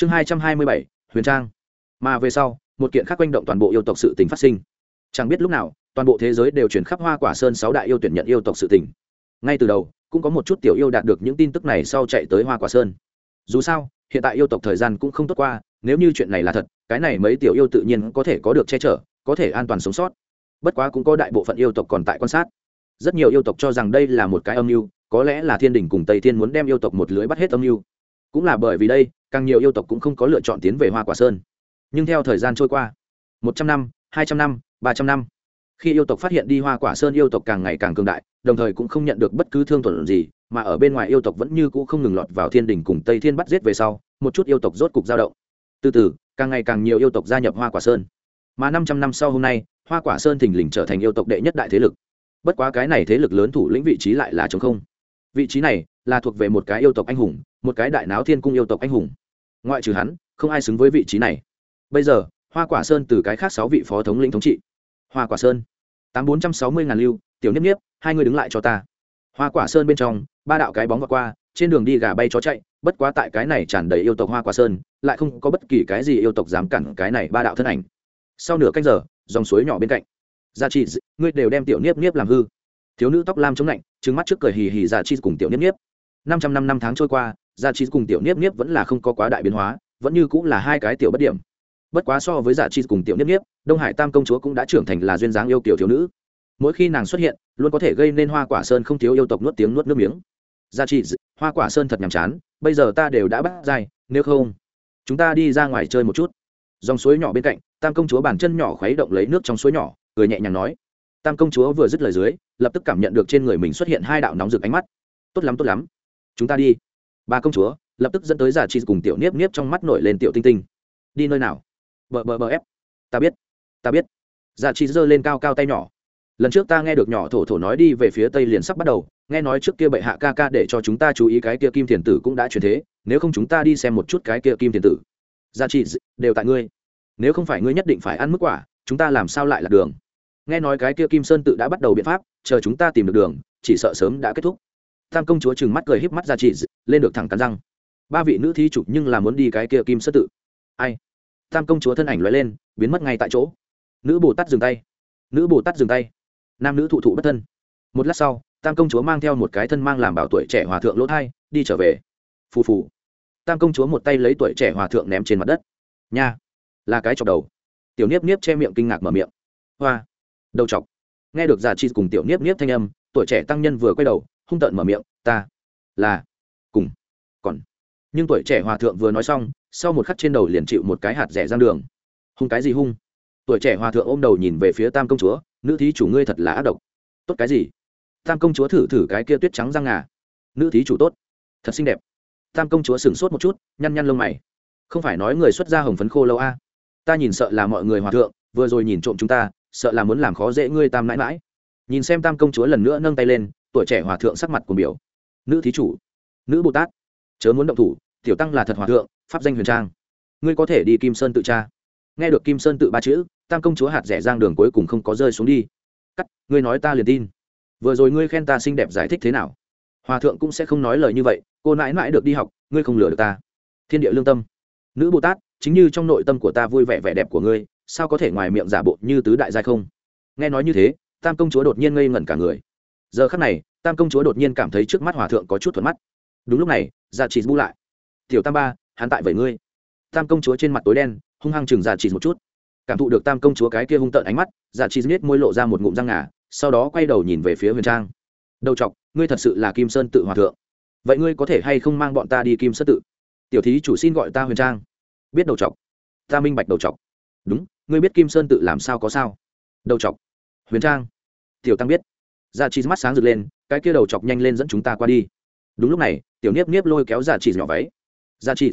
chương hai trăm hai mươi bảy, huyền trang. Mà về sau, một kiện khác quanh động toàn bộ yêu tộc sự tình phát sinh. Chẳng biết lúc nào, toàn bộ thế giới đều chuyển khắp hoa quả sơn sáu đại yêu tuyển nhận yêu tộc sự tình. Ngay từ đầu, cũng có một chút tiểu yêu đạt được những tin tức này sau chạy tới hoa quả sơn. Dù sao, hiện tại yêu tộc thời gian cũng không tốt qua, nếu như chuyện này là thật, cái này mấy tiểu yêu tự nhiên có thể có được che chở, có thể an toàn sống sót. Bất quá cũng có đại bộ phận yêu tộc còn tại quan sát. Rất nhiều yêu tộc cho rằng đây là một cái âm mưu, có lẽ là thiên đình cùng tây thiên muốn đem yêu tộc một lưới bắt hết âm mưu. Cũng là bởi vì đây càng nhiều yêu tộc cũng không có lựa chọn tiến về hoa quả sơn. Nhưng theo thời gian trôi qua, một trăm năm, hai trăm năm, ba trăm năm, khi yêu tộc phát hiện đi hoa quả sơn yêu tộc càng ngày càng cường đại, đồng thời cũng không nhận được bất cứ thương tổn gì, mà ở bên ngoài yêu tộc vẫn như cũ không ngừng lọt vào thiên đình cùng tây thiên bắt giết về sau, một chút yêu tộc rốt cục dao động. Từ từ, càng ngày càng nhiều yêu tộc gia nhập hoa quả sơn. Mà năm trăm năm sau hôm nay, hoa quả sơn thình lình trở thành yêu tộc đệ nhất đại thế lực. Bất quá cái này thế lực lớn thủ lĩnh vị trí lại là chống không. Vị trí này là thuộc về một cái yêu tộc anh hùng một cái đại náo thiên cung yêu tộc anh hùng. Ngoại trừ hắn, không ai xứng với vị trí này. Bây giờ, hoa quả sơn từ cái khác sáu vị phó thống lĩnh thống trị. Hoa quả sơn, tám bốn trăm sáu mươi ngàn lưu, tiểu niếp niếp, hai người đứng lại cho ta. Hoa quả sơn bên trong, ba đạo cái bóng vượt qua, trên đường đi gà bay chó chạy, bất quá tại cái này tràn đầy yêu tộc hoa quả sơn, lại không có bất kỳ cái gì yêu tộc dám cản cái này ba đạo thân ảnh. Sau nửa canh giờ, dòng suối nhỏ bên cạnh. Gia trị, ngươi đều đem tiểu niếp niếp làm hư. Thiếu nữ tóc lam chống lạnh trứng mắt trước cười hì hì dạ gia chi cùng tiểu niếp niếp. Năm trăm năm năm tháng trôi qua gia trí cùng tiểu niếp niếp vẫn là không có quá đại biến hóa, vẫn như cũng là hai cái tiểu bất điểm. Bất quá so với gia trí cùng tiểu niếp niếp, đông hải tam công chúa cũng đã trưởng thành là duyên dáng yêu kiểu thiếu nữ. Mỗi khi nàng xuất hiện, luôn có thể gây nên hoa quả sơn không thiếu yêu tộc nuốt tiếng nuốt nước miếng. Gia chi hoa quả sơn thật nhàm chán, bây giờ ta đều đã bắt dài nếu không, chúng ta đi ra ngoài chơi một chút. Dòng suối nhỏ bên cạnh, tam công chúa bàn chân nhỏ khuấy động lấy nước trong suối nhỏ, cười nhẹ nhàng nói. Tam công chúa vừa dứt lời dưới, lập tức cảm nhận được trên người mình xuất hiện hai đạo nóng rực ánh mắt. Tốt lắm tốt lắm, chúng ta đi ba công chúa, lập tức dẫn tới giả trị cùng tiểu niếp niếp trong mắt nổi lên tiểu tinh tinh. Đi nơi nào? Bờ bờ bờ ép. Ta biết ta biết. Giả trị giơ lên cao cao tay nhỏ. Lần trước ta nghe được nhỏ thổ thổ nói đi về phía tây liền sắp bắt đầu, nghe nói trước kia bệ hạ ca ca để cho chúng ta chú ý cái kia kim thiền tử cũng đã chuyển thế, nếu không chúng ta đi xem một chút cái kia kim thiền tử. Gia trị đều tại ngươi. Nếu không phải ngươi nhất định phải ăn mức quả, chúng ta làm sao lại là đường? Nghe nói cái kia kim sơn tự đã bắt đầu biện pháp, chờ chúng ta tìm được đường, chỉ sợ sớm đã kết thúc tam công chúa chừng mắt cười híp mắt ra chị lên được thẳng cắn răng. Ba vị nữ thí chủ nhưng là muốn đi cái kia kim sơ tự. Ai? Tam công chúa thân ảnh loại lên, biến mất ngay tại chỗ. Nữ bồ tát dừng tay. Nữ bồ tát dừng tay. Nam nữ thụ thụ bất thân. Một lát sau, tam công chúa mang theo một cái thân mang làm bảo tuổi trẻ hòa thượng lỗ thai, đi trở về. Phù phù. Tam công chúa một tay lấy tuổi trẻ hòa thượng ném trên mặt đất. Nha. Là cái chọc đầu. Tiểu niếp niếp che miệng kinh ngạc mở miệng. Hoa. Đầu chọc. Nghe được già chi cùng tiểu niếp niếp thanh âm, tuổi trẻ tăng nhân vừa quay đầu hung tợn mở miệng, ta là cùng còn. Nhưng tuổi trẻ hòa thượng vừa nói xong, sau một khắc trên đầu liền chịu một cái hạt rẻ giang đường. Hung cái gì hung? Tuổi trẻ hòa thượng ôm đầu nhìn về phía tam công chúa, nữ thí chủ ngươi thật là ác độc. Tốt cái gì? Tam công chúa thử thử cái kia tuyết trắng răng ngà. Nữ thí chủ tốt, thật xinh đẹp. Tam công chúa sửng sốt một chút, nhăn nhăn lông mày. Không phải nói người xuất gia hồng phấn khô lâu a? Ta nhìn sợ là mọi người hòa thượng, vừa rồi nhìn trộm chúng ta, sợ là muốn làm khó dễ ngươi tam mãi mãi nhìn xem tam công chúa lần nữa nâng tay lên tuổi trẻ hòa thượng sắc mặt của biểu. Nữ thí chủ, nữ bồ tát, chớ muốn động thủ, tiểu tăng là thật hòa thượng, pháp danh huyền trang. Ngươi có thể đi kim sơn tự tra. Nghe được kim sơn tự ba chữ, tam công chúa hạt rẻ giang đường cuối cùng không có rơi xuống đi. Cắt, ngươi nói ta liền tin. Vừa rồi ngươi khen ta xinh đẹp giải thích thế nào? Hòa thượng cũng sẽ không nói lời như vậy, cô nãi mãi được đi học, ngươi không lừa được ta. Thiên địa lương tâm. Nữ bồ tát, chính như trong nội tâm của ta vui vẻ vẻ đẹp của ngươi, sao có thể ngoài miệng giả bộ như tứ đại giai không? Nghe nói như thế, tam công chúa đột nhiên ngây ngẩn cả người giờ khắc này, tam công chúa đột nhiên cảm thấy trước mắt hòa thượng có chút thuận mắt. Đúng lúc này dạ chỉ bu lại. Tiểu tam ba, hắn tại vậy ngươi? Tam công chúa trên mặt tối đen, hung hăng chừng dạ chỉ một chút. Cảm thụ được tam công chúa cái kia hung tợn ánh mắt dạ chỉ biết môi lộ ra một ngụm răng ngà, sau đó quay đầu nhìn về phía huyền trang. Đầu chọc, ngươi thật sự là kim sơn tự hòa thượng. Vậy ngươi có thể hay không mang bọn ta đi kim sơn tự? Tiểu thí chủ xin gọi ta huyền trang. Biết đầu chọc. Ta minh bạch đầu chọc. Đúng, ngươi biết kim sơn tự làm sao có sao? Đầu chọc. Huyền trang. Tiểu tăng biết dạ trì mắt sáng rực lên, cái kia đầu chọc nhanh lên dẫn chúng ta qua đi. Đúng lúc này, tiểu niếp niếp lôi kéo dạ chi nhỏ váy. Dạ chi,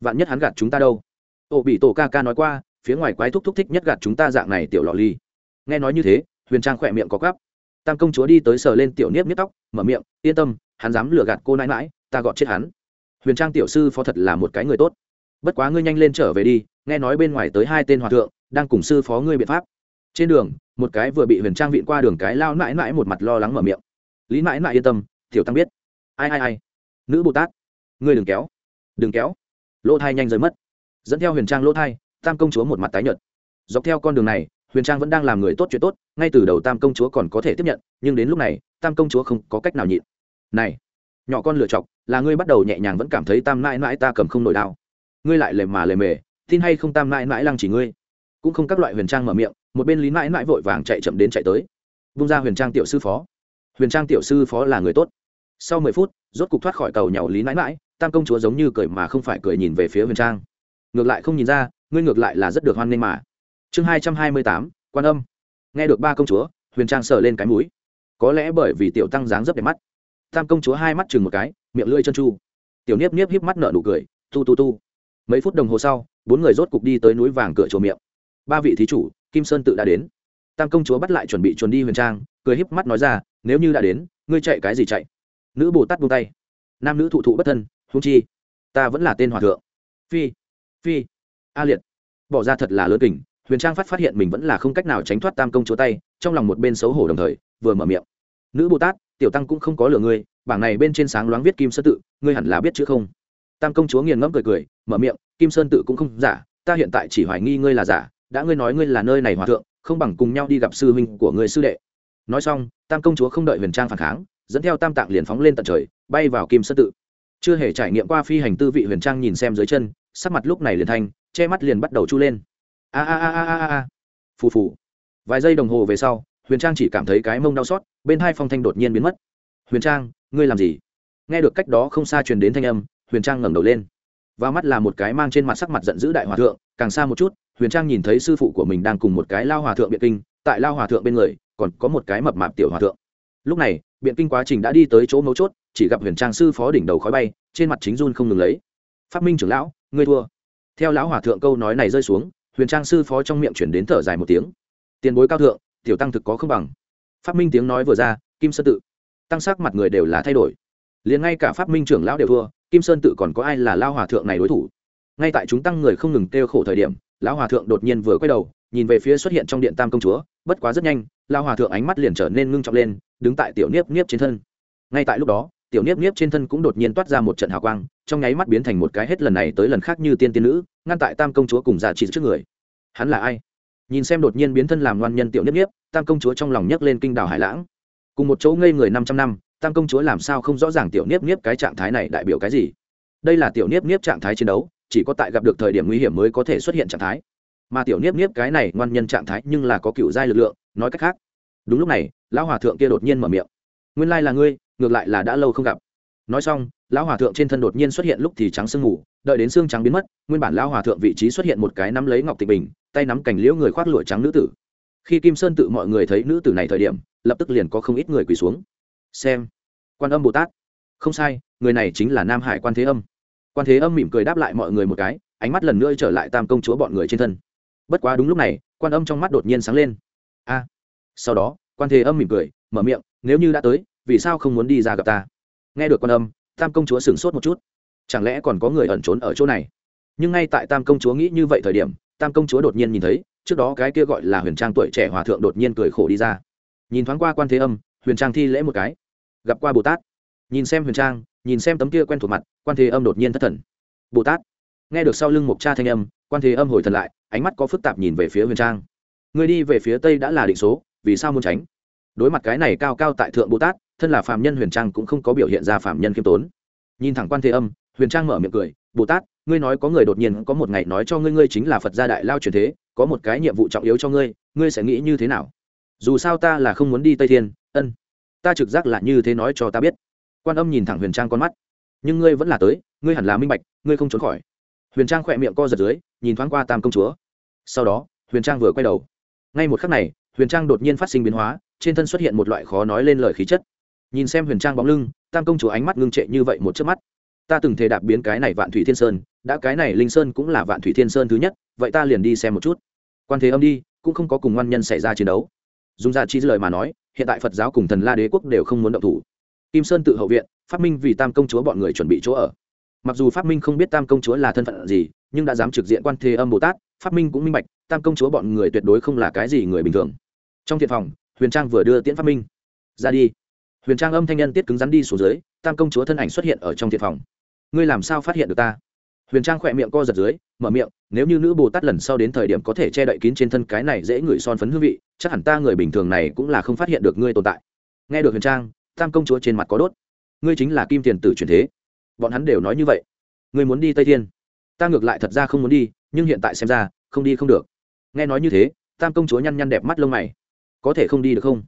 vạn nhất hắn gạt chúng ta đâu? Ô bị tổ ca ca nói qua, phía ngoài quái thúc thúc thích nhất gạt chúng ta dạng này tiểu lọ ly. Nghe nói như thế, huyền trang khỏe miệng có gắp tam công chúa đi tới sờ lên tiểu niếp niếp tóc, mở miệng, yên tâm, hắn dám lừa gạt cô nãi mãi, ta gọt chết hắn. Huyền trang tiểu sư phó thật là một cái người tốt. Bất quá ngươi nhanh lên trở về đi, nghe nói bên ngoài tới hai tên hòa thượng, đang cùng sư phó ngươi biện pháp trên đường, một cái vừa bị huyền trang vịn qua đường cái lao mãi mãi một mặt lo lắng mở miệng. Lý mãi mãi yên tâm, tiểu tăng biết. Ai ai ai? Nữ bồ tát. Ngươi đừng kéo. Đừng kéo. Lỗ thai nhanh rời mất. Dẫn theo huyền trang lỗ thai, tam công chúa một mặt tái nhợt. Dọc theo con đường này, huyền trang vẫn đang làm người tốt chuyện tốt, ngay từ đầu tam công chúa còn có thể tiếp nhận, nhưng đến lúc này, tam công chúa không có cách nào nhịn. Này, nhỏ con lựa chọc, là ngươi bắt đầu nhẹ nhàng vẫn cảm thấy tam mãi mãi ta cầm không nổi đao ngươi lại lề mà lề mề, tin hay không tam mãi mãi lăng chỉ ngươi? Cũng không các loại huyền trang mở miệng một bên lý mãi mãi vội vàng chạy chậm đến chạy tới. Vung ra huyền trang tiểu sư phó. Huyền trang tiểu sư phó là người tốt. Sau mười phút, rốt cục thoát khỏi cầu nhàu lý mãi mãi, tam công chúa giống như cười mà không phải cười nhìn về phía huyền trang. Ngược lại không nhìn ra, ngươi ngược lại là rất được hoan nghênh mà. Chương hai trăm hai mươi tám, quan âm. Nghe được ba công chúa, huyền trang sờ lên cái mũi. Có lẽ bởi vì tiểu tăng dáng rất đẹp mắt. Tam công chúa hai mắt chừng một cái, miệng lưỡi chân chu tiểu niếp niếp híp mắt nở nụ cười, tu tu tu. Mấy phút đồng hồ sau, bốn người rốt cục đi tới núi vàng cửa chùa miệng. Ba vị thí chủ kim sơn tự đã đến. Tam công chúa bắt lại chuẩn bị chuồn đi huyền trang, cười híp mắt nói ra, nếu như đã đến, ngươi chạy cái gì chạy? Nữ bồ tát buông tay. Nam nữ thụ thụ bất thân húng chi, ta vẫn là tên hòa thượng. Phi phi, a liệt. Bỏ ra thật là lớn kình, huyền trang phát phát hiện mình vẫn là không cách nào tránh thoát tam công chúa tay, trong lòng một bên xấu hổ đồng thời, vừa mở miệng. Nữ bồ tát, tiểu tăng cũng không có lừa ngươi, bảng này bên trên sáng loáng viết kim sơn tự, ngươi hẳn là biết chứ không? Tam công chúa nghiền ngẫm cười cười, mở miệng, kim sơn tự cũng không giả, ta hiện tại chỉ hoài nghi ngươi là giả đã ngươi nói ngươi là nơi này hòa thượng, không bằng cùng nhau đi gặp sư huynh của người sư đệ. Nói xong, tam công chúa không đợi huyền trang phản kháng, dẫn theo tam tạng liền phóng lên tận trời, bay vào kim sơn tự. Chưa hề trải nghiệm qua phi hành tư vị huyền trang nhìn xem dưới chân, sắc mặt lúc này liền thanh, che mắt liền bắt đầu chu lên. A a a a a a phù phù. Vài giây đồng hồ về sau, huyền trang chỉ cảm thấy cái mông đau xót, bên hai phong thanh đột nhiên biến mất. Huyền trang, ngươi làm gì? Nghe được cách đó không xa truyền đến thanh âm, huyền trang ngẩng đầu lên. Và mắt là một cái mang trên mặt sắc mặt giận dữ đại hòa thượng, càng xa một chút huyền trang nhìn thấy sư phụ của mình đang cùng một cái lao hòa thượng biện kinh, tại lao hòa thượng bên người, còn có một cái mập mạp tiểu hòa thượng. Lúc này, biện kinh quá trình đã đi tới chỗ mấu chốt, chỉ gặp huyền trang sư phó đỉnh đầu khói bay, trên mặt chính run không ngừng lấy. Phát minh trưởng lão, ngươi thua. Theo lão hòa thượng câu nói này rơi xuống, huyền trang sư phó trong miệng chuyển đến thở dài một tiếng. Tiền bối cao thượng, tiểu tăng thực có không bằng. Phát minh tiếng nói vừa ra, kim sơn tự, tăng sắc mặt người đều là thay đổi. Liền ngay cả phát minh trưởng lão đều thua, kim sơn tự còn có ai là lao hòa thượng này đối thủ? Ngay tại chúng tăng người không ngừng kêu khổ thời điểm lão hòa thượng đột nhiên vừa quay đầu, nhìn về phía xuất hiện trong điện tam công chúa, bất quá rất nhanh, lão hòa thượng ánh mắt liền trở nên ngưng trọng lên, đứng tại tiểu niếp niếp trên thân. Ngay tại lúc đó, tiểu niếp niếp trên thân cũng đột nhiên toát ra một trận hào quang, trong nháy mắt biến thành một cái hết lần này tới lần khác như tiên tiên nữ, ngăn tại tam công chúa cùng giả trị trước người. Hắn là ai? Nhìn xem đột nhiên biến thân làm ngoan nhân tiểu niếp niếp, tam công chúa trong lòng nhấc lên kinh đảo hải lãng. Cùng một chỗ ngây người năm trăm năm, tam công chúa làm sao không rõ ràng tiểu niếp niếp cái trạng thái này đại biểu cái gì? Đây là tiểu niếp niếp trạng thái chiến đấu chỉ có tại gặp được thời điểm nguy hiểm mới có thể xuất hiện trạng thái. Mà tiểu niếp niếp cái này ngoan nhân trạng thái nhưng là có cựu giai lực lượng, nói cách khác. Đúng lúc này, lão hòa thượng kia đột nhiên mở miệng. Nguyên lai là ngươi, ngược lại là đã lâu không gặp. Nói xong, lão hòa thượng trên thân đột nhiên xuất hiện lúc thì trắng sương mù, đợi đến xương trắng biến mất, nguyên bản lão hòa thượng vị trí xuất hiện một cái nắm lấy ngọc tịch bình, tay nắm cành liễu người khoác lụa trắng nữ tử. Khi kim sơn tự mọi người thấy nữ tử này thời điểm, lập tức liền có không ít người quỳ xuống. Xem, quan âm bồ tát. Không sai, người này chính là nam hải quan thế âm quan thế âm mỉm cười đáp lại mọi người một cái, ánh mắt lần nữa trở lại tam công chúa bọn người trên thân. Bất quá đúng lúc này, quan âm trong mắt đột nhiên sáng lên. A, sau đó, quan thế âm mỉm cười, mở miệng, nếu như đã tới, vì sao không muốn đi ra gặp ta? Nghe được quan âm, tam công chúa sửng sốt một chút. Chẳng lẽ còn có người ẩn trốn ở chỗ này? Nhưng ngay tại tam công chúa nghĩ như vậy thời điểm, tam công chúa đột nhiên nhìn thấy, trước đó cái kia gọi là huyền trang tuổi trẻ hòa thượng đột nhiên cười khổ đi ra. Nhìn thoáng qua quan thế âm, huyền trang thi lễ một cái. Gặp qua bồ tát. Nhìn xem huyền trang nhìn xem tấm kia quen thuộc mặt, quan thế âm đột nhiên thất thần. Bồ tát nghe được sau lưng một cha thanh âm, quan thế âm hồi thần lại, ánh mắt có phức tạp nhìn về phía huyền trang. Người đi về phía tây đã là định số, vì sao muốn tránh? Đối mặt cái này cao cao tại thượng bồ tát thân là phạm nhân huyền trang cũng không có biểu hiện ra phạm nhân khiêm tốn. Nhìn thẳng quan thế âm, huyền trang mở miệng cười bồ tát ngươi nói có người đột nhiên có một ngày nói cho ngươi ngươi chính là phật gia đại lao truyền thế, có một cái nhiệm vụ trọng yếu cho ngươi ngươi sẽ nghĩ như thế nào? Dù sao ta là không muốn đi tây thiên, ân, ta trực giác là như thế nói cho ta biết quan âm nhìn thẳng huyền trang con mắt. Nhưng ngươi vẫn là tới, ngươi hẳn là minh bạch, ngươi không trốn khỏi. Huyền trang khỏe miệng co giật dưới, nhìn thoáng qua tam công chúa. Sau đó, huyền trang vừa quay đầu. Ngay một khắc này, huyền trang đột nhiên phát sinh biến hóa, trên thân xuất hiện một loại khó nói lên lời khí chất. Nhìn xem huyền trang bóng lưng, tam công chúa ánh mắt ngưng trệ như vậy một chớp mắt. Ta từng thể đạp biến cái này vạn thủy thiên sơn, đã cái này linh sơn cũng là vạn thủy thiên sơn thứ nhất, vậy ta liền đi xem một chút. Quan thế âm đi, cũng không có cùng ngoan nhân xảy ra chiến đấu. Dùng ra chi lời mà nói, hiện tại phật giáo cùng thần la đế quốc đều không muốn động thủ kim sơn tự hậu viện phát minh vì tam công chúa bọn người chuẩn bị chỗ ở. Mặc dù phát minh không biết tam công chúa là thân phận gì, nhưng đã dám trực diện quan thế âm bồ tát phát minh cũng minh bạch, tam công chúa bọn người tuyệt đối không là cái gì người bình thường. Trong thiện phòng, huyền trang vừa đưa tiễn phát minh. Ra đi. Huyền trang âm thanh nhân tiết cứng rắn đi xuống dưới, tam công chúa thân ảnh xuất hiện ở trong thiện phòng. Ngươi làm sao phát hiện được ta? Huyền trang khỏe miệng co giật dưới, mở miệng, nếu như nữ bồ tát lần sau đến thời điểm có thể che đậy kín trên thân cái này dễ ngửi son phấn hương vị, chắc hẳn ta người bình thường này cũng là không phát hiện được ngươi tồn tại. Nghe được huyền trang tam công chúa trên mặt có đốt. Ngươi chính là kim tiền tử truyền thế. Bọn hắn đều nói như vậy. Ngươi muốn đi tây thiên. Ta ngược lại thật ra không muốn đi, nhưng hiện tại xem ra, không đi không được. Nghe nói như thế, tam công chúa nhăn nhăn đẹp mắt lông mày. Có thể không đi được không?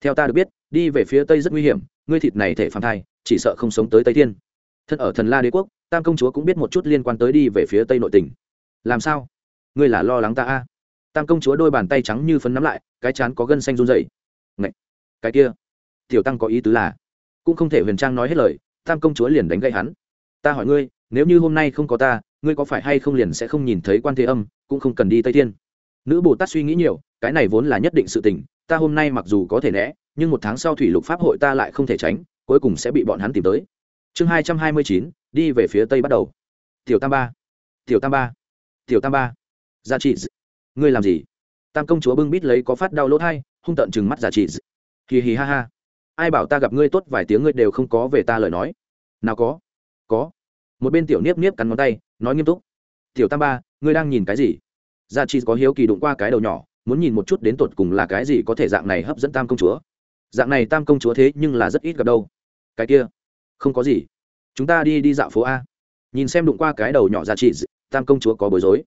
Theo ta được biết, đi về phía tây rất nguy hiểm, ngươi thịt này thể phản thai, chỉ sợ không sống tới tây thiên. Thân ở thần la đế quốc, tam công chúa cũng biết một chút liên quan tới đi về phía tây nội tỉnh. Làm sao? Ngươi là lo lắng ta a? Tam công chúa đôi bàn tay trắng như phấn nắm lại, cái chán có gân xanh run dậy Ngậy! cái kia tiểu tăng có ý tứ là, cũng không thể huyền trang nói hết lời, tam công chúa liền đánh gậy hắn. Ta hỏi ngươi, nếu như hôm nay không có ta, ngươi có phải hay không liền sẽ không nhìn thấy quan thế âm, cũng không cần đi tây thiên. Nữ bồ tát suy nghĩ nhiều, cái này vốn là nhất định sự tình, ta hôm nay mặc dù có thể né, nhưng một tháng sau thủy lục pháp hội ta lại không thể tránh, cuối cùng sẽ bị bọn hắn tìm tới. Chương hai trăm hai mươi chín, đi về phía tây bắt đầu. Tiểu tam ba. Tiểu tam ba. Tiểu tam ba. Gia trị ngươi làm gì? Tam công chúa bưng bít lấy có phát đau lỗ thai, hung tận chừng mắt gia trị hì hì ha ha ai bảo ta gặp ngươi tốt vài tiếng ngươi đều không có về ta lời nói. Nào có có. Một bên tiểu niếp niếp cắn ngón tay, nói nghiêm túc. Tiểu tam ba, ngươi đang nhìn cái gì? Dạ gia chi có hiếu kỳ đụng qua cái đầu nhỏ, muốn nhìn một chút đến tột cùng là cái gì có thể dạng này hấp dẫn tam công chúa. Dạng này tam công chúa thế nhưng là rất ít gặp đâu. Cái kia, không có gì. Chúng ta đi đi dạo phố a. Nhìn xem đụng qua cái đầu nhỏ dạ gia chi tam công chúa có bối rối.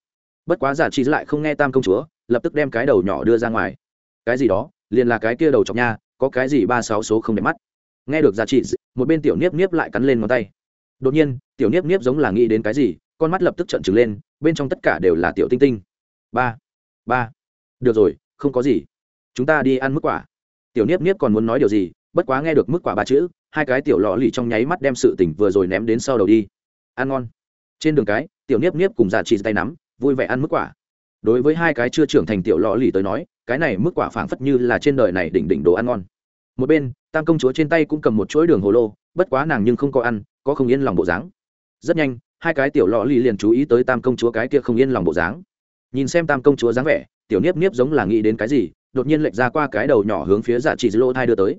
Bất quá dạ gia chi lại không nghe tam công chúa, lập tức đem cái đầu nhỏ đưa ra ngoài. Cái gì đó, liền là cái kia đầu chọc nha có cái gì ba sáu số không đẹp mắt. Nghe được giả trị, một bên tiểu niếp niếp lại cắn lên ngón tay. Đột nhiên, tiểu niếp niếp giống là nghĩ đến cái gì, con mắt lập tức trận trừng lên, bên trong tất cả đều là tiểu tinh tinh. Ba ba. Được rồi, không có gì. Chúng ta đi ăn mức quả. Tiểu niếp niếp còn muốn nói điều gì, bất quá nghe được mức quả ba chữ, hai cái tiểu lọ lì trong nháy mắt đem sự tỉnh vừa rồi ném đến sau đầu đi. Ăn ngon. Trên đường cái, tiểu niếp niếp cùng giả trị tay nắm, vui vẻ ăn mức quả. Đối với hai cái chưa trưởng thành tiểu lọ lì tới nói cái này mức quả phảng phất như là trên đời này đỉnh đỉnh đồ ăn ngon. Một bên, tam công chúa trên tay cũng cầm một chuỗi đường hồ lô, bất quá nàng nhưng không có ăn, có không yên lòng bộ dáng. Rất nhanh, hai cái tiểu lọ lì liền chú ý tới tam công chúa cái kia không yên lòng bộ dáng. Nhìn xem tam công chúa dáng vẻ, tiểu niếp niếp giống là nghĩ đến cái gì, đột nhiên lệch ra qua cái đầu nhỏ hướng phía dạ trị lô thai đưa tới.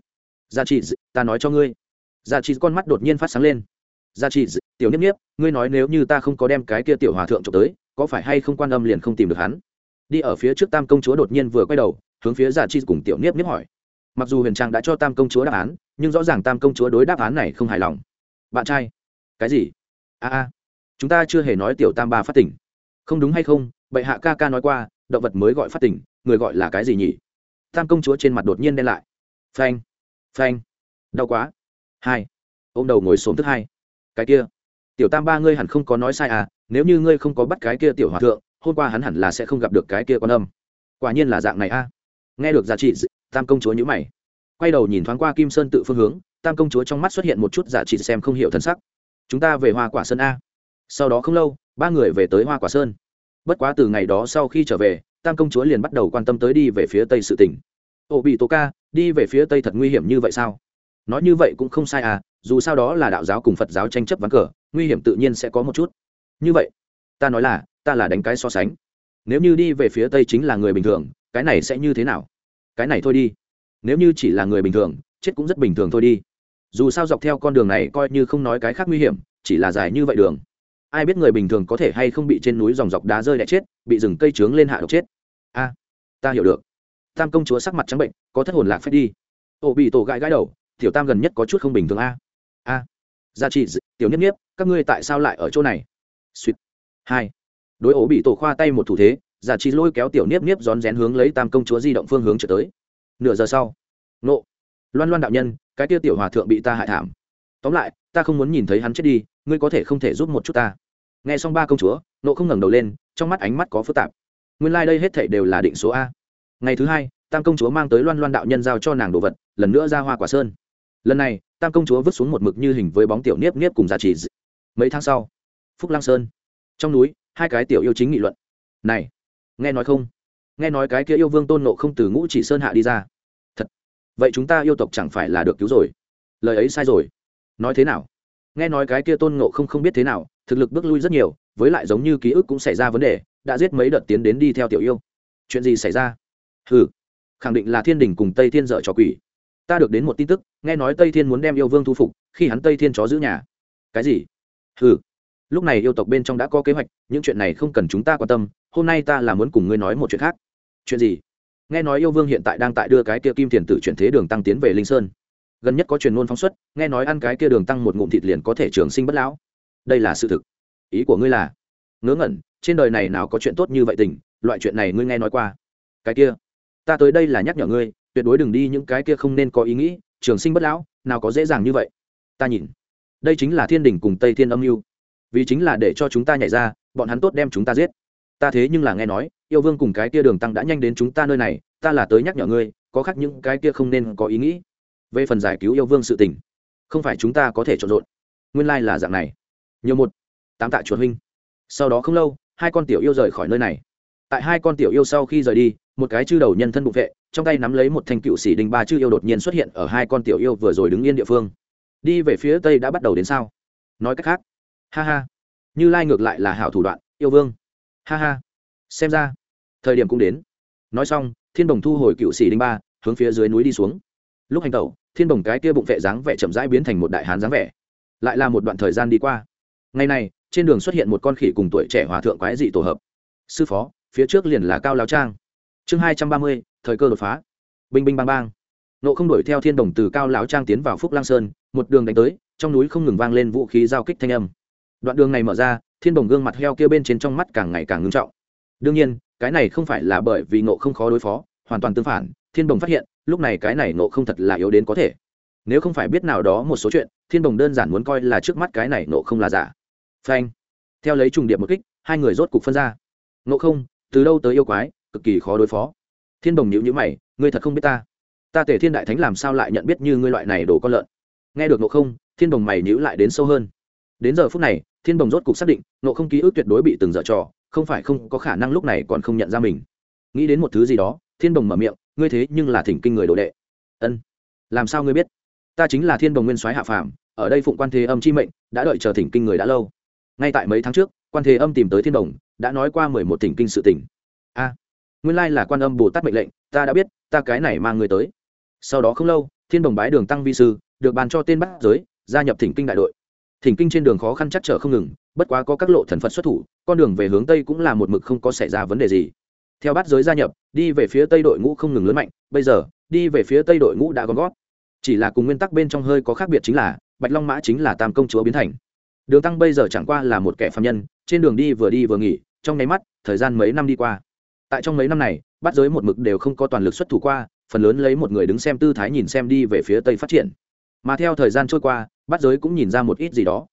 Dạ trị ta nói cho ngươi. Dạ trị con mắt đột nhiên phát sáng lên. Dạ trị tiểu niếp niếp, ngươi nói nếu như ta không có đem cái kia tiểu hòa thượng trộm tới, có phải hay không quan âm liền không tìm được hắn? Đi ở phía trước tam công chúa đột nhiên vừa quay đầu, hướng phía giả chi cùng tiểu niếp niếp hỏi. Mặc dù huyền trang đã cho tam công chúa đáp án, nhưng rõ ràng tam công chúa đối đáp án này không hài lòng. Bạn trai, cái gì? A a, chúng ta chưa hề nói tiểu tam ba phát tỉnh không đúng hay không? Bệ hạ ca ca nói qua, động vật mới gọi phát tỉnh người gọi là cái gì nhỉ? Tam công chúa trên mặt đột nhiên đen lại. Phanh phanh, đau quá. Hai ô m đầu ngồi xổm thức hai. Cái kia, tiểu tam ba ngươi hẳn không có nói sai à nếu như ngươi không có bắt cái kia tiểu hòa thượng hôm qua hắn hẳn là sẽ không gặp được cái kia con âm. Quả nhiên là dạng này a. Nghe được dạ giá trị tam công chúa nhữ mày. Quay đầu nhìn thoáng qua kim sơn tự phương hướng, tam công chúa trong mắt xuất hiện một chút dạ giá trị xem không hiểu thân sắc. Chúng ta về hoa quả sơn a. Sau đó không lâu, ba người về tới hoa quả sơn. Bất quá từ ngày đó sau khi trở về, tam công chúa liền bắt đầu quan tâm tới đi về phía tây sự tỉnh Ô bị tố ca, đi về phía tây thật nguy hiểm như vậy sao? Nói như vậy cũng không sai à dù sao đó là đạo giáo cùng phật giáo tranh chấp ván cờ, nguy hiểm tự nhiên sẽ có một chút. Như vậy, ta nói là ta là đánh cái so sánh. Nếu như đi về phía tây chính là người bình thường, cái này sẽ như thế nào? Cái này thôi đi. Nếu như chỉ là người bình thường, chết cũng rất bình thường thôi đi. Dù sao dọc theo con đường này coi như không nói cái khác nguy hiểm, chỉ là dài như vậy đường. Ai biết người bình thường có thể hay không bị trên núi dòng dọc đá rơi đ chết, bị rừng cây trướng lên hạ độc chết. A, ta hiểu được. Tam công chúa sắc mặt trắng bệnh, có thất hồn lạc phép đi. Ô, bị tổ gãi gãi đầu, tiểu tam gần nhất có chút không bình thường a. A, gia trị tiểu nhất nhiếp các ngươi tại sao lại ở chỗ này? Suýt. Hai đối ổ bị tổ khoa tay một thủ thế, giả trí lôi kéo tiểu niếp niếp rón rén hướng lấy tam công chúa di động phương hướng trở tới. Nửa giờ sau, nộ, loan loan đạo nhân, cái tiêu tiểu hòa thượng bị ta hại thảm. Tóm lại, ta không muốn nhìn thấy hắn chết đi, ngươi có thể không thể giúp một chút ta. Nghe xong ba công chúa, nộ không ngẩng đầu lên, trong mắt ánh mắt có phức tạp. Nguyên lai、like、đây hết thể đều là định số a. Ngày thứ hai, tam công chúa mang tới loan loan đạo nhân giao cho nàng đồ vật, lần nữa ra hoa quả sơn. Lần này, tam công chúa vứt xuống một mực như hình với bóng tiểu niếp niếp cùng giả trì mấy tháng sau, phúc lang sơn. Trong núi hai cái tiểu yêu chính nghị luận. Này, nghe nói không? Nghe nói cái kia yêu vương tôn nộ không từ ngũ chỉ sơn hạ đi ra. Thật. Vậy chúng ta yêu tộc chẳng phải là được cứu rồi? Lời ấy sai rồi. Nói thế nào? Nghe nói cái kia tôn nộ không không biết thế nào, thực lực bước lui rất nhiều, với lại giống như ký ức cũng xảy ra vấn đề, đã giết mấy đợt tiến đến đi theo tiểu yêu. Chuyện gì xảy ra? Ừ khẳng định là thiên đình cùng tây thiên dợ trò quỷ. Ta được đến một tin tức, nghe nói tây thiên muốn đem yêu vương thu phục, khi hắn tây thiên chó giữ nhà. Cái gì? Ừ lúc này yêu tộc bên trong đã có kế hoạch, những chuyện này không cần chúng ta quan tâm, hôm nay ta là muốn cùng ngươi nói một chuyện khác. Chuyện gì? Nghe nói yêu vương hiện tại đang tại đưa cái kia kim tiền tử chuyển thế đường tăng tiến về linh sơn. Gần nhất có truyền ngôn phóng xuất, nghe nói ăn cái kia đường tăng một ngụm thịt liền có thể trường sinh bất lão. Đây là sự thực. Ý của ngươi là, ngớ ngẩn, trên đời này nào có chuyện tốt như vậy tình, loại chuyện này ngươi nghe nói qua. Cái kia, ta tới đây là nhắc nhở ngươi, tuyệt đối đừng đi những cái kia không nên có ý nghĩ, trường sinh bất lão, nào có dễ dàng như vậy. Ta nhìn, đây chính là thiên đình cùng tây thiên âm mưu vì chính là để cho chúng ta nhảy ra, bọn hắn tốt đem chúng ta giết. Ta thế nhưng là nghe nói, yêu vương cùng cái kia đường tăng đã nhanh đến chúng ta nơi này, ta là tới nhắc nhở ngươi, có khác những cái kia không nên có ý nghĩ. Về phần giải cứu yêu vương sự tình, không phải chúng ta có thể trộn rộn nguyên lai、like、là dạng này. Nhiều một, tám tạ chuột huynh. Sau đó không lâu, hai con tiểu yêu rời khỏi nơi này. Tại hai con tiểu yêu sau khi rời đi, một cái chư đầu nhân thân bụng vệ, trong tay nắm lấy một thanh cựu sĩ đình ba chư yêu đột nhiên xuất hiện ở hai con tiểu yêu vừa rồi đứng yên địa phương. Đi về phía tây đã bắt đầu đến sao? Nói cách khác ha ha. Như lai ngược lại là hảo thủ đoạn, yêu vương. Ha ha. Xem ra, thời điểm cũng đến. Nói xong, thiên bồng thu hồi cựu sĩ đinh ba, hướng phía dưới núi đi xuống. Lúc hành tẩu, thiên bồng cái kia bụng vệ dáng vẻ chậm rãi biến thành một đại hán dáng vẻ. Lại là một đoạn thời gian đi qua. Ngày này, trên đường xuất hiện một con khỉ cùng tuổi trẻ hòa thượng quái dị tổ hợp. Sư phó, phía trước liền là cao lao trang. Chương hai trăm ba mươi, thời cơ đột phá. Binh binh bang bang. Nộ không đuổi theo thiên đồng từ cao lão trang tiến vào phúc lang sơn, một đường đánh tới, trong núi không ngừng vang lên vũ khí giao kích thanh âm đoạn đường này mở ra, thiên đồng gương mặt heo kia bên trên trong mắt càng ngày càng ngưng trọng. Đương nhiên, cái này không phải là bởi vì nộ không khó đối phó, hoàn toàn tương phản, thiên đồng phát hiện, lúc này cái này nộ không thật là yếu đến có thể. Nếu không phải biết nào đó một số chuyện, thiên đồng đơn giản muốn coi là trước mắt cái này nộ không là giả. Phanh. Theo lấy trùng điệp một kích, hai người rốt cục phân ra. Nộ không, từ đâu tới yêu quái, cực kỳ khó đối phó. Thiên đồng nhữ nhữ mày, ngươi thật không biết ta. Ta tể thiên đại thánh làm sao lại nhận biết như ngươi loại này đổ con lợn. Nghe được nộ không, thiên đồng mày nhữ lại đến sâu hơn. Đến giờ phút này thiên đồng rốt cục xác định nộ không ký ức tuyệt đối bị từng dở trò, không phải không có khả năng lúc này còn không nhận ra mình. Nghĩ đến một thứ gì đó, thiên đồng mở miệng, ngươi thế nhưng là thỉnh kinh người đồ đệ. Ân, làm sao ngươi biết? Ta chính là thiên đồng nguyên soái hạ phàm, ở đây phụng quan thế âm chi mệnh, đã đợi chờ thỉnh kinh người đã lâu. Ngay tại mấy tháng trước, quan thế âm tìm tới thiên đồng đã nói qua mười một thỉnh kinh sự tỉnh a, nguyên lai là quan âm bồ tát mệnh lệnh, ta đã biết, ta cái này mang người tới. Sau đó không lâu, thiên đồng bái đường tăng vi sư, được bàn cho tên bắt giới, gia nhập thỉnh kinh đại đội thỉnh kinh trên đường khó khăn chắc trở không ngừng, bất quá có các lộ thần phật xuất thủ, con đường về hướng tây cũng là một mực không có xảy ra vấn đề gì. Theo bát giới gia nhập, đi về phía tây đội ngũ không ngừng lớn mạnh, bây giờ, đi về phía tây đội ngũ đã gom gót. Chỉ là cùng nguyên tắc bên trong hơi có khác biệt chính là, bạch long mã chính là tam công chúa biến thành. Đường tăng bây giờ chẳng qua là một kẻ phạm nhân, trên đường đi vừa đi vừa nghỉ, trong nháy mắt, thời gian mấy năm đi qua. Tại trong mấy năm này bắt giới một mực đều không có toàn lực xuất thủ qua, phần lớn lấy một người đứng xem tư thái nhìn xem đi về phía tây phát triển mà theo thời gian trôi qua, bắt giới cũng nhìn ra một ít gì đó.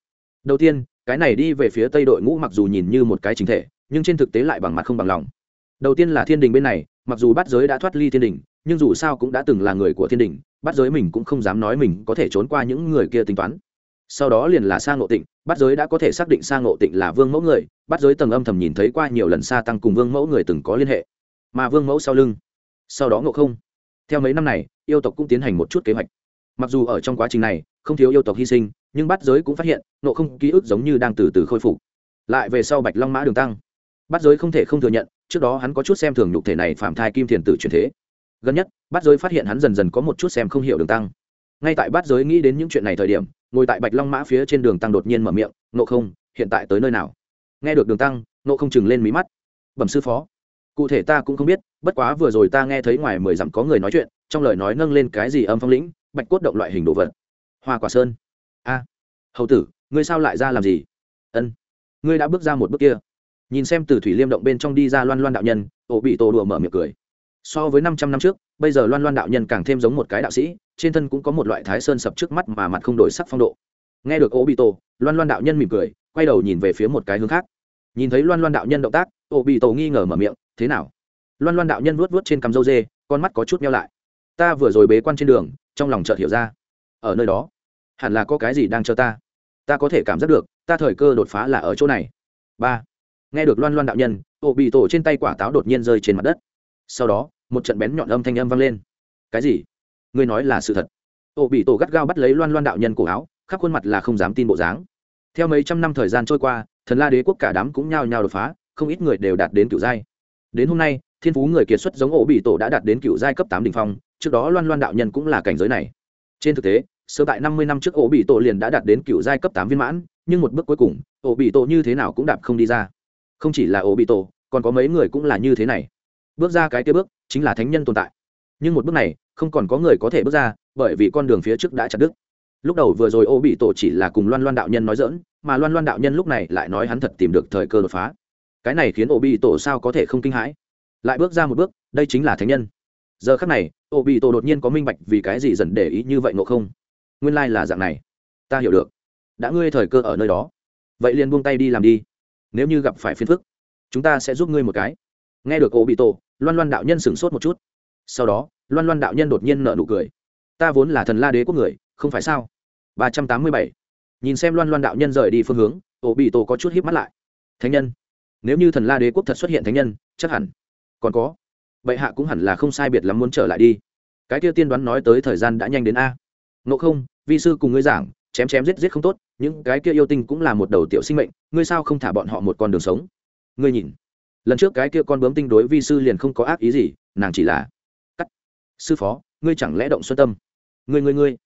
Đầu tiên, cái này đi về phía tây đội ngũ mặc dù nhìn như một cái chính thể, nhưng trên thực tế lại bằng mặt không bằng lòng. Đầu tiên là thiên đình bên này, mặc dù bắt giới đã thoát ly thiên đình, nhưng dù sao cũng đã từng là người của thiên đình, bắt giới mình cũng không dám nói mình có thể trốn qua những người kia tính toán. Sau đó liền là sang ngộ tịnh, bắt giới đã có thể xác định sang ngộ tịnh là vương mẫu người, bắt giới tầng âm thầm nhìn thấy qua nhiều lần xa tăng cùng vương mẫu người từng có liên hệ. Mà vương mẫu sau lưng, sau đó ngộ không. Theo mấy năm này, yêu tộc cũng tiến hành một chút kế hoạch mặc dù ở trong quá trình này, không thiếu yêu tộc hy sinh, nhưng bắt giới cũng phát hiện nộ không ký ức giống như đang từ từ khôi phục. Lại về sau bạch long mã đường tăng. Bắt giới không thể không thừa nhận, trước đó hắn có chút xem thường nhục thể này phạm thai kim thiền tử truyền thế. Gần nhất bắt giới phát hiện hắn dần dần có một chút xem không hiểu đường tăng. Ngay tại bắt giới nghĩ đến những chuyện này thời điểm, ngồi tại bạch long mã phía trên đường tăng đột nhiên mở miệng nộ không, hiện tại tới nơi nào? Nghe được đường tăng nộ không chừng lên mí mắt. Bẩm sư phó, cụ thể ta cũng không biết, bất quá vừa rồi ta nghe thấy ngoài mười dặm có người nói chuyện, trong lời nói nâng lên cái gì âm phong lĩnh bạch cốt động loại hình đồ vật. Hoa quả sơn. A. Hầu tử, ngươi sao lại ra làm gì? Ân. Ngươi đã bước ra một bước kia. Nhìn xem từ thủy liêm động bên trong đi ra loan loan đạo nhân, ổ bị tổ đùa mở miệng cười. So với năm trăm năm trước, bây giờ loan loan đạo nhân càng thêm giống một cái đạo sĩ, trên thân cũng có một loại thái sơn sập trước mắt mà mặt không đổi sắc phong độ. Nghe được ô bị tổ, loan loan đạo nhân mỉm cười, quay đầu nhìn về phía một cái hướng khác. Nhìn thấy loan loan đạo nhân động tác ô bị tổ nghi ngờ mở miệng, thế nào? Loan loan đạo nhân vuốt vuốt trên cằm râu dê, con mắt có chút nhau lại. Ta vừa rồi bế quan trên đường trong lòng chợt hiểu ra. Ở nơi đó, hẳn là có cái gì đang chờ ta? Ta có thể cảm giác được, ta thời cơ đột phá là ở chỗ này. Ba, nghe được loan loan đạo nhân ổ bị tổ trên tay quả táo đột nhiên rơi trên mặt đất. Sau đó, một trận bén nhọn âm thanh âm vang lên. Cái gì? Ngươi nói là sự thật. Ổ bị tổ gắt gao bắt lấy loan loan đạo nhân cổ áo, khắp khuôn mặt là không dám tin bộ dáng. Theo mấy trăm năm thời gian trôi qua, thần la đế quốc cả đám cũng nhao nhao đột phá, không ít người đều đạt đến cựu giai. Đến hôm nay, thiên phú người kiệt xuất giống ổ bị tổ đã đạt đến cựu giai cấp tám đ ỉ n h phong trước đó loan loan đạo nhân cũng là cảnh giới này. Trên thực tế sơ tại năm mươi năm trước ổ bị tổ liền đã đạt đến cựu giai cấp tám viên mãn, nhưng một bước cuối cùng, ổ bị tổ như thế nào cũng đạp không đi ra. Không chỉ là ổ bị tổ, còn có mấy người cũng là như thế này. Bước ra cái kia bước, chính là thánh nhân tồn tại. Nhưng một bước này, không còn có người có thể bước ra, bởi vì con đường phía trước đã chặt đứt. Lúc đầu vừa rồi ô bị tổ chỉ là cùng loan loan đạo nhân nói dỡn mà loan loan đạo nhân lúc này lại nói hắn thật tìm được thời cơ đột phá. Cái này khiến ô bị tổ sao có thể không kinh hãi? Lại bước ra một bước, đây chính là thánh nhân. Giờ khắc này ô bị tổ đột nhiên có minh bạch vì cái gì dần để ý như vậy ngộ không? Nguyên lai、like、là dạng này. Ta hiểu được. Đã ngươi thời cơ ở nơi đó, vậy liền buông tay đi làm đi. Nếu như gặp phải phiền phức, chúng ta sẽ giúp ngươi một cái. Nghe được ô bị tổ loan loan đạo nhân sửng sốt một chút. Sau đó, loan loan đạo nhân đột nhiên nợ nụ cười. Ta vốn là thần la đế quốc người, không phải sao? Ba trăm tám mươi bảy. Nhìn xem loan loan đạo nhân rời đi phương hướng ô bị tổ có chút híp mắt lại. Thánh nhân. Nếu như thần la đế quốc thật xuất hiện thánh nhân, chắc hẳn còn có bệ hạ cũng hẳn là không sai biệt lắm muốn trở lại đi. Cái kia tiên đoán nói tới thời gian đã nhanh đến a. Ngộ không, vi sư cùng ngươi giảng, chém chém giết giết không tốt, những cái kia yêu tinh cũng là một đầu tiểu sinh mệnh, ngươi sao không thả bọn họ một con đường sống? Ngươi nhìn, lần trước cái kia con bướm tinh đối vi sư liền không có ác ý gì, nàng chỉ là cắt. Sư phó, ngươi chẳng lẽ động xuân tâm? Ngươi ngươi ngươi.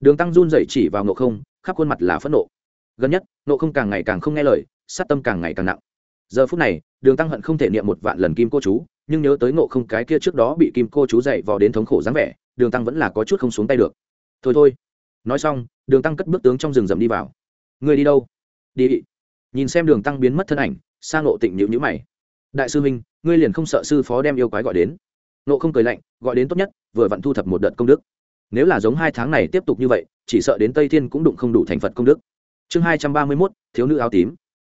Đường tăng run dậy chỉ vào nộ không, khắp khuôn mặt là phẫn nộ. Gần nhất nộ không càng ngày càng không nghe lời, sát tâm càng ngày càng nặng. Giờ phút này, đường tăng hận không thể niệm một vạn lần kim cô chú nhưng nhớ tới nộ không cái kia trước đó bị kim cô chú dậy vò đến thống khổ dáng vẻ, đường tăng vẫn là có chút không xuống tay được. Thôi thôi. Nói xong, đường tăng cất bước tướng trong rừng rậm đi vào. Người đi đâu? Đi. Nhìn xem đường tăng biến mất thân ảnh sang nộ tịnh nhữ nhữ mày. Đại sư huynh, ngươi liền không sợ sư phó đem yêu quái gọi đến? Nộ không cười lạnh, gọi đến tốt nhất, vừa vặn thu thập một đợt công đức. Nếu là giống hai tháng này tiếp tục như vậy, chỉ sợ đến tây thiên cũng đụng không đủ thành phật công đức. Chương hai trăm ba mươi mốt, thiếu nữ áo tím.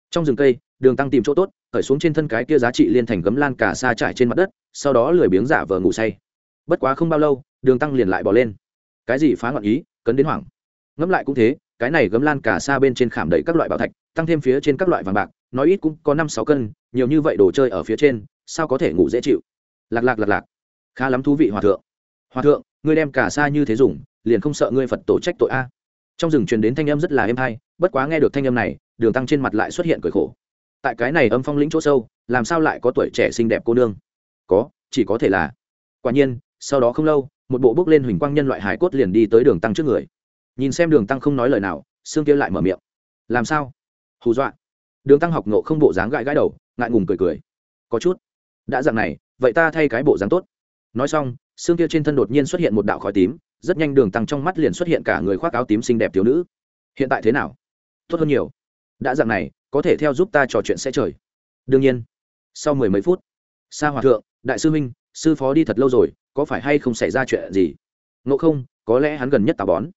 Trong rừng cây đường tăng tìm chỗ tốt khởi xuống trên thân cái kia giá trị liên thành gấm lan cả xa trải trên mặt đất, sau đó lười biếng giả vờ ngủ say. Bất quá không bao lâu, đường tăng liền lại bỏ lên. Cái gì phá ngọn ý, cấn đến hoảng. Ngẫm lại cũng thế, cái này gấm lan cả xa bên trên khảm đầy các loại bảo thạch, tăng thêm phía trên các loại vàng bạc, nói ít cũng có năm sáu cân, nhiều như vậy đồ chơi ở phía trên, sao có thể ngủ dễ chịu? Lạc lạc lạc lạc. Khá lắm thú vị hòa thượng. Hòa thượng, ngươi đem cả xa như thế dùng, liền không sợ ngươi phật tổ trách tội a? Trong rừng truyền đến thanh âm rất là êm hay bất quá nghe được thanh âm này, đường tăng trên mặt lại xuất hiện cười khổ tại cái này âm phong lĩnh chỗ sâu, làm sao lại có tuổi trẻ xinh đẹp cô nương? Có, chỉ có thể là. Quả nhiên, sau đó không lâu, một bộ bước lên huỳnh quang nhân loại hải cốt liền đi tới đường tăng trước người. Nhìn xem đường tăng không nói lời nào xương kia lại mở miệng. Làm sao? Hù dọa. Đường tăng học nộ không bộ dáng gãi gãi đầu, ngại ngùng cười cười. Có chút. Đã dặn này, vậy ta thay cái bộ dáng tốt. Nói xong xương kia trên thân đột nhiên xuất hiện một đạo khói tím, rất nhanh đường tăng trong mắt liền xuất hiện cả người khoác áo tím xinh đẹp thiếu nữ. Hiện tại thế nào? Tốt hơn nhiều đã dạng này, có thể theo giúp ta trò chuyện sẽ trời. Đương nhiên, sau mười mấy phút, sa hòa thượng, đại sư huynh sư phó đi thật lâu rồi, có phải hay không xảy ra chuyện gì? Ngộ không, có lẽ hắn gần nhất tà bón.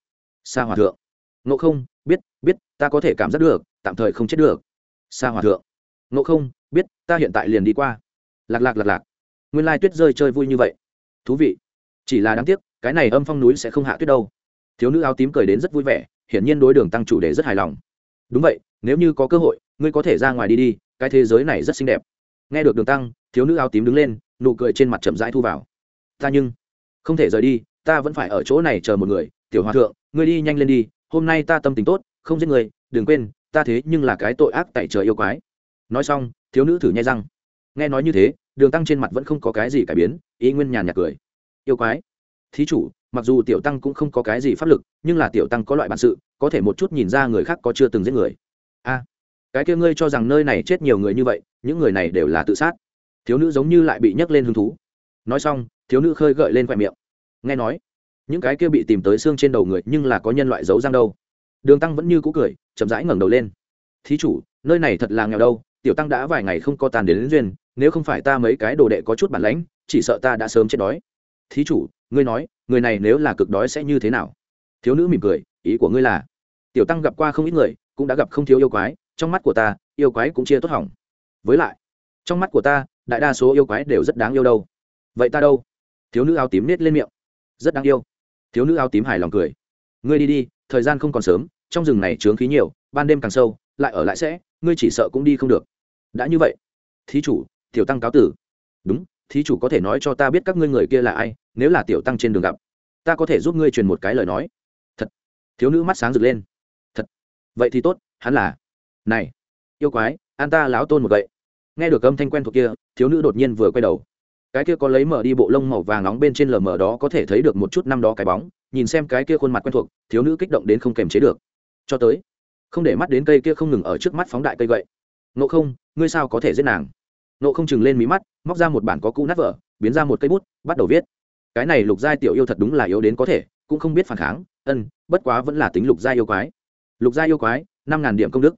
Sa hòa thượng, ngộ không, biết biết, ta có thể cảm giác được, tạm thời không chết được. Sa hòa thượng, ngộ không, biết, ta hiện tại liền đi qua. Lạc lạc lạc lạc. Nguyên lai tuyết rơi chơi vui như vậy. Thú vị. Chỉ là đáng tiếc, cái này âm phong núi sẽ không hạ tuyết đâu. Thiếu nữ áo tím cười đến rất vui vẻ, hiển nhiên đối đường tăng chủ đề rất hài lòng. Đúng vậy nếu như có cơ hội, ngươi có thể ra ngoài đi đi, cái thế giới này rất xinh đẹp. Nghe được đường tăng, thiếu nữ áo tím đứng lên, nụ cười trên mặt chậm rãi thu vào. Ta nhưng không thể rời đi, ta vẫn phải ở chỗ này chờ một người. Tiểu hòa thượng, ngươi đi nhanh lên đi, hôm nay ta tâm tình tốt, không giết người, đừng quên, ta thế nhưng là cái tội ác tại trời yêu quái. Nói xong, thiếu nữ thử nhai răng. Nghe nói như thế, đường tăng trên mặt vẫn không có cái gì cải biến, ý nguyên nhàn nhạt cười. Yêu quái. Thí chủ, mặc dù tiểu tăng cũng không có cái gì pháp lực, nhưng là tiểu tăng có loại bản sự, có thể một chút nhìn ra người khác có chưa từng giết người a cái kia ngươi cho rằng nơi này chết nhiều người như vậy những người này đều là tự sát. Thiếu nữ giống như lại bị nhấc lên hứng thú. Nói xong thiếu nữ khơi gợi lên khoe miệng. Nghe nói những cái kia bị tìm tới xương trên đầu người nhưng là có nhân loại giấu răng đâu. Đường tăng vẫn như cũ cười chậm rãi ngẩng đầu lên. Thí chủ nơi này thật là nghèo đâu tiểu tăng đã vài ngày không có tàn đến, đến duyên nếu không phải ta mấy cái đồ đệ có chút bản lãnh chỉ sợ ta đã sớm chết đói. Thí chủ ngươi nói người này nếu là cực đói sẽ như thế nào? Thiếu nữ mỉm cười ý của ngươi là tiểu tăng gặp qua không ít người, cũng đã gặp không thiếu yêu quái, trong mắt của ta, yêu quái cũng chia tốt hỏng. Với lại, trong mắt của ta, đại đa số yêu quái đều rất đáng yêu đâu. Vậy ta đâu? Thiếu nữ áo tím nết lên miệng. Rất đáng yêu. Thiếu nữ áo tím hài lòng cười. Ngươi đi đi, thời gian không còn sớm, trong rừng này trướng khí nhiều, ban đêm càng sâu, lại ở lại sẽ, ngươi chỉ sợ cũng đi không được. Đã như vậy. Thí chủ, tiểu tăng cáo tử. Đúng, thí chủ có thể nói cho ta biết các ngươi người kia là ai, nếu là tiểu tăng trên đường gặp, ta có thể giúp ngươi truyền một cái lời nói. Thật. Thiếu nữ mắt sáng rực lên vậy thì tốt, hắn là, này, yêu quái an ta láo tôn một vậy nghe được âm thanh quen thuộc kia, thiếu nữ đột nhiên vừa quay đầu. Cái kia có lấy mở đi bộ lông màu vàng nóng bên trên lờ mờ đó có thể thấy được một chút năm đó cái bóng, nhìn xem cái kia khuôn mặt quen thuộc, thiếu nữ kích động đến không kềm chế được. Cho tới, không để mắt đến cây kia không ngừng ở trước mắt phóng đại cây gậy. Nộ không, ngươi sao có thể giết nàng? Nộ không chừng lên mí mắt, móc ra một bản có cũ nát vở, biến ra một cây bút, bắt đầu viết. Cái này lục giai tiểu yêu thật đúng là yếu đến có thể, cũng không biết phản kháng, ân, bất quá vẫn là tính lục giai yêu quái lục gia yêu quái, năm ngàn điểm công đức.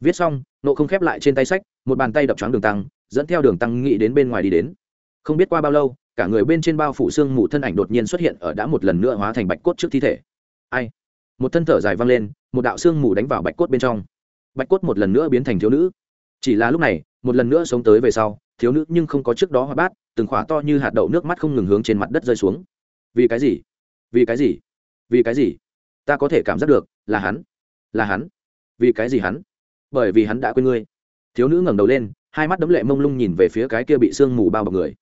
Viết xong, nộ không khép lại trên tay sách, một bàn tay đập choáng đường tăng, dẫn theo đường tăng nghĩ đến bên ngoài đi đến. Không biết qua bao lâu, cả người bên trên bao phủ xương mù thân ảnh đột nhiên xuất hiện ở đã một lần nữa hóa thành bạch cốt trước thi thể. Ai? Một thân thở dài vang lên, một đạo xương mù đánh vào bạch cốt bên trong. Bạch cốt một lần nữa biến thành thiếu nữ. Chỉ là lúc này, một lần nữa sống tới về sau, thiếu nữ nhưng không có trước đó hoa bát, từng khỏa to như hạt đậu nước mắt không ngừng hướng trên mặt đất rơi xuống. Vì cái gì? Vì cái gì? Vì cái gì? Ta có thể cảm giác được là hắn là hắn. Vì cái gì hắn? Bởi vì hắn đã quên ngươi. Thiếu nữ ngẩng đầu lên, hai mắt đấm lệ mông lung nhìn về phía cái kia bị sương mù bao bọc người.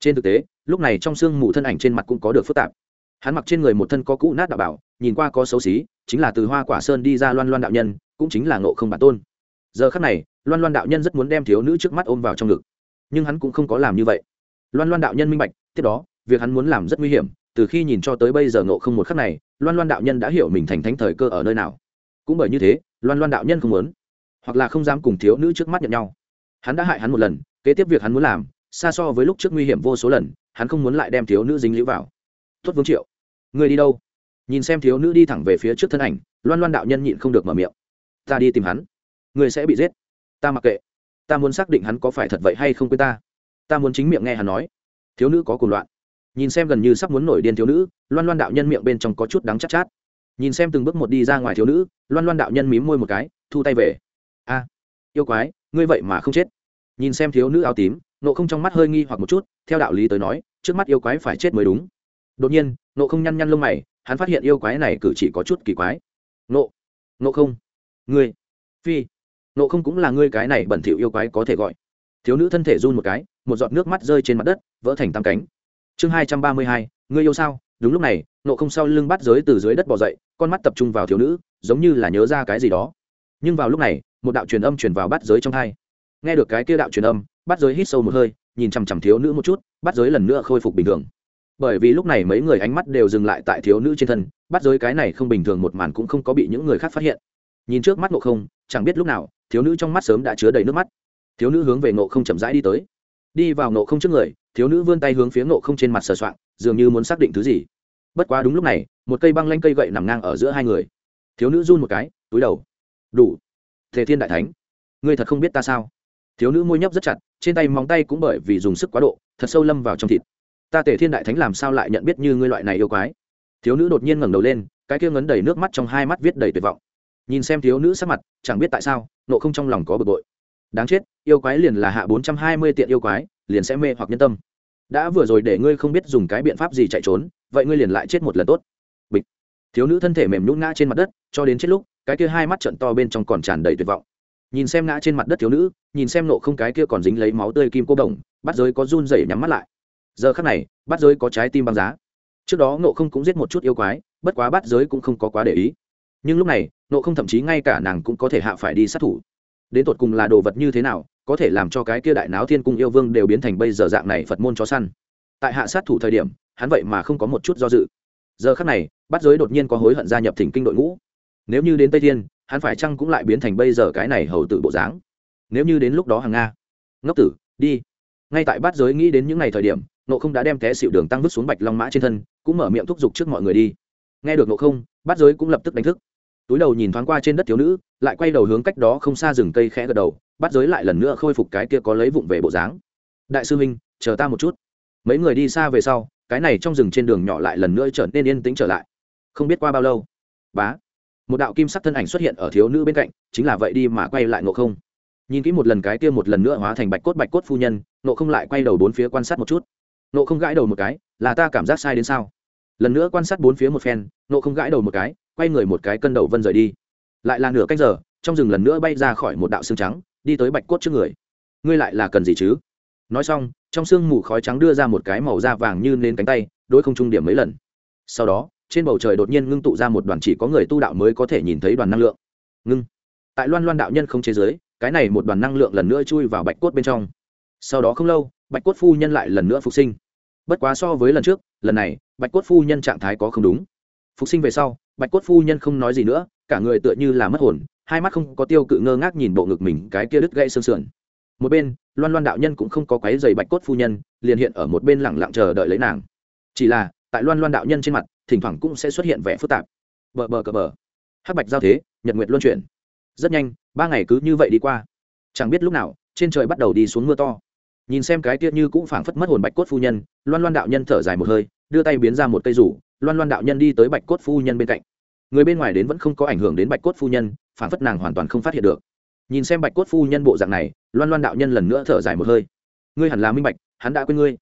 Trên thực tế, lúc này trong sương mù thân ảnh trên mặt cũng có được phức tạp. Hắn mặc trên người một thân có cũ nát đạo bảo, nhìn qua có xấu xí, chính là từ hoa quả sơn đi ra loan loan đạo nhân, cũng chính là ngộ không bản tôn. Giờ khắc này, loan loan đạo nhân rất muốn đem thiếu nữ trước mắt ôm vào trong ngực. Nhưng hắn cũng không có làm như vậy. Loan loan đạo nhân minh bạch, tiếp đó, việc hắn muốn làm rất nguy hiểm, từ khi nhìn cho tới bây giờ ngộ không một khắc này, loan loan đạo nhân đã hiểu mình thành thánh thời cơ ở nơi nào cũng bởi như thế loan loan đạo nhân không muốn hoặc là không dám cùng thiếu nữ trước mắt nhận nhau. Hắn đã hại hắn một lần kế tiếp việc hắn muốn làm xa so với lúc trước nguy hiểm vô số lần hắn không muốn lại đem thiếu nữ dính lũ vào. Tuất vương triệu người đi đâu? Nhìn xem thiếu nữ đi thẳng về phía trước thân ảnh loan loan đạo nhân nhịn không được mở miệng. Ta đi tìm hắn. Người sẽ bị giết. Ta mặc kệ. Ta muốn xác định hắn có phải thật vậy hay không quên ta. Ta muốn chính miệng nghe hắn nói. Thiếu nữ có cuồng loạn. Nhìn xem gần như sắp muốn nổi điên thiếu nữ loan loan đạo nhân miệng bên trong có chút đắng chắc chát, chát nhìn xem từng bước một đi ra ngoài thiếu nữ, loan loan đạo nhân mím môi một cái, thu tay về. A, yêu quái, ngươi vậy mà không chết. Nhìn xem thiếu nữ áo tím nộ không trong mắt hơi nghi hoặc một chút, theo đạo lý tới nói, trước mắt yêu quái phải chết mới đúng. Đột nhiên nộ không nhăn nhăn lông mày, hắn phát hiện yêu quái này cử chỉ có chút kỳ quái. Nộ nộ không, ngươi, phi nộ không cũng là ngươi cái này bẩn thỉu yêu quái có thể gọi. Thiếu nữ thân thể run một cái, một giọt nước mắt rơi trên mặt đất, vỡ thành tam cánh. Chương hai trăm ba mươi hai, ngươi yêu sao? Đúng lúc này, nộ không sau lưng bắt giới từ dưới đất bỏ dậy, con mắt tập trung vào thiếu nữ, giống như là nhớ ra cái gì đó. Nhưng vào lúc này, một đạo truyền âm truyền vào bắt giới trong hai. Nghe được cái kia đạo truyền âm, bắt giới hít sâu một hơi, nhìn chằm chằm thiếu nữ một chút, bắt giới lần nữa khôi phục bình thường. Bởi vì lúc này mấy người ánh mắt đều dừng lại tại thiếu nữ trên thân, bắt giới cái này không bình thường một màn cũng không có bị những người khác phát hiện. Nhìn trước mắt ngộ không, chẳng biết lúc nào, thiếu nữ trong mắt sớm đã chứa đầy nước mắt. Thiếu nữ hướng về ngộ không chậm rãi đi tới. Đi vào ngộ không trước người, thiếu nữ vươn tay hướng phía ngộ không trên mặt sờ soạng dường như muốn xác định thứ gì. Bất quá đúng lúc này, một cây băng lanh cây gậy nằm ngang ở giữa hai người. Thiếu nữ run một cái, túi đầu. Đủ. Thể thiên đại thánh, ngươi thật không biết ta sao? Thiếu nữ môi nhấp rất chặt, trên tay móng tay cũng bởi vì dùng sức quá độ, thật sâu lâm vào trong thịt. Ta tể thiên đại thánh làm sao lại nhận biết như ngươi loại này yêu quái? Thiếu nữ đột nhiên ngẩng đầu lên, cái kia ngấn đầy nước mắt trong hai mắt viết đầy tuyệt vọng. Nhìn xem thiếu nữ sắc mặt, chẳng biết tại sao, nộ không trong lòng có bực bội. Đáng chết, yêu quái liền là hạ bốn trăm hai mươi tiện yêu quái, liền sẽ mê hoặc nhân tâm đã vừa rồi để ngươi không biết dùng cái biện pháp gì chạy trốn, vậy ngươi liền lại chết một lần tốt. Bịch. Thiếu nữ thân thể mềm nhũng ngã trên mặt đất, cho đến chết lúc, cái kia hai mắt trận to bên trong còn tràn đầy tuyệt vọng. Nhìn xem ngã trên mặt đất thiếu nữ, nhìn xem nộ không cái kia còn dính lấy máu tươi kim cô đồng bắt giới có run rẩy nhắm mắt lại. Giờ khắc này bắt giới có trái tim băng giá. Trước đó nộ không cũng giết một chút yêu quái, bất quá bắt giới cũng không có quá để ý. Nhưng lúc này, nộ không thậm chí ngay cả nàng cũng có thể hạ phải đi sát thủ đến tột cùng là đồ vật như thế nào, có thể làm cho cái kia đại náo thiên cung yêu vương đều biến thành bây giờ dạng này phật môn chó săn. Tại hạ sát thủ thời điểm, hắn vậy mà không có một chút do dự. Giờ khắc này, bắt giới đột nhiên có hối hận gia nhập thỉnh kinh đội ngũ. Nếu như đến tây thiên, hắn phải chăng cũng lại biến thành bây giờ cái này hầu tử bộ dáng? Nếu như đến lúc đó hàng nga. Ngốc tử, đi. Ngay tại bát giới nghĩ đến những ngày thời điểm, nộ không đã đem té xịu đường tăng vứt xuống bạch long mã trên thân, cũng mở miệng thúc giục trước mọi người đi. Nghe được nộ không bát giới cũng lập tức đánh thức túi đầu nhìn thoáng qua trên đất thiếu nữ, lại quay đầu hướng cách đó không xa rừng cây khẽ gật đầu, bắt giới lại lần nữa khôi phục cái kia có lấy vụng về bộ dáng. Đại sư huynh, chờ ta một chút. Mấy người đi xa về sau, cái này trong rừng trên đường nhỏ lại lần nữa trở nên yên tĩnh trở lại. Không biết qua bao lâu, bá, một đạo kim sắc thân ảnh xuất hiện ở thiếu nữ bên cạnh, chính là vậy đi mà quay lại ngộ không. Nhìn kỹ một lần cái kia một lần nữa hóa thành bạch cốt bạch cốt phu nhân, ngộ không lại quay đầu bốn phía quan sát một chút. Ngộ không gãi đầu một cái, là ta cảm giác sai đến sao? Lần nữa quan sát bốn phía một phen, ngộ không gãi đầu một cái quay người một cái cân đầu vân rời đi. Lại là nửa canh giờ, trong rừng lần nữa bay ra khỏi một đạo xương trắng, đi tới bạch cốt trước người. Ngươi lại là cần gì chứ? Nói xong, trong sương mù khói trắng đưa ra một cái màu da vàng như nên cánh tay đôi không trung điểm mấy lần. Sau đó, trên bầu trời đột nhiên ngưng tụ ra một đoàn chỉ có người tu đạo mới có thể nhìn thấy đoàn năng lượng. Ngưng. Tại loan loan đạo nhân không chế giới, cái này một đoàn năng lượng lần nữa chui vào bạch cốt bên trong. Sau đó không lâu, bạch cốt phu nhân lại lần nữa phục sinh. Bất quá so với lần trước, lần này, bạch cốt phu nhân trạng thái có không đúng. Phục sinh về sau bạch cốt phu nhân không nói gì nữa, cả người tựa như là mất hồn, hai mắt không có tiêu cự ngơ ngác nhìn bộ ngực mình cái kia đứt gãy xương sườn. Một bên, loan loan đạo nhân cũng không có quấy giày bạch cốt phu nhân, liền hiện ở một bên lẳng lặng chờ đợi lấy nàng. Chỉ là, tại loan loan đạo nhân trên mặt, thỉnh thoảng cũng sẽ xuất hiện vẻ phức tạp. Bờ bờ cờ bờ. Hắc bạch giao thế, nhật nguyệt luân chuyển. Rất nhanh, ba ngày cứ như vậy đi qua. Chẳng biết lúc nào, trên trời bắt đầu đi xuống mưa to. Nhìn xem cái kia như cũng phảng phất mất hồn bạch cốt phu nhân, loan loan đạo nhân thở dài một hơi, đưa tay biến ra một cây rủ loan loan đạo nhân đi tới bạch cốt phu nhân bên cạnh. Người bên ngoài đến vẫn không có ảnh hưởng đến bạch cốt phu nhân, phản phất nàng hoàn toàn không phát hiện được. Nhìn xem bạch cốt phu nhân bộ dạng này, loan loan đạo nhân lần nữa thở dài một hơi. Ngươi hẳn là minh bạch, hắn đã quên ngươi.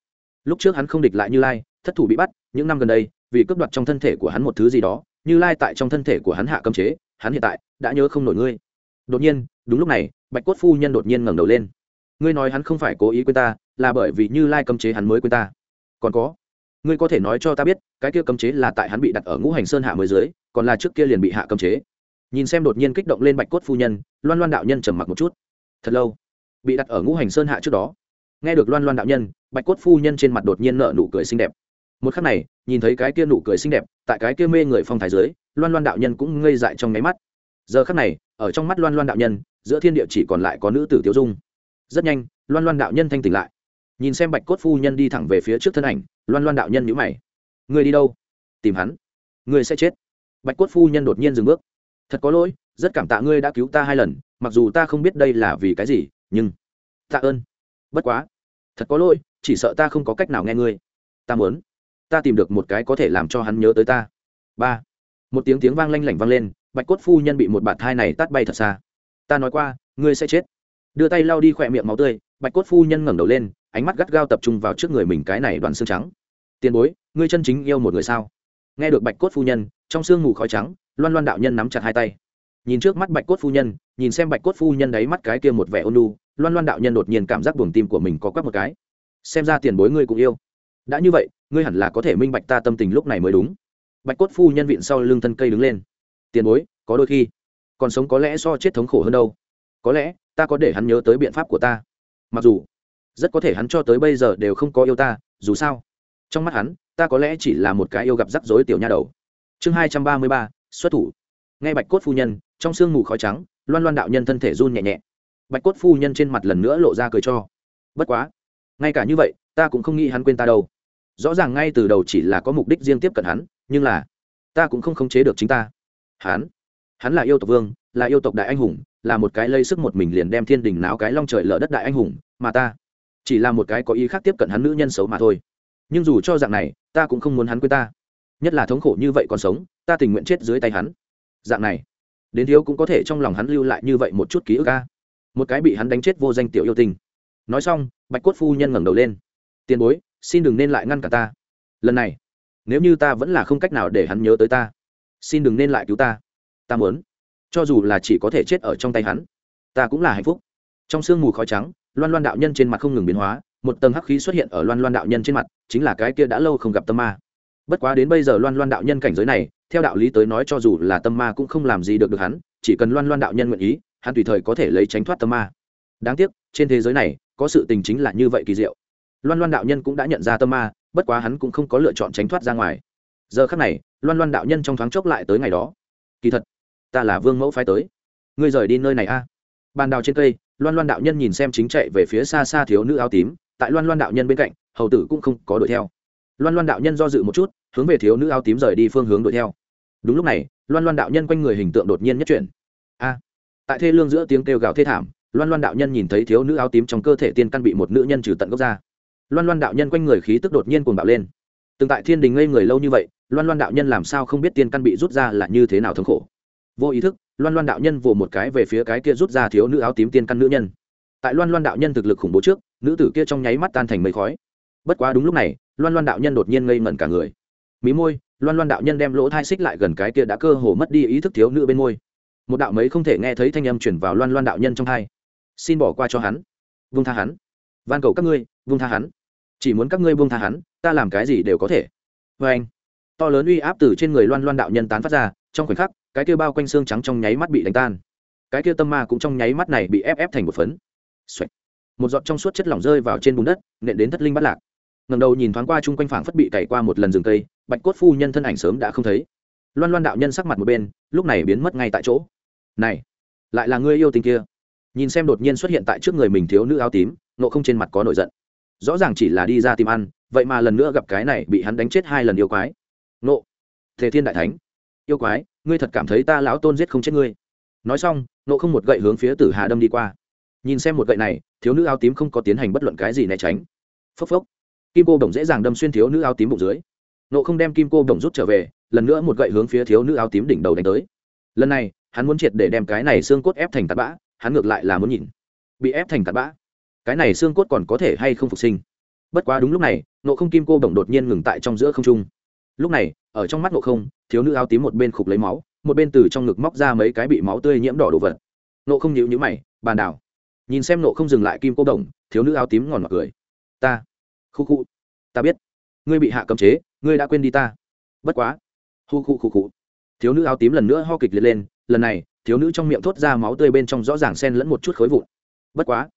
Lúc trước hắn không địch lại như lai, thất thủ bị bắt, những năm gần đây, vì cướp đoạt trong thân thể của hắn một thứ gì đó, như lai tại trong thân thể của hắn hạ cấm chế, hắn hiện tại đã nhớ không nổi ngươi. Đột nhiên, đúng lúc này, bạch cốt phu nhân đột nhiên ngẩng đầu lên. Ngươi nói hắn không phải cố ý quên ta, là bởi vì như lai cấm chế hắn mới quên ta. Còn có ngươi có thể nói cho ta biết, cái kia cấm chế là tại hắn bị đặt ở ngũ hành sơn hạ mới dưới, còn là trước kia liền bị hạ cấm chế. Nhìn xem đột nhiên kích động lên bạch cốt phu nhân, loan loan đạo nhân trầm mặc một chút. Thật lâu, bị đặt ở ngũ hành sơn hạ trước đó. Nghe được loan loan đạo nhân, bạch cốt phu nhân trên mặt đột nhiên nở nụ cười xinh đẹp. Một khắc này, nhìn thấy cái kia nụ cười xinh đẹp, tại cái kia mê người phong thái dưới, loan loan đạo nhân cũng ngây dại trong nháy mắt. Giờ khắc này, ở trong mắt loan loan đạo nhân, giữa thiên địa chỉ còn lại có nữ tử tiêu dung. Rất nhanh, loan loan đạo nhân thanh tỉnh lại. Nhìn xem bạch cốt phu nhân đi thẳng về phía trước thân ảnh loan loan đạo nhân nhữ mày. Người đi đâu? Tìm hắn. Người sẽ chết. Bạch cốt phu nhân đột nhiên dừng bước. Thật có lỗi, rất cảm tạ ngươi đã cứu ta hai lần, mặc dù ta không biết đây là vì cái gì, nhưng tạ ơn. Bất quá. Thật có lỗi, chỉ sợ ta không có cách nào nghe ngươi. Ta muốn. Ta tìm được một cái có thể làm cho hắn nhớ tới ta. Ba. Một tiếng tiếng vang lanh lảnh vang lên, bạch cốt phu nhân bị một bạt thai này tát bay thật xa. Ta nói qua, ngươi sẽ chết. Đưa tay lau đi khỏe miệng máu tươi, bạch cốt phu nhân ngẩng đầu lên ánh mắt gắt gao tập trung vào trước người mình cái này đoàn xương trắng. Tiền bối, ngươi chân chính yêu một người sao? Nghe được bạch cốt phu nhân, trong sương mù khói trắng, loan loan đạo nhân nắm chặt hai tay. Nhìn trước mắt bạch cốt phu nhân, nhìn xem bạch cốt phu nhân đáy mắt cái kia một vẻ ôn lu loan loan đạo nhân đột nhiên cảm giác buồng tim của mình có quắc một cái. Xem ra tiền bối ngươi cũng yêu. Đã như vậy, ngươi hẳn là có thể minh bạch ta tâm tình lúc này mới đúng. Bạch cốt phu nhân vịn sau lưng thân cây đứng lên. Tiền bối, có đôi khi, còn sống có lẽ so chết thống khổ hơn đâu. Có lẽ, ta có để hắn nhớ tới biện pháp của ta. Mặc dù rất có thể hắn cho tới bây giờ đều không có yêu ta, dù sao. Trong mắt hắn, ta có lẽ chỉ là một cái yêu gặp rắc rối tiểu nha đầu. Chương hai trăm ba mươi ba, xuất thủ. Ngay bạch cốt phu nhân, trong sương mù khói trắng, loan loan đạo nhân thân thể run nhẹ nhẹ. Bạch cốt phu nhân trên mặt lần nữa lộ ra cười cho. Bất quá, ngay cả như vậy, ta cũng không nghĩ hắn quên ta đâu. Rõ ràng ngay từ đầu chỉ là có mục đích riêng tiếp cận hắn, nhưng là, ta cũng không khống chế được chính ta. Hắn hắn là yêu tộc vương, là yêu tộc đại anh hùng, là một cái lây sức một mình liền đem thiên đình náo cái long trời lở đất đại anh hùng, mà ta chỉ là một cái có ý khác tiếp cận hắn nữ nhân xấu mà thôi. Nhưng dù cho dạng này, ta cũng không muốn hắn quên ta. Nhất là thống khổ như vậy còn sống, ta tình nguyện chết dưới tay hắn. Dạng này, đến thiếu cũng có thể trong lòng hắn lưu lại như vậy một chút ký ức ca một cái bị hắn đánh chết vô danh tiểu yêu tình nói xong, bạch cốt phu nhân ngẩng đầu lên. Tiền bối, xin đừng nên lại ngăn cả ta. Lần này, nếu như ta vẫn là không cách nào để hắn nhớ tới ta, xin đừng nên lại cứu ta. Ta muốn, cho dù là chỉ có thể chết ở trong tay hắn, ta cũng là hạnh phúc. Trong sương mù khói trắng loan loan đạo nhân trên mặt không ngừng biến hóa, một tầng hắc khí xuất hiện ở loan loan đạo nhân trên mặt, chính là cái kia đã lâu không gặp tâm ma. Bất quá đến bây giờ loan loan đạo nhân cảnh giới này, theo đạo lý tới nói cho dù là tâm ma cũng không làm gì được được hắn, chỉ cần loan loan đạo nhân nguyện ý, hắn tùy thời có thể lấy tránh thoát tâm ma. Đáng tiếc, trên thế giới này, có sự tình chính là như vậy kỳ diệu. Loan loan đạo nhân cũng đã nhận ra tâm ma, bất quá hắn cũng không có lựa chọn tránh thoát ra ngoài. Giờ khắc này, loan loan đạo nhân trong thoáng chốc lại tới ngày đó. Kỳ thật, ta là vương mẫu phái tới. Ngươi rời đi nơi này a. Bàn đào trên cây loan loan đạo nhân nhìn xem chính chạy về phía xa xa thiếu nữ áo tím, tại loan loan đạo nhân bên cạnh, hầu tử cũng không có đuổi theo. Loan loan đạo nhân do dự một chút, hướng về thiếu nữ áo tím rời đi phương hướng đuổi theo. Đúng lúc này, loan loan đạo nhân quanh người hình tượng đột nhiên nhất chuyển. A! Tại thê lương giữa tiếng kêu gào thê thảm, loan loan đạo nhân nhìn thấy thiếu nữ áo tím trong cơ thể tiên căn bị một nữ nhân trừ tận gốc ra. Loan loan đạo nhân quanh người khí tức đột nhiên cuồng bạo lên. Từng tại thiên đình ngây người lâu như vậy, loan loan đạo nhân làm sao không biết tiên căn bị rút ra là như thế nào thống khổ? Vô ý thức loan loan đạo nhân vồ một cái về phía cái kia rút ra thiếu nữ áo tím tiên căn nữ nhân. Tại loan loan đạo nhân thực lực khủng bố trước, nữ tử kia trong nháy mắt tan thành mây khói. Bất quá đúng lúc này, loan loan đạo nhân đột nhiên ngây ngẩn cả người. Mí môi, loan loan đạo nhân đem lỗ thai xích lại gần cái kia đã cơ hồ mất đi ý thức thiếu nữ bên môi. Một đạo mấy không thể nghe thấy thanh âm chuyển vào loan loan đạo nhân trong hai xin bỏ qua cho hắn. Vung tha hắn. Van cầu các ngươi vung tha hắn. Chỉ muốn các ngươi vung tha hắn, ta làm cái gì đều có thể. Vê anh, to lớn uy áp từ trên người loan loan đạo nhân tán phát ra, trong khoảnh khắc cái kia bao quanh xương trắng trong nháy mắt bị đánh tan. Cái kia tâm ma cũng trong nháy mắt này bị ép ép thành một phấn. Một giọt trong suốt chất lỏng rơi vào trên bùn đất, nện đến thất linh bắt lạc. Ngầm đầu nhìn thoáng qua chung quanh phảng phất bị cày qua một lần rừng cây, bạch cốt phu nhân thân ảnh sớm đã không thấy. Loan loan đạo nhân sắc mặt một bên, lúc này biến mất ngay tại chỗ. Này, lại là ngươi yêu tình kia. Nhìn xem đột nhiên xuất hiện tại trước người mình thiếu nữ áo tím nộ không trên mặt có nổi giận. Rõ ràng chỉ là đi ra tìm ăn, vậy mà lần nữa gặp cái này bị hắn đánh chết hai lần yêu quái. Nộ thế thiên đại thánh, yêu quái ngươi thật cảm thấy ta lão tôn giết không chết ngươi. Nói xong, nộ không một gậy hướng phía tử hà đâm đi qua. Nhìn xem một gậy này, thiếu nữ áo tím không có tiến hành bất luận cái gì né tránh. Phốc phốc. Kim cô đồng dễ dàng đâm xuyên thiếu nữ áo tím bụng dưới. Nộ không đem kim cô đồng rút trở về, lần nữa một gậy hướng phía thiếu nữ áo tím đỉnh đầu đánh tới. Lần này, hắn muốn triệt để đem cái này xương cốt ép thành tạt bã, hắn ngược lại là muốn nhìn. Bị ép thành tạt bã. Cái này xương cốt còn có thể hay không phục sinh? Bất quá đúng lúc này, nộ không kim cô đồng đột nhiên ngừng tại trong giữa không trung lúc này, ở trong mắt nộ không, thiếu nữ áo tím một bên khục lấy máu, một bên từ trong ngực móc ra mấy cái bị máu tươi nhiễm đỏ đồ vật. Nộ không nhịu nhữ mày, bàn đảo. Nhìn xem nộ không dừng lại kim cô đồng, thiếu nữ áo tím ngòn mặc cười. Ta, khu khu, ta biết. Ngươi bị hạ cấm chế, ngươi đã quên đi ta. Bất quá. Hu khu khu khu. Thiếu nữ áo tím lần nữa ho kịch liệt lên, lần này, thiếu nữ trong miệng thốt ra máu tươi bên trong rõ ràng xen lẫn một chút khối vụn. Bất quá,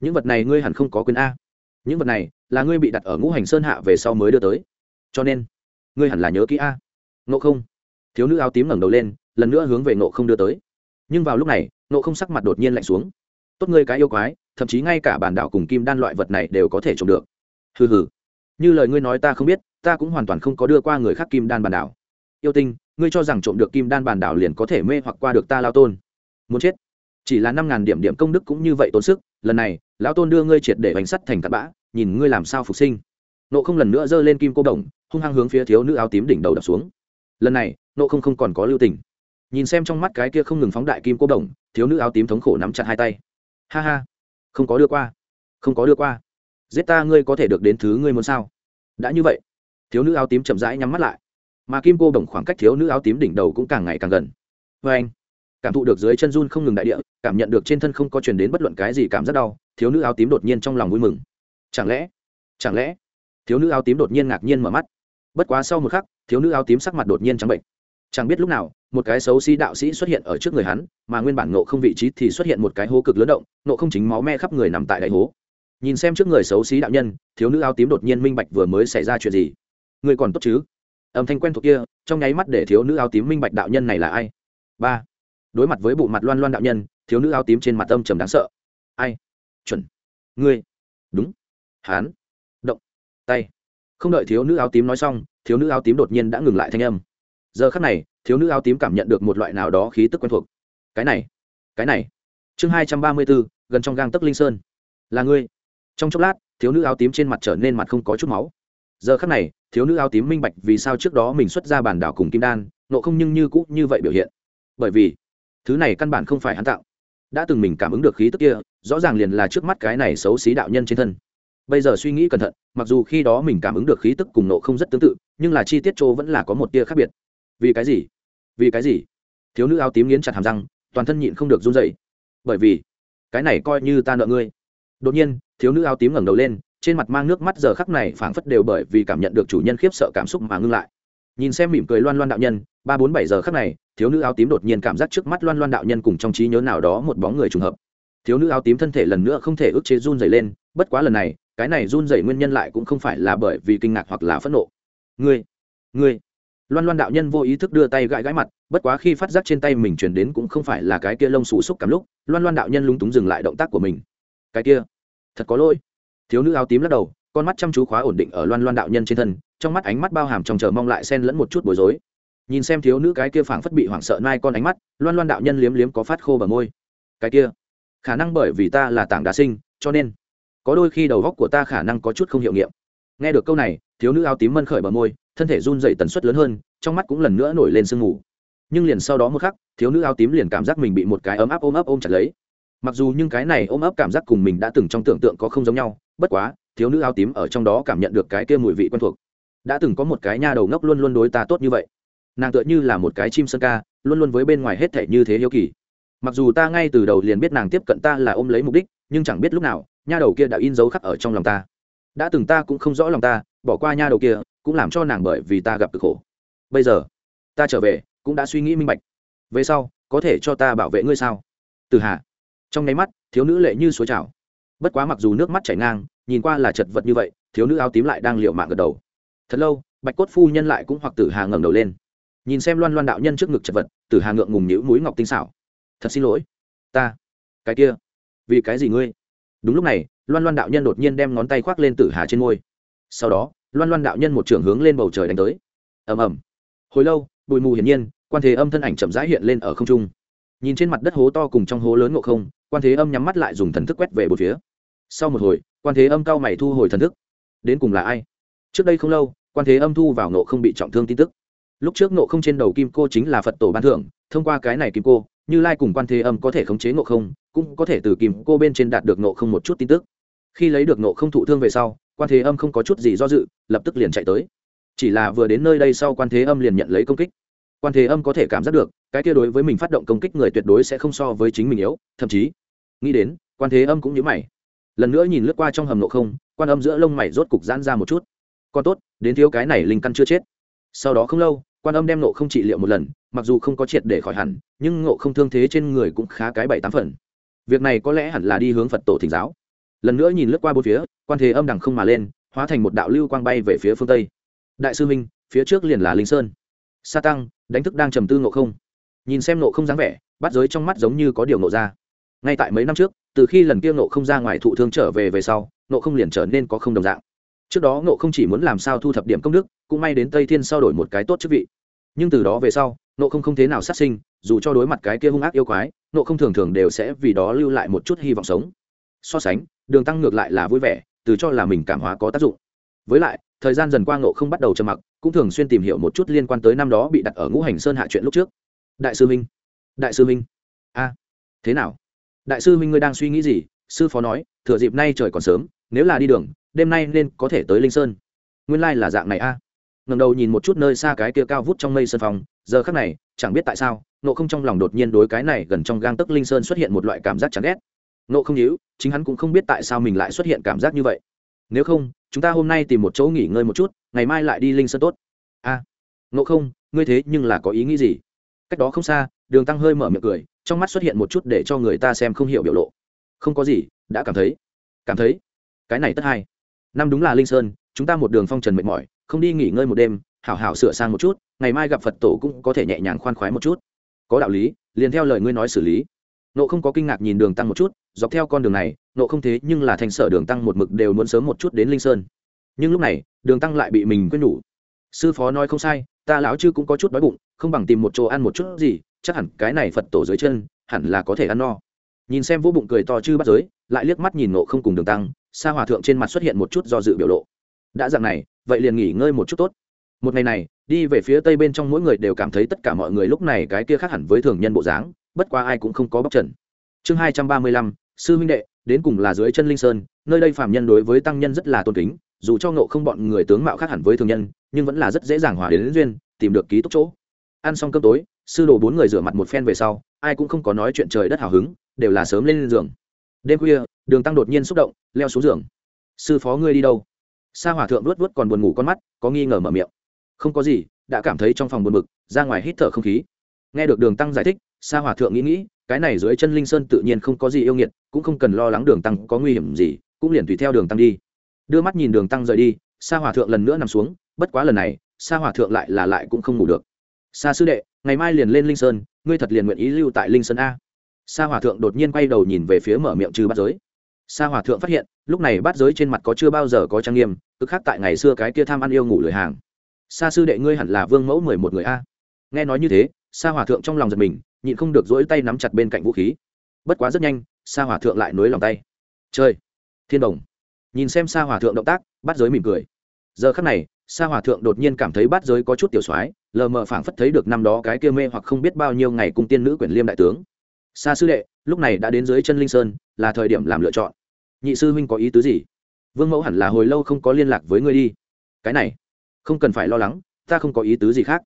những vật này ngươi hẳn không có quyền a. Những vật này là ngươi bị đặt ở ngũ hành sơn hạ về sau mới đưa tới. Cho nên ngươi hẳn là nhớ kỹ a. Nộ không? Thiếu nữ áo tím ngẩng đầu lên, lần nữa hướng về nộ không đưa tới. Nhưng vào lúc này nộ không sắc mặt đột nhiên lạnh xuống. Tốt ngươi cái yêu quái, thậm chí ngay cả bản đảo cùng kim đan loại vật này đều có thể trồng được. Hừ hừ. Như lời ngươi nói ta không biết, ta cũng hoàn toàn không có đưa qua người khác kim đan bản đảo. Yêu tinh, ngươi cho rằng trộm được kim đan bản đảo liền có thể mê hoặc qua được ta lao tôn. Muốn chết. Chỉ là năm ngàn điểm điểm công đức cũng như vậy tốn sức, lần này, lão tôn đưa ngươi triệt để bánh sắt thành tạt bã, nhìn ngươi làm sao phục sinh. Nộ không lần nữa giơ lên kim cô đồng hung hăng hướng phía thiếu nữ áo tím đỉnh đầu đập xuống. Lần này, nộ không không còn có lưu tình. Nhìn xem trong mắt cái kia không ngừng phóng đại kim cô đồng, thiếu nữ áo tím thống khổ nắm chặt hai tay. Ha ha, không có đưa qua, không có đưa qua. Giết ta ngươi có thể được đến thứ ngươi muốn sao? Đã như vậy, thiếu nữ áo tím chậm rãi nhắm mắt lại. Mà kim cô đồng khoảng cách thiếu nữ áo tím đỉnh đầu cũng càng ngày càng gần. Vê anh, cảm thụ được dưới chân run không ngừng đại địa, cảm nhận được trên thân không có truyền đến bất luận cái gì cảm giác đau, thiếu nữ áo tím đột nhiên trong lòng vui mừng. Chẳng lẽ chẳng lẽ, thiếu nữ áo tím đột nhiên ngạc nhiên mở mắt? Bất quá sau một khắc, thiếu nữ áo tím sắc mặt đột nhiên trắng bệnh chẳng biết lúc nào, một cái xấu xí đạo sĩ xuất hiện ở trước người hắn, mà nguyên bản nộ không vị trí thì xuất hiện một cái hố cực lớn động nộ không chính máu me khắp người nằm tại đại hố. Nhìn xem trước người xấu xí đạo nhân, thiếu nữ áo tím đột nhiên minh bạch vừa mới xảy ra chuyện gì. Người còn tốt chứ? Âm thanh quen thuộc kia, trong nháy mắt để thiếu nữ áo tím minh bạch đạo nhân này là ai. Ba. Đối mặt với bộ mặt loan loan đạo nhân, thiếu nữ áo tím trên mặt âm trầm đáng sợ. Ai? Chuẩn. Ngươi. Đúng. Hán. Động. Tay không đợi thiếu nữ áo tím nói xong, thiếu nữ áo tím đột nhiên đã ngừng lại thanh âm. Giờ khắc này, thiếu nữ áo tím cảm nhận được một loại nào đó khí tức quen thuộc. Cái này cái này. Chương hai trăm ba mươi bốn, gần trong gang tấc linh sơn. Là ngươi. Trong chốc lát, thiếu nữ áo tím trên mặt trở nên mặt không có chút máu. Giờ khắc này, thiếu nữ áo tím minh bạch vì sao trước đó mình xuất ra bản đảo cùng kim đan nộ không nhưng như cũ như vậy biểu hiện. Bởi vì, thứ này căn bản không phải hắn tạo. Đã từng mình cảm ứng được khí tức kia, rõ ràng liền là trước mắt cái này xấu xí đạo nhân trên thân bây giờ suy nghĩ cẩn thận, mặc dù khi đó mình cảm ứng được khí tức cùng nộ không rất tương tự, nhưng là chi tiết chỗ vẫn là có một tia khác biệt. Vì cái gì? Vì cái gì? Thiếu nữ áo tím nghiến chặt hàm răng, toàn thân nhịn không được run dậy bởi vì, cái này coi như ta nợ ngươi. Đột nhiên, thiếu nữ áo tím ngẩng đầu lên, trên mặt mang nước mắt giờ khắc này phảng phất đều bởi vì cảm nhận được chủ nhân khiếp sợ cảm xúc mà ngưng lại. Nhìn xem mỉm cười loan loan đạo nhân, ba bốn bảy giờ khắc này, thiếu nữ áo tím đột nhiên cảm giác trước mắt loan loan đạo nhân cùng trong trí nhớ nào đó một bóng người trùng hợp. Thiếu nữ áo tím thân thể lần nữa không thể ức chế run dày lên, bất quá lần này cái này run rẩy nguyên nhân lại cũng không phải là bởi vì kinh ngạc hoặc là phẫn nộ. Ngươi ngươi. Loan loan đạo nhân vô ý thức đưa tay gãi gãi mặt, bất quá khi phát giác trên tay mình chuyển đến cũng không phải là cái kia lông xù xúc cảm lúc, loan loan đạo nhân lúng túng dừng lại động tác của mình. Cái kia, thật có lỗi. Thiếu nữ áo tím lắc đầu, con mắt chăm chú khóa ổn định ở loan loan đạo nhân trên thân, trong mắt ánh mắt bao hàm trong chờ mong lại xen lẫn một chút bối rối. Nhìn xem thiếu nữ cái kia phảng phất bị hoảng sợ nai con ánh mắt, loan loan đạo nhân liếm liếm có phát khô bờ môi. Cái kia, khả năng bởi vì ta là tảng đá sinh, cho nên có đôi khi đầu góc của ta khả năng có chút không hiệu nghiệm. Nghe được câu này, thiếu nữ áo tím mân khởi bờ môi, thân thể run dậy tần suất lớn hơn, trong mắt cũng lần nữa nổi lên sương mù. Nhưng liền sau đó một khắc, thiếu nữ áo tím liền cảm giác mình bị một cái ấm áp ôm ấp ôm chặt lấy. Mặc dù nhưng cái này ôm ấp cảm giác cùng mình đã từng trong tưởng tượng có không giống nhau, bất quá, thiếu nữ áo tím ở trong đó cảm nhận được cái kia mùi vị quen thuộc. Đã từng có một cái nha đầu ngốc luôn luôn đối ta tốt như vậy. Nàng tựa như là một cái chim sơn ca, luôn luôn với bên ngoài hết thể như thế hiếu kỳ. Mặc dù ta ngay từ đầu liền biết nàng tiếp cận ta là ôm lấy mục đích, nhưng chẳng biết lúc nào nha đầu kia đã in dấu khắc ở trong lòng ta. Đã từng ta cũng không rõ lòng ta, bỏ qua nha đầu kia, cũng làm cho nàng bởi vì ta gặp cực khổ. Bây giờ, ta trở về, cũng đã suy nghĩ minh bạch. Về sau, có thể cho ta bảo vệ ngươi sao? Từ Hà, trong nháy mắt, thiếu nữ lệ như suối trào. Bất quá mặc dù nước mắt chảy ngang, nhìn qua là chật vật như vậy, thiếu nữ áo tím lại đang liệu mạng gật đầu. Thật lâu, bạch cốt phu nhân lại cũng hoặc tử hà ngẩng đầu lên. Nhìn xem loan loan đạo nhân trước ngực chật vật, tử hà ngượng ngùng nhữ mũi ngọc tinh xảo. Thật xin lỗi, ta, cái kia, vì cái gì ngươi? Đúng lúc này, loan loan đạo nhân đột nhiên đem ngón tay khoác lên tử hà trên môi. Sau đó, loan loan đạo nhân một trường hướng lên bầu trời đánh tới. Ầm ầm. Hồi lâu, bụi mù hiển nhiên, quan thế âm thân ảnh chậm rãi hiện lên ở không trung. Nhìn trên mặt đất hố to cùng trong hố lớn ngộ không, quan thế âm nhắm mắt lại dùng thần thức quét về một phía. Sau một hồi, quan thế âm cao mày thu hồi thần thức. Đến cùng là ai? Trước đây không lâu, quan thế âm thu vào ngộ không bị trọng thương tin tức lúc trước nộ không trên đầu kim cô chính là phật tổ ban thưởng, thông qua cái này kim cô, như lai cùng quan thế âm có thể khống chế nộ không, cũng có thể từ kim cô bên trên đạt được nộ không một chút tin tức. Khi lấy được nộ không thụ thương về sau, quan thế âm không có chút gì do dự, lập tức liền chạy tới. Chỉ là vừa đến nơi đây sau quan thế âm liền nhận lấy công kích. Quan thế âm có thể cảm giác được, cái kia đối với mình phát động công kích người tuyệt đối sẽ không so với chính mình yếu, thậm chí, nghĩ đến, quan thế âm cũng nhớ mày. Lần nữa nhìn lướt qua trong hầm nộ không, quan âm giữa lông mày rốt cục giãn ra một chút. Còn tốt, đến thiếu cái này linh căn chưa chết. Sau đó không lâu quan âm đem nộ không trị liệu một lần, mặc dù không có triệt để khỏi hẳn, nhưng nộ không thương thế trên người cũng khá cái bảy tám phần. Việc này có lẽ hẳn là đi hướng phật tổ thỉnh giáo. Lần nữa nhìn lướt qua bốn phía, quan thế âm đằng không mà lên, hóa thành một đạo lưu quang bay về phía phương tây. Đại sư minh, phía trước liền là linh sơn. Sa tăng, đánh thức đang trầm tư nộ không. Nhìn xem nộ không dáng vẻ, bắt giới trong mắt giống như có điều nộ ra. Ngay tại mấy năm trước, từ khi lần kia nộ không ra ngoài thụ thương trở về về sau nộ không liền trở nên có không đồng dạng. Trước đó nộ không chỉ muốn làm sao thu thập điểm công đức, cũng may đến tây thiên sau đổi một cái tốt chức vị nhưng từ đó về sau, nộ không không thế nào sát sinh, dù cho đối mặt cái kia hung ác yêu quái, nộ không thường thường đều sẽ vì đó lưu lại một chút hy vọng sống. So sánh, đường tăng ngược lại là vui vẻ, từ cho là mình cảm hóa có tác dụng. Với lại, thời gian dần qua nộ không bắt đầu trầm mặc, cũng thường xuyên tìm hiểu một chút liên quan tới năm đó bị đặt ở ngũ hành sơn hạ chuyện lúc trước. Đại sư minh đại sư minh a, thế nào? Đại sư minh ngươi đang suy nghĩ gì? Sư phó nói, thừa dịp nay trời còn sớm, nếu là đi đường, đêm nay nên có thể tới linh sơn. Nguyên lai là dạng này a ngầm đầu nhìn một chút nơi xa cái kia cao vút trong mây sơn phòng giờ khắc này chẳng biết tại sao nộ không trong lòng đột nhiên đối cái này gần trong gang tấc linh sơn xuất hiện một loại cảm giác chán ghét. Nộ không nhíu chính hắn cũng không biết tại sao mình lại xuất hiện cảm giác như vậy. Nếu không chúng ta hôm nay tìm một chỗ nghỉ ngơi một chút ngày mai lại đi linh sơn tốt. A à, nộ không ngươi thế nhưng là có ý nghĩ gì? Cách đó không xa đường tăng hơi mở miệng cười trong mắt xuất hiện một chút để cho người ta xem không hiểu biểu lộ. Không có gì đã cảm thấy. Cảm thấy. Cái này tất hay. năm đúng là linh sơn chúng ta một đường phong trần mệt mỏi không đi nghỉ ngơi một đêm, hảo hảo sửa sang một chút, ngày mai gặp phật tổ cũng có thể nhẹ nhàng khoan khoái một chút. Có đạo lý, liền theo lời ngươi nói xử lý. Nộ không có kinh ngạc nhìn đường tăng một chút, dọc theo con đường này, nộ không thế nhưng là thành sở đường tăng một mực đều muốn sớm một chút đến linh sơn. Nhưng lúc này, đường tăng lại bị mình quên nhủ sư phó nói không sai, ta lão chư cũng có chút đói bụng, không bằng tìm một chỗ ăn một chút gì, chắc hẳn cái này phật tổ dưới chân, hẳn là có thể ăn no. Nhìn xem vũ bụng cười to chư bắt giới, lại liếc mắt nhìn nộ không cùng đường tăng, sa hòa thượng trên mặt xuất hiện một chút do dự biểu lộ đã dạng này vậy liền nghỉ ngơi một chút tốt. Một ngày này đi về phía tây bên trong mỗi người đều cảm thấy tất cả mọi người lúc này cái kia khác hẳn với thường nhân bộ dáng bất qua ai cũng không có bóc trần. Chương hai trăm ba mươi lăm sư huynh đệ đến cùng là dưới chân linh sơn nơi đây phạm nhân đối với tăng nhân rất là tôn kính dù cho ngộ không bọn người tướng mạo khác hẳn với thường nhân nhưng vẫn là rất dễ dàng hòa đến, đến duyên tìm được ký túc chỗ. Ăn xong cơm tối sư đồ bốn người rửa mặt một phen về sau ai cũng không có nói chuyện trời đất hào hứng đều là sớm lên giường. Đêm khuya đường tăng đột nhiên xúc động leo xuống giường. Sư phó ngươi đi đâu? Sa hòa thượng luốt luốt còn buồn ngủ con mắt, có nghi ngờ mở miệng. Không có gì, đã cảm thấy trong phòng buồn bực, ra ngoài hít thở không khí. Nghe được đường tăng giải thích, sa hòa thượng nghĩ nghĩ, cái này dưới chân linh sơn tự nhiên không có gì yêu nghiệt, cũng không cần lo lắng đường tăng có nguy hiểm gì, cũng liền tùy theo đường tăng đi. Đưa mắt nhìn đường tăng rời đi, sa hòa thượng lần nữa nằm xuống, bất quá lần này, sa hòa thượng lại là lại cũng không ngủ được. Sa sư đệ, ngày mai liền lên linh sơn, ngươi thật liền nguyện ý lưu tại linh sơn a. Sa hòa thượng đột nhiên quay đầu nhìn về phía mở miệng trừ bắt giới sa hòa thượng phát hiện, lúc này bát giới trên mặt có chưa bao giờ có trang nghiêm, tức khác tại ngày xưa cái kia tham ăn yêu ngủ lười hàng. Sa sư đệ ngươi hẳn là vương mẫu mười một người a. Nghe nói như thế, sa hòa thượng trong lòng giật mình, nhịn không được dỗi tay nắm chặt bên cạnh vũ khí. Bất quá rất nhanh, sa hòa thượng lại nối lòng tay. Chơi thiên đồng! Nhìn xem sa hòa thượng động tác bắt giới mỉm cười. Giờ khắc này, sa hòa thượng đột nhiên cảm thấy bắt giới có chút tiểu soái, lờ mờ phảng phất thấy được năm đó cái kia mê hoặc không biết bao nhiêu ngày cùng tiên nữ quyển liêm đại tướng sa sư đệ, lúc này đã đến dưới chân linh sơn, là thời điểm làm lựa chọn. Nhị sư huynh có ý tứ gì? Vương mẫu hẳn là hồi lâu không có liên lạc với ngươi đi. Cái này, không cần phải lo lắng, ta không có ý tứ gì khác.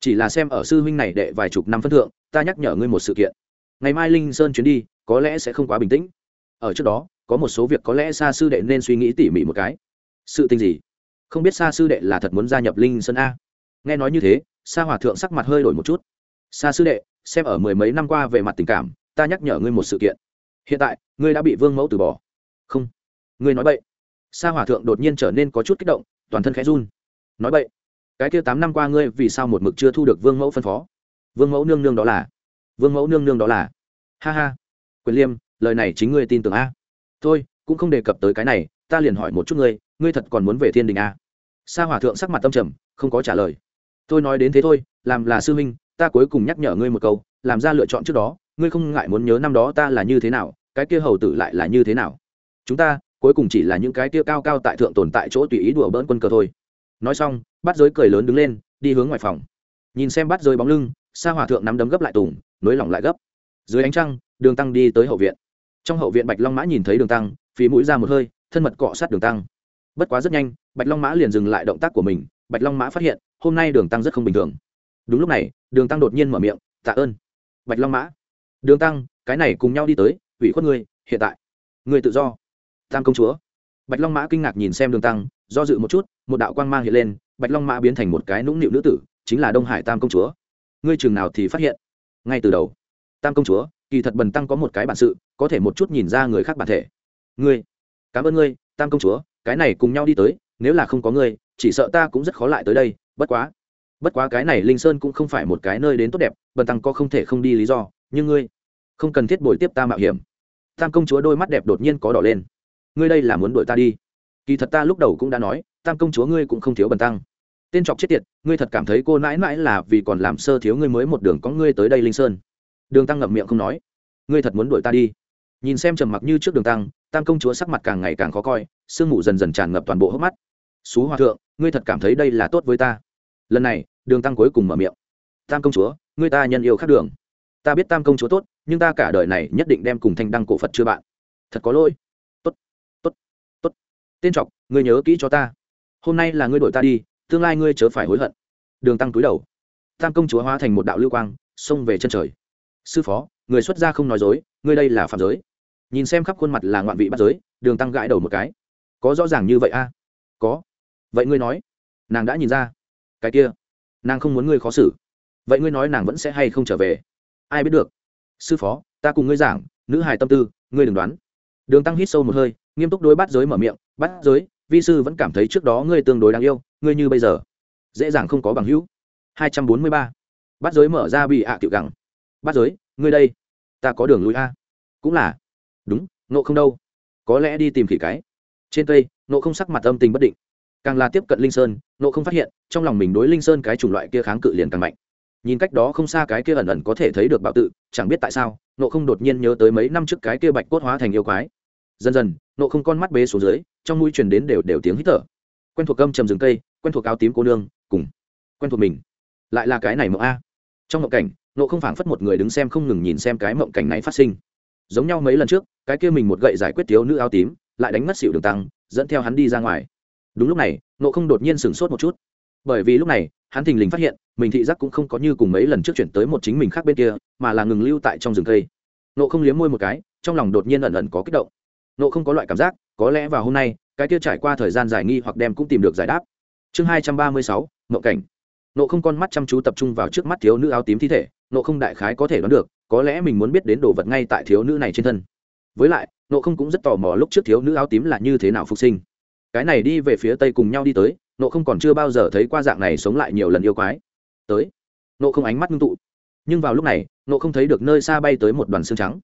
Chỉ là xem ở sư huynh này đệ vài chục năm phân thượng, ta nhắc nhở ngươi một sự kiện. Ngày mai linh sơn chuyến đi, có lẽ sẽ không quá bình tĩnh. Ở trước đó, có một số việc có lẽ xa sư đệ nên suy nghĩ tỉ mỉ một cái. Sự tình gì? Không biết xa sư đệ là thật muốn gia nhập linh sơn a? Nghe nói như thế, sa hòa thượng sắc mặt hơi đổi một chút. Sa sư đệ xem ở mười mấy năm qua về mặt tình cảm, ta nhắc nhở ngươi một sự kiện. Hiện tại, ngươi đã bị vương mẫu từ bỏ. Không. Ngươi nói vậy sa hòa thượng đột nhiên trở nên có chút kích động, toàn thân khẽ run. Nói vậy cái kia tám năm qua ngươi vì sao một mực chưa thu được vương mẫu phân phó? Vương mẫu nương nương đó là. Vương mẫu nương nương đó là. Ha ha. Quyền liêm, lời này chính ngươi tin tưởng a? Thôi, cũng không đề cập tới cái này, ta liền hỏi một chút ngươi ngươi thật còn muốn về thiên đình a? Sa hòa thượng sắc mặt tâm trầm, không có trả lời. Tôi nói đến thế thôi, làm là sư huynh ta cuối cùng nhắc nhở ngươi một câu, làm ra lựa chọn trước đó, ngươi không ngại muốn nhớ năm đó ta là như thế nào, cái kia hầu tử lại là như thế nào. Chúng ta, cuối cùng chỉ là những cái kia cao cao tại thượng tồn tại chỗ tùy ý đùa bỡn quân cờ thôi. Nói xong bắt giới cười lớn đứng lên, đi hướng ngoài phòng. Nhìn xem bắt giới bóng lưng, sa hòa thượng nắm đấm gấp lại tùng nới lỏng lại gấp. Dưới ánh trăng, đường tăng đi tới hậu viện. Trong hậu viện bạch long mã nhìn thấy đường tăng, phí mũi ra một hơi, thân mật cọ sát đường tăng. Bất quá rất nhanh, bạch long mã liền dừng lại động tác của mình, bạch long mã phát hiện, hôm nay đường tăng rất không bình thường. Đúng lúc này đường tăng đột nhiên mở miệng, tạ ơn. Bạch long mã, đường tăng, cái này cùng nhau đi tới, ủy khuất ngươi, hiện tại, ngươi tự do. Tam công chúa. Bạch long mã kinh ngạc nhìn xem đường tăng, do dự một chút, một đạo quang mang hiện lên, bạch long mã biến thành một cái nũng nịu nữ tử, chính là đông hải tam công chúa. Ngươi chừng nào thì phát hiện? Ngay từ đầu. Tam công chúa, kỳ thật bần tăng có một cái bản sự, có thể một chút nhìn ra người khác bản thể. Ngươi, cảm ơn ngươi, tam công chúa, cái này cùng nhau đi tới, nếu là không có ngươi, chỉ sợ ta cũng rất khó lại tới đây, bất quá bất quá cái này linh sơn cũng không phải một cái nơi đến tốt đẹp, bần tăng có không thể không đi lý do, nhưng ngươi không cần thiết bồi tiếp ta mạo hiểm. Tam công chúa đôi mắt đẹp đột nhiên có đỏ lên. Ngươi đây là muốn đuổi ta đi. Kỳ thật ta lúc đầu cũng đã nói, tam công chúa ngươi cũng không thiếu bần tăng. Tên trọc chết tiệt, ngươi thật cảm thấy cô nãi nãi là vì còn làm sơ thiếu ngươi mới một đường có ngươi tới đây linh sơn. Đường tăng ngậm miệng không nói. Ngươi thật muốn đuổi ta đi. Nhìn xem trầm mặc như trước đường tăng, tam công chúa sắc mặt càng ngày càng khó coi, sương mù dần dần tràn ngập toàn bộ hốc mắt. Xú hòa thượng, ngươi thật cảm thấy đây là tốt với ta. Lần này đường tăng cuối cùng mở miệng. Tam công chúa người ta nhân yêu khác đường. Ta biết tam công chúa tốt, nhưng ta cả đời này nhất định đem cùng thanh đăng cổ phật chưa bạn. Thật có lỗi. Tốt tốt tốt. Tên trọc, ngươi nhớ kỹ cho ta. Hôm nay là ngươi đổi ta đi, tương lai ngươi chớ phải hối hận. Đường tăng túi đầu. Tam công chúa hóa thành một đạo lưu quang, xông về chân trời. Sư phó, người xuất gia không nói dối, ngươi đây là phạm giới. Nhìn xem khắp khuôn mặt là ngoạn vị bắt giới, đường tăng gãi đầu một cái. Có rõ ràng như vậy a? Có. Vậy ngươi nói. Nàng đã nhìn ra. Cái kia nàng không muốn ngươi khó xử. Vậy ngươi nói nàng vẫn sẽ hay không trở về? Ai biết được. Sư phó, ta cùng ngươi giảng, nữ hài tâm tư, ngươi đừng đoán. Đường tăng hít sâu một hơi, nghiêm túc đối bắt giới mở miệng bắt giới, vi sư vẫn cảm thấy trước đó ngươi tương đối đáng yêu, ngươi như bây giờ, dễ dàng không có bằng hữu. Hai trăm bốn mươi ba. Bắt giới mở ra bị ạ à tiểu gẳng. Bắt giới, ngươi đây, ta có đường lùi a. Cũng là. Đúng nộ không đâu. Có lẽ đi tìm khỉ cái. Trên cây nộ không sắc mặt âm tình bất định càng là tiếp cận linh sơn nộ không phát hiện, trong lòng mình đối linh sơn cái chủng loại kia kháng cự liền càng mạnh. Nhìn cách đó không xa cái kia ẩn ẩn có thể thấy được bạo tự, chẳng biết tại sao nộ không đột nhiên nhớ tới mấy năm trước cái kia bạch cốt hóa thành yêu quái. Dần dần nộ không con mắt bế xuống dưới, trong mũi truyền đến đều đều tiếng hít thở. Quen thuộc cơm trầm rừng cây, quen thuộc áo tím cô nương, cùng quen thuộc mình. Lại là cái này mộng a. Trong mộng cảnh nộ không phảng phất một người đứng xem không ngừng nhìn xem cái mộng cảnh này phát sinh. Giống nhau mấy lần trước, cái kia mình một gậy giải quyết thiếu nữ áo tím, lại đánh mất xỉu đường tăng, dẫn theo hắn đi ra ngoài đúng lúc này nộ không đột nhiên sửng sốt một chút. Bởi vì lúc này, hắn thình lình phát hiện, mình thị giác cũng không có như cùng mấy lần trước chuyển tới một chính mình khác bên kia, mà là ngừng lưu tại trong rừng cây. Nộ không liếm môi một cái, trong lòng đột nhiên ẩn ẩn có kích động. Nộ không có loại cảm giác, có lẽ vào hôm nay, cái kia trải qua thời gian dài nghi hoặc đem cũng tìm được giải đáp. Chương hai trăm ba mươi sáu nộ cảnh. Nộ không con mắt chăm chú tập trung vào trước mắt thiếu nữ áo tím thi thể nộ không đại khái có thể đoán được, có lẽ mình muốn biết đến đồ vật ngay tại thiếu nữ này trên thân. Với lại nộ không cũng rất tò mò lúc trước thiếu nữ áo tím là như thế nào phục sinh cái này đi về phía tây cùng nhau đi tới, nộ không còn chưa bao giờ thấy qua dạng này sống lại nhiều lần yêu quái. Tới. Nộ không ánh mắt ngưng tụ. Nhưng vào lúc này, nộ không thấy được nơi xa bay tới một đoàn xương trắng.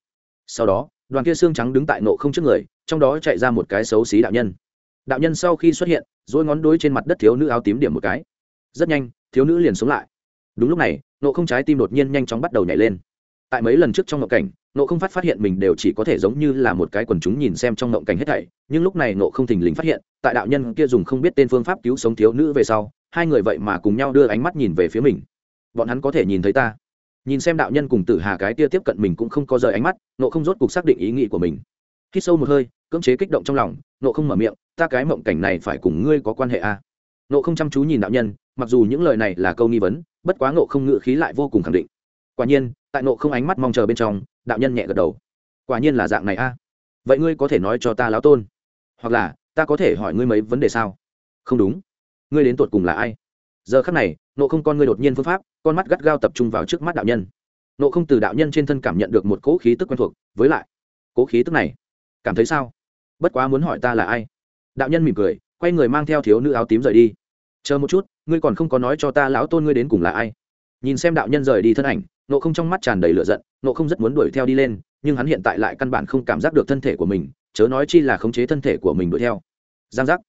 Sau đó, đoàn kia xương trắng đứng tại nộ không trước người, trong đó chạy ra một cái xấu xí đạo nhân. Đạo nhân sau khi xuất hiện dối ngón đối trên mặt đất thiếu nữ áo tím điểm một cái. Rất nhanh, thiếu nữ liền sống lại. Đúng lúc này, nộ không trái tim đột nhiên nhanh chóng bắt đầu nhảy lên tại mấy lần trước trong ngộ cảnh nộ không phát phát hiện mình đều chỉ có thể giống như là một cái quần chúng nhìn xem trong ngộ cảnh hết thảy, nhưng lúc này nộ không thình lình phát hiện, tại đạo nhân kia dùng không biết tên phương pháp cứu sống thiếu nữ về sau, hai người vậy mà cùng nhau đưa ánh mắt nhìn về phía mình. Bọn hắn có thể nhìn thấy ta. Nhìn xem đạo nhân cùng tử hà cái kia tiếp cận mình cũng không có rời ánh mắt nộ không rốt cuộc xác định ý nghĩ của mình. Khi sâu một hơi, cưỡng chế kích động trong lòng nộ không mở miệng, ta cái mộng cảnh này phải cùng ngươi có quan hệ à. nộ không chăm chú nhìn đạo nhân, mặc dù những lời này là câu nghi vấn, bất quá nộ không ngự khí lại vô cùng khẳng định quả nhiên, tại nộ không ánh mắt mong chờ bên trong, đạo nhân nhẹ gật đầu. Quả nhiên là dạng này a. À? vậy ngươi có thể nói cho ta lão tôn? Hoặc là, ta có thể hỏi ngươi mấy vấn đề sao? Không đúng. Ngươi đến tột cùng là ai? Giờ khắc này, nộ không con ngươi đột nhiên phương pháp con mắt gắt gao tập trung vào trước mắt đạo nhân. Nộ không từ đạo nhân trên thân cảm nhận được một cỗ khí tức quen thuộc, với lại, cỗ khí tức này, cảm thấy sao? Bất quá muốn hỏi ta là ai? Đạo nhân mỉm cười, quay người mang theo thiếu nữ áo tím rời đi. Chờ một chút, ngươi còn không có nói cho ta lão tôn ngươi đến cùng là ai? Nhìn xem đạo nhân rời đi thân ảnh nộ không trong mắt tràn đầy lửa giận, nộ không rất muốn đuổi theo đi lên, nhưng hắn hiện tại lại căn bản không cảm giác được thân thể của mình, chớ nói chi là khống chế thân thể của mình đuổi theo. Giang giác.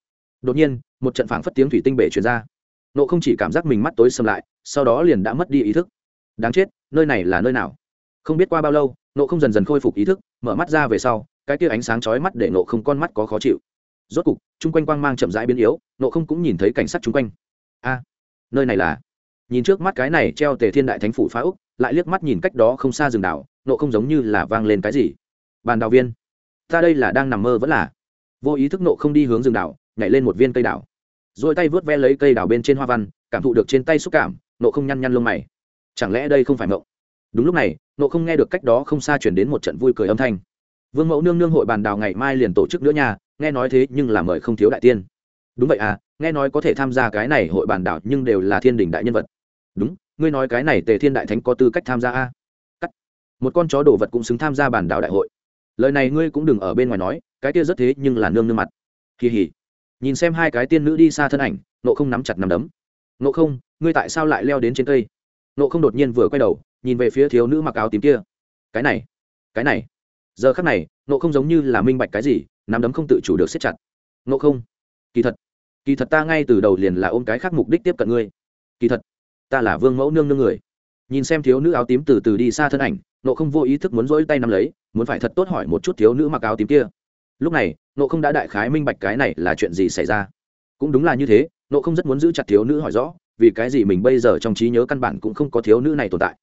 Đột nhiên, một trận phảng phất tiếng thủy tinh bể truyền ra. Nộ không chỉ cảm giác mình mắt tối xâm lại, sau đó liền đã mất đi ý thức. Đáng chết, nơi này là nơi nào? Không biết qua bao lâu, nộ không dần dần khôi phục ý thức, mở mắt ra về sau, cái kia ánh sáng chói mắt để nộ không con mắt có khó chịu. Rốt cục, chung quanh quang mang chậm rãi biến yếu, nộ không cũng nhìn thấy cảnh sát chung quanh. A, nơi này là nhìn trước mắt cái này treo tề thiên đại thánh phủ phá úc, lại liếc mắt nhìn cách đó không xa rừng đảo, nộ không giống như là vang lên cái gì. Bàn đào viên, ta đây là đang nằm mơ vẫn là. Vô ý thức nộ không đi hướng rừng đảo, nhảy lên một viên cây đảo. Rồi tay vớt ve lấy cây đảo bên trên hoa văn, cảm thụ được trên tay xúc cảm, nộ không nhăn nhăn lông mày. Chẳng lẽ đây không phải mộng? Đúng lúc này, nộ không nghe được cách đó không xa chuyển đến một trận vui cười âm thanh. Vương mẫu nương nương hội bàn đào ngày mai liền tổ chức nữa nha, nghe nói thế nhưng là mời không thiếu đại tiên. Đúng vậy à nghe nói có thể tham gia cái này hội bàn đảo nhưng đều là thiên đình đại nhân vật đúng, ngươi nói cái này tề thiên đại thánh có tư cách tham gia a? Cắt. Một con chó đồ vật cũng xứng tham gia bản đảo đại hội. Lời này ngươi cũng đừng ở bên ngoài nói, cái kia rất thế nhưng là nương nương mặt. Kỳ hỉ nhìn xem hai cái tiên nữ đi xa thân ảnh nộ không nắm chặt nắm đấm. Nộ không, ngươi tại sao lại leo đến trên cây? Nộ không đột nhiên vừa quay đầu, nhìn về phía thiếu nữ mặc áo tím kia. Cái này cái này. Giờ khắc này nộ không giống như là minh bạch cái gì, nắm đấm không tự chủ được siết chặt. Nộ không, kỳ thật kỳ thật ta ngay từ đầu liền là ôm cái khác mục đích tiếp cận ngươi. Kỳ thật ta là vương mẫu nương nương người. Nhìn xem thiếu nữ áo tím từ từ đi xa thân ảnh nộ không vô ý thức muốn rỗi tay nắm lấy, muốn phải thật tốt hỏi một chút thiếu nữ mặc áo tím kia. Lúc này nộ không đã đại khái minh bạch cái này là chuyện gì xảy ra. Cũng đúng là như thế nộ không rất muốn giữ chặt thiếu nữ hỏi rõ, vì cái gì mình bây giờ trong trí nhớ căn bản cũng không có thiếu nữ này tồn tại,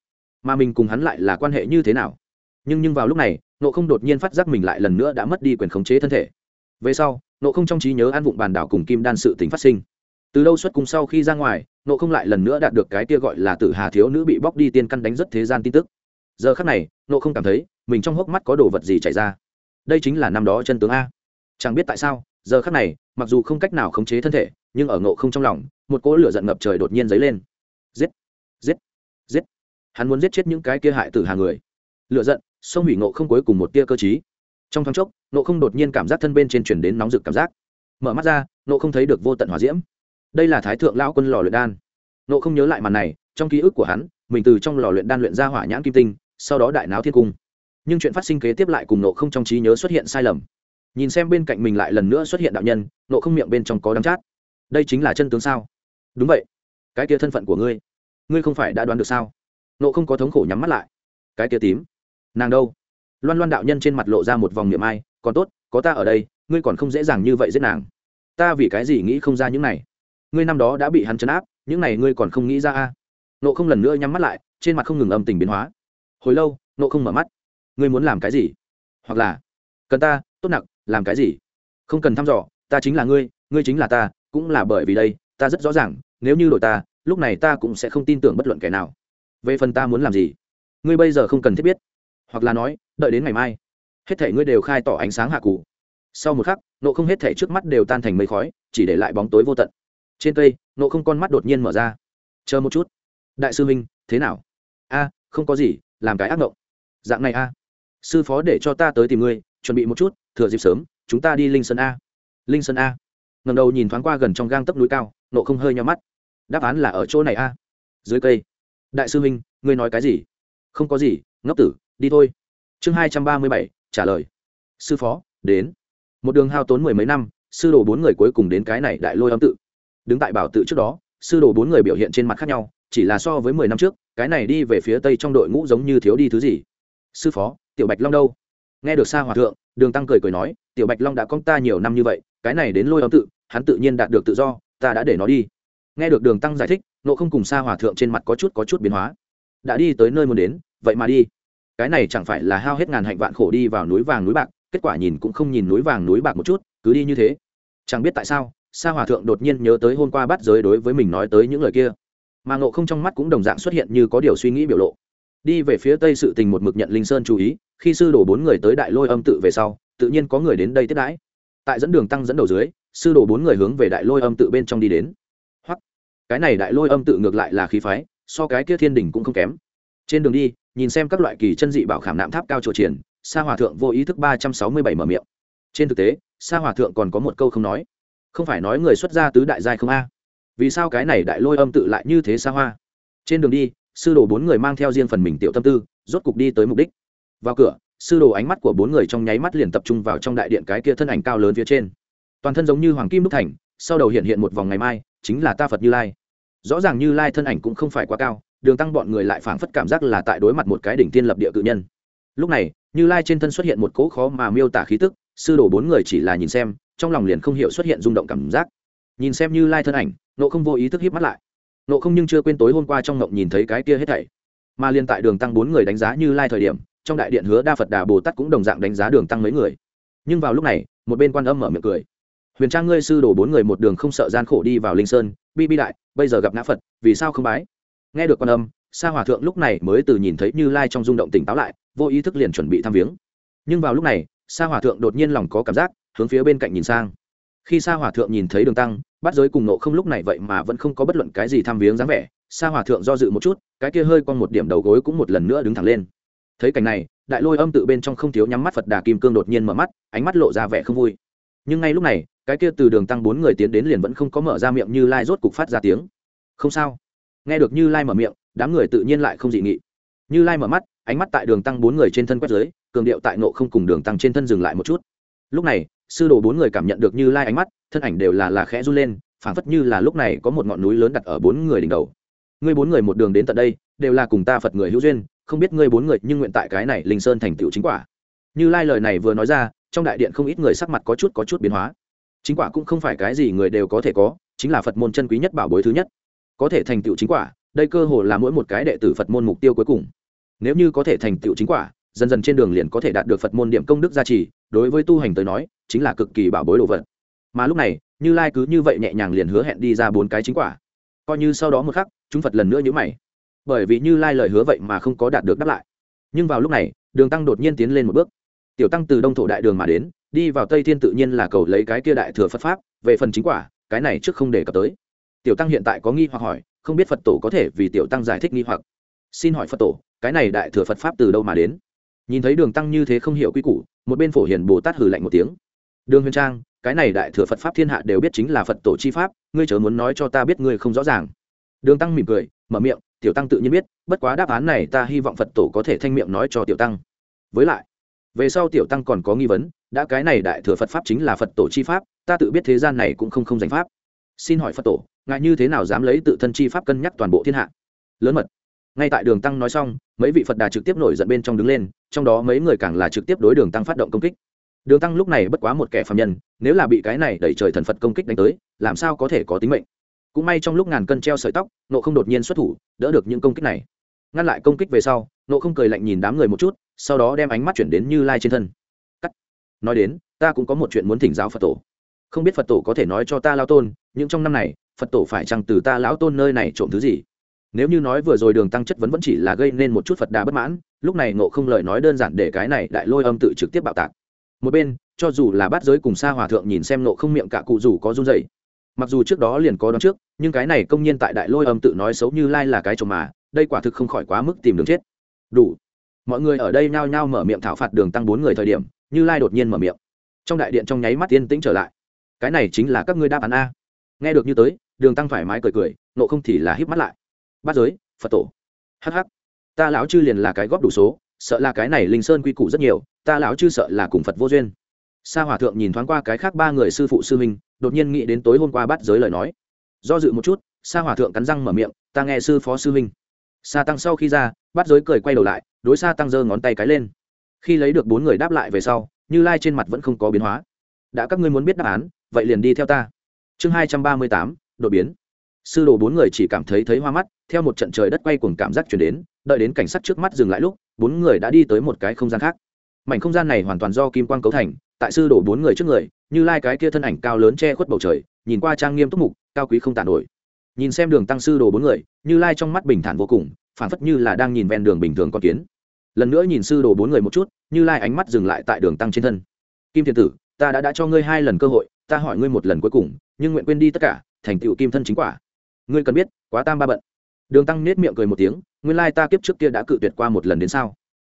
mà mình cùng hắn lại là quan hệ như thế nào? Nhưng nhưng vào lúc này nộ không đột nhiên phát giác mình lại lần nữa đã mất đi quyền khống chế thân thể. Về sau nộ không trong trí nhớ ăn vụng bàn đảo cùng kim đan sự tính phát sinh từ lâu xuất cùng sau khi ra ngoài, nộ không lại lần nữa đạt được cái kia gọi là tử hà thiếu nữ bị bóc đi tiên căn đánh rất thế gian tin tức. Giờ khắc này, nộ không cảm thấy, mình trong hốc mắt có đồ vật gì chảy ra. Đây chính là năm đó chân tướng a. Chẳng biết tại sao, giờ khắc này, mặc dù không cách nào khống chế thân thể, nhưng ở nộ không trong lòng, một cỗ lửa giận ngập trời đột nhiên dấy lên. Giết! Giết! Giết! Hắn muốn giết chết những cái kia hại tử hà người. Lựa giận, sông hủy nộ không cuối cùng một tia cơ chí trong thoáng chốc, nộ không đột nhiên cảm giác thân bên trên chuyển đến nóng rực cảm giác. Mở mắt ra, nộ không thấy được vô tận hòa diễm đây là thái thượng lão quân lò luyện đan. Nộ không nhớ lại màn này, trong ký ức của hắn, mình từ trong lò luyện đan luyện ra hỏa nhãn kim tinh, sau đó đại náo thiên cung. Nhưng chuyện phát sinh kế tiếp lại cùng nộ không trong trí nhớ xuất hiện sai lầm. Nhìn xem bên cạnh mình lại lần nữa xuất hiện đạo nhân, nộ không miệng bên trong có đắm chát. Đây chính là chân tướng sao? Đúng vậy. Cái kia thân phận của ngươi ngươi không phải đã đoán được sao? Nộ không có thống khổ nhắm mắt lại. Cái kia tím. Nàng đâu? Loan loan đạo nhân trên mặt lộ ra một vòng miệng ai, còn tốt, có ta ở đây, ngươi còn không dễ dàng như vậy giết nàng. Ta vì cái gì nghĩ không ra những này? Ngươi năm đó đã bị hắn chấn áp, những này ngươi còn không nghĩ ra a? Nộ không lần nữa nhắm mắt lại, trên mặt không ngừng âm tình biến hóa. Hồi lâu nộ không mở mắt. Ngươi muốn làm cái gì? Hoặc là, cần ta, tốt nặng làm cái gì? Không cần thăm dò, ta chính là ngươi ngươi chính là ta, cũng là bởi vì đây, ta rất rõ ràng, nếu như đội ta, lúc này ta cũng sẽ không tin tưởng bất luận kẻ nào. Về phần ta muốn làm gì? Ngươi bây giờ không cần thiết biết. Hoặc là nói, đợi đến ngày mai. Hết thể ngươi đều khai tỏ ánh sáng hạ cụ. Sau một khắc nộ không hết thể trước mắt đều tan thành mây khói, chỉ để lại bóng tối vô tận trên cây, nộ không con mắt đột nhiên mở ra. Chờ một chút. Đại sư minh thế nào? A, không có gì, làm cái ác mộng dạng này a. Sư phó để cho ta tới tìm ngươi, chuẩn bị một chút, thừa dịp sớm, chúng ta đi linh sơn a. Linh sơn a. Ngầm đầu nhìn thoáng qua gần trong gang tấc núi cao, nộ không hơi nhau mắt. Đáp án là ở chỗ này a. Dưới cây. Đại sư minh ngươi nói cái gì? Không có gì, ngốc tử, đi thôi. Chương hai trăm ba mươi bảy, trả lời. Sư phó, đến. Một đường hao tốn mười mấy năm, sư đồ bốn người cuối cùng đến cái này đại lôi âm tự đứng tại bảo tự trước đó, sư đồ bốn người biểu hiện trên mặt khác nhau, chỉ là so với mười năm trước, cái này đi về phía tây trong đội ngũ giống như thiếu đi thứ gì. Sư phó, tiểu bạch long đâu? Nghe được xa hòa thượng, đường tăng cười cười nói, tiểu bạch long đã con ta nhiều năm như vậy, cái này đến lôi âm tự, hắn tự nhiên đạt được tự do, ta đã để nó đi. Nghe được đường tăng giải thích nộ không cùng xa hòa thượng trên mặt có chút có chút biến hóa. Đã đi tới nơi muốn đến, vậy mà đi. Cái này chẳng phải là hao hết ngàn hạnh vạn khổ đi vào núi vàng núi bạc, kết quả nhìn cũng không nhìn núi vàng núi bạc một chút, cứ đi như thế. Chẳng biết tại sao sa hòa thượng đột nhiên nhớ tới hôm qua bắt giới đối với mình nói tới những lời kia. Mà ngộ không trong mắt cũng đồng dạng xuất hiện như có điều suy nghĩ biểu lộ. Đi về phía tây sự tình một mực nhận linh sơn chú ý, khi sư đổ bốn người tới đại lôi âm tự về sau, tự nhiên có người đến đây tiếp đãi. Tại dẫn đường tăng dẫn đầu dưới, sư đổ bốn người hướng về đại lôi âm tự bên trong đi đến. Hoặc cái này đại lôi âm tự ngược lại là khí phái, so cái kia thiên đình cũng không kém. Trên đường đi, nhìn xem các loại kỳ chân dị bảo khảm nạm tháp cao trộ triển, sa hòa thượng vô ý thức ba trăm sáu mươi bảy mở miệng. Trên thực tế, sa hòa thượng còn có một câu không nói không phải nói người xuất gia tứ đại giai không a? Vì sao cái này đại lôi âm tự lại như thế xa hoa? Trên đường đi, sư đồ bốn người mang theo riêng phần mình tiểu tâm tư, rốt cục đi tới mục đích. Vào cửa, sư đồ ánh mắt của bốn người trong nháy mắt liền tập trung vào trong đại điện cái kia thân ảnh cao lớn phía trên. Toàn thân giống như hoàng kim đúc thành, sau đầu hiện hiện một vòng ngày mai, chính là ta phật như lai. Rõ ràng như lai thân ảnh cũng không phải quá cao, đường tăng bọn người lại phảng phất cảm giác là tại đối mặt một cái đỉnh tiên lập địa cự nhân. Lúc này, như lai trên thân xuất hiện một cỗ khó mà miêu tả khí tức, sư đồ bốn người chỉ là nhìn xem trong lòng liền không hiểu xuất hiện rung động cảm giác. Nhìn xem như lai thân ảnh nộ không vô ý thức hiếp mắt lại. Nộ không nhưng chưa quên tối hôm qua trong ngộng nhìn thấy cái kia hết thảy. Mà liên tại đường tăng bốn người đánh giá như lai thời điểm, trong đại điện hứa đa phật đà bồ tát cũng đồng dạng đánh giá đường tăng mấy người. Nhưng vào lúc này, một bên quan âm mở miệng cười. Huyền trang ngươi sư đổ bốn người một đường không sợ gian khổ đi vào linh sơn, bi bi đại, bây giờ gặp ngã phật, vì sao không bái? Nghe được quan âm, sa hòa thượng lúc này mới từ nhìn thấy như lai trong rung động tỉnh táo lại, vô ý thức liền chuẩn bị thăm viếng. Nhưng vào lúc này, sa hòa thượng đột nhiên lòng có cảm giác hướng phía bên cạnh nhìn sang. Khi sa hòa thượng nhìn thấy đường tăng bắt giới cùng nộ không lúc này vậy mà vẫn không có bất luận cái gì tham viếng dáng vẻ. Sa hòa thượng do dự một chút, cái kia hơi con một điểm đầu gối cũng một lần nữa đứng thẳng lên. Thấy cảnh này, đại lôi âm tự bên trong không thiếu nhắm mắt phật đà kim cương đột nhiên mở mắt, ánh mắt lộ ra vẻ không vui. Nhưng ngay lúc này, cái kia từ đường tăng bốn người tiến đến liền vẫn không có mở ra miệng như lai rốt cục phát ra tiếng. Không sao. Nghe được như lai mở miệng, đám người tự nhiên lại không dị nghị. Như lai mở mắt, ánh mắt tại đường tăng bốn người trên thân quét dưới, cường điệu tại nộ không cùng đường tăng trên thân dừng lại một chút. Lúc này sư đồ bốn người cảm nhận được như lai ánh mắt, thân ảnh đều là là khẽ run lên, phảng phất như là lúc này có một ngọn núi lớn đặt ở bốn người đỉnh đầu. Ngươi bốn người một đường đến tận đây, đều là cùng ta phật người hữu duyên, không biết ngươi bốn người nhưng nguyện tại cái này linh sơn thành tựu chính quả. Như lai lời này vừa nói ra, trong đại điện không ít người sắc mặt có chút có chút biến hóa. Chính quả cũng không phải cái gì người đều có thể có, chính là phật môn chân quý nhất bảo bối thứ nhất. Có thể thành tựu chính quả, đây cơ hồ là mỗi một cái đệ tử phật môn mục tiêu cuối cùng. Nếu như có thể thành tựu chính quả dần dần trên đường liền có thể đạt được phật môn điểm công đức gia trì, đối với tu hành tới nói, chính là cực kỳ bảo bối đồ vật. Mà lúc này, như lai cứ như vậy nhẹ nhàng liền hứa hẹn đi ra bốn cái chính quả. Coi như sau đó một khắc, chúng phật lần nữa nhữ mày. Bởi vì như lai lời hứa vậy mà không có đạt được đáp lại. Nhưng vào lúc này, đường tăng đột nhiên tiến lên một bước. Tiểu tăng từ đông thổ đại đường mà đến, đi vào tây thiên tự nhiên là cầu lấy cái kia đại thừa phật pháp, về phần chính quả, cái này trước không đề cập tới. Tiểu tăng hiện tại có nghi hoặc hỏi, không biết phật tổ có thể vì tiểu tăng giải thích nghi hoặc. Xin hỏi phật tổ, cái này đại thừa phật pháp từ đâu mà đến? Nhìn thấy đường tăng như thế không hiểu quy củ, một bên phổ hiền bồ tát hừ lạnh một tiếng. Đường huyền trang, cái này đại thừa phật pháp thiên hạ đều biết chính là phật tổ chi pháp, ngươi chớ muốn nói cho ta biết ngươi không rõ ràng. Đường tăng mỉm cười, mở miệng, tiểu tăng tự nhiên biết, bất quá đáp án này ta hy vọng phật tổ có thể thanh miệng nói cho tiểu tăng. Với lại, về sau tiểu tăng còn có nghi vấn, đã cái này đại thừa phật pháp chính là phật tổ chi pháp, ta tự biết thế gian này cũng không không danh pháp. Xin hỏi phật tổ ngại như thế nào dám lấy tự thân chi pháp cân nhắc toàn bộ thiên hạ? Lớn mật. Ngay tại đường tăng nói xong mấy vị phật đà trực tiếp nổi giận bên trong đứng lên, trong đó mấy người càng là trực tiếp đối đường tăng phát động công kích. Đường tăng lúc này bất quá một kẻ phạm nhân, nếu là bị cái này đẩy trời thần phật công kích đánh tới, làm sao có thể có tính mệnh? Cũng may trong lúc ngàn cân treo sợi tóc, nộ không đột nhiên xuất thủ, đỡ được những công kích này. Ngăn lại công kích về sau, nộ không cười lạnh nhìn đám người một chút, sau đó đem ánh mắt chuyển đến như lai trên thân. Cắt. Nói đến, ta cũng có một chuyện muốn thỉnh giáo phật tổ. Không biết phật tổ có thể nói cho ta lao tôn, nhưng trong năm này, phật tổ phải chăng từ ta lão tôn nơi này trộm thứ gì? Nếu như nói vừa rồi đường tăng chất vấn vẫn chỉ là gây nên một chút phật đà bất mãn, lúc này ngộ không lời nói đơn giản để cái này đại lôi âm tự trực tiếp bạo tạc. Một bên, cho dù là bát giới cùng xa hòa thượng nhìn xem ngộ không miệng cả cụ dù có run dày mặc dù trước đó liền có đón trước, nhưng cái này công nhiên tại đại lôi âm tự nói xấu như lai là cái chồng mà, đây quả thực không khỏi quá mức tìm đường chết. Đủ. Mọi người ở đây nhao nhao mở miệng thảo phạt đường tăng bốn người thời điểm, như lai đột nhiên mở miệng. Trong đại điện trong nháy mắt yên tĩnh trở lại. Cái này chính là các ngươi đáp án a. Nghe được như tới, đường tăng thoải mái cười cười nộ không thì là híp mắt lại bát giới, phật tổ. Hh ta lão chư liền là cái góp đủ số, sợ là cái này linh sơn quy củ rất nhiều, ta lão chư sợ là cùng phật vô duyên. Sa hòa thượng nhìn thoáng qua cái khác ba người sư phụ sư minh đột nhiên nghĩ đến tối hôm qua bắt giới lời nói. Do dự một chút, sa hòa thượng cắn răng mở miệng, ta nghe sư phó sư minh sa tăng sau khi ra, bắt giới cười quay đầu lại, đối sa tăng giơ ngón tay cái lên. Khi lấy được bốn người đáp lại về sau, như lai trên mặt vẫn không có biến hóa. Đã các ngươi muốn biết đáp án, vậy liền đi theo ta. Chương hai trăm ba mươi tám, đột biến sư đồ bốn người chỉ cảm thấy thấy hoa mắt, theo một trận trời đất quay cuồng cảm giác chuyển đến, đợi đến cảnh sát trước mắt dừng lại lúc, bốn người đã đi tới một cái không gian khác. Mảnh không gian này hoàn toàn do kim quang cấu thành, tại sư đổ bốn người trước người, như lai cái kia thân ảnh cao lớn che khuất bầu trời, nhìn qua trang nghiêm túc mục, cao quý không tàn nổi. Nhìn xem đường tăng sư đồ bốn người, như lai trong mắt bình thản vô cùng phản phất như là đang nhìn ven đường bình thường con kiến. Lần nữa nhìn sư đồ bốn người một chút, như lai ánh mắt dừng lại tại đường tăng trên thân. Kim thiên tử, ta đã đã cho ngươi hai lần cơ hội, ta hỏi ngươi một lần cuối cùng, nhưng nguyện quên đi tất cả, thành tựu kim thân chính quả ngươi cần biết, quá tam ba bận. Đường tăng nết miệng cười một tiếng, nguyên lai ta kiếp trước kia đã cự tuyệt qua một lần đến sao?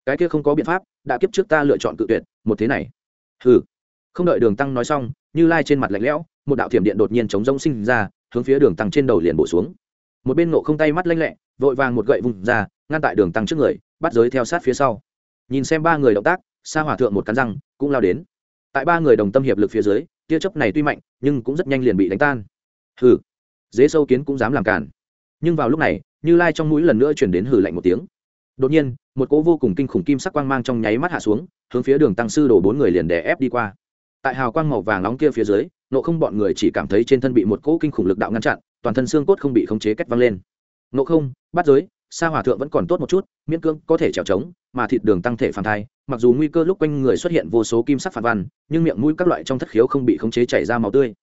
Cái kia không có biện pháp, đã kiếp trước ta lựa chọn cự tuyệt, một thế này. Hừ. Không đợi đường tăng nói xong, như lai trên mặt lạnh lẽo, một đạo thiểm điện đột nhiên chống rông sinh ra, hướng phía đường tăng trên đầu liền bổ xuống. Một bên nộ không tay mắt lanh lẹ, vội vàng một gậy vùng ra, ngăn tại đường tăng trước người, bắt giới theo sát phía sau. Nhìn xem ba người động tác, sa hòa thượng một cắn răng, cũng lao đến. Tại ba người đồng tâm hiệp lực phía dưới, tia chớp này tuy mạnh, nhưng cũng rất nhanh liền bị đánh tan. Hừ dế sâu kiến cũng dám làm cản nhưng vào lúc này, như lai trong mũi lần nữa chuyển đến hử lạnh một tiếng. Đột nhiên, một cỗ vô cùng kinh khủng kim sắc quang mang trong nháy mắt hạ xuống, hướng phía đường tăng sư đổ bốn người liền đè ép đi qua. Tại hào quang màu vàng nóng kia phía dưới, nộ không bọn người chỉ cảm thấy trên thân bị một cỗ kinh khủng lực đạo ngăn chặn, toàn thân xương cốt không bị khống chế cách văng lên. Nộ không bắt giới, sa hòa thượng vẫn còn tốt một chút, miễn cưỡng có thể trèo trống, mà thịt đường tăng thể phản thai, mặc dù nguy cơ lúc quanh người xuất hiện vô số kim sắc phản văn, nhưng miệng mũi các loại trong thất khiếu không bị khống chế chảy ra máu tươi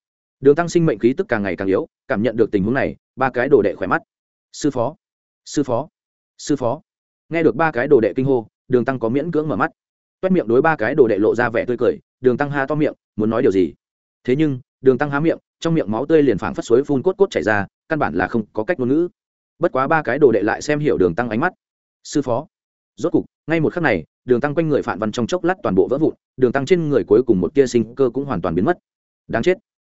đường tăng sinh mệnh khí tức càng ngày càng yếu, cảm nhận được tình huống này, ba cái đồ đệ khỏe mắt. Sư phó sư phó sư phó. Nghe được ba cái đồ đệ kinh hô, đường tăng có miễn cưỡng mở mắt. Toét miệng đối ba cái đồ đệ lộ ra vẻ tươi cười, đường tăng ha to miệng, muốn nói điều gì? Thế nhưng, đường tăng há miệng, trong miệng máu tươi liền phảng phất suối phun cốt cốt chảy ra, căn bản là không có cách ngôn ngữ. Bất quá ba cái đồ đệ lại xem hiểu đường tăng ánh mắt. Sư phó. Rốt cục, ngay một khắc này, đường tăng quanh người phản văn trong chốc lát toàn bộ vỡ vụn, đường tăng trên người cuối cùng một tia sinh cơ cũng hoàn toàn biến mất. Đáng chết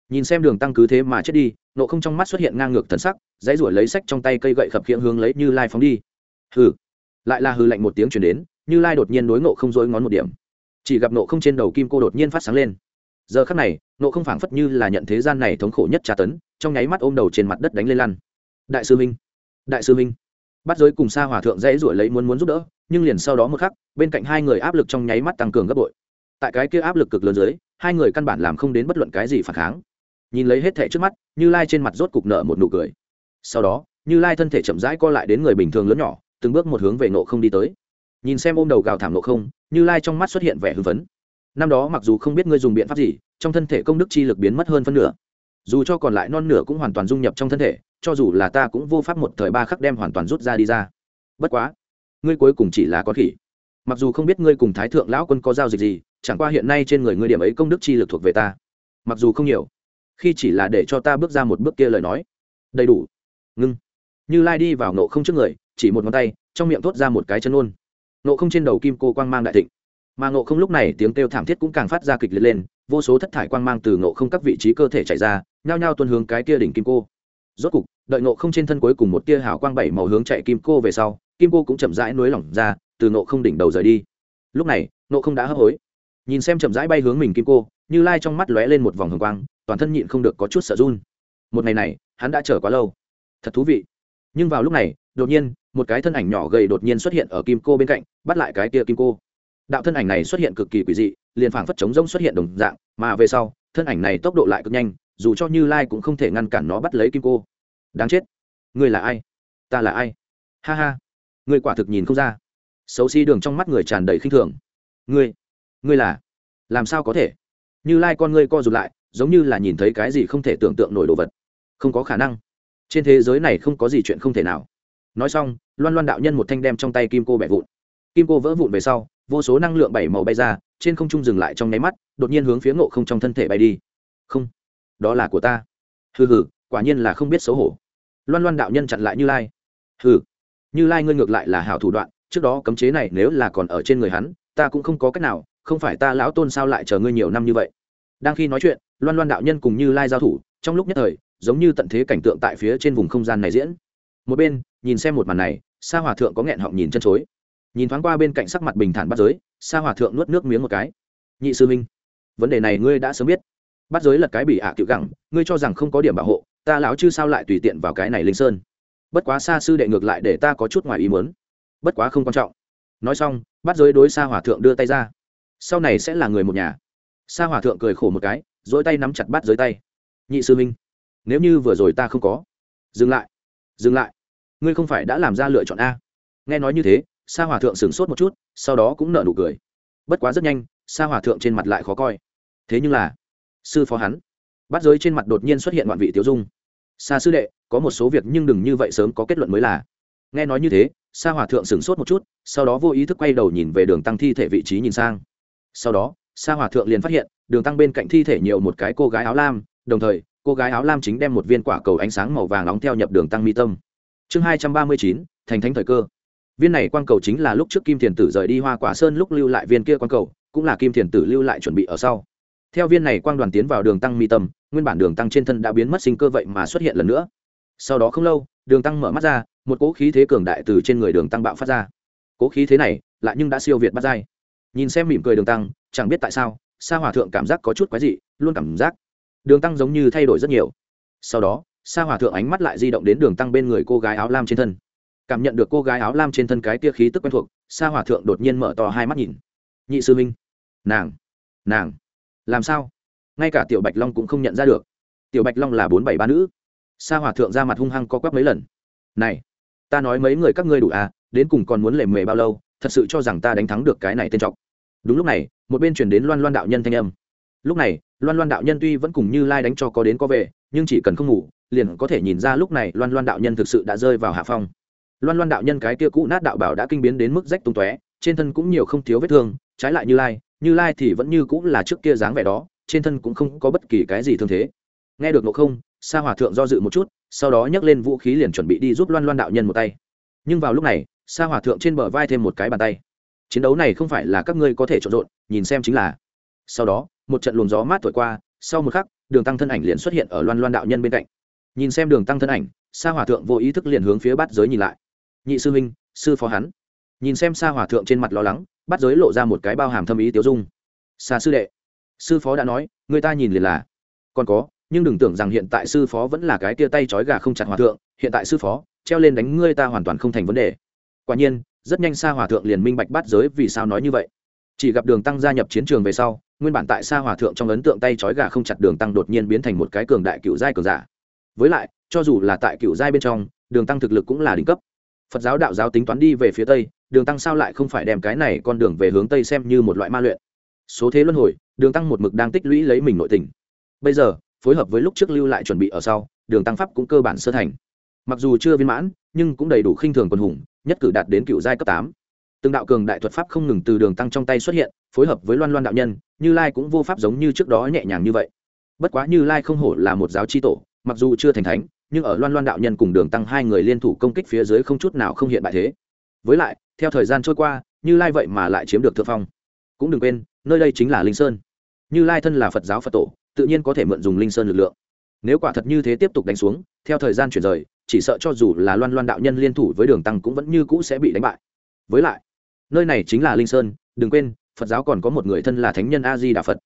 nhìn xem đường tăng cứ thế mà chết đi, nộ không trong mắt xuất hiện ngang ngược thần sắc, dãy ruổi lấy sách trong tay cây gậy khập khiễng hướng lấy như lai phóng đi. Hừ. Lại là hừ lạnh một tiếng chuyển đến, như lai đột nhiên đối nộ không dối ngón một điểm. Chỉ gặp nộ không trên đầu kim cô đột nhiên phát sáng lên. Giờ khắc này, nộ không phảng phất như là nhận thế gian này thống khổ nhất tra tấn, trong nháy mắt ôm đầu trên mặt đất đánh lên lăn. Đại sư minh đại sư minh bắt giới cùng xa hòa thượng dãy ruổi lấy muốn muốn giúp đỡ, nhưng liền sau đó một khắc, bên cạnh hai người áp lực trong nháy mắt tăng cường gấp bội. Tại cái kia áp lực cực lớn dưới, hai người căn bản làm không đến bất luận cái gì phản kháng nhìn lấy hết thẻ trước mắt, như lai trên mặt rốt cục nở một nụ cười. Sau đó, như lai thân thể chậm rãi co lại đến người bình thường lớn nhỏ, từng bước một hướng về nộ không đi tới. Nhìn xem ôm đầu gào thảm nộ không, như lai trong mắt xuất hiện vẻ hưng phấn. Năm đó mặc dù không biết ngươi dùng biện pháp gì, trong thân thể công đức chi lực biến mất hơn phân nửa. Dù cho còn lại non nửa cũng hoàn toàn dung nhập trong thân thể, cho dù là ta cũng vô pháp một thời ba khắc đem hoàn toàn rút ra đi ra. Bất quá, ngươi cuối cùng chỉ là con khỉ. Mặc dù không biết ngươi cùng thái thượng lão quân có giao dịch gì, chẳng qua hiện nay trên người ngươi điểm ấy công đức chi lực thuộc về ta. Mặc dù không nhiều khi chỉ là để cho ta bước ra một bước kia lời nói. Đầy đủ. Ngưng. Như lai đi vào nộ không trước người, chỉ một ngón tay, trong miệng thốt ra một cái chân ôn. Nộ không trên đầu kim cô quang mang đại thịnh. Mà nộ không lúc này tiếng kêu thảm thiết cũng càng phát ra kịch liệt lên, vô số thất thải quang mang từ nộ không các vị trí cơ thể chạy ra, nhao nhao tuân hướng cái kia đỉnh kim cô. Rốt cục, đợi nộ không trên thân cuối cùng một tia hào quang bảy màu hướng chạy kim cô về sau, kim cô cũng chậm rãi nối lỏng ra, từ nộ không đỉnh đầu rời đi. Lúc này, nộ không đã hấp hối. Nhìn xem chậm rãi bay hướng mình kim cô như lai trong mắt lóe lên một vòng hồng quang, toàn thân nhịn không được có chút sợ run. Một ngày này, hắn đã chờ quá lâu. Thật thú vị. Nhưng vào lúc này, đột nhiên, một cái thân ảnh nhỏ gầy đột nhiên xuất hiện ở kim cô bên cạnh, bắt lại cái kia kim cô. Đạo thân ảnh này xuất hiện cực kỳ quỷ dị, liền phảng phất chống rông xuất hiện đồng dạng, mà về sau, thân ảnh này tốc độ lại cực nhanh, dù cho như lai cũng không thể ngăn cản nó bắt lấy kim cô. Đáng chết. Ngươi là ai? Ta là ai? Ha ha. Ngươi quả thực nhìn không ra. Xấu xí đường trong mắt người tràn đầy khinh thường. Ngươi. Ngươi là? Làm sao có thể? Như lai con ngươi co rụt lại, giống như là nhìn thấy cái gì không thể tưởng tượng nổi đồ vật. Không có khả năng. Trên thế giới này không có gì chuyện không thể nào. Nói xong, loan loan đạo nhân một thanh đem trong tay kim cô bẻ vụn. Kim cô vỡ vụn về sau, vô số năng lượng bảy màu bay ra, trên không trung dừng lại trong nháy mắt, đột nhiên hướng phía ngộ không trong thân thể bay đi. Không, đó là của ta. Hừ hừ, quả nhiên là không biết xấu hổ. Loan loan đạo nhân chặn lại như lai. Hừ, như lai ngươi ngược lại là hảo thủ đoạn, trước đó cấm chế này nếu là còn ở trên người hắn, ta cũng không có cách nào, không phải ta lão tôn sao lại chờ ngươi nhiều năm như vậy? Đang khi nói chuyện, loan loan đạo nhân cùng như lai giao thủ, trong lúc nhất thời, giống như tận thế cảnh tượng tại phía trên vùng không gian này diễn. Một bên, nhìn xem một màn này, sa hòa thượng có nghẹn họng nhìn chân chối. Nhìn thoáng qua bên cạnh sắc mặt bình thản bắt giới, sa hòa thượng nuốt nước miếng một cái. Nhị sư minh vấn đề này ngươi đã sớm biết. Bắt giới lật cái bị ạ à gẳng, ngươi cho rằng không có điểm bảo hộ, ta lão chứ sao lại tùy tiện vào cái này linh sơn? Bất quá xa sư đệ ngược lại để ta có chút ngoài ý muốn. Bất quá không quan trọng. Nói xong bắt giới đối xa hòa thượng đưa tay ra. Sau này sẽ là người một nhà sa hòa thượng cười khổ một cái dỗi tay nắm chặt bắt giới tay. Nhị sư minh nếu như vừa rồi ta không có, dừng lại dừng lại. Ngươi không phải đã làm ra lựa chọn a. Nghe nói như thế, sa hòa thượng sửng sốt một chút, sau đó cũng nở nụ cười. Bất quá rất nhanh, sa hòa thượng trên mặt lại khó coi. Thế nhưng là, sư phó hắn bắt giới trên mặt đột nhiên xuất hiện ngoạn vị tiêu dung. Sa sư đệ, có một số việc nhưng đừng như vậy sớm có kết luận mới là. Nghe nói như thế, sa hòa thượng sửng sốt một chút, sau đó vô ý thức quay đầu nhìn về đường tăng thi thể vị trí nhìn sang. Sau đó sa hòa thượng liền phát hiện, đường tăng bên cạnh thi thể nhiều một cái cô gái áo lam, đồng thời, cô gái áo lam chính đem một viên quả cầu ánh sáng màu vàng nóng theo nhập đường tăng mi tâm. Chương hai trăm ba mươi chín, thành thánh thời cơ. Viên này quang cầu chính là lúc trước kim thiền tử rời đi hoa quả sơn lúc lưu lại viên kia quang cầu, cũng là kim thiền tử lưu lại chuẩn bị ở sau. Theo viên này quang đoàn tiến vào đường tăng mi tâm, nguyên bản đường tăng trên thân đã biến mất sinh cơ vậy mà xuất hiện lần nữa. Sau đó không lâu, đường tăng mở mắt ra, một cỗ khí thế cường đại từ trên người đường tăng bạo phát ra. Cỗ khí thế này lại nhưng đã siêu việt bắt dai. Nhìn xem mỉm cười đường tăng chẳng biết tại sao, sa hòa thượng cảm giác có chút quái dị, luôn cảm giác đường tăng giống như thay đổi rất nhiều. Sau đó, sa hòa thượng ánh mắt lại di động đến đường tăng bên người cô gái áo lam trên thân. Cảm nhận được cô gái áo lam trên thân cái tia khí tức quen thuộc, sa hòa thượng đột nhiên mở to hai mắt nhìn. Nhị sư minh nàng nàng, làm sao? Ngay cả tiểu bạch long cũng không nhận ra được. Tiểu bạch long là bốn bảy ba nữ. Sa hòa thượng ra mặt hung hăng co quắp mấy lần. Này, ta nói mấy người các ngươi đủ à đến cùng còn muốn lề mề bao lâu, thật sự cho rằng ta đánh thắng được cái này tên trọng? Đúng lúc này, một bên chuyển đến loan loan đạo nhân thanh âm. Lúc này, loan loan đạo nhân tuy vẫn cùng như lai đánh cho có đến có về, nhưng chỉ cần không ngủ, liền có thể nhìn ra lúc này loan loan đạo nhân thực sự đã rơi vào hạ phong. Loan loan đạo nhân cái kia cũ nát đạo bảo đã kinh biến đến mức rách tung tóe, trên thân cũng nhiều không thiếu vết thương, trái lại như lai như lai thì vẫn như cũng là trước kia dáng vẻ đó, trên thân cũng không có bất kỳ cái gì thương thế. Nghe được nộ không, sa hòa thượng do dự một chút, sau đó nhấc lên vũ khí liền chuẩn bị đi giúp loan loan đạo nhân một tay. Nhưng vào lúc này, sa hòa thượng trên bờ vai thêm một cái bàn tay chiến đấu này không phải là các ngươi có thể trộn rộn nhìn xem chính là. Sau đó, một trận luồng gió mát thổi qua, sau một khắc, đường tăng thân ảnh liền xuất hiện ở loan loan đạo nhân bên cạnh. Nhìn xem đường tăng thân ảnh, sa hòa thượng vô ý thức liền hướng phía bát giới nhìn lại. Nhị sư huynh, sư phó hắn. Nhìn xem sa hòa thượng trên mặt lo lắng, bát giới lộ ra một cái bao hàm thâm ý tiêu dung. Xa sư đệ, sư phó đã nói, người ta nhìn liền là. Còn có, nhưng đừng tưởng rằng hiện tại sư phó vẫn là cái tia tay trói gà không chặt hòa thượng, hiện tại sư phó, treo lên đánh ngươi ta hoàn toàn không thành vấn đề. Quả nhiên rất nhanh Sa hòa thượng liền minh bạch bắt giới vì sao nói như vậy. Chỉ gặp đường tăng gia nhập chiến trường về sau, nguyên bản tại Sa hòa thượng trong ấn tượng tay trói gà không chặt đường tăng đột nhiên biến thành một cái cường đại cựu giai cường giả. Với lại, cho dù là tại cựu giai bên trong, đường tăng thực lực cũng là đỉnh cấp. Phật giáo đạo giáo tính toán đi về phía tây, đường tăng sao lại không phải đem cái này con đường về hướng tây xem như một loại ma luyện? Số thế luân hồi, đường tăng một mực đang tích lũy lấy mình nội tình. Bây giờ, phối hợp với lúc trước lưu lại chuẩn bị ở sau, đường tăng pháp cũng cơ bản sơ thành. Mặc dù chưa viên mãn, nhưng cũng đầy đủ khinh thường quân hùng nhất cử đạt đến cựu giai cấp tám. Từng đạo cường đại thuật pháp không ngừng từ đường tăng trong tay xuất hiện, phối hợp với loan loan đạo nhân, như lai cũng vô pháp giống như trước đó nhẹ nhàng như vậy. Bất quá như lai không hổ là một giáo tri tổ, mặc dù chưa thành thánh, nhưng ở loan loan đạo nhân cùng đường tăng hai người liên thủ công kích phía dưới không chút nào không hiện bại thế. Với lại, theo thời gian trôi qua, như lai vậy mà lại chiếm được thượng phong. Cũng đừng quên, nơi đây chính là linh sơn. Như lai thân là phật giáo phật tổ, tự nhiên có thể mượn dùng linh sơn lực lượng. Nếu quả thật như thế tiếp tục đánh xuống, theo thời gian chuyển rời chỉ sợ cho dù là loan loan đạo nhân liên thủ với đường tăng cũng vẫn như cũ sẽ bị đánh bại. Với lại, nơi này chính là linh sơn, đừng quên, phật giáo còn có một người thân là thánh nhân a di đà phật.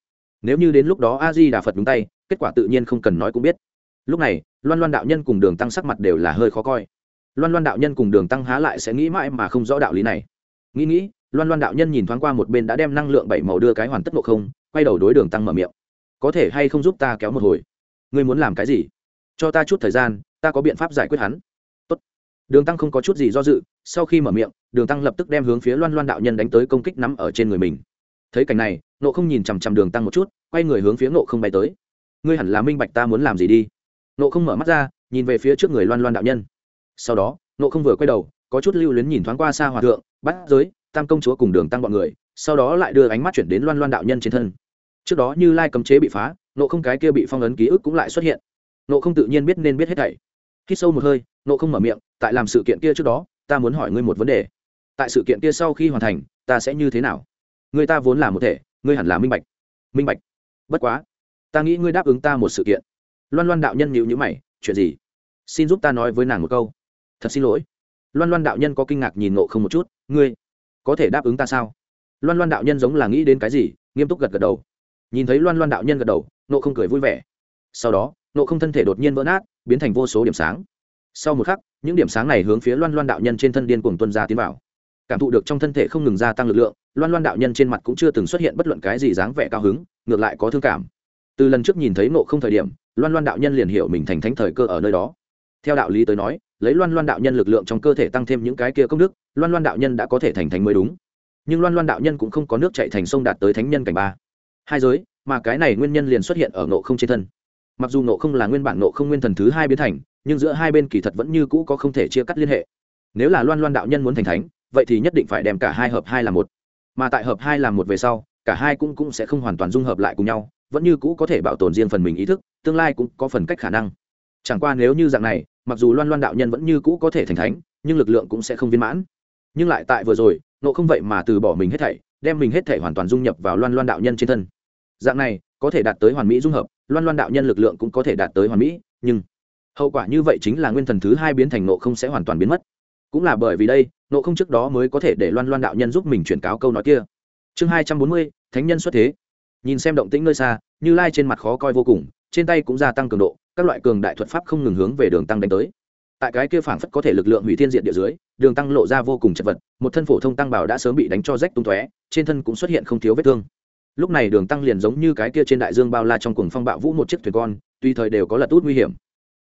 Nếu như đến lúc đó a di đà phật đúng tay, kết quả tự nhiên không cần nói cũng biết. Lúc này, loan loan đạo nhân cùng đường tăng sắc mặt đều là hơi khó coi. Loan loan đạo nhân cùng đường tăng há lại sẽ nghĩ mãi mà không rõ đạo lý này. Nghĩ nghĩ, loan loan đạo nhân nhìn thoáng qua một bên đã đem năng lượng bảy màu đưa cái hoàn tất ngộ không, quay đầu đối đường tăng mở miệng. Có thể hay không giúp ta kéo một hồi? Ngươi muốn làm cái gì? Cho ta chút thời gian ta có biện pháp giải quyết hắn. Tốt. đường tăng không có chút gì do dự, sau khi mở miệng, đường tăng lập tức đem hướng phía loan loan đạo nhân đánh tới công kích nắm ở trên người mình. Thấy cảnh này nộ không nhìn chằm chằm đường tăng một chút, quay người hướng phía nộ không bay tới. Ngươi hẳn là minh bạch ta muốn làm gì đi. Nộ không mở mắt ra, nhìn về phía trước người loan loan đạo nhân. Sau đó nộ không vừa quay đầu, có chút lưu luyến nhìn thoáng qua xa hòa thượng bắt giới, tam công chúa cùng đường tăng bọn người, sau đó lại đưa ánh mắt chuyển đến loan loan đạo nhân trên thân. Trước đó như lai cấm chế bị phá nộ không cái kia bị phong ấn ký ức cũng lại xuất hiện. Nộ không tự nhiên biết nên biết hết thảy khi sâu một hơi, nộ không mở miệng, tại làm sự kiện kia trước đó, ta muốn hỏi ngươi một vấn đề. Tại sự kiện kia sau khi hoàn thành, ta sẽ như thế nào? Người ta vốn là một thể, ngươi hẳn là minh bạch. Minh bạch. Bất quá, ta nghĩ ngươi đáp ứng ta một sự kiện. Loan loan đạo nhân nhịu nhữ mày, chuyện gì? Xin giúp ta nói với nàng một câu. Thật xin lỗi. Loan loan đạo nhân có kinh ngạc nhìn nộ không một chút, ngươi có thể đáp ứng ta sao? Loan loan đạo nhân giống là nghĩ đến cái gì, nghiêm túc gật gật đầu. Nhìn thấy loan loan đạo nhân gật đầu, nộ không cười vui vẻ. Sau đó, nộ không thân thể đột nhiên vỡ nát biến thành vô số điểm sáng. Sau một khắc, những điểm sáng này hướng phía loan loan đạo nhân trên thân điên cuồng tuân ra tiến vào. Cảm thụ được trong thân thể không ngừng gia tăng lực lượng, loan loan đạo nhân trên mặt cũng chưa từng xuất hiện bất luận cái gì dáng vẻ cao hứng, ngược lại có thương cảm. Từ lần trước nhìn thấy nộ không thời điểm, loan loan đạo nhân liền hiểu mình thành thánh thời cơ ở nơi đó. Theo đạo lý tới nói, lấy loan loan đạo nhân lực lượng trong cơ thể tăng thêm những cái kia công đức, loan loan đạo nhân đã có thể thành thánh mới đúng. Nhưng loan loan đạo nhân cũng không có nước chạy thành sông đạt tới thánh nhân cảnh ba. Hai giới, mà cái này nguyên nhân liền xuất hiện ở nộ không trên thân mặc dù nộ không là nguyên bản nộ không nguyên thần thứ hai biến thành, nhưng giữa hai bên kỳ thật vẫn như cũ có không thể chia cắt liên hệ. Nếu là loan loan đạo nhân muốn thành thánh, vậy thì nhất định phải đem cả hai hợp hai làm một. Mà tại hợp hai làm một về sau, cả hai cũng cũng sẽ không hoàn toàn dung hợp lại cùng nhau, vẫn như cũ có thể bảo tồn riêng phần mình ý thức, tương lai cũng có phần cách khả năng. Chẳng qua nếu như dạng này, mặc dù loan loan đạo nhân vẫn như cũ có thể thành thánh, nhưng lực lượng cũng sẽ không viên mãn. Nhưng lại tại vừa rồi nộ không vậy mà từ bỏ mình hết thảy, đem mình hết thảy hoàn toàn dung nhập vào loan loan đạo nhân trên thân dạng này, có thể đạt tới hoàn mỹ dung hợp, loan loan đạo nhân lực lượng cũng có thể đạt tới hoàn mỹ, nhưng hậu quả như vậy chính là nguyên thần thứ hai biến thành nộ không sẽ hoàn toàn biến mất. Cũng là bởi vì đây, nộ không trước đó mới có thể để loan loan đạo nhân giúp mình chuyển cáo câu nói kia. Chương hai trăm bốn mươi, thánh nhân xuất thế. Nhìn xem động tĩnh nơi xa, như lai trên mặt khó coi vô cùng, trên tay cũng gia tăng cường độ, các loại cường đại thuật pháp không ngừng hướng về đường tăng đánh tới. Tại cái kia phảng phất có thể lực lượng hủy thiên diện địa dưới, đường tăng lộ ra vô cùng chật vật, một thân phổ thông tăng bảo đã sớm bị đánh cho rách tung tóe, trên thân cũng xuất hiện không thiếu vết thương lúc này đường tăng liền giống như cái kia trên đại dương bao la trong cuồng phong bạo vũ một chiếc thuyền con tùy thời đều có lật út nguy hiểm.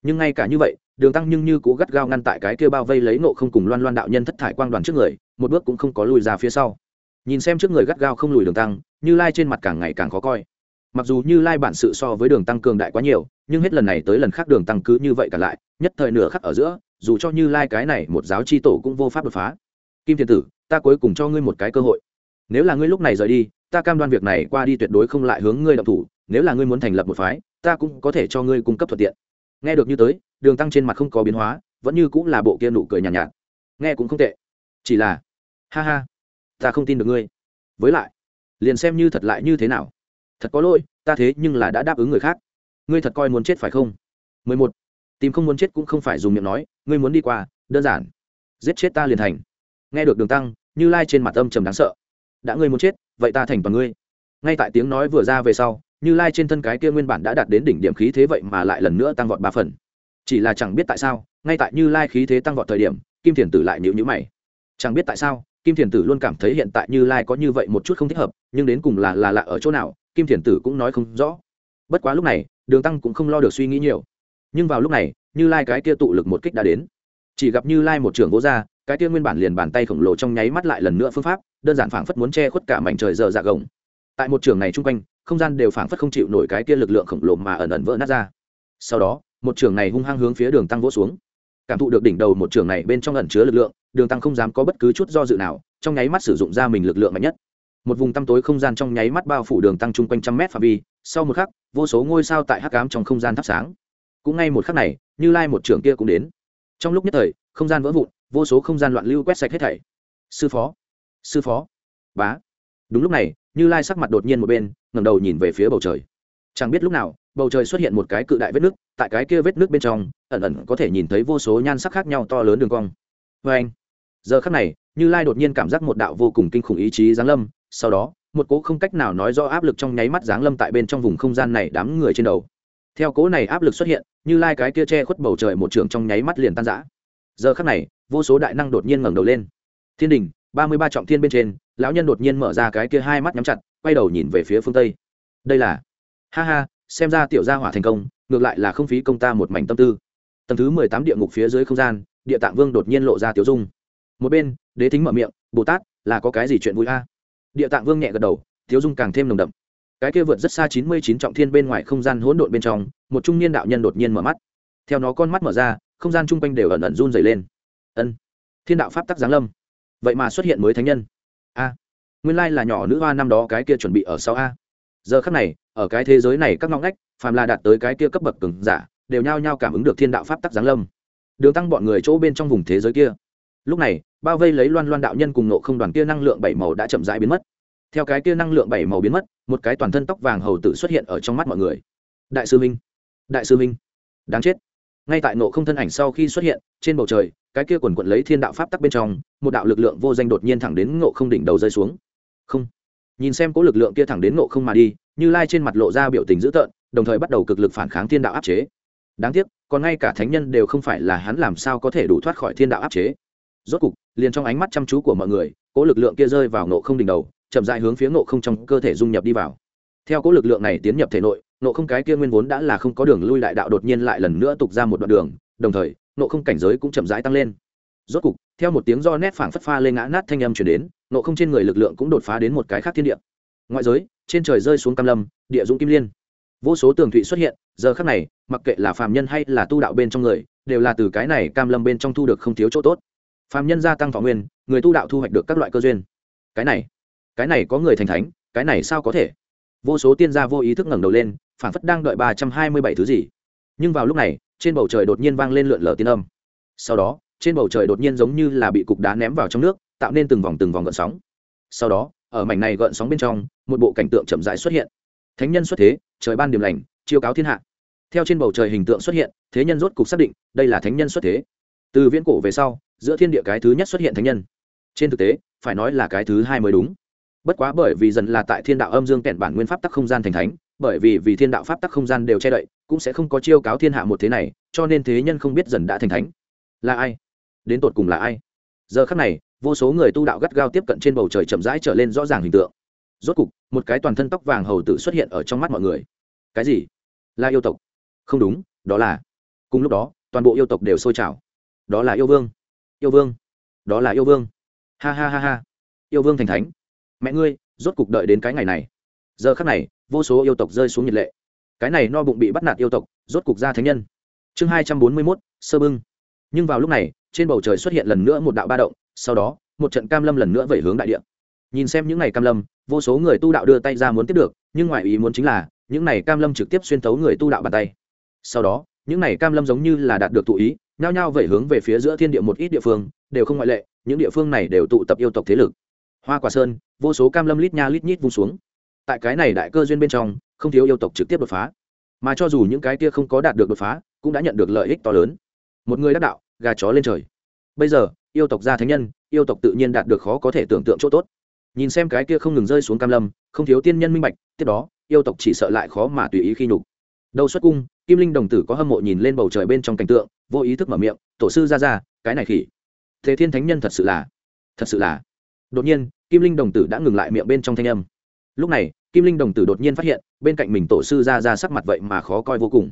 Nhưng ngay cả như vậy, đường tăng nhưng như cố gắt gao ngăn tại cái kia bao vây lấy nộ không cùng loan loan đạo nhân thất thải quang đoàn trước người, một bước cũng không có lùi ra phía sau. Nhìn xem trước người gắt gao không lùi đường tăng, như lai trên mặt càng ngày càng khó coi. Mặc dù như lai bản sự so với đường tăng cường đại quá nhiều, nhưng hết lần này tới lần khác đường tăng cứ như vậy cả lại, nhất thời nửa khắc ở giữa, dù cho như lai cái này một giáo c h i tổ cũng vô pháp đột phá. Kim thiên tử, ta cuối cùng cho ngươi một cái cơ hội. Nếu là ngươi lúc này rời đi ta cam đoan việc này qua đi tuyệt đối không lại hướng ngươi động thủ nếu là ngươi muốn thành lập một phái ta cũng có thể cho ngươi cung cấp thuận tiện. Nghe được như tới đường tăng trên mặt không có biến hóa vẫn như cũng là bộ kia nụ cười nhàn nhạt, nhạt. Nghe cũng không tệ. Chỉ là ha ha ta không tin được ngươi. Với lại liền xem như thật lại như thế nào. Thật có lỗi ta thế nhưng là đã đáp ứng người khác. Ngươi thật coi muốn chết phải không? 11. tìm không muốn chết cũng không phải dùng miệng nói ngươi muốn đi qua đơn giản. Giết chết ta liền thành. Nghe được đường tăng như lai trên mặt âm trầm đáng sợ. Đã ngươi muốn chết vậy ta thành toàn ngươi. Ngay tại tiếng nói vừa ra về sau, như lai trên thân cái kia nguyên bản đã đạt đến đỉnh điểm khí thế vậy mà lại lần nữa tăng vọt ba phần. Chỉ là chẳng biết tại sao, ngay tại như lai khí thế tăng vọt thời điểm, kim thiền tử lại nhịu nhữ mày. Chẳng biết tại sao, kim thiền tử luôn cảm thấy hiện tại như lai có như vậy một chút không thích hợp, nhưng đến cùng là là lạ ở chỗ nào, kim thiền tử cũng nói không rõ. Bất quá lúc này, đường tăng cũng không lo được suy nghĩ nhiều. Nhưng vào lúc này, như lai cái kia tụ lực một kích đã đến. Chỉ gặp như lai một trưởng vỗ ra cái kia nguyên bản liền bàn tay khổng lồ trong nháy mắt lại lần nữa phương pháp, đơn giản phảng phất muốn che khuất cả mảnh trời giờ dạ gồng. Tại một trường này chung quanh, không gian đều phảng phất không chịu nổi cái kia lực lượng khổng lồ mà ẩn ẩn vỡ nát ra. Sau đó, một trường này hung hăng hướng phía đường tăng vỗ xuống. Cảm thụ được đỉnh đầu một trường này bên trong ẩn chứa lực lượng, đường tăng không dám có bất cứ chút do dự nào, trong nháy mắt sử dụng ra mình lực lượng mạnh nhất. Một vùng tăm tối không gian trong nháy mắt bao phủ đường tăng chung quanh trăm mét phạm vi, sau một khắc, vô số ngôi sao tại hắc ám trong không gian thắp sáng. Cũng ngay một khắc này, như lai một trường kia cũng đến. Trong lúc nhất thời, không gian vỡ vụn vô số không gian loạn lưu quét sạch hết thảy. Sư phó sư phó, bá. Đúng lúc này, như lai sắc mặt đột nhiên một bên, ngẩng đầu nhìn về phía bầu trời. Chẳng biết lúc nào, bầu trời xuất hiện một cái cự đại vết nước, tại cái kia vết nước bên trong, ẩn ẩn có thể nhìn thấy vô số nhan sắc khác nhau to lớn đường cong. Vê anh, giờ khắc này, như lai đột nhiên cảm giác một đạo vô cùng kinh khủng ý chí giáng lâm, sau đó, một cỗ không cách nào nói rõ áp lực trong nháy mắt giáng lâm tại bên trong vùng không gian này đám người trên đầu. Theo cỗ này áp lực xuất hiện, như lai cái kia che khuất bầu trời một trường trong nháy mắt liền tan rã. Giờ khắc này vô số đại năng đột nhiên ngẩng đầu lên. Thiên đình, ba mươi ba trọng thiên bên trên, lão nhân đột nhiên mở ra cái kia hai mắt nhắm chặt, quay đầu nhìn về phía phương tây. Đây là, ha ha, xem ra tiểu gia hỏa thành công, ngược lại là không phí công ta một mảnh tâm tư. Tầng thứ mười tám địa ngục phía dưới không gian, địa tạng vương đột nhiên lộ ra tiểu dung. Một bên, đế thính mở miệng, bồ tát, là có cái gì chuyện vui a? Địa tạng vương nhẹ gật đầu, tiểu dung càng thêm nồng đậm. Cái kia vượt rất xa chín mươi chín trọng thiên bên ngoài không gian hỗn độn bên trong, một trung niên đạo nhân đột nhiên mở mắt. Theo nó con mắt mở ra, không gian chung quanh đều ẩn ẩn run dày lên ân. Thiên đạo pháp tắc giáng lâm. Vậy mà xuất hiện mới thánh nhân. A. Nguyên lai là nhỏ nữ hoa năm đó cái kia chuẩn bị ở sau a. Giờ khắc này, ở cái thế giới này các ngõ ngách, phàm là đạt tới cái kia cấp bậc cứng giả, đều nhao nhao cảm ứng được thiên đạo pháp tắc giáng lâm. Đường tăng bọn người chỗ bên trong vùng thế giới kia. Lúc này, bao vây lấy loan loan đạo nhân cùng nộ không đoàn kia năng lượng bảy màu đã chậm rãi biến mất. Theo cái kia năng lượng bảy màu biến mất, một cái toàn thân tóc vàng hầu tử xuất hiện ở trong mắt mọi người. Đại sư minh! Đại sư minh! Đáng chết! Ngay tại nộ không thân ảnh sau khi xuất hiện, trên bầu trời cái kia quần quận lấy thiên đạo pháp tắc bên trong, một đạo lực lượng vô danh đột nhiên thẳng đến ngộ không đỉnh đầu rơi xuống. Không. Nhìn xem cố lực lượng kia thẳng đến ngộ không mà đi, như lai trên mặt lộ ra biểu tình dữ tợn, đồng thời bắt đầu cực lực phản kháng thiên đạo áp chế. Đáng tiếc, còn ngay cả thánh nhân đều không phải là hắn làm sao có thể đủ thoát khỏi thiên đạo áp chế. Rốt cục, liền trong ánh mắt chăm chú của mọi người, cố lực lượng kia rơi vào ngộ không đỉnh đầu, chậm dại hướng phía ngộ không trong cơ thể dung nhập đi vào. Theo cố lực lượng này tiến nhập thể nội nộ không cái kia nguyên vốn đã là không có đường lui đại đạo đột nhiên lại lần nữa tục ra một đoạn đường, đồng thời nộ không cảnh giới cũng chậm rãi tăng lên. Rốt cục, theo một tiếng do nét phảng phất pha lên ngã nát thanh âm chuyển đến, nộ không trên người lực lượng cũng đột phá đến một cái khác thiên địa. Ngoại giới, trên trời rơi xuống cam lâm, địa dũng kim liên. Vô số tường thụy xuất hiện, giờ khác này, mặc kệ là phàm nhân hay là tu đạo bên trong người, đều là từ cái này cam lâm bên trong thu được không thiếu chỗ tốt. Phàm nhân gia tăng thọ nguyên, người tu đạo thu hoạch được các loại cơ duyên. Cái này cái này có người thành thánh, cái này sao có thể? Vô số tiên gia vô ý thức ngẩng đầu lên phản phất đang đợi ba trăm hai mươi bảy thứ gì. Nhưng vào lúc này trên bầu trời đột nhiên vang lên lượn lờ tiên âm. Sau đó, trên bầu trời đột nhiên giống như là bị cục đá ném vào trong nước, tạo nên từng vòng từng vòng gợn sóng. Sau đó, ở mảnh này gợn sóng bên trong, một bộ cảnh tượng chậm rãi xuất hiện. Thánh nhân xuất thế, trời ban điểm lành, chiêu cáo thiên hạ. Theo trên bầu trời hình tượng xuất hiện, thế nhân rốt cục xác định, đây là thánh nhân xuất thế. Từ viễn cổ về sau, giữa thiên địa cái thứ nhất xuất hiện thánh nhân. Trên thực tế, phải nói là cái thứ hai mới đúng. Bất quá bởi vì dần là tại thiên đạo âm dương kẹn bản nguyên pháp tắc không gian thành thánh, bởi vì vì thiên đạo pháp tắc không gian đều che đậy cũng sẽ không có chiêu cáo thiên hạ một thế này, cho nên thế nhân không biết dần đã thành thánh. Là ai? Đến tột cùng là ai? Giờ khắc này, vô số người tu đạo gắt gao tiếp cận trên bầu trời chậm rãi trở lên rõ ràng hình tượng. Rốt cục, một cái toàn thân tóc vàng hầu tử xuất hiện ở trong mắt mọi người. Cái gì? Là yêu tộc? Không đúng, đó là. Cùng lúc đó, toàn bộ yêu tộc đều sôi trào. Đó là yêu vương. Yêu vương. Đó là yêu vương. Ha ha ha ha. Yêu vương thành thánh. Mẹ ngươi, rốt cục đợi đến cái ngày này. Giờ khắc này, vô số yêu tộc rơi xuống nhiệt lệ cái này no bụng bị bắt nạt yêu tộc, rốt cục ra thánh nhân. Chương hai trăm bốn mươi mốt, sơ bưng. Nhưng vào lúc này, trên bầu trời xuất hiện lần nữa một đạo ba động, sau đó, một trận cam lâm lần nữa vẩy hướng đại địa. Nhìn xem những ngày cam lâm, vô số người tu đạo đưa tay ra muốn tiếp được, nhưng ngoài ý muốn chính là, những này cam lâm trực tiếp xuyên tấu người tu đạo bàn tay. Sau đó, những này cam lâm giống như là đạt được thụ ý, nhao nhao vẩy hướng về phía giữa thiên địa một ít địa phương, đều không ngoại lệ, những địa phương này đều tụ tập yêu tộc thế lực. Hoa quả sơn, vô số cam lâm lít nha lít nhít vung xuống tại cái này đại cơ duyên bên trong, không thiếu yêu tộc trực tiếp đột phá. Mà cho dù những cái kia không có đạt được đột phá, cũng đã nhận được lợi ích to lớn. Một người đắc đạo, gà chó lên trời. Bây giờ, yêu tộc gia thánh nhân, yêu tộc tự nhiên đạt được khó có thể tưởng tượng chỗ tốt. Nhìn xem cái kia không ngừng rơi xuống cam lâm, không thiếu tiên nhân minh bạch, tiếp đó, yêu tộc chỉ sợ lại khó mà tùy ý khi nhục. Đâu xuất cung, kim linh đồng tử có hâm mộ nhìn lên bầu trời bên trong cảnh tượng, vô ý thức mở miệng, tổ sư ra ra cái này khỉ. Thế thiên thánh nhân thật sự là, thật sự là. Đột nhiên, kim linh đồng tử đã ngừng lại miệng bên trong thanh âm. Lúc này kim linh đồng tử đột nhiên phát hiện, bên cạnh mình tổ sư ra ra sắc mặt vậy mà khó coi vô cùng.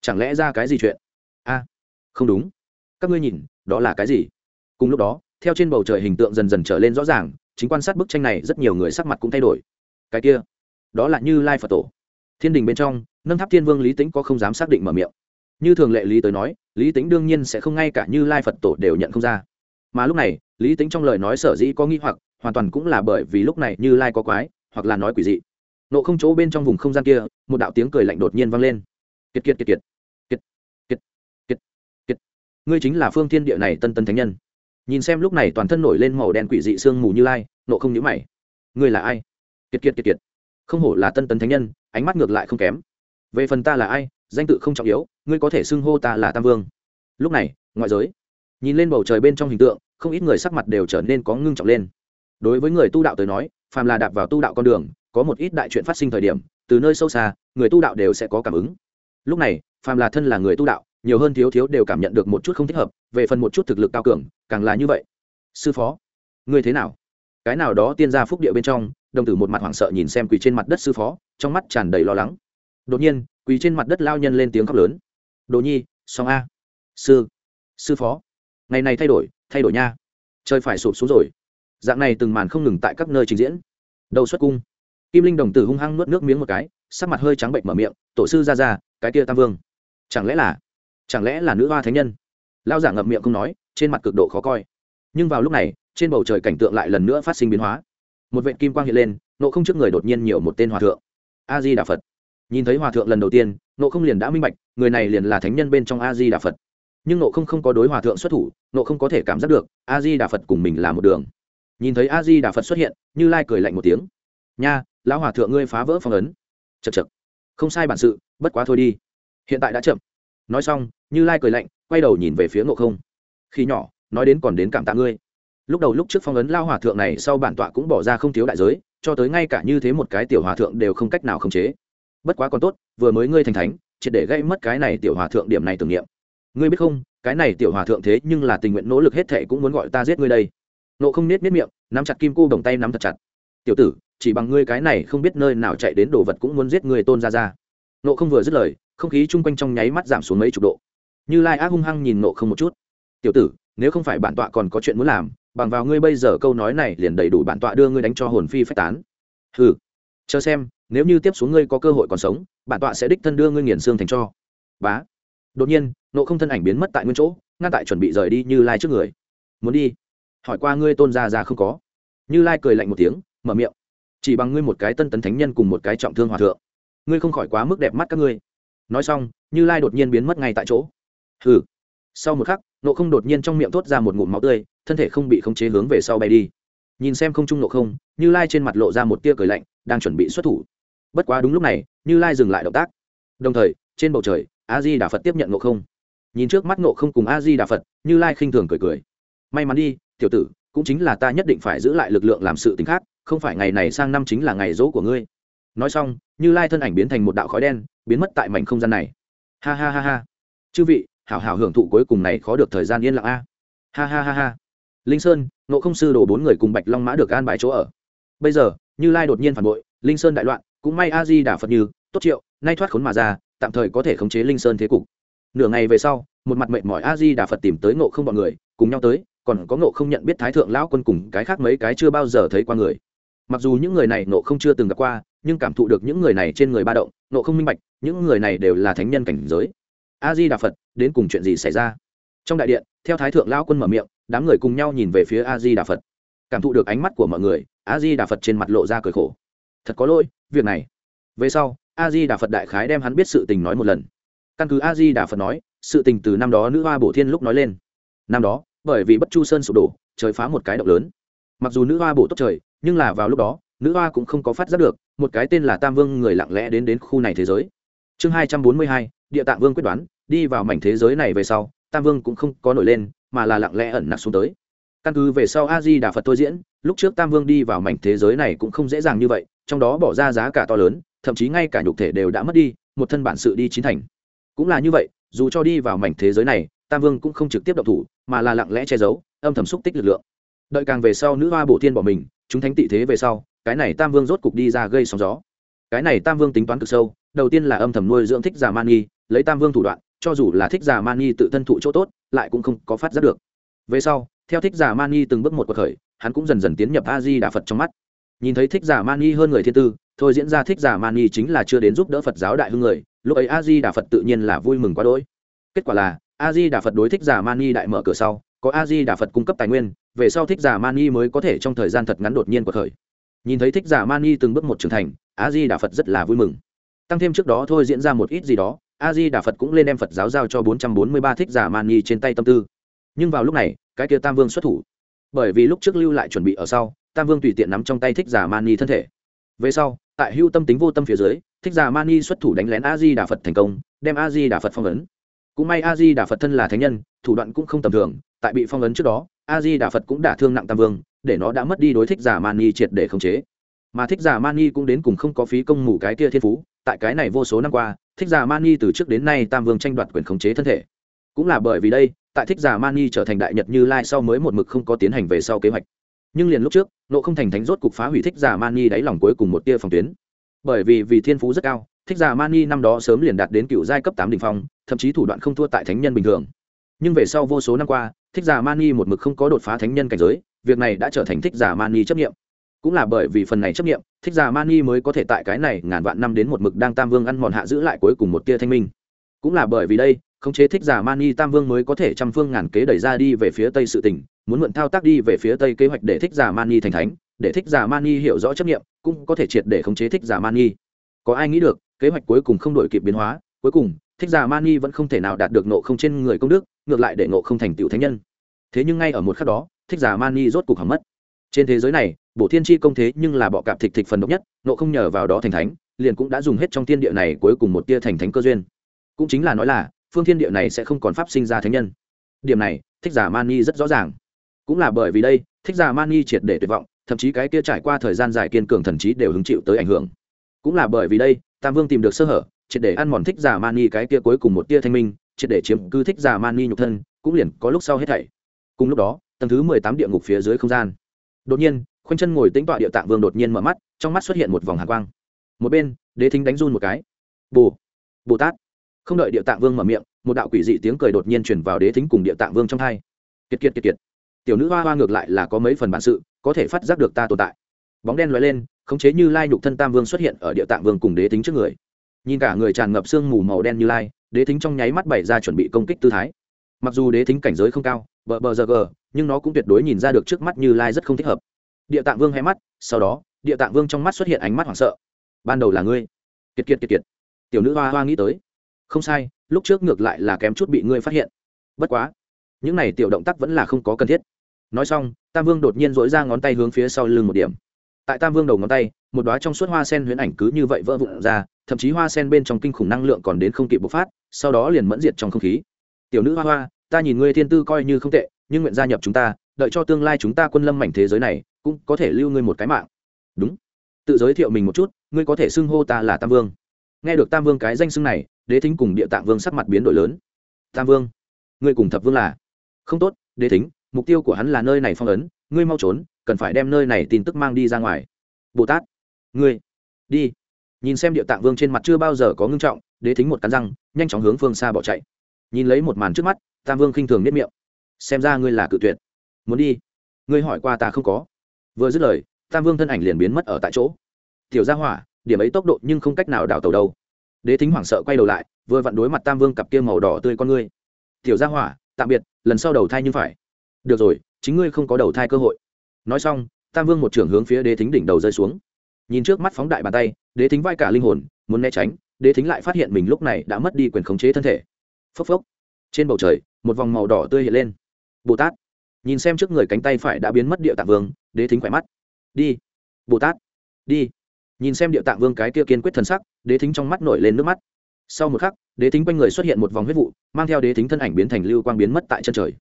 Chẳng lẽ ra cái gì chuyện? A, không đúng. Các ngươi nhìn, đó là cái gì? Cùng lúc đó, theo trên bầu trời hình tượng dần dần trở lên rõ ràng, chính quan sát bức tranh này rất nhiều người sắc mặt cũng thay đổi. Cái kia, đó là như lai phật tổ. Thiên đình bên trong, nâng tháp thiên vương lý tính có không dám xác định mở miệng. Như thường lệ lý tới nói, lý tính đương nhiên sẽ không ngay cả như lai phật tổ đều nhận không ra. Mà lúc này, lý tính trong lời nói sở dĩ có nghi hoặc, hoàn toàn cũng là bởi vì lúc này như lai có quái, hoặc là nói quỷ dị nộ không chỗ bên trong vùng không gian kia, một đạo tiếng cười lạnh đột nhiên vang lên. Kiệt kiệt kiệt kiệt kiệt kiệt kiệt kiệt. Ngươi chính là phương thiên địa này tân tân thánh nhân. Nhìn xem lúc này toàn thân nổi lên màu đen quỷ dị sương mù như lai, nộ không nhữ mày. Ngươi là ai? Kiệt kiệt kiệt kiệt. Không hổ là tân tân thánh nhân, ánh mắt ngược lại không kém. Về phần ta là ai, danh tự không trọng yếu, ngươi có thể xưng hô ta là tam vương. Lúc này, ngoại giới, nhìn lên bầu trời bên trong hình tượng, không ít người sắc mặt đều trở nên có ngưng trọng lên. Đối với người tu đạo tới nói, phàm là đạp vào tu đạo con đường có một ít đại chuyện phát sinh thời điểm, từ nơi sâu xa, người tu đạo đều sẽ có cảm ứng. Lúc này, phàm là thân là người tu đạo, nhiều hơn thiếu thiếu đều cảm nhận được một chút không thích hợp, về phần một chút thực lực cao cường, càng là như vậy. Sư phó người thế nào? Cái nào đó tiên gia phúc địa bên trong, đồng tử một mặt hoảng sợ nhìn xem quỳ trên mặt đất sư phó, trong mắt tràn đầy lo lắng. Đột nhiên, quỳ trên mặt đất lao nhân lên tiếng khóc lớn. Đồ nhi song a. Sư sư phó, ngày này thay đổi thay đổi nha. Trời phải sụp xuống rồi. Dạng này từng màn không ngừng tại các nơi trình diễn. Đầu xuất cung kim linh đồng tử hung hăng nuốt nước miếng một cái, sắc mặt hơi trắng bệnh mở miệng, tổ sư ra ra cái kia tam vương, chẳng lẽ là, chẳng lẽ là nữ hoa thánh nhân? Lao giả ngậm miệng không nói, trên mặt cực độ khó coi. Nhưng vào lúc này, trên bầu trời cảnh tượng lại lần nữa phát sinh biến hóa. Một vệ kim quang hiện lên, nộ không trước người đột nhiên nhiều một tên hòa thượng. A di đà phật. Nhìn thấy hòa thượng lần đầu tiên, nộ không liền đã minh bạch, người này liền là thánh nhân bên trong a di đà phật. Nhưng nộ không không có đối hòa thượng xuất thủ, nộ không có thể cảm giác được, a di đà phật cùng mình là một đường. Nhìn thấy a di đà phật xuất hiện, như lai cười lạnh một tiếng. Nha lão hòa thượng ngươi phá vỡ phong ấn. Chật chật không sai bản sự, bất quá thôi đi. Hiện tại đã chậm. Nói xong, như lai cười lạnh, quay đầu nhìn về phía ngộ không. Khi nhỏ, nói đến còn đến cảm tạ ngươi. Lúc đầu lúc trước phong ấn lao hòa thượng này sau bản tọa cũng bỏ ra không thiếu đại giới, cho tới ngay cả như thế một cái tiểu hòa thượng đều không cách nào khống chế. Bất quá còn tốt, vừa mới ngươi thành thánh, triệt để gây mất cái này tiểu hòa thượng điểm này tưởng niệm. Ngươi biết không, cái này tiểu hòa thượng thế nhưng là tình nguyện nỗ lực hết thệ cũng muốn gọi ta giết ngươi đây. Nộ không nết nết miệng, nắm chặt kim cô đồng tay nắm thật chặt. Tiểu tử chỉ bằng ngươi cái này không biết nơi nào chạy đến đồ vật cũng muốn giết người tôn ra ra nộ không vừa dứt lời, không khí chung quanh trong nháy mắt giảm xuống mấy chục độ. Như lai ác hung hăng nhìn nộ không một chút. Tiểu tử, nếu không phải bản tọa còn có chuyện muốn làm, bằng vào ngươi bây giờ câu nói này liền đầy đủ bản tọa đưa ngươi đánh cho hồn phi phách tán. Hừ, chờ xem, nếu như tiếp xuống ngươi có cơ hội còn sống, bản tọa sẽ đích thân đưa ngươi nghiền xương thành cho. Bá. Đột nhiên nộ không thân ảnh biến mất tại nguyên chỗ, ngăn tại chuẩn bị rời đi như lai trước người. Muốn đi? Hỏi qua ngươi tôn gia ra không có? Như lai cười lạnh một tiếng, mở miệng chỉ bằng ngươi một cái tân tấn thánh nhân cùng một cái trọng thương hòa thượng. Ngươi không khỏi quá mức đẹp mắt các ngươi. Nói xong, như lai đột nhiên biến mất ngay tại chỗ. Hừ. Sau một khắc, nộ không đột nhiên trong miệng thốt ra một ngụm máu tươi, thân thể không bị khống chế hướng về sau bay đi. Nhìn xem không trung nộ không, như lai trên mặt lộ ra một tia cười lạnh, đang chuẩn bị xuất thủ. Bất quá đúng lúc này, như lai dừng lại động tác. Đồng thời, trên bầu trời, a di đà phật tiếp nhận nộ không. Nhìn trước mắt nộ không cùng a di đà phật, như lai khinh thường cười cười. May mắn đi, tiểu tử cũng chính là ta nhất định phải giữ lại lực lượng làm sự t khác, không phải ngày này sang năm chính là ngày dỗ của ngươi. Nói xong, như lai thân ảnh biến thành một đạo khói đen, biến mất tại mảnh không gian này. Ha ha ha ha. Chư vị, hảo hảo hưởng thụ cuối cùng này khó được thời gian yên lặng a. Ha ha ha ha. Linh sơn nộ không sư đổ bốn người cùng bạch long mã được an bài chỗ ở. Bây giờ, như lai đột nhiên phản bội, linh sơn đại loạn, cũng may a di đà phật như, tốt triệu, nay thoát khốn mà ra, tạm thời có thể khống chế linh sơn thế cục. Nửa ngày về sau, một mặt mệnh mỏi a di đà phật tìm tới ngộ không bọn người, cùng nhau tới còn có ngộ không nhận biết thái thượng lão quân cùng cái khác mấy cái chưa bao giờ thấy qua người. Mặc dù những người này ngộ không chưa từng gặp qua, nhưng cảm thụ được những người này trên người ba động, ngộ không minh bạch, những người này đều là thánh nhân cảnh giới. A di đà phật, đến cùng chuyện gì xảy ra? Trong đại điện, theo thái thượng lão quân mở miệng, đám người cùng nhau nhìn về phía a di đà phật. Cảm thụ được ánh mắt của mọi người a di đà phật trên mặt lộ ra cười khổ. Thật có lỗi, việc này. Về sau a di đà phật đại khái đem hắn biết sự tình nói một lần. Căn cứ a di đà phật nói, sự tình từ năm đó nữ hoa bổ thiên lúc nói lên. Năm đó bởi vì bất chu sơn sụp đổ, trời phá một cái động lớn. Mặc dù nữ hoa bổ tốt trời, nhưng là vào lúc đó, nữ hoa cũng không có phát giác được, một cái tên là tam vương người lặng lẽ đến đến khu này thế giới. Chương hai trăm bốn mươi hai, địa tạng vương quyết đoán, đi vào mảnh thế giới này về sau, tam vương cũng không có nổi lên, mà là lặng lẽ ẩn nặc xuống tới. Căn cứ về sau a di đà phật thôi diễn, lúc trước tam vương đi vào mảnh thế giới này cũng không dễ dàng như vậy, trong đó bỏ ra giá cả to lớn, thậm chí ngay cả nhục thể đều đã mất đi, một thân bản sự đi chín thành. Cũng là như vậy, dù cho đi vào mảnh thế giới này tam vương cũng không trực tiếp động thủ, mà là lặng lẽ che giấu, âm thầm xúc tích lực lượng. Đợi càng về sau nữ hoa bổ thiên bỏ mình, chúng thánh tị thế về sau, cái này tam vương rốt cục đi ra gây sóng gió. Cái này tam vương tính toán cực sâu, đầu tiên là âm thầm nuôi dưỡng thích giả man nghi, lấy tam vương thủ đoạn, cho dù là thích giả man nghi tự thân thụ chỗ tốt, lại cũng không có phát giác được. Về sau, theo thích giả man nghi từng bước một cuộc khởi, hắn cũng dần dần tiến nhập a di đà phật trong mắt. Nhìn thấy thích giả man nghi hơn người thiên tư, thôi diễn ra thích giả man nghi chính là chưa đến giúp đỡ phật giáo đại hưng người, lúc ấy a di đà phật tự nhiên là vui mừng quá đỗi kết quả là, a di đà phật đối thích giả Mani đại mở cửa sau, có a di đà phật cung cấp tài nguyên, về sau thích giả Mani mới có thể trong thời gian thật ngắn đột nhiên cuộc khởi. Nhìn thấy thích giả Mani từng bước một trưởng thành, a di đà phật rất là vui mừng. Tăng thêm trước đó thôi diễn ra một ít gì đó, a di đà phật cũng lên đem phật giáo giao cho bốn trăm bốn mươi ba thích giả Mani trên tay tâm tư. Nhưng vào lúc này, cái kia tam vương xuất thủ. Bởi vì lúc trước lưu lại chuẩn bị ở sau, tam vương tùy tiện nắm trong tay thích giả Mani thân thể. Về sau, tại hưu tâm tính vô tâm phía dưới, thích giả Mani xuất thủ đánh lén a di đà phật thành công, đem a di đà phật phong ấn cũng may a di đà phật thân là thánh nhân, thủ đoạn cũng không tầm thường, tại bị phong ấn trước đó a di đà phật cũng đả thương nặng tam vương, để nó đã mất đi đối thích giả man triệt để khống chế. Mà thích giả man cũng đến cùng không có phí công mù cái kia thiên phú, tại cái này vô số năm qua, thích giả man từ trước đến nay tam vương tranh đoạt quyền khống chế thân thể. Cũng là bởi vì đây, tại thích giả man trở thành đại nhật như lai sau mới một mực không có tiến hành về sau kế hoạch. Nhưng liền lúc trước nộ không thành thánh rốt cục phá hủy thích giả man nghi đáy lòng cuối cùng một tia phòng tuyến. Bởi vì vì thiên phú rất cao thích giả Mani năm đó sớm liền đạt đến cựu giai cấp tám đ ỉ n h phong, thậm chí thủ đoạn không thua tại thánh nhân bình thường. Nhưng về sau vô số năm qua, thích giả Mani một mực không có đột phá thánh nhân cảnh giới, việc này đã trở thành thích giả Mani chấp nghiệm cũng là bởi vì phần này chấp nghiệm thích giả Mani mới có thể tại cái này ngàn vạn năm đến một mực đang tam vương ăn mòn hạ giữ lại cuối cùng một tia thanh minh. Cũng là bởi vì đây, khống chế thích giả mani tam vương mới có thể trăm phương ngàn kế đẩy ra đi về phía tây sự tỉnh muốn mượn thao tác đi về phía tây kế hoạch để thích giả mani thành thánh, để thích giả mani hiểu rõ chấp nghiệm cũng có thể triệt để khống chế thích giả mani. Có ai nghĩ được kế hoạch cuối cùng không đổi kịp biến hóa, cuối cùng, thích giả mani vẫn không thể nào đạt được nộ không trên người công đức, ngược lại để nộ không thành tựu thánh nhân. Thế nhưng ngay ở một khắc đó, thích giả mani rốt cục hỏng mất. Trên thế giới này, bổ thiên chi công thế nhưng là bọ cạp thịt thịt phần độc nhất, nộ không nhờ vào đó thành thánh, liền cũng đã dùng hết trong thiên địa này cuối cùng một tia thành thánh cơ duyên. Cũng chính là nói là, phương thiên địa này sẽ không còn pháp sinh ra thánh nhân. Điểm này, thích giả mani rất rõ ràng. Cũng là bởi vì đây, thích giả mani triệt để tuyệt vọng, thậm chí cái kia trải qua thời gian dài kiên cường thần trí đều hứng chịu tới ảnh hưởng cũng là bởi vì đây, tam vương tìm được sơ hở, triệt để ăn mòn thích giả mani cái kia cuối cùng một tia thanh minh, triệt để chiếm cứ thích giả mani nhục thân, cũng liền có lúc sau hết thảy. Cùng lúc đó, tầng thứ mười tám địa ngục phía dưới không gian. Đột nhiên, khoanh chân ngồi tính tọa địa tạng vương đột nhiên mở mắt, trong mắt xuất hiện một vòng hàn quang. Một bên, đế thính đánh run một cái. Bồ bồ tát. Không đợi địa tạng vương mở miệng, một đạo quỷ dị tiếng cười đột nhiên chuyển vào đế thính cùng địa tạng vương trong thai kiệt kiệt kiệt kiệt. Tiểu nữ hoa hoa ngược lại là có mấy phần bản sự, có thể phát giác được ta tồn tại. Bóng đen l lên khống chế như lai nhục thân tam vương xuất hiện ở địa tạng vương cùng đế thính trước người. Nhìn cả người tràn ngập sương mù màu đen như lai, đế thính trong nháy mắt bày ra chuẩn bị công kích tư thái. Mặc dù đế thính cảnh giới không cao, bờ bờ giờ gờ, nhưng nó cũng tuyệt đối nhìn ra được trước mắt như lai rất không thích hợp. Địa tạng vương hay mắt, sau đó, địa tạng vương trong mắt xuất hiện ánh mắt hoảng sợ. Ban đầu là ngươi. Kiệt kiệt kiệt kiệt. Tiểu nữ hoa hoa nghĩ tới. Không sai, lúc trước ngược lại là kém chút bị ngươi phát hiện. Bất quá, những này tiểu động tác vẫn là không có cần thiết. Nói xong, tam vương đột nhiên dỗi ra ngón tay hướng phía sau lưng một điểm tại tam vương đầu ngón tay, một đoá trong suốt hoa sen huyễn ảnh cứ như vậy vỡ vụn ra, thậm chí hoa sen bên trong kinh khủng năng lượng còn đến không kịp bộc phát, sau đó liền mẫn diệt trong không khí. Tiểu nữ hoa hoa, ta nhìn ngươi thiên tư coi như không tệ, nhưng nguyện gia nhập chúng ta, đợi cho tương lai chúng ta quân lâm mảnh thế giới này, cũng có thể lưu ngươi một cái mạng. Đúng. Tự giới thiệu mình một chút, ngươi có thể xưng hô ta là tam vương. Nghe được tam vương cái danh xưng này, đế thính cùng địa tạng vương sắc mặt biến đổi lớn. Tam vương, ngươi cùng thập vương là? Không tốt, đế thính, mục tiêu của hắn là nơi này phong ấn, ngươi mau trốn cần phải đem nơi này tin tức mang đi ra ngoài. Bồ tát ngươi, đi. Nhìn xem địa tạng vương trên mặt chưa bao giờ có ngưng trọng, đế thính một cắn răng, nhanh chóng hướng phương xa bỏ chạy. Nhìn lấy một màn trước mắt, tam vương khinh thường nếp miệng. Xem ra ngươi là cự tuyệt. Muốn đi? Ngươi hỏi qua ta không có. Vừa dứt lời, tam vương thân ảnh liền biến mất ở tại chỗ. Tiểu gia hỏa, điểm ấy tốc độ nhưng không cách nào đảo tàu đâu. Đế thính hoảng sợ quay đầu lại, vừa vặn đối mặt tam vương cặp kia màu đỏ tươi con ngươi. Tiểu gia hỏa, tạm biệt, lần sau đầu thai như phải. Được rồi, chính ngươi không có đầu thai cơ hội nói xong, tam vương một trưởng hướng phía đế thính đỉnh đầu rơi xuống. Nhìn trước mắt phóng đại bàn tay, đế thính vai cả linh hồn, muốn né tránh, đế thính lại phát hiện mình lúc này đã mất đi quyền khống chế thân thể. Phốc phốc. Trên bầu trời, một vòng màu đỏ tươi hiện lên. Bồ tát. Nhìn xem trước người cánh tay phải đã biến mất địa tạng vương, đế thính khỏe mắt. Đi. Bồ tát. Đi. Nhìn xem địa tạng vương cái kia kiên quyết thân sắc, đế thính trong mắt nổi lên nước mắt. Sau một khắc, đế thính quanh người xuất hiện một vòng huyết vụ, mang theo đế thính thân ảnh biến thành lưu quang biến mất tại chân trời.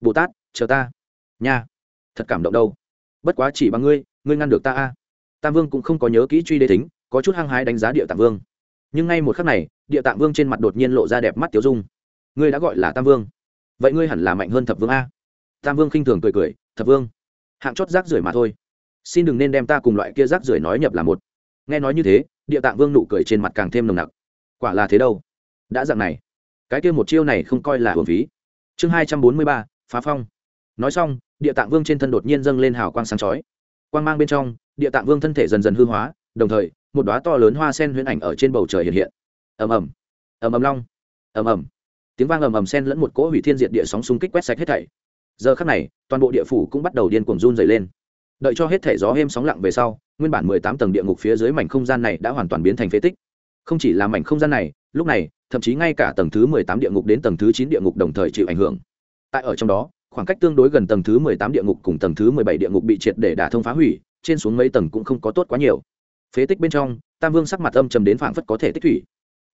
Bồ tát, chờ ta. Nha. Thật cảm động đâu bất quá chỉ bằng ngươi ngươi ngăn được ta a. Tam vương cũng không có nhớ kỹ truy đế tính, có chút hăng hái đánh giá địa tạng vương. Nhưng ngay một khắc này địa tạng vương trên mặt đột nhiên lộ ra đẹp mắt tiểu dung. Ngươi đã gọi là tam vương. Vậy ngươi hẳn là mạnh hơn thập vương a. Tam vương khinh thường cười cười thập vương hạng chót rác rưởi mà thôi. Xin đừng nên đem ta cùng loại kia rác rưởi nói nhập là một. Nghe nói như thế địa tạng vương nụ cười trên mặt càng thêm nồng nặc. Quả là thế đâu? Đã dạng này cái kia một chiêu này không coi là hồn phí. Chương hai trăm bốn mươi ba phá phong. Nói xong địa tạng vương trên thân đột nhiên dâng lên hào quang sáng chói. Quang mang bên trong, địa tạng vương thân thể dần dần hư hóa, đồng thời, một đoá to lớn hoa sen huyễn ảnh ở trên bầu trời hiện hiện. Ầm ầm. Ầm ầm long. Ầm ầm. Tiếng vang ầm ầm sen lẫn một cỗ hủy thiên diệt địa sóng xung kích quét sạch hết thảy. Giờ khắc này, toàn bộ địa phủ cũng bắt đầu điên cuồng run dày lên. Đợi cho hết thảy gió êm sóng lặng về sau, nguyên bản mười tám tầng địa ngục phía dưới mảnh không gian này đã hoàn toàn biến thành phế tích. Không chỉ là mảnh không gian này, lúc này, thậm chí ngay cả tầng thứ mười tám địa ngục đến tầng thứ chín địa ngục đồng thời chịu ảnh hưởng. Tại ở trong đó khoảng cách tương đối gần tầng thứ mười tám địa ngục cùng tầng thứ mười bảy địa ngục bị triệt để đả thông phá hủy, trên xuống mấy tầng cũng không có tốt quá nhiều. Phế tích bên trong, tam vương sắc mặt âm trầm đến phảng phất có thể tích thủy.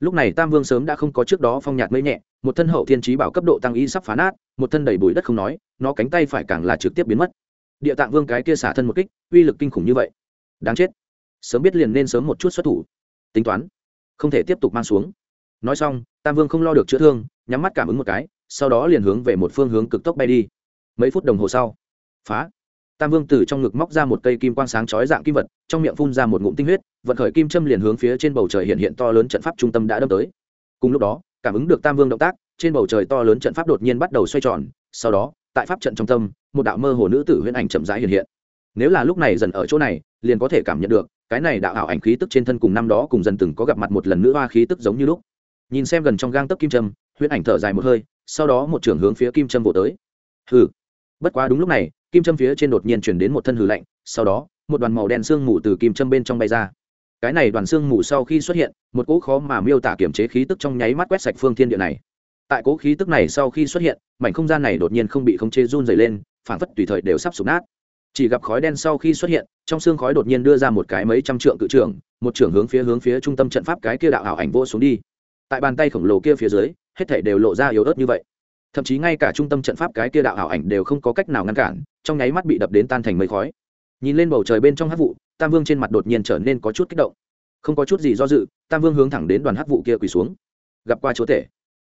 Lúc này tam vương sớm đã không có trước đó phong nhạt mây nhẹ, một thân hậu thiên trí bảo cấp độ tăng y sắp phá nát, một thân đầy bụi đất không nói, nó cánh tay phải càng là trực tiếp biến mất. Địa tạng vương cái kia xả thân một kích, uy lực kinh khủng như vậy. Đáng chết. Sớm biết liền nên sớm một chút xuất thủ. Tính toán. Không thể tiếp tục mang xuống. Nói xong, tam vương không lo được chữa thương, nhắm mắt cảm ứng một cái sau đó liền hướng về một phương hướng cực tốc bay đi. Mấy phút đồng hồ sau, phá. Tam vương từ trong ngực móc ra một cây kim quang sáng chói dạng kim vật, trong miệng phun ra một ngụm tinh huyết, vận khởi kim châm liền hướng phía trên bầu trời hiện hiện to lớn trận pháp trung tâm đã đâm tới. Cùng lúc đó, cảm ứng được tam vương động tác, trên bầu trời to lớn trận pháp đột nhiên bắt đầu xoay tròn, sau đó, tại pháp trận trong tâm, một đạo mơ hồ nữ tử huyễn ảnh chậm rãi hiện hiện. Nếu là lúc này dần ở chỗ này, liền có thể cảm nhận được, cái này đạo ảo ảnh khí tức trên thân cùng năm đó cùng dần từng có gặp mặt một lần nữa hoa khí tức giống như lúc. Nhìn xem gần trong gang tấc kim trâm huyễn ảnh thở dài một hơi sau đó một trưởng hướng phía kim trâm vỗ tới. Hừ. Bất quá đúng lúc này, kim trâm phía trên đột nhiên chuyển đến một thân hừ lạnh, sau đó, một đoàn màu đen sương mù từ kim trâm bên trong bay ra. Cái này đoàn sương mù sau khi xuất hiện, một cỗ khó mà miêu tả kiểm chế khí tức trong nháy mắt quét sạch phương thiên địa này. Tại cỗ khí tức này sau khi xuất hiện, mảnh không gian này đột nhiên không bị khống chế run dày lên, phảng phất tùy thời đều sắp sụp nát. Chỉ gặp khói đen sau khi xuất hiện, trong xương khói đột nhiên đưa ra một cái mấy trăm trượng cự trưởng, một trưởng hướng phía hướng phía trung tâm trận pháp cái kia đạo ảo ảnh vô xuống đi. Tại bàn tay khổng lồ kia phía dưới hết thảy đều lộ ra yếu ớt như vậy. Thậm chí ngay cả trung tâm trận pháp cái kia đạo ảo ảnh đều không có cách nào ngăn cản, trong nháy mắt bị đập đến tan thành mây khói. Nhìn lên bầu trời bên trong hắc vụ, tam vương trên mặt đột nhiên trở nên có chút kích động. Không có chút gì do dự, tam vương hướng thẳng đến đoàn hắc vụ kia quỳ xuống. Gặp qua chúa tể.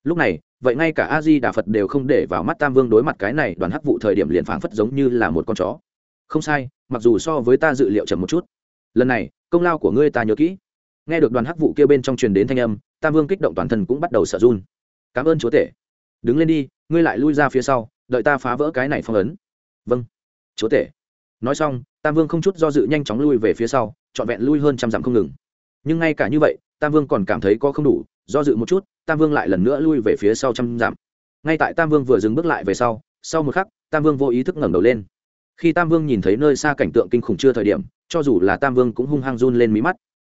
Lúc này, vậy ngay cả a di đà phật đều không để vào mắt tam vương đối mặt cái này đoàn hắc vụ thời điểm liền phảng phất giống như là một con chó. Không sai, mặc dù so với ta dự liệu chậm một chút. Lần này, công lao của ngươi ta nhớ kỹ. Nghe được đoàn hắc vụ kia bên trong truyền đến thanh âm, tam vương kích động toàn thân cũng bắt đầu sợ run cảm ơn chúa tể. Đứng lên đi, ngươi lại lui ra phía sau, đợi ta phá vỡ cái này phong ấn. Vâng chúa tể. Nói xong, tam vương không chút do dự nhanh chóng lui về phía sau, trọn vẹn lui hơn trăm dặm không ngừng. Nhưng ngay cả như vậy, tam vương còn cảm thấy có không đủ, do dự một chút, tam vương lại lần nữa lui về phía sau trăm dặm. Ngay tại tam vương vừa dừng bước lại về sau sau một khắc, tam vương vô ý thức ngẩng đầu lên. Khi tam vương nhìn thấy nơi xa cảnh tượng kinh khủng chưa thời điểm, cho dù là tam vương cũng hung hăng run lên mí mắt.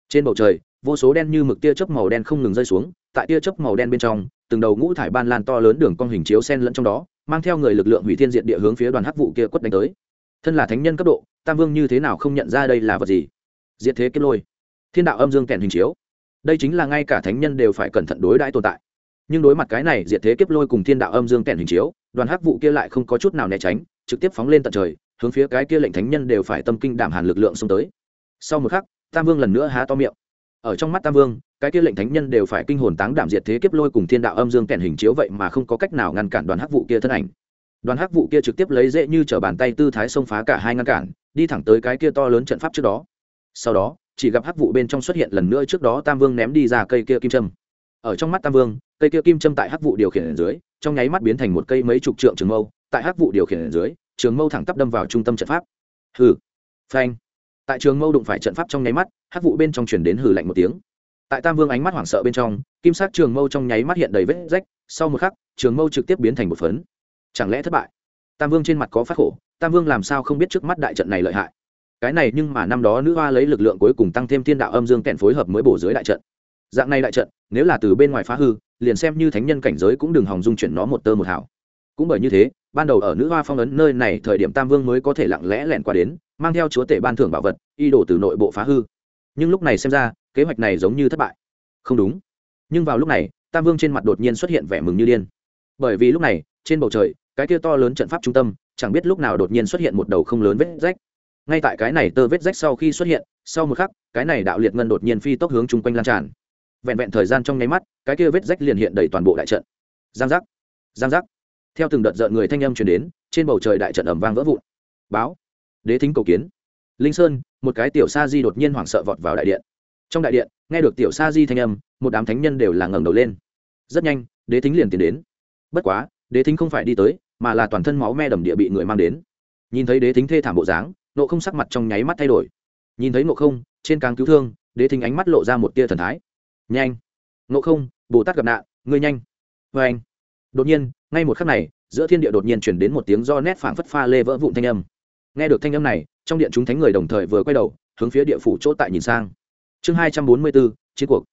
Trên bầu trời, vô số đen như mực tia chớp màu đen không ngừng rơi xuống, tại tia chớp màu đen bên trong từng đầu ngũ thải ban lan to lớn đường con hình chiếu sen lẫn trong đó, mang theo người lực lượng hủy thiên diện địa hướng phía đoàn hắc vụ kia quất đánh tới. Thân là thánh nhân cấp độ, tam vương như thế nào không nhận ra đây là vật gì? Diệt thế kết lôi. Thiên đạo âm dương kèn hình chiếu. Đây chính là ngay cả thánh nhân đều phải cẩn thận đối đãi tồn tại. Nhưng đối mặt cái này, diệt thế kiếp lôi cùng thiên đạo âm dương kèn hình chiếu, đoàn hắc vụ kia lại không có chút nào né tránh, trực tiếp phóng lên tận trời, hướng phía cái kia lệnh thánh nhân đều phải tâm kinh đảm hàn lực lượng xông tới. Sau một khắc, tam vương lần nữa há to miệng. Ở trong mắt tam vương cái kia lệnh thánh nhân đều phải kinh hồn táng đảm diệt thế kiếp lôi cùng thiên đạo âm dương kèn hình chiếu vậy mà không có cách nào ngăn cản đoàn hắc vụ kia thân ảnh. Đoàn hắc vụ kia trực tiếp lấy dễ như t bàn tay tư thái xông phá cả hai ngăn cản, đi thẳng tới cái kia to lớn trận pháp trước đó. Sau đó, chỉ gặp hắc vụ bên trong xuất hiện lần nữa trước đó tam vương ném đi ra cây kia kim trâm ở trong mắt tam vương, cây kia kim trâm tại hắc vụ điều khiển ở dưới, trong nháy mắt biến thành một cây mấy chục trượng trường mâu, tại hắc vụ điều khiển ở dưới, trường mâu thẳng tắp đâm vào trung tâm trận pháp. Hừ, phanh. Tại trường mâu đụng phải trận pháp trong nháy mắt, hắc vụ bên trong chuyển đến hừ lạnh một tiếng tại tam vương ánh mắt hoảng sợ bên trong, kim sắc trường mâu trong nháy mắt hiện đầy vết rách, sau một khắc, trường mâu trực tiếp biến thành một phấn. Chẳng lẽ thất bại? Tam vương trên mặt có phát khổ, tam vương làm sao không biết trước mắt đại trận này lợi hại? Cái này nhưng mà năm đó nữ hoa lấy lực lượng cuối cùng tăng thêm thiên đạo âm dương kẹn phối hợp mới bổ dưới đại trận. Dạng này đại trận, nếu là từ bên ngoài phá hư, liền xem như thánh nhân cảnh giới cũng đừng hòng dung chuyển nó một tơ một hảo cũng bởi như thế, ban đầu ở nữ hoa phong ấn nơi này thời điểm tam vương mới có thể lặng lẽ lẻn qua đến, mang theo chúa tể ban thưởng bảo vật, y đổ từ nội bộ phá hư nhưng lúc này xem ra, kế hoạch này giống như thất bại. Không đúng. Nhưng vào lúc này, tam vương trên mặt đột nhiên xuất hiện vẻ mừng như điên. Bởi vì lúc này, trên bầu trời, cái kia to lớn trận pháp trung tâm, chẳng biết lúc nào đột nhiên xuất hiện một đầu không lớn vết rách. Ngay tại cái này tơ vết rách sau khi xuất hiện, sau một khắc, cái này đạo liệt ngân đột nhiên phi tốc hướng chung quanh lan tràn. Vẹn vẹn thời gian trong nháy mắt, cái kia vết rách liền hiện đầy toàn bộ đại trận. Giang giác. Giang giác. Theo từng đợt rợn người thanh âm truyền đến, trên bầu trời đại trận ẩm vang vỡ vụn. Báo. Đế thính cầu kiến. Linh sơn một cái tiểu sa di đột nhiên hoảng sợ vọt vào đại điện. Trong đại điện, nghe được tiểu sa di thanh âm, một đám thánh nhân đều là ngẩng đầu lên. Rất nhanh, đế thính liền tiến đến. Bất quá, đế thính không phải đi tới, mà là toàn thân máu me đầm địa bị người mang đến. Nhìn thấy đế thính thê thảm bộ dáng, nộ không sắc mặt trong nháy mắt thay đổi. Nhìn thấy nộ không, trên càng cứu thương, đế thính ánh mắt lộ ra một tia thần thái. Nhanh! Nộ không, bồ tát gặp nạn, ngươi nhanh! Vê anh. Đột nhiên, ngay một khắc này, giữa thiên địa đột nhiên chuyển đến một tiếng do nét phảng phất pha lê vỡ vụn thanh âm. Nghe được thanh âm này trong điện chúng thánh người đồng thời vừa quay đầu, hướng phía địa phủ chỗ tại nhìn sang. Chương hai trăm bốn mươi bốn, chiến cuộc.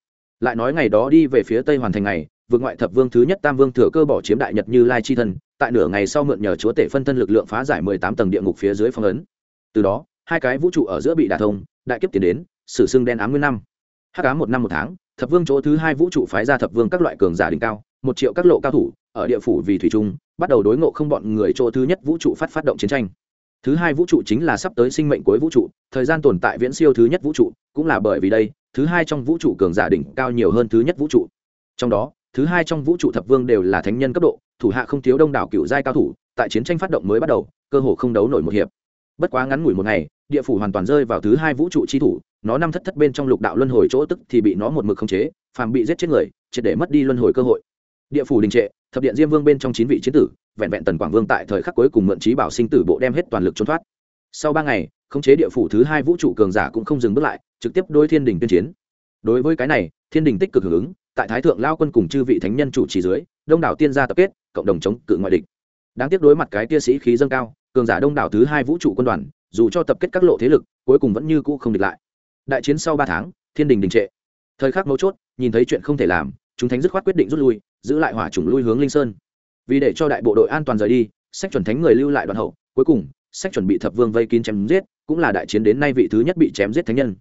Lại nói ngày đó đi về phía tây hoàn thành ngày, vượt ngoại thập vương thứ nhất tam vương thừa cơ bỏ chiếm đại nhật như lai chi thân, tại nửa ngày sau mượn nhờ chúa tể phân thân lực lượng phá giải mười tám tầng địa ngục phía dưới phong ấn. Từ đó, hai cái vũ trụ ở giữa bị đả thông, đại kiếp tiến đến, sử xưng đen ám nguyên năm. Hắc ám một năm một tháng, thập vương chỗ thứ hai vũ trụ phái ra thập vương các loại cường giả đỉnh cao, một triệu các lộ cao thủ, ở địa phủ vì thủy trung bắt đầu đối ngộ không bọn người chỗ thứ nhất vũ trụ phát phát động chiến tranh thứ hai vũ trụ chính là sắp tới sinh mệnh cuối vũ trụ, thời gian tồn tại viễn siêu thứ nhất vũ trụ, cũng là bởi vì đây, thứ hai trong vũ trụ cường giả đỉnh cao nhiều hơn thứ nhất vũ trụ. Trong đó, thứ hai trong vũ trụ thập vương đều là thánh nhân cấp độ, thủ hạ không thiếu đông đảo cựu giai cao thủ, tại chiến tranh phát động mới bắt đầu, cơ hồ không đấu nổi một hiệp. Bất quá ngắn ngủi một ngày, địa phủ hoàn toàn rơi vào thứ hai vũ trụ chi thủ, nó năm thất thất bên trong lục đạo luân hồi chỗ tức thì bị nó một mực khống chế, phàm bị giết chết người, triệt để mất đi luân hồi cơ hội. Địa phủ đình trệ thập điện diêm vương bên trong chín vị chiến tử, vẹn vẹn tần quảng vương tại thời khắc cuối cùng mượn trí bảo sinh tử bộ đem hết toàn lực trốn thoát. Sau ba ngày, khống chế địa phủ thứ hai vũ trụ cường giả cũng không dừng bước lại, trực tiếp đối thiên đình tuyên chiến. Đối với cái này, thiên đình tích cực hưởng ứng, tại thái thượng lao quân cùng chư vị thánh nhân chủ trì dưới, đông đảo tiên gia tập kết, cộng đồng chống cự ngoại địch. Đáng tiếc đối mặt cái tia sĩ khí dâng cao, cường giả đông đảo thứ hai vũ trụ quân đoàn, dù cho tập kết các lộ thế lực, cuối cùng vẫn như cũ không địch lại. Đại chiến sau ba tháng, thiên đình đình trệ. Thời khắc mấu chốt, nhìn thấy chuyện không thể làm, chúng thánh dứt khoát quyết định rút lui giữ lại hỏa chủng lui hướng linh sơn. Vì để cho đại bộ đội an toàn rời đi, sách chuẩn thánh người lưu lại đoàn hậu, cuối cùng, sách chuẩn bị thập vương vây kín chém giết, cũng là đại chiến đến nay vị thứ nhất bị chém giết thánh nhân.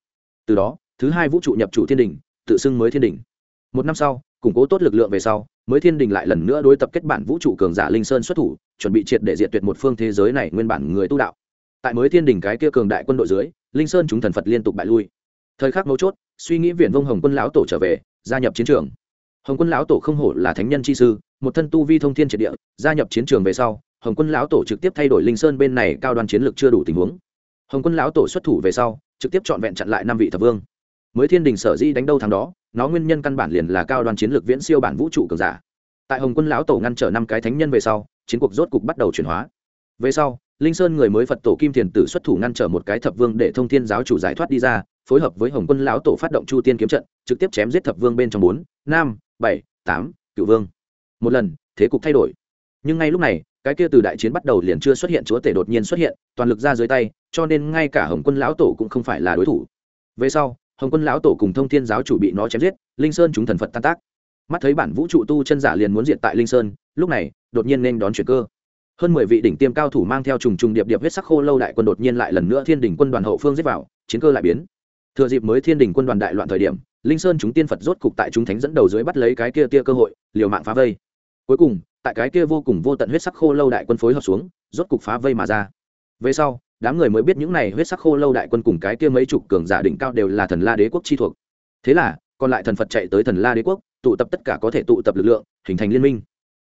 Từ đó, thứ hai vũ trụ nhập chủ thiên đình, tự xưng mới thiên đình. Một năm sau, củng cố tốt lực lượng về sau, mới thiên đình lại lần nữa đối tập kết bản vũ trụ cường giả linh sơn xuất thủ, chuẩn bị triệt để diệt tuyệt một phương thế giới này nguyên bản người tu đạo. Tại mới thiên đình cái kia cường đại quân đội dưới, linh sơn chúng thần phật liên tục bại lui. Thời khắc mấu chốt, suy nghĩ viện vông hồng quân lão tổ trở về, gia nhập chiến trường hồng quân lão tổ không hổ là thánh nhân chi sư, một thân tu vi thông thiên triệt địa, gia nhập chiến trường về sau, hồng quân lão tổ trực tiếp thay đổi linh sơn bên này cao đoàn chiến lược chưa đủ tình huống. Hồng quân lão tổ xuất thủ về sau, trực tiếp trọn vẹn chặn lại năm vị thập vương. Mới thiên đình sở di đánh đâu thắng đó, nó nguyên nhân căn bản liền là cao đoàn chiến lược viễn siêu bản vũ trụ cường giả. Tại hồng quân lão tổ ngăn trở năm cái thánh nhân về sau, chiến cuộc rốt cục bắt đầu chuyển hóa. Về sau, linh sơn người mới phật tổ kim thiền tử xuất thủ ngăn trở một cái thập vương để thông thiên giáo chủ giải thoát đi ra, phối hợp với hồng quân lão tổ phát động chu tiên kiếm trận, trực tiếp chém giết thập vương bên trong bốn, năm bảy, tám, cựu vương. Một lần, thế cục thay đổi. Nhưng ngay lúc này, cái kia từ đại chiến bắt đầu liền chưa xuất hiện chúa tể đột nhiên xuất hiện, toàn lực ra dưới tay, cho nên ngay cả hồng quân lão tổ cũng không phải là đối thủ. Về sau, hồng quân lão tổ cùng thông thiên giáo chủ bị nó chém giết, linh sơn chúng thần phật tan tác. Mắt thấy bản vũ trụ tu chân giả liền muốn diện tại linh sơn, lúc này, đột nhiên nên đón chuyển cơ. Hơn mười vị đỉnh tiêm cao thủ mang theo trùng trùng điệp điệp huyết sắc khô lâu đại quân đột nhiên lại lần nữa thiên đình quân đoàn hậu phương giết vào, chiến cơ lại biến. Thừa dịp mới thiên đình quân đoàn đại loạn thời điểm linh sơn chúng tiên phật rốt cục tại chúng thánh dẫn đầu dưới bắt lấy cái kia tia cơ hội, liều mạng phá vây. Cuối cùng, tại cái kia vô cùng vô tận huyết sắc khô lâu đại quân phối hợp xuống, rốt cục phá vây mà ra. Về sau, đám người mới biết những này huyết sắc khô lâu đại quân cùng cái kia mấy chục cường giả đỉnh cao đều là thần la đế quốc chi thuộc. Thế là, còn lại thần phật chạy tới thần la đế quốc, tụ tập tất cả có thể tụ tập lực lượng, hình thành liên minh.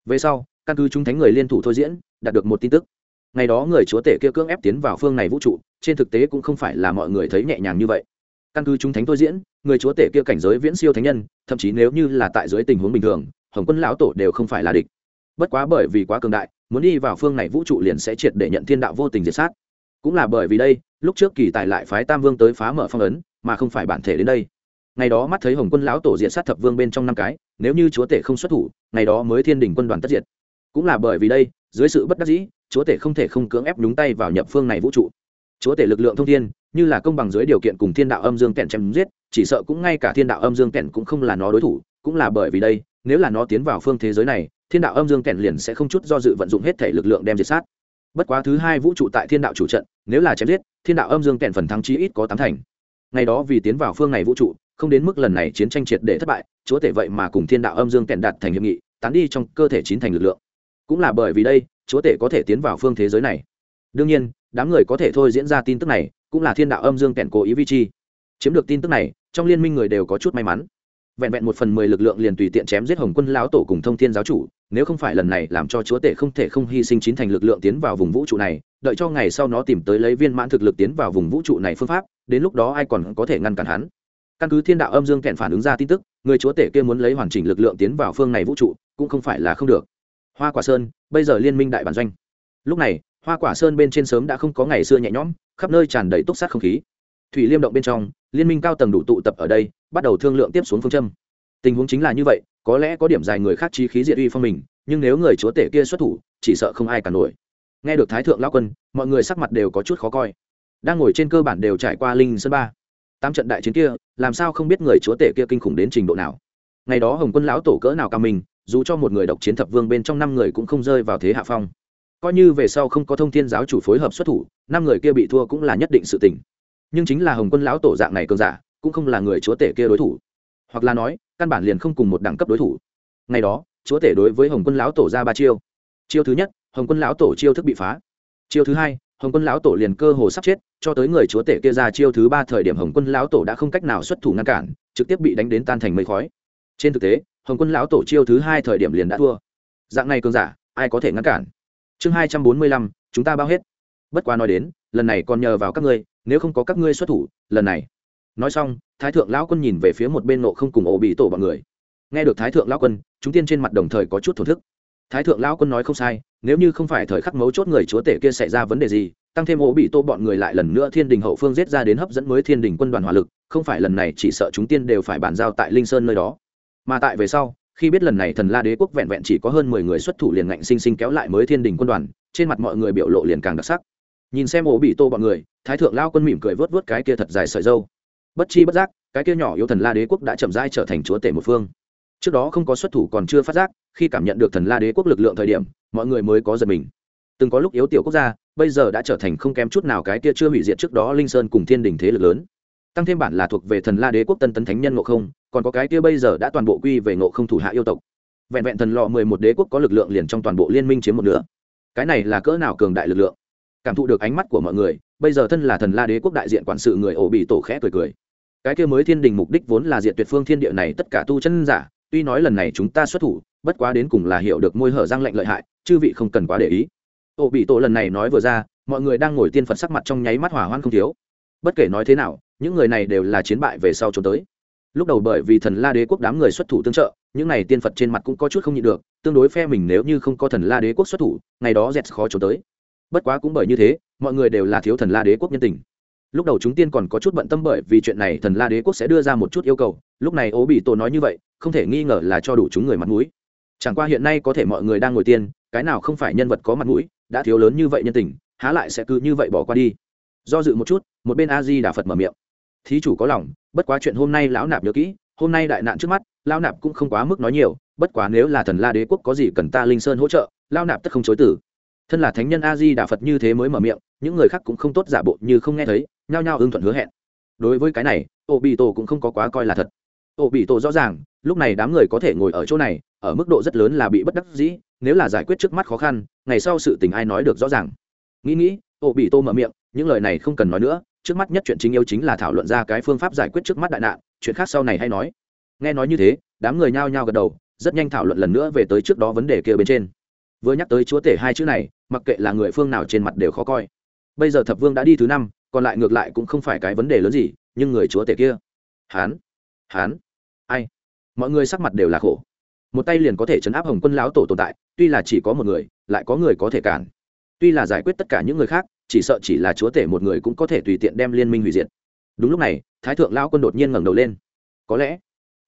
Về sau, căn cứ chúng thánh người liên thủ thôi diễn, đạt được một tin tức. Ngày đó người chúa tể kia cưỡng ép tiến vào phương này vũ trụ, trên thực tế cũng không phải là mọi người thấy nhẹ nhàng như vậy căn cứ chúng thánh tôi diễn, người chúa tể kia cảnh giới viễn siêu thánh nhân, thậm chí nếu như là tại dưới tình huống bình thường, hồng quân lão tổ đều không phải là địch. Bất quá bởi vì quá cường đại, muốn đi vào phương này vũ trụ liền sẽ triệt để nhận thiên đạo vô tình diệt sát. Cũng là bởi vì đây, lúc trước kỳ tài lại phái tam vương tới phá mở phong ấn, mà không phải bản thể đến đây. Ngày đó mắt thấy hồng quân lão tổ diệt sát thập vương bên trong năm cái, nếu như chúa tể không xuất thủ, ngày đó mới thiên đình quân đoàn tất diệt. Cũng là bởi vì đây, dưới sự bất đắc dĩ, chúa tể không thể không cưỡng ép nhúng tay vào nhập phương này vũ trụ. Chúa tể lực lượng thông thiên như là công bằng dưới điều kiện cùng thiên đạo âm dương kẹn chém giết, chỉ sợ cũng ngay cả thiên đạo âm dương kẹn cũng không là nó đối thủ, cũng là bởi vì đây, nếu là nó tiến vào phương thế giới này, thiên đạo âm dương kẹn liền sẽ không chút do dự vận dụng hết thể lực lượng đem diệt sát. Bất quá thứ hai vũ trụ tại thiên đạo chủ trận, nếu là chém giết, thiên đạo âm dương kẹn phần thắng chí ít có tám thành. Ngày đó vì tiến vào phương này vũ trụ, không đến mức lần này chiến tranh triệt để thất bại, chúa tể vậy mà cùng thiên đạo âm dương kẹn đạt thành hiệp nghị, tán đi trong cơ thể chín thành lực lượng. Cũng là bởi vì đây, chúa tể có thể tiến vào phương thế giới này. Đương nhiên, đám người có thể thôi diễn ra tin tức này cũng là thiên đạo âm dương kẹn cố ý vi chi. Chiếm được tin tức này, trong liên minh người đều có chút may mắn. Vẹn vẹn một phần mười lực lượng liền tùy tiện chém giết hồng quân lão tổ cùng thông thiên giáo chủ, nếu không phải lần này làm cho chúa tể không thể không hy sinh chín thành lực lượng tiến vào vùng vũ trụ này, đợi cho ngày sau nó tìm tới lấy viên mãn thực lực tiến vào vùng vũ trụ này phương pháp, đến lúc đó ai còn có thể ngăn cản hắn? Căn cứ thiên đạo âm dương kẹn phản ứng ra tin tức, người chúa tể kia muốn lấy hoàn chỉnh lực lượng tiến vào phương này vũ trụ, cũng không phải là không được. Hoa quả sơn, bây giờ liên minh đại bản doanh. Lúc này, hoa quả sơn bên trên sớm đã không có ngày xưa nhẹ nhõm khắp nơi tràn đầy túc sát không khí. Thủy liêm động bên trong, liên minh cao tầng đủ tụ tập ở đây, bắt đầu thương lượng tiếp xuống phương châm. Tình huống chính là như vậy, có lẽ có điểm dài người khác trí khí diệt uy phong mình, nhưng nếu người chúa tể kia xuất thủ, chỉ sợ không ai cả nổi. Nghe được thái thượng lao quân, mọi người sắc mặt đều có chút khó coi. Đang ngồi trên cơ bản đều trải qua linh sơn ba. Tám trận đại chiến kia, làm sao không biết người chúa tể kia kinh khủng đến trình độ nào? Ngày đó hồng quân lão tổ cỡ nào cao mình, dù cho một người độc chiến thập vương bên trong năm người cũng không rơi vào thế hạ phong coi như về sau không có thông thiên giáo chủ phối hợp xuất thủ, năm người kia bị thua cũng là nhất định sự tình. Nhưng chính là hồng quân lão tổ dạng này cường giả, cũng không là người chúa tể kia đối thủ. Hoặc là nói, căn bản liền không cùng một đẳng cấp đối thủ. Ngày đó, chúa tể đối với hồng quân lão tổ ra ba chiêu. Chiêu thứ nhất, hồng quân lão tổ chiêu thức bị phá. Chiêu thứ hai, hồng quân lão tổ liền cơ hồ sắp chết, cho tới người chúa tể kia ra chiêu thứ ba thời điểm hồng quân lão tổ đã không cách nào xuất thủ ngăn cản, trực tiếp bị đánh đến tan thành mây khói. Trên thực tế, hồng quân lão tổ chiêu thứ hai thời điểm liền đã thua. Dạng này cường giả, ai có thể ngăn cản? Chương hai trăm bốn mươi lăm, chúng ta bao hết. Bất quá nói đến, lần này còn nhờ vào các ngươi, nếu không có các ngươi xuất thủ, lần này. Nói xong, thái thượng lão quân nhìn về phía một bên nộ không cùng ổ bị tổ bọn người. Nghe được thái thượng lão quân, chúng tiên trên mặt đồng thời có chút thổ thức. Thái thượng lão quân nói không sai, nếu như không phải thời khắc mấu chốt người chúa tể kia xảy ra vấn đề gì, tăng thêm ổ bị tô bọn người lại lần nữa thiên đình hậu phương giết ra đến hấp dẫn mới thiên đình quân đoàn hỏa lực, không phải lần này chỉ sợ chúng tiên đều phải bàn giao tại linh sơn nơi đó. Mà tại về sau khi biết lần này thần la đế quốc vẹn vẹn chỉ có hơn mười người xuất thủ liền ngạnh sinh sinh kéo lại mới thiên đình quân đoàn, trên mặt mọi người biểu lộ liền càng đặc sắc. Nhìn xem ổ bị tô bọn người, thái thượng lao quân mỉm cười vớt vớt cái kia thật dài sợi dâu. Bất chi bất giác, cái kia nhỏ yếu thần la đế quốc đã chậm rãi trở thành chúa tể một phương. Trước đó không có xuất thủ còn chưa phát giác, khi cảm nhận được thần la đế quốc lực lượng thời điểm, mọi người mới có giật mình. Từng có lúc yếu tiểu quốc gia, bây giờ đã trở thành không kém chút nào cái kia chưa hủy diệt trước đó linh sơn cùng thiên đình thế lực lớn. Tăng thêm bản là thuộc về thần la đế quốc tân tấn thánh nhân ngộ không còn có cái kia bây giờ đã toàn bộ quy về ngộ không thủ hạ yêu tộc. Vẹn vẹn thần lọ mười một đế quốc có lực lượng liền trong toàn bộ liên minh chiếm một nửa. Cái này là cỡ nào cường đại lực lượng? Cảm thụ được ánh mắt của mọi người, bây giờ thân là thần la đế quốc đại diện quản sự người ổ bị tổ khẽ cười cười. Cái kia mới thiên đình mục đích vốn là diện tuyệt phương thiên địa này tất cả tu chân giả, tuy nói lần này chúng ta xuất thủ, bất quá đến cùng là hiểu được môi hở răng lệnh lợi hại, chư vị không cần quá để ý. Ổ bị tổ lần này nói vừa ra, mọi người đang ngồi tiên phật sắc mặt trong nháy mắt hỏa hoan không thiếu. Bất kể nói thế nào, những người này đều là chiến bại về sau trốn tới lúc đầu bởi vì thần la đế quốc đám người xuất thủ tương trợ, những này tiên phật trên mặt cũng có chút không nhịn được, tương đối phe mình nếu như không có thần la đế quốc xuất thủ, ngày đó dẹt khó trốn tới. Bất quá cũng bởi như thế, mọi người đều là thiếu thần la đế quốc nhân tình. Lúc đầu chúng tiên còn có chút bận tâm bởi vì chuyện này thần la đế quốc sẽ đưa ra một chút yêu cầu, lúc này ố bị tổ nói như vậy, không thể nghi ngờ là cho đủ chúng người mặt mũi. Chẳng qua hiện nay có thể mọi người đang ngồi tiên, cái nào không phải nhân vật có mặt mũi, đã thiếu lớn như vậy nhân tình, há lại sẽ cứ như vậy bỏ qua đi. Do dự một chút, một bên a di đà phật mở miệng thí chủ có lòng, bất quá chuyện hôm nay lão nạp nhớ kỹ, hôm nay đại nạn trước mắt, lão nạp cũng không quá mức nói nhiều, bất quá nếu là thần la đế quốc có gì cần ta linh sơn hỗ trợ, lão nạp tất không chối tử thân là thánh nhân a di đà phật như thế mới mở miệng, những người khác cũng không tốt giả bộ như không nghe thấy, nhao nhao ưng thuận hứa hẹn. Đối với cái này ô bị tổ cũng không có quá coi là thật. Ô bị tổ rõ ràng, lúc này đám người có thể ngồi ở chỗ này, ở mức độ rất lớn là bị bất đắc dĩ, nếu là giải quyết trước mắt khó khăn, ngày sau sự tình ai nói được rõ ràng. Nghĩ nghĩ Ô bị tô mở miệng, những lời này không cần nói nữa trước mắt nhất chuyện chính yếu chính là thảo luận ra cái phương pháp giải quyết trước mắt đại nạn, chuyện khác sau này hay nói. Nghe nói như thế, đám người nhao nhao gật đầu, rất nhanh thảo luận lần nữa về tới trước đó vấn đề kia bên trên. Vừa nhắc tới chúa tể hai chữ này, mặc kệ là người phương nào trên mặt đều khó coi. Bây giờ thập vương đã đi thứ năm, còn lại ngược lại cũng không phải cái vấn đề lớn gì, nhưng người chúa tể kia. Hán hán, ai? Mọi người sắc mặt đều là khổ. Một tay liền có thể chấn áp hồng quân lão tổ tồn tại, tuy là chỉ có một người, lại có người có thể cản. Tuy là giải quyết tất cả những người khác chỉ sợ chỉ là chúa tể một người cũng có thể tùy tiện đem liên minh hủy diệt. Đúng lúc này thái thượng lão quân đột nhiên ngẩng đầu lên. Có lẽ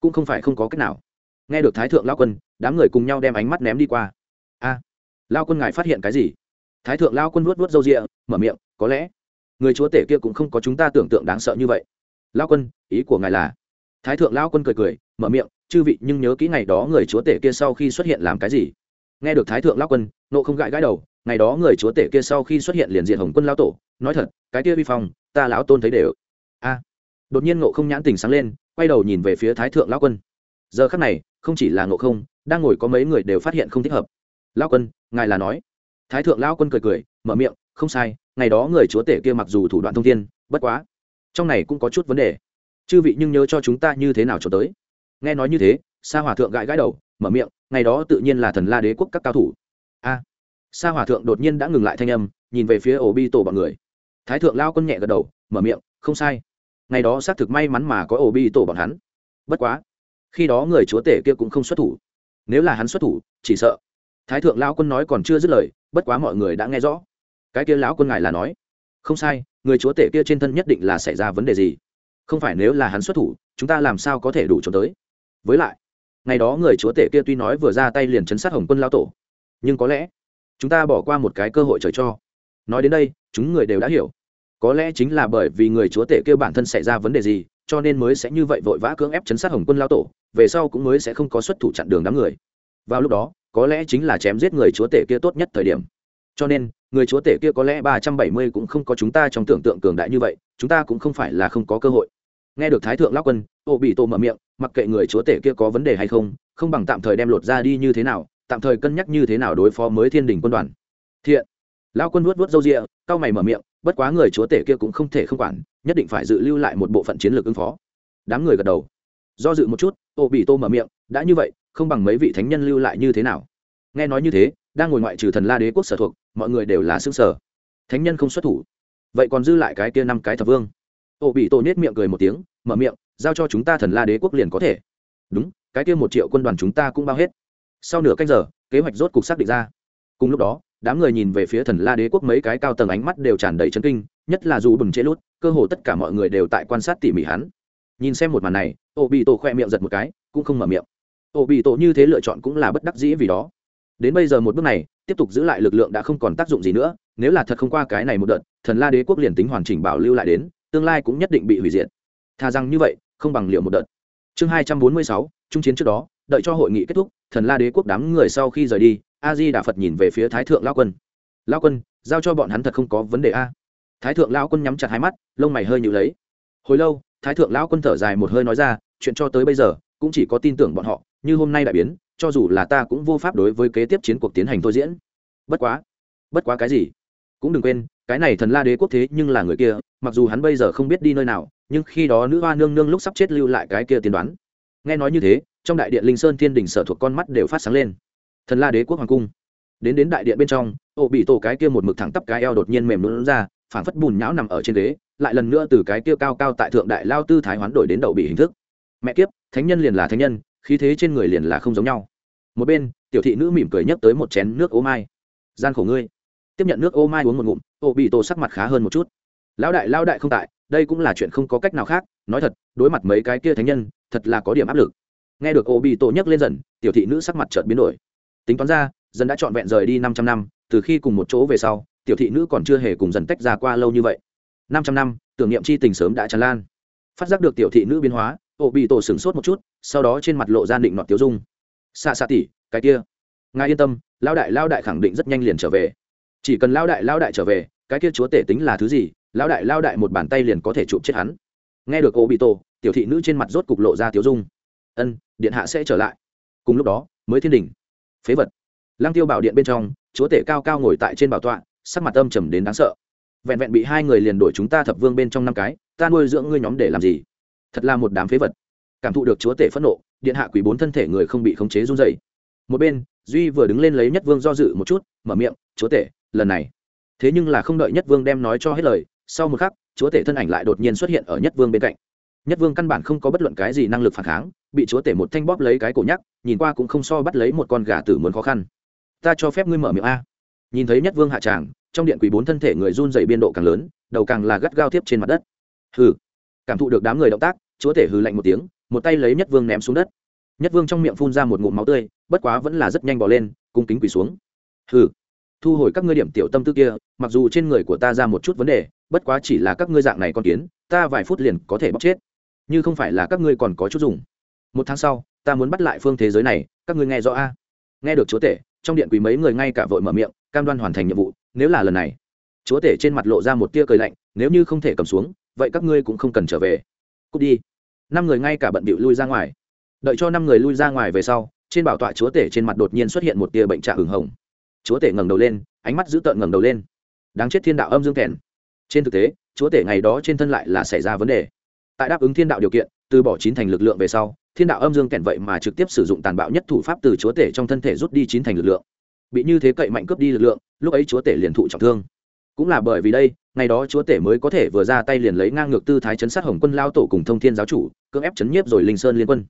cũng không phải không có cách nào. Nghe được thái thượng lão quân đám người cùng nhau đem ánh mắt ném đi qua. A à, lao quân ngài phát hiện cái gì? Thái thượng lao quân vuốt vuốt râu rịa mở miệng có lẽ người chúa tể kia cũng không có chúng ta tưởng tượng đáng sợ như vậy. Lao quân ý của ngài là? Thái thượng lao quân cười cười mở miệng chư vị nhưng nhớ kỹ ngày đó người chúa tể kia sau khi xuất hiện làm cái gì? Nghe được thái thượng lao quân nộ không gãi gãi đầu ngày đó người chúa tể kia sau khi xuất hiện liền diện hồng quân lao tổ, nói thật, cái kia vi phong, ta lão tôn thấy đều. A. Đột nhiên nộ không nhãn tình sáng lên, quay đầu nhìn về phía thái thượng lao quân. Giờ khắc này, không chỉ là nộ không, đang ngồi có mấy người đều phát hiện không thích hợp. Lao quân, ngài là nói. Thái thượng lao quân cười cười, mở miệng, không sai, ngày đó người chúa tể kia mặc dù thủ đoạn thông thiên, bất quá, trong này cũng có chút vấn đề. Chư vị nhưng nhớ cho chúng ta như thế nào cho tới. Nghe nói như thế, sa hòa thượng gãi gãi đầu, mở miệng, ngày đó tự nhiên là thần la đế quốc các cao thủ. A sa hòa thượng đột nhiên đã ngừng lại thanh âm, nhìn về phía ổ bi tổ bọn người. Thái thượng lao quân nhẹ gật đầu, mở miệng, không sai. Ngày đó xác thực may mắn mà có ổ bi tổ bọn hắn. Bất quá, khi đó người chúa tể kia cũng không xuất thủ. Nếu là hắn xuất thủ, chỉ sợ. Thái thượng lao quân nói còn chưa dứt lời, bất quá mọi người đã nghe rõ. Cái kia lão quân ngài là nói, không sai, người chúa tể kia trên thân nhất định là xảy ra vấn đề gì. Không phải nếu là hắn xuất thủ, chúng ta làm sao có thể đủ trốn tới. Với lại, ngày đó người chúa tể kia tuy nói vừa ra tay liền chấn sát hồng quân lao tổ, nhưng có lẽ chúng ta bỏ qua một cái cơ hội trời cho. Nói đến đây, chúng người đều đã hiểu. Có lẽ chính là bởi vì người chúa tể kia bản thân xảy ra vấn đề gì, cho nên mới sẽ như vậy vội vã cưỡng ép chấn sát hồng quân lao tổ, về sau cũng mới sẽ không có xuất thủ chặn đường đám người. Vào lúc đó, có lẽ chính là chém giết người chúa tể kia tốt nhất thời điểm. Cho nên, người chúa tể kia có lẽ ba trăm bảy mươi cũng không có chúng ta trong tưởng tượng cường đại như vậy, chúng ta cũng không phải là không có cơ hội. Nghe được thái thượng lao quân ô bị tổ mở miệng, mặc kệ người chúa tể kia có vấn đề hay không không bằng tạm thời đem lột ra đi như thế nào tạm thời cân nhắc như thế nào đối phó mới thiên đình quân đoàn. Thiện. Lão quân vuốt vuốt râu rịa cao mày mở miệng, bất quá người chúa tể kia cũng không thể không quản, nhất định phải dự lưu lại một bộ phận chiến lược ứng phó. Đám người gật đầu. Do dự một chút ô bị tô mở miệng, đã như vậy, không bằng mấy vị thánh nhân lưu lại như thế nào? Nghe nói như thế, đang ngồi ngoại trừ thần la đế quốc sở thuộc, mọi người đều là xương sở thánh nhân không xuất thủ. Vậy còn dư lại cái kia năm cái thập vương. Ô bị tô nết miệng cười một tiếng, mở miệng, giao cho chúng ta thần la đế quốc liền có thể. Đúng, cái kia một triệu quân đoàn chúng ta cũng bao hết sau nửa canh giờ, kế hoạch rốt cục xác định ra. Cùng lúc đó, đám người nhìn về phía thần la đế quốc mấy cái cao tầng ánh mắt đều tràn đầy chấn kinh, nhất là dù bừng trễ lút, cơ hồ tất cả mọi người đều tại quan sát tỉ mỉ hắn. Nhìn xem một màn này ô bị tổ khoe miệng giật một cái, cũng không mở miệng. Ô bị tổ như thế lựa chọn cũng là bất đắc dĩ vì đó. Đến bây giờ một bước này, tiếp tục giữ lại lực lượng đã không còn tác dụng gì nữa, nếu là thật không qua cái này một đợt, thần la đế quốc liền tính hoàn chỉnh bảo lưu lại đến, tương lai cũng nhất định bị hủy diệt. Thà rằng như vậy, không bằng liệu một đợt. Chương hai trăm bốn mươi sáu, trung chiến trước đó, đợi cho hội nghị kết thúc thần la đế quốc đám người sau khi rời đi, a di đà phật nhìn về phía thái thượng lao quân. Lao quân, giao cho bọn hắn thật không có vấn đề a? Thái thượng lao quân nhắm chặt hai mắt, lông mày hơi nhịu lấy. Hồi lâu, thái thượng lao quân thở dài một hơi nói ra, chuyện cho tới bây giờ, cũng chỉ có tin tưởng bọn họ, như hôm nay đại biến, cho dù là ta cũng vô pháp đối với kế tiếp chiến cuộc tiến hành thôi diễn. Bất quá bất quá cái gì? Cũng đừng quên, cái này thần la đế quốc thế nhưng là người kia, mặc dù hắn bây giờ không biết đi nơi nào, nhưng khi đó nữ hoa nương nương lúc sắp chết lưu lại cái kia tiên đoán. Nghe nói như thế trong đại điện linh sơn thiên đình sở thuộc con mắt đều phát sáng lên. Thần la đế quốc hoàng cung. Đến đến đại điện bên trong, ô bị tổ cái kia một mực thẳng tắp cái eo đột nhiên mềm lún ra, phảng phất bùn nhão nằm ở trên ghế, lại lần nữa từ cái kia cao cao tại thượng đại lao tư thái hoán đổi đến đậu bị hình thức. Mẹ kiếp, thánh nhân liền là thánh nhân, khí thế trên người liền là không giống nhau. Một bên, tiểu thị nữ mỉm cười nhấc tới một chén nước ô mai. Gian khổ ngươi. Tiếp nhận nước ô mai uống một ngụm, ô bị tổ sắc mặt khá hơn một chút. Lão đại lao đại không tại, đây cũng là chuyện không có cách nào khác, nói thật, đối mặt mấy cái kia thánh nhân, thật là có điểm áp lực nghe được ô bị tổ nhấc lên dần, tiểu thị nữ sắc mặt chợt biến đổi. Tính toán ra, dần đã trọn vẹn rời đi năm trăm năm, từ khi cùng một chỗ về sau, tiểu thị nữ còn chưa hề cùng dần tách ra qua lâu như vậy. Năm trăm năm, tưởng niệm chi tình sớm đã tràn lan. Phát giác được tiểu thị nữ biến hóa, ô bị tổ sửng sốt một chút, sau đó trên mặt lộ ra định nọt tiêu dung. Xa xa tỉ, cái kia. Ngài yên tâm lao đại lao đại khẳng định rất nhanh liền trở về. Chỉ cần lao đại lao đại trở về, cái kia chúa tể tính là thứ gì lao đại lao đại một bàn tay liền có thể chụp chết hắn. Nghe được ô bị tổ, tiểu thị nữ trên mặt rốt cục lộ ra tiêu dung ân, điện hạ sẽ trở lại. Cùng lúc đó, mới thiên đình. Phế vật. Lang tiêu bảo điện bên trong, chúa tể cao cao ngồi tại trên bảo tọa, sắc mặt âm trầm đến đáng sợ. Vẹn vẹn bị hai người liền đổi chúng ta thập vương bên trong năm cái, ta nuôi dưỡng ngươi nhóm để làm gì? Thật là một đám phế vật. Cảm thụ được chúa tể phẫn nộ, điện hạ quỷ bốn thân thể người không bị khống chế run dày một bên, duy vừa đứng lên lấy nhất vương do dự một chút, mở miệng, chúa tể, lần này. Thế nhưng là không đợi nhất vương đem nói cho hết lời, sau một khắc, chúa tể thân ảnh lại đột nhiên xuất hiện ở nhất vương bên cạnh nhất vương căn bản không có bất luận cái gì năng lực phản kháng, bị chúa tể một thanh bóp lấy cái cổ nhắc, nhìn qua cũng không so bắt lấy một con gà tử muốn khó khăn. Ta cho phép ngươi mở miệng a. Nhìn thấy nhất vương hạ tràng, trong điện quỷ bốn thân thể người run dày biên độ càng lớn, đầu càng là gắt gao tiếp trên mặt đất. Hừ. Cảm thụ được đám người động tác, chúa tể hừ lạnh một tiếng, một tay lấy nhất vương ném xuống đất. Nhất vương trong miệng phun ra một ngụm máu tươi, bất quá vẫn là rất nhanh bỏ lên, cung kính quỳ xuống. Hừ, thu hồi các ngươi điểm tiểu tâm tư kia, mặc dù trên người của ta ra một chút vấn đề, bất quá chỉ là các ngươi dạng này con kiến, ta vài phút liền có thể bóc chết như không phải là các ngươi còn có chút dùng. Một tháng sau, ta muốn bắt lại phương thế giới này, các ngươi nghe rõ a? Nghe được chúa tể, trong điện quý mấy người ngay cả vội mở miệng, cam đoan hoàn thành nhiệm vụ, nếu là lần này. Chúa tể trên mặt lộ ra một tia cười lạnh, nếu như không thể cầm xuống, vậy các ngươi cũng không cần trở về. Cút đi. Năm người ngay cả bận bịu lui ra ngoài. Đợi cho năm người lui ra ngoài về sau, trên bảo tọa chúa tể trên mặt đột nhiên xuất hiện một tia bệnh trạng hừng hồng. Chúa tể ngẩng đầu lên, ánh mắt dữ tợn ngẩng đầu lên. Đáng chết thiên đạo âm dương kèn. Trên thực tế, chúa tể ngày đó trên thân lại là xảy ra vấn đề tại đáp ứng thiên đạo điều kiện, từ bỏ chín thành lực lượng về sau, thiên đạo âm dương kèn vậy mà trực tiếp sử dụng tàn bạo nhất thủ pháp từ chúa tể trong thân thể rút đi chín thành lực lượng. Bị như thế cậy mạnh cướp đi lực lượng, lúc ấy chúa tể liền thụ trọng thương. Cũng là bởi vì đây, ngày đó chúa tể mới có thể vừa ra tay liền lấy ngang ngược tư thái chấn sát hồng quân lao tổ cùng thông thiên giáo chủ, cưỡng ép chấn nhiếp rồi linh sơn liên quân.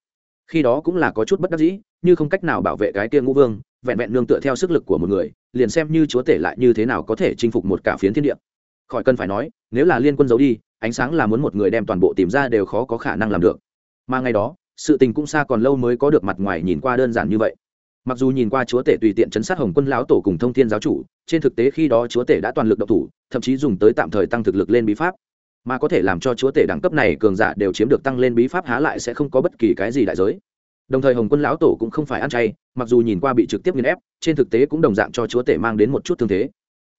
Khi đó cũng là có chút bất đắc dĩ, như không cách nào bảo vệ cái kia ngũ vương, vẹn vẹn nương tựa theo sức lực của một người, liền xem như chúa tể lại như thế nào có thể chinh phục một cả phiến thiên địa. Khỏi cần phải nói, nếu là liên quân giấu đi ánh sáng là muốn một người đem toàn bộ tìm ra đều khó có khả năng làm được. Mà ngày đó, sự tình cũng xa còn lâu mới có được mặt ngoài nhìn qua đơn giản như vậy. Mặc dù nhìn qua chúa tể tùy tiện chấn sát hồng quân lão tổ cùng thông thiên giáo chủ, trên thực tế khi đó chúa tể đã toàn lực độc thủ, thậm chí dùng tới tạm thời tăng thực lực lên bí pháp. Mà có thể làm cho chúa tể đẳng cấp này cường giả đều chiếm được tăng lên bí pháp há lại sẽ không có bất kỳ cái gì đại giới. Đồng thời hồng quân lão tổ cũng không phải ăn chay, mặc dù nhìn qua bị trực tiếp nghiền ép, trên thực tế cũng đồng dạng cho chúa tể mang đến một chút thương thế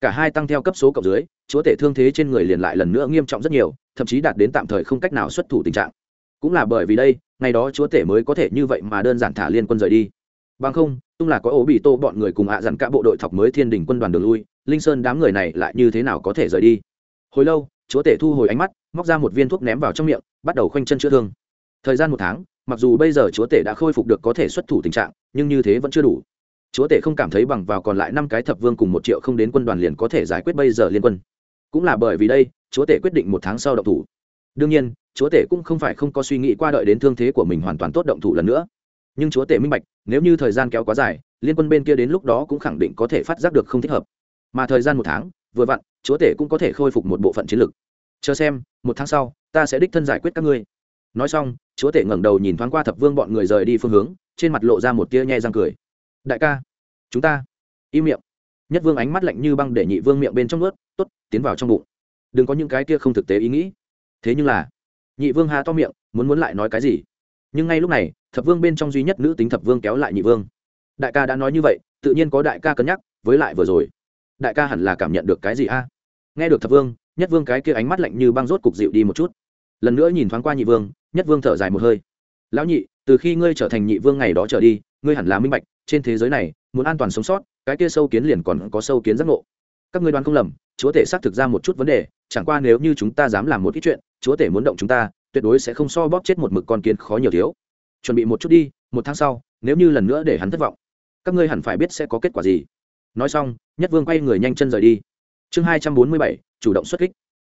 cả hai tăng theo cấp số cộng dưới, chúa tể thương thế trên người liền lại lần nữa nghiêm trọng rất nhiều, thậm chí đạt đến tạm thời không cách nào xuất thủ tình trạng. Cũng là bởi vì đây, ngày đó chúa tể mới có thể như vậy mà đơn giản thả liên quân rời đi. Bằng không, tung là có ố bị tô bọn người cùng ạ dặn cả bộ đội thọc mới thiên đình quân đoàn đường lui, linh sơn đám người này lại như thế nào có thể rời đi? Hồi lâu, chúa tể thu hồi ánh mắt, móc ra một viên thuốc ném vào trong miệng, bắt đầu khoanh chân chữa thương. Thời gian một tháng, mặc dù bây giờ chúa tể đã khôi phục được có thể xuất thủ tình trạng, nhưng như thế vẫn chưa đủ chúa tể không cảm thấy bằng vào còn lại năm cái thập vương cùng một triệu không đến quân đoàn liền có thể giải quyết bây giờ liên quân. Cũng là bởi vì đây, chúa tể quyết định một tháng sau động thủ. Đương nhiên, chúa tể cũng không phải không có suy nghĩ qua đợi đến thương thế của mình hoàn toàn tốt động thủ lần nữa. Nhưng chúa tể minh bạch, nếu như thời gian kéo quá dài, liên quân bên kia đến lúc đó cũng khẳng định có thể phát giác được không thích hợp. Mà thời gian một tháng, vừa vặn, chúa tể cũng có thể khôi phục một bộ phận chiến lược chờ xem, một tháng sau, ta sẽ đích thân giải quyết các ngươi. Nói xong, chúa tể ngẩng đầu nhìn thoáng qua thập vương bọn người rời đi phương hướng, trên mặt lộ ra một tia nhai răng cười đại ca, chúng ta, im miệng. Nhất vương ánh mắt lạnh như băng để nhị vương miệng bên trong ướt t ố t tiến vào trong bụng. Đừng có những cái kia không thực tế ý nghĩ. Thế nhưng là, nhị vương hà to miệng, muốn muốn lại nói cái gì? Nhưng ngay lúc này, thập vương bên trong duy nhất nữ tính thập vương kéo lại nhị vương. Đại ca đã nói như vậy, tự nhiên có đại ca cân nhắc, với lại vừa rồi, đại ca hẳn là cảm nhận được cái gì a? Nghe được thập vương, nhất vương cái kia ánh mắt lạnh như băng rốt cục dịu đi một chút. Lần nữa nhìn thoáng qua nhị vương, nhất vương thở dài một hơi. Lão nhị, từ khi ngươi trở thành nhị vương ngày đó trở đi ngươi hẳn là minh bạch, trên thế giới này, muốn an toàn sống sót, cái kia sâu kiến liền còn có sâu kiến giác ngộ. Các ngươi đoán không lầm, chúa tể xác thực ra một chút vấn đề, chẳng qua nếu như chúng ta dám làm một ít chuyện, chúa tể muốn động chúng ta, tuyệt đối sẽ không so bóp chết một mực con kiến khó nhiều thiếu. Chuẩn bị một chút đi, một tháng sau, nếu như lần nữa để hắn thất vọng, các ngươi hẳn phải biết sẽ có kết quả gì. Nói xong, nhất vương quay người nhanh chân rời đi. Chương hai trăm bốn mươi bảy, chủ động xuất kích.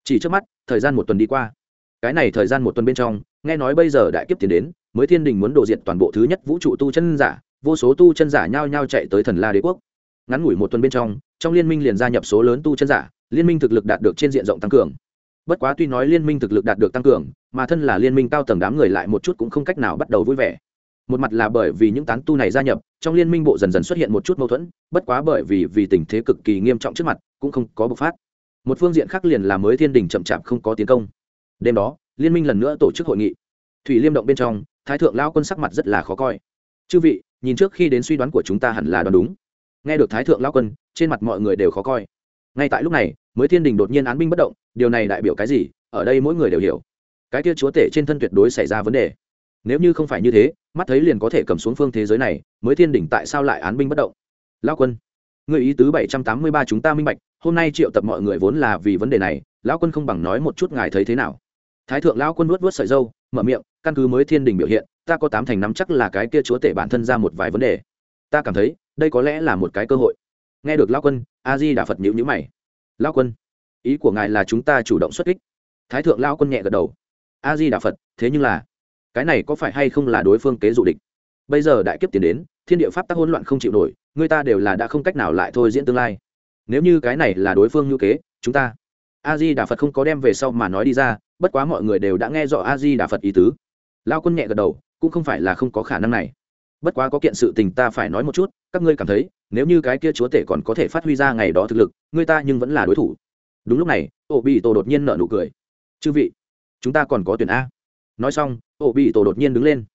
Chỉ trước mắt, thời gian một tuần đi qua. Cái này thời gian một tuần bên trong nghe nói bây giờ đại kiếp tiến đến, mới thiên đình muốn đổ diệt toàn bộ thứ nhất vũ trụ tu chân giả, vô số tu chân giả nhao nhao chạy tới thần la đế quốc. Ngắn ngủi một tuần bên trong trong liên minh liền gia nhập số lớn tu chân giả, liên minh thực lực đạt được trên diện rộng tăng cường. Bất quá tuy nói liên minh thực lực đạt được tăng cường, mà thân là liên minh cao tầng đám người lại một chút cũng không cách nào bắt đầu vui vẻ. Một mặt là bởi vì những tán tu này gia nhập, trong liên minh bộ dần dần xuất hiện một chút mâu thuẫn, bất quá bởi vì vì tình thế cực kỳ nghiêm trọng trước mặt, cũng không có bộc phát. Một phương diện khác liền là mới thiên đình chậm chạp không có tiến công. Đêm đó liên minh lần nữa tổ chức hội nghị. Thủy liêm động bên trong, thái thượng lao quân sắc mặt rất là khó coi. Chư vị, nhìn trước khi đến suy đoán của chúng ta hẳn là đoán đúng. Nghe được thái thượng lao quân, trên mặt mọi người đều khó coi. Ngay tại lúc này, mới thiên đình đột nhiên án binh bất động, điều này đại biểu cái gì? Ở đây mỗi người đều hiểu. Cái kia chúa tể trên thân tuyệt đối xảy ra vấn đề. Nếu như không phải như thế, mắt thấy liền có thể cầm xuống phương thế giới này, mới thiên đỉnh tại sao lại án binh bất động? Lão quân người ý tứ bảy trăm tám mươi ba chúng ta minh bạch, hôm nay triệu tập mọi người vốn là vì vấn đề này, lão quân không bằng nói một chút ngài thấy thế nào thái thượng lão quân vuốt vuốt sợi dâu, mở miệng, căn cứ mới thiên đình biểu hiện, ta có tám thành nắm chắc là cái kia chúa tể bản thân ra một vài vấn đề. Ta cảm thấy, đây có lẽ là một cái cơ hội. Nghe được lão quân, a di đà phật nhữ nhữ mày. Lão quân, ý của ngài là chúng ta chủ động xuất kích. Thái thượng lão quân nhẹ gật đầu. A di đà phật, thế nhưng là, cái này có phải hay không là đối phương kế dụ địch? Bây giờ đại kiếp tiến đến, thiên địa pháp tắc hỗn loạn không chịu nổi, người ta đều là đã không cách nào lại thôi diễn tương lai. Nếu như cái này là đối phương như kế, chúng ta. A di đà phật không có đem về sau mà nói đi ra bất quá mọi người đều đã nghe rõ a di đà phật ý tứ. Lao quân nhẹ gật đầu, cũng không phải là không có khả năng này. Bất quá có kiện sự tình ta phải nói một chút, các ngươi cảm thấy, nếu như cái kia chúa tể còn có thể phát huy ra ngày đó thực lực ngươi ta nhưng vẫn là đối thủ. Đúng lúc này ổ bị tổ đột nhiên nợ nụ cười. Chư vị, chúng ta còn có tuyển a. Nói xong ổ bị tổ đột nhiên đứng lên.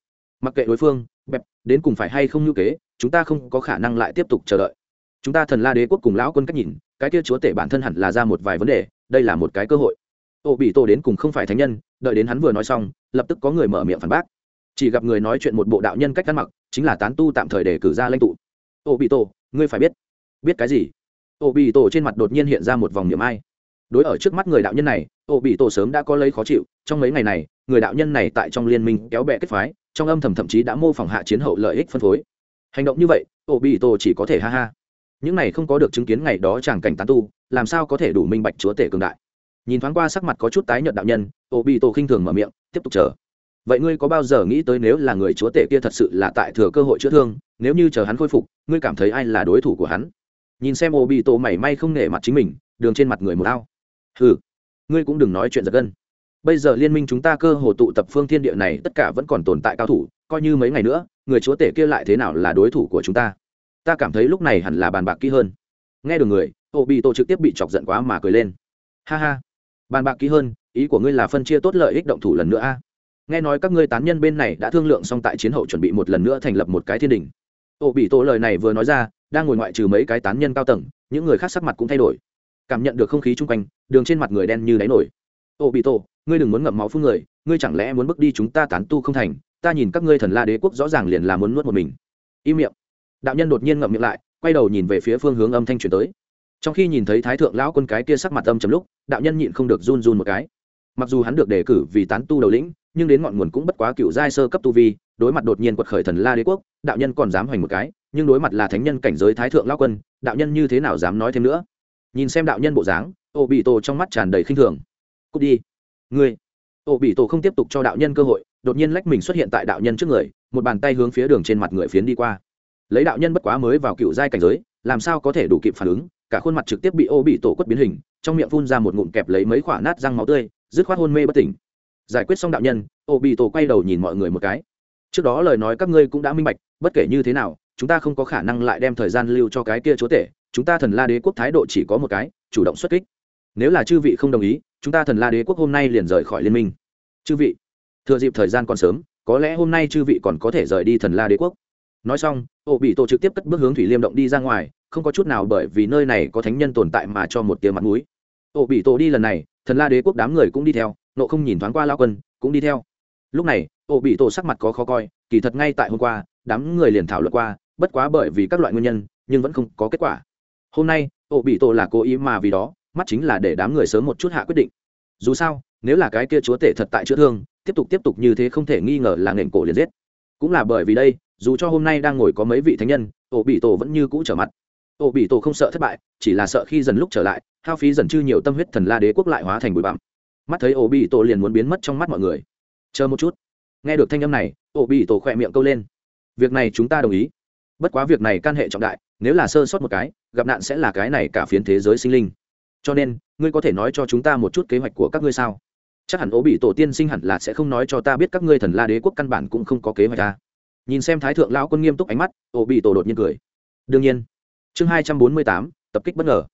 Mặc kệ đối phương, bẹp, đến cùng phải hay không như kế, chúng ta không có khả năng lại tiếp tục chờ đợi. Chúng ta thần la đế quốc cùng lão quân cách nhìn, cái kia chúa tể bản thân hẳn là ra một vài vấn đề, đây là một cái cơ hội ô bị tổ đến cùng không phải thánh nhân, đợi đến hắn vừa nói xong, lập tức có người mở miệng phản bác. Chỉ gặp người nói chuyện một bộ đạo nhân cách ăn mặc, chính là tán tu tạm thời để cử ra lãnh tụ. Ô bị tổ ngươi phải biết. Biết cái gì? Ô bị tổ trên mặt đột nhiên hiện ra một vòng niệm ai. Đối ở trước mắt người đạo nhân này, ô bị tổ sớm đã có lấy khó chịu, trong mấy ngày này, người đạo nhân này tại trong liên minh kéo bẹ kết phái, trong âm thầm thậm chí đã mô phỏng hạ chiến hậu lợi ích phân phối. Hành động như vậy, ô bị tổ chỉ có thể ha ha. Những này không có được chứng kiến ngày đó chàng cảnh tán tu, làm sao có thể đủ minh bạch chúa tể cường đại? Nhìn thoáng qua sắc mặt có chút tái nhợt đạo nhân ô bị tổ khinh thường mở miệng, tiếp tục chờ. Vậy ngươi có bao giờ nghĩ tới nếu là người chúa tể kia thật sự là tại thừa cơ hội chữa thương, nếu như chờ hắn khôi phục, ngươi cảm thấy ai là đối thủ của hắn? Nhìn xem ô bị tổ mảy may không nể mặt chính mình, đường trên mặt người một ao. Ừ ngươi cũng đừng nói chuyện giật gân. Bây giờ liên minh chúng ta cơ hồ tụ tập phương thiên địa này, tất cả vẫn còn tồn tại cao thủ, coi như mấy ngày nữa, người chúa tể kia lại thế nào là đối thủ của chúng ta? Ta cảm thấy lúc này hẳn là bàn bạc kỹ hơn. Nghe được người ô bị tổ trực tiếp bị chọc giận quá mà cười lên. Ha ha bàn bạc kỹ hơn, ý của ngươi là phân chia tốt lợi ích động thủ lần nữa a. Nghe nói các ngươi tán nhân bên này đã thương lượng xong tại chiến hậu chuẩn bị một lần nữa thành lập một cái thiên đình. Ô bị tổ lời này vừa nói ra, đang ngồi ngoại trừ mấy cái tán nhân cao tầng, những người khác sắc mặt cũng thay đổi. Cảm nhận được không khí chung quanh, đường trên mặt người đen như đáy nổi. Ô bị tổ, ngươi đừng muốn ngậm máu phun người, ngươi chẳng lẽ muốn bước đi chúng ta tán tu không thành? Ta nhìn các ngươi thần la đế quốc rõ ràng liền là muốn nuốt một mình. Im miệng. Đạo nhân đột nhiên ngậm miệng lại, quay đầu nhìn về phía phương hướng âm thanh truyền tới trong khi nhìn thấy thái thượng lão quân cái kia sắc mặt âm chấm lúc, đạo nhân nhịn không được run run một cái. Mặc dù hắn được đề cử vì tán tu đầu lĩnh, nhưng đến ngọn nguồn cũng bất quá cựu giai sơ cấp tu vi, đối mặt đột nhiên quật khởi thần la đế quốc, đạo nhân còn dám hoành một cái, nhưng đối mặt là thánh nhân cảnh giới thái thượng lão quân, đạo nhân như thế nào dám nói thêm nữa? Nhìn xem đạo nhân bộ dáng ô bị tổ trong mắt tràn đầy khinh thường. Cút đi. Ngươi. Ô bị tổ không tiếp tục cho đạo nhân cơ hội, đột nhiên lách mình xuất hiện tại đạo nhân trước người, một bàn tay hướng phía đường trên mặt người phiến đi qua. Lấy đạo nhân bất quá mới vào cựu giai cảnh giới, làm sao có thể đủ kịp phản ứng? Cả khuôn mặt trực tiếp bị ô bị tổ quất biến hình, trong miệng phun ra một ngụm kẹp lấy mấy khoả nát răng máu tươi, dứt khoát hôn mê bất tỉnh. Giải quyết xong đạo nhân, ô bị tổ quay đầu nhìn mọi người một cái. Trước đó lời nói các ngươi cũng đã minh bạch, bất kể như thế nào, chúng ta không có khả năng lại đem thời gian lưu cho cái kia chúa tể, chúng ta thần la đế quốc thái độ chỉ có một cái, chủ động xuất kích. Nếu là chư vị không đồng ý, chúng ta thần la đế quốc hôm nay liền rời khỏi liên minh. Chư vị, thừa dịp thời gian còn sớm, có lẽ hôm nay chư vị còn có thể rời đi thần la đế quốc. Nói xong, ô bị tổ trực tiếp cất bước hướng thủy liêm động đi ra ngoài không có chút nào bởi vì nơi này có thánh nhân tồn tại mà cho một tia mặt mũi. Ô, bị tổ đi lần này, thần la đế quốc đám người cũng đi theo, nộ không nhìn thoáng qua lao quân, cũng đi theo. Lúc này, ô, bị tổ sắc mặt có khó coi, kỳ thật ngay tại hôm qua, đám người liền thảo luận qua, bất quá bởi vì các loại nguyên nhân, nhưng vẫn không có kết quả. Hôm nay, ô, bị tổ là cố ý mà vì đó, mắt chính là để đám người sớm một chút hạ quyết định. Dù sao, nếu là cái kia chúa tể thật tại chữa thương, tiếp tục tiếp tục như thế không thể nghi ngờ là nền cổ liền giết. Cũng là bởi vì đây, dù cho hôm nay đang ngồi có mấy vị thánh nhân ổ bị tổ vẫn như cũ trở mặt ô bị tổ không sợ thất bại, chỉ là sợ khi dần lúc trở lại, hao phí dần chư nhiều tâm huyết thần la đế quốc lại hóa thành bụi bặm. Mắt thấy ô bị tổ liền muốn biến mất trong mắt mọi người. Chờ một chút. Nghe được thanh âm này ô bị tổ khỏe miệng câu lên. Việc này chúng ta đồng ý. Bất quá việc này can hệ trọng đại, nếu là sơ sót một cái, gặp nạn sẽ là cái này cả phiến thế giới sinh linh. Cho nên, ngươi có thể nói cho chúng ta một chút kế hoạch của các ngươi sao? Chắc hẳn ố bị tổ tiên sinh hẳn là sẽ không nói cho ta biết các ngươi thần la đế quốc căn bản cũng không có kế hoạch ta nhìn xem thái thượng lão quân nghiêm túc ánh mắt ổ bị tổ đột nhiên cười. Đương nhiên chương hai trăm bốn mươi tám, tập kích bất ngờ.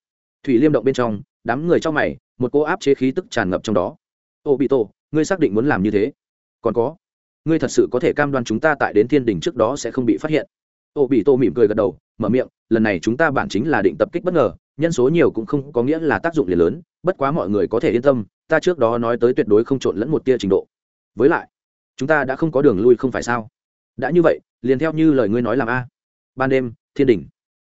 Thủy liêm động bên trong, đám người trong mày, một cô áp chế khí tức tràn ngập trong đó. Ô, bị tổ, ngươi xác định muốn làm như thế? Còn có, ngươi thật sự có thể cam đoan chúng ta tại đến thiên đình trước đó sẽ không bị phát hiện? Ô, bị tổ mỉm cười gật đầu, mở miệng, lần này chúng ta bản chính là định tập kích bất ngờ, nhân số nhiều cũng không có nghĩa là tác dụng liền lớn, bất quá mọi người có thể yên tâm, ta trước đó nói tới tuyệt đối không trộn lẫn một tia trình độ. Với lại, chúng ta đã không có đường lui không phải sao? Đã như vậy, liền theo như lời ngươi nói làm a. Ban đêm, thiên đình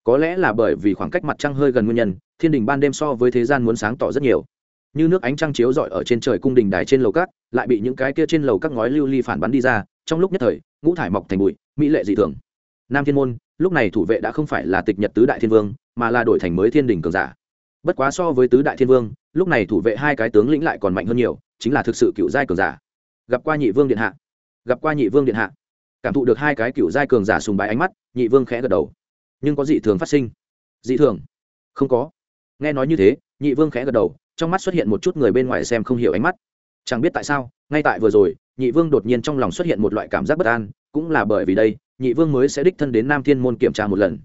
có lẽ là bởi vì khoảng cách mặt trăng hơi gần nguyên nhân, thiên đình ban đêm so với thế gian muốn sáng tỏ rất nhiều. Như nước ánh trăng chiếu rọi ở trên trời cung đình đài trên lầu cát lại bị những cái kia trên lầu các ngói lưu ly phản bắn đi ra, trong lúc nhất thời, ngũ thải mọc thành bụi, mỹ lệ dị thường. Nam thiên môn, lúc này thủ vệ đã không phải là tịch nhật tứ đại thiên vương, mà là đổi thành mới thiên đình cường giả. Bất quá so với tứ đại thiên vương, lúc này thủ vệ hai cái tướng lĩnh lại còn mạnh hơn nhiều, chính là thực sự cựu giai cường giả. Gặp qua nhị vương điện hạ. Gặp qua nhị vương điện hạ. Cảm thụ được hai cái cựu giai cường giả sùng bái ánh mắt, nhị vương khẽ gật đầu nhưng có dị thường phát sinh. Dị thường? Không có. Nghe nói như thế, nhị vương khẽ gật đầu, trong mắt xuất hiện một chút người bên ngoài xem không hiểu ánh mắt. Chẳng biết tại sao, ngay tại vừa rồi, nhị vương đột nhiên trong lòng xuất hiện một loại cảm giác bất an, cũng là bởi vì đây, nhị vương mới sẽ đích thân đến nam thiên môn kiểm tra một lần.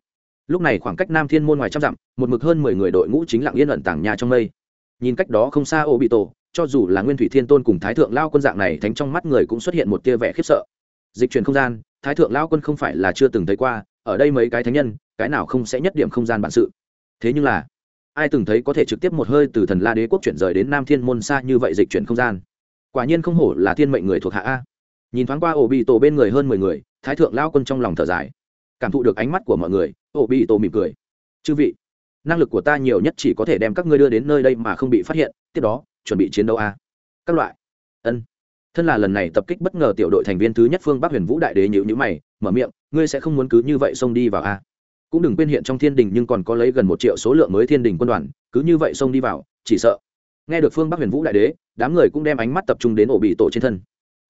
Lúc này khoảng cách nam thiên môn ngoài trăm dặm, một mực hơn mười người đội ngũ chính lặng yên ẩn tàng nhà trong mây. Nhìn cách đó không xa ô bị tổ cho dù là nguyên thủy thiên tôn cùng thái thượng lao quân dạng này thánh trong mắt người cũng xuất hiện một tia vẻ khiếp sợ. Dịch chuyển không gian, thái thượng lao quân không phải là chưa từng thấy qua, ở đây mấy cái thánh nhân cái nào không sẽ nhất điểm không gian bản sự. Thế nhưng là, ai từng thấy có thể trực tiếp một hơi từ thần la đế quốc chuyển rời đến nam thiên môn xa như vậy dịch chuyển không gian? Quả nhiên không hổ là thiên mệnh người thuộc hạ a. Nhìn thoáng qua ổ bị tổ bên người hơn mười người, thái thượng lao quân trong lòng thở dài. Cảm thụ được ánh mắt của mọi người ổ bị tổ mỉm cười. Chư vị, năng lực của ta nhiều nhất chỉ có thể đem các ngươi đưa đến nơi đây mà không bị phát hiện, tiếp đó, chuẩn bị chiến đấu a. Các loại. Ân. Thân là lần này tập kích bất ngờ tiểu đội thành viên thứ nhất phương bắc huyền vũ đại đế nhữ nhữ mày, mở miệng, ngươi sẽ không muốn cứ như vậy xông đi vào a cũng đừng quên hiện trong thiên đình nhưng còn có lấy gần một triệu số lượng mới thiên đình quân đoàn, cứ như vậy xông đi vào, chỉ sợ. Nghe được phương bắc huyền vũ đại đế, đám người cũng đem ánh mắt tập trung đến ổ bị tổ trên thân.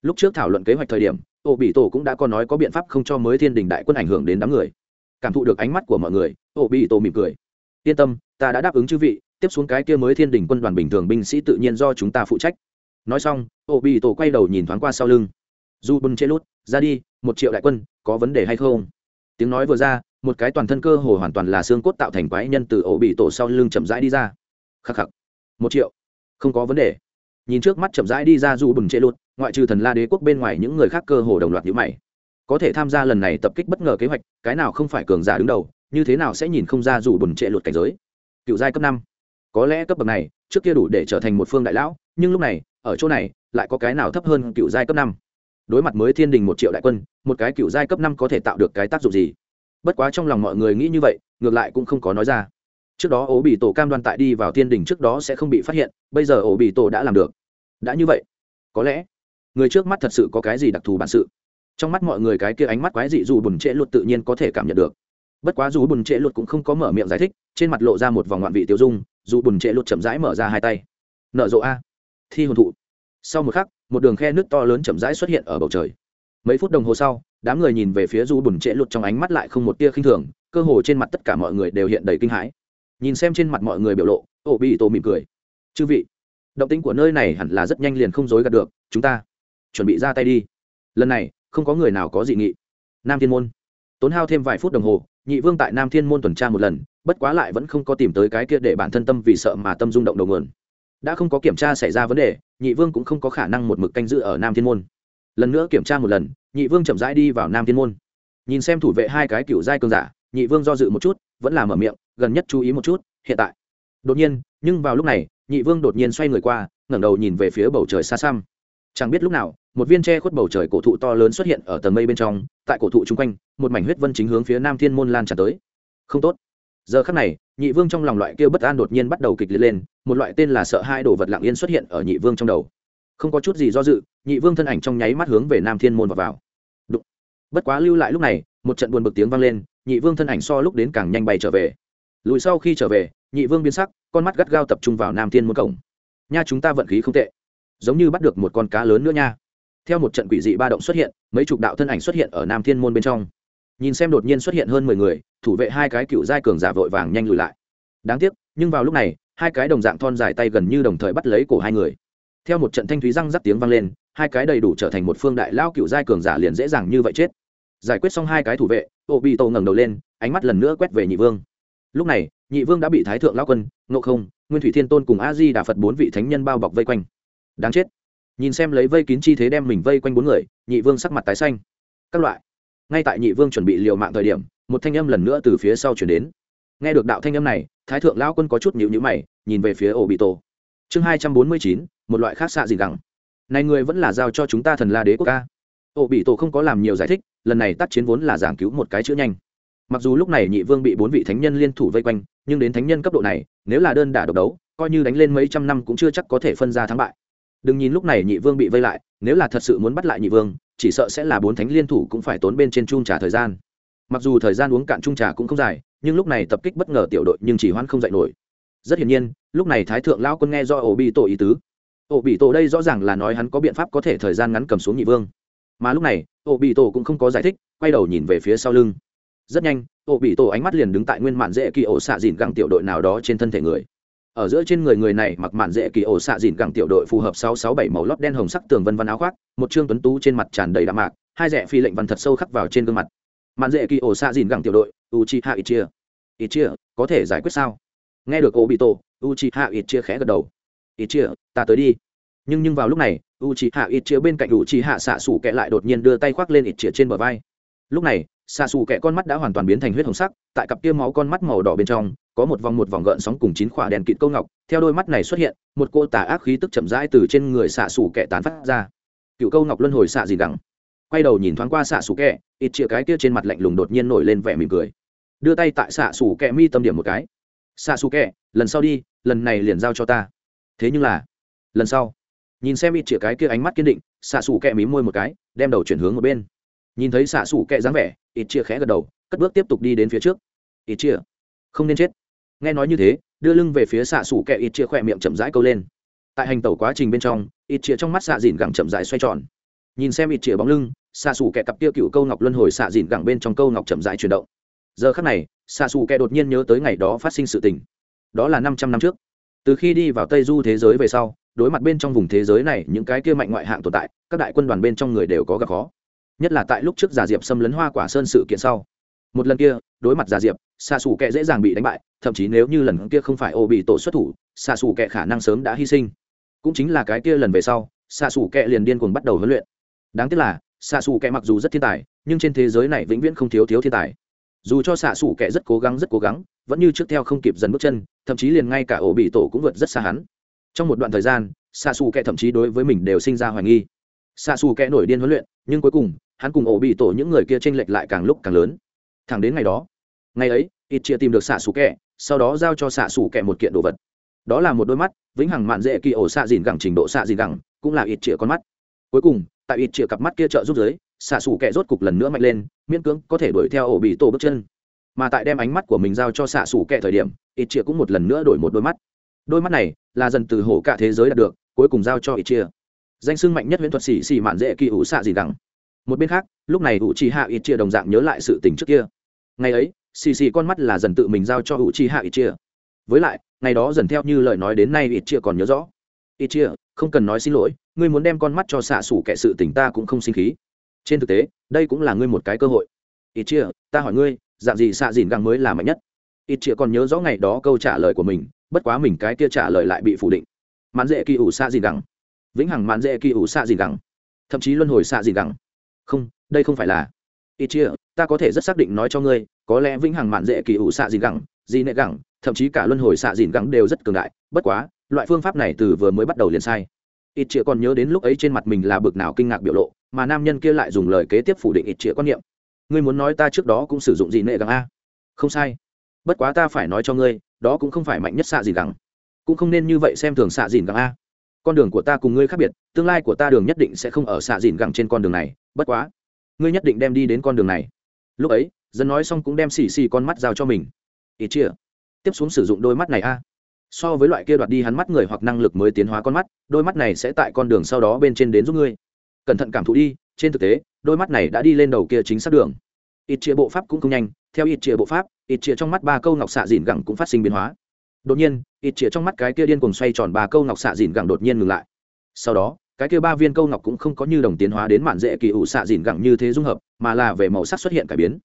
Lúc trước thảo luận kế hoạch thời điểm, ổ bị tổ cũng đã có nói có biện pháp không cho mới thiên đình đại quân ảnh hưởng đến đám người. Cảm thụ được ánh mắt của mọi người, ổ bị tổ mỉm cười. Yên tâm, ta đã đáp ứng chư vị, tiếp xuống cái kia mới thiên đình quân đoàn bình thường binh sĩ tự nhiên do chúng ta phụ trách. Nói xong, ổ bị tổ quay đầu nhìn thoáng qua sau lưng. Du bưng chê lút, ra đi, một triệu đại quân, có vấn đề hay không? Tiếng nói vừa ra một cái toàn thân cơ hồ hoàn toàn là xương cốt tạo thành quái nhân từ ổ bị tổ sau lưng chậm rãi đi ra. Khắc khắc. Một triệu. Không có vấn đề. Nhìn trước mắt chậm rãi đi ra dù bừng trệ lụt, ngoại trừ thần la đế quốc bên ngoài những người khác cơ hồ đồng loạt nhữ mày. Có thể tham gia lần này tập kích bất ngờ kế hoạch, cái nào không phải cường giả đứng đầu, như thế nào sẽ nhìn không ra dù bừng trệ lụt cảnh giới? Cựu giai cấp năm. Có lẽ cấp bậc này, trước kia đủ để trở thành một phương đại lão, nhưng lúc này, ở chỗ này, lại có cái nào thấp hơn cựu giai cấp năm? Đối mặt mới thiên đình một triệu đại quân, một cái cựu giai cấp năm có thể tạo được cái tác dụng gì? Bất quá trong lòng mọi người nghĩ như vậy, ngược lại cũng không có nói ra. Trước đó ố bị tổ cam đoan tại đi vào thiên đình trước đó sẽ không bị phát hiện, bây giờ ố bị tổ đã làm được. Đã như vậy, có lẽ người trước mắt thật sự có cái gì đặc thù bản sự? Trong mắt mọi người cái kia ánh mắt quái dị dù bùn trễ luật tự nhiên có thể cảm nhận được. Bất quá dù bùn trễ luật cũng không có mở miệng giải thích, trên mặt lộ ra một vòng ngoạn vị tiêu dung, dù bùn trễ luật chậm rãi mở ra hai tay. Nở rộ a. Thi hồn thụ. Sau một khắc, một đường khe nước to lớn chậm rãi xuất hiện ở bầu trời. Mấy phút đồng hồ sau đám người nhìn về phía du bùn trễ lụt trong ánh mắt lại không một tia khinh thường, cơ hồ trên mặt tất cả mọi người đều hiện đầy kinh hãi. Nhìn xem trên mặt mọi người biểu lộ ổ bị tổ mỉm cười. Chư vị, động tính của nơi này hẳn là rất nhanh liền không dối gạt được, chúng ta chuẩn bị ra tay đi. Lần này, không có người nào có dị nghị. Nam thiên môn. Tốn hao thêm vài phút đồng hồ, nhị vương tại nam thiên môn tuần tra một lần, bất quá lại vẫn không có tìm tới cái kia để bản thân tâm vì sợ mà tâm rung động đầu nguồn. Đã không có kiểm tra xảy ra vấn đề, nhị vương cũng không có khả năng một mực canh giữ ở nam thiên môn lần nữa kiểm tra một lần, nhị vương chậm rãi đi vào nam thiên môn. Nhìn xem thủ vệ hai cái cựu giai cường giả, nhị vương do dự một chút, vẫn là mở miệng, gần nhất chú ý một chút, hiện tại. Đột nhiên, nhưng vào lúc này, nhị vương đột nhiên xoay người qua, ngẩng đầu nhìn về phía bầu trời xa xăm. Chẳng biết lúc nào, một viên tre khuất bầu trời cổ thụ to lớn xuất hiện ở tầng mây bên trong, tại cổ thụ chung quanh, một mảnh huyết vân chính hướng phía nam thiên môn lan tràn tới. Không tốt. Giờ khắc này, nhị vương trong lòng loại kia bất an đột nhiên bắt đầu kịch liệt lên, một loại tên là sợ hai đồ vật lặng yên xuất hiện ở nhị vương trong đầu không có chút gì do dự, nhị vương thân ảnh trong nháy mắt hướng về nam thiên môn và vào. Đụng. bất quá lưu lại lúc này, một trận buồn bực tiếng vang lên, nhị vương thân ảnh so lúc đến càng nhanh bay trở về. Lùi sau khi trở về, nhị vương biến sắc, con mắt gắt gao tập trung vào nam thiên môn cổng. Nha chúng ta vận khí không tệ. Giống như bắt được một con cá lớn nữa nha. Theo một trận quỷ dị ba động xuất hiện, mấy chục đạo thân ảnh xuất hiện ở nam thiên môn bên trong. Nhìn xem đột nhiên xuất hiện hơn mười người, thủ vệ hai cái cựu giai cường giả vội vàng nhanh lùi lại. Đáng tiếc, nhưng vào lúc này, hai cái đồng dạng thon dài tay gần như đồng thời bắt lấy cổ hai người theo một trận thanh thúy răng rắc tiếng vang lên, hai cái đầy đủ trở thành một phương đại lao cựu giai cường giả liền dễ dàng như vậy chết. Giải quyết xong hai cái thủ vệ ô bị tổ ngẩng đầu lên, ánh mắt lần nữa quét về nhị vương. Lúc này, nhị vương đã bị thái thượng lao quân nộ không, nguyên thủy thiên tôn cùng a di đà phật bốn vị thánh nhân bao bọc vây quanh. Đáng chết. Nhìn xem lấy vây kín chi thế đem mình vây quanh bốn người, nhị vương sắc mặt tái xanh. Các loại. Ngay tại nhị vương chuẩn bị liều mạng thời điểm, một thanh âm lần nữa từ phía sau chuyển đến. Nghe được đạo thanh âm này, thái thượng lao quân có chút nhịu nhữ mày, nhìn về phía ổ bị tổ chương hai trăm bốn mươi chín một loại khác xạ gì gẳng. Này người vẫn là giao cho chúng ta thần la đế quốc ca. Ổ bị tổ không có làm nhiều giải thích, lần này tác chiến vốn là giảng cứu một cái chữ nhanh. Mặc dù lúc này nhị vương bị bốn vị thánh nhân liên thủ vây quanh, nhưng đến thánh nhân cấp độ này, nếu là đơn đả độc đấu, coi như đánh lên mấy trăm năm cũng chưa chắc có thể phân ra thắng bại. Đừng nhìn lúc này nhị vương bị vây lại, nếu là thật sự muốn bắt lại nhị vương, chỉ sợ sẽ là bốn thánh liên thủ cũng phải tốn bên trên chung trả thời gian. Mặc dù thời gian uống cạn chung trà cũng không dài, nhưng lúc này tập kích bất ngờ tiểu đội nhưng chỉ hoan không dạy nổi. Rất hiển nhiên, lúc này thái thượng lão quân nghe do ổ bị tổ ý tứ ổ bị tổ đây rõ ràng là nói hắn có biện pháp có thể thời gian ngắn cầm xuống nhị vương. Mà lúc này ổ bị tổ cũng không có giải thích, quay đầu nhìn về phía sau lưng. Rất nhanh ổ bị tổ ánh mắt liền đứng tại nguyên mạn dễ kỳ ổ xạ dìn găng tiểu đội nào đó trên thân thể người. Ở giữa trên người người này mặc mạn dễ kỳ ổ xạ dìn găng tiểu đội phù hợp sáu sáu bảy màu lót đen hồng sắc tường vân văn áo khoác, một trương tuấn tú trên mặt tràn đầy đạm mạc, hai rẽ phi lệnh văn thật sâu khắc vào trên gương mặt. Mạn dễ kỳ ổ xạ dìn găng tiểu đội u chi hạ ít chia ít chia có thể giải quyết sao? Nghe được ổ bị tổ u chi hạ ít chia khẽ gật đầu ít chia, ta tới đi. Nhưng nhưng vào lúc này u chi hạ ít chia bên cạnh u chi hạ xạ xủ kẹ lại đột nhiên đưa tay khoác lên ít chia trên bờ vai. Lúc này xạ xù kẹ con mắt đã hoàn toàn biến thành huyết hồng sắc, tại cặp kia máu con mắt màu đỏ bên trong, có một vòng một vòng gợn sóng cùng chín khỏa đèn kịt câu ngọc, theo đôi mắt này xuất hiện, một cô tà ác khí tức chậm rãi từ trên người xạ xù kẹ tán phát ra. Cựu câu ngọc luân hồi xạ gì đẳng quay đầu nhìn thoáng qua xạ xù kẹ ít chĩa cái kia trên mặt lạnh lùng đột nhiên nổi lên vẻ mỉm cười. Đưa tay tại xạ xù kẹ mi tâm điểm một cái. Xạ xù kẹ lần sau đi, lần này liền giao cho ta thế nhưng là, lần sau, nhìn xem ít chĩa cái kia ánh mắt kiên định, xạ xù kẹ mí môi một cái, đem đầu chuyển hướng một bên. Nhìn thấy xạ xù kẹ dáng vẻ, ít chia khẽ gật đầu, cất bước tiếp tục đi đến phía trước. Ít chia không nên chết. Nghe nói như thế, đưa lưng về phía xạ xù kẹ, ít chia khỏe miệng chậm rãi câu lên. Tại hành tẩu quá trình bên trong, ít chia trong mắt xạ dìn gẳng chậm rãi xoay tròn. Nhìn xem ít chia bóng lưng, xạ xù kẹ cặp kia cựu câu ngọc luân hồi xạ dìn gẳng bên trong câu ngọc chậm rãi chuyển động. Giờ khắc này, xạ xù kẹ đột nhiên nhớ tới ngày đó phát sinh sự tình. Đó là năm trăm năm trước từ khi đi vào tây du thế giới về sau, đối mặt bên trong vùng thế giới này những cái kia mạnh ngoại hạng tồn tại, các đại quân đoàn bên trong người đều có gặp khó. Nhất là tại lúc trước giả diệp xâm lấn hoa quả sơn sự kiện sau. Một lần kia, đối mặt giả diệp xạ xù kệ dễ dàng bị đánh bại, thậm chí nếu như lần kia không phải ô bị tổ xuất thủ xạ xù kệ khả năng sớm đã hy sinh. Cũng chính là cái kia lần về sau xạ xù kệ liền điên cuồng bắt đầu huấn luyện. Đáng tiếc là xạ xù kệ mặc dù rất thiên tài, nhưng trên thế giới này vĩnh viễn không thiếu thiếu thiên tài. Dù cho xạ xù kệ rất cố gắng, rất cố gắng, vẫn như trước theo không kịp dần bước chân thậm chí liền ngay cả ổ bị tổ cũng vượt rất xa hắn. Trong một đoạn thời gian xạ xù kẻ thậm chí đối với mình đều sinh ra hoài nghi. Xạ xù kẻ nổi điên huấn luyện, nhưng cuối cùng, hắn cùng ổ bị tổ những người kia tranh lệch lại càng lúc càng lớn. Thẳng đến ngày đó, ngày ấy, ít chia tìm được xạ xù kẹ, sau đó giao cho xạ xù kẹ một kiện đồ vật. Đó là một đôi mắt, vĩnh hằng mạn dễ kỳ ổ xạ dìn gẳng trình độ xạ dìn gẳng, cũng là ít chia con mắt. Cuối cùng, tại ít chia cặp mắt kia trợ giúp giới xạ xù kẹ rốt cục lần nữa mạnh lên, miễn cưỡng có thể đuổi theo ổ bị tổ bước chân mà tại đem ánh mắt của mình giao cho xạ xủ kẹ thời điểm, ít chia cũng một lần nữa đổi một đôi mắt. Đôi mắt này là dần từ hổ cả thế giới đạt được, cuối cùng giao cho ít chia danh sưng mạnh nhất huyễn thuật xì xì mạn dễ kỳ ủ xạ gì đằng. Một bên khác, lúc này ủ chi hạ ít chia đồng dạng nhớ lại sự tình trước kia. Ngày ấy, xì xì con mắt là dần tự mình giao cho ủ chi hạ ít chia với lại, ngày đó dần theo như lời nói đến nay ít chia còn nhớ rõ. Ít chia không cần nói xin lỗi, ngươi muốn đem con mắt cho xạ xủ kệ sự tình ta cũng không sinh khí. Trên thực tế, đây cũng là ngươi một cái cơ hội. Ít chia ta hỏi ngươi dạng gì xạ dìn găng mới là mạnh nhất. Ít chia còn nhớ rõ ngày đó câu trả lời của mình, bất quá mình cái kia trả lời lại bị phủ định. Mãn dễ kỳ ủ xạ dìn găng. Vĩnh hằng mãn dễ kỳ ủ xạ dìn găng. Thậm chí luân hồi xạ dìn găng. Không, đây không phải là. Ít chia ta có thể rất xác định nói cho ngươi, có lẽ vĩnh hằng mạn dễ kỳ ủ xạ dìn gẳng di nệ gẳng thậm chí cả luân hồi xạ dìn gẳng đều rất cường đại, bất quá, loại phương pháp này từ vừa mới bắt đầu liền sai. Ít chia còn nhớ đến lúc ấy trên mặt mình là bực nào kinh ngạc biểu lộ, mà nam nhân kia lại dùng lời kế tiếp phủ định ít chia quan niệm ngươi muốn nói ta trước đó cũng sử dụng gì nệ gẳng a? Không sai. Bất quá ta phải nói cho ngươi, đó cũng không phải mạnh nhất xạ gì gẳng cũng không nên như vậy xem thường xạ dìn gẳng a. Con đường của ta cùng ngươi khác biệt, tương lai của ta đường nhất định sẽ không ở xạ dìn gẳng trên con đường này, bất quá, ngươi nhất định đem đi đến con đường này. Lúc ấy, dân nói xong cũng đem xì xì con mắt giao cho mình. Ít chia tiếp xuống sử dụng đôi mắt này a. So với loại kia đoạt đi hắn mắt người hoặc năng lực mới tiến hóa con mắt, đôi mắt này sẽ tại con đường sau đó bên trên đến giúp ngươi cẩn thận cảm thụ đi, trên thực tế, đôi mắt này đã đi lên đầu kia chính xác đường. Ít chia bộ pháp cũng không nhanh, theo ít chia bộ pháp, ít chia trong mắt ba câu ngọc xạ dìn gẳng cũng phát sinh biến hóa. Đột nhiên, ít chia trong mắt cái kia điên cùng xoay tròn ba câu ngọc xạ dìn gẳng đột nhiên ngừng lại. Sau đó, cái kia ba viên câu ngọc cũng không có như đồng tiến hóa đến mạn dễ kỳ ủ xạ dìn gẳng như thế dung hợp, mà là về màu sắc xuất hiện cải biến.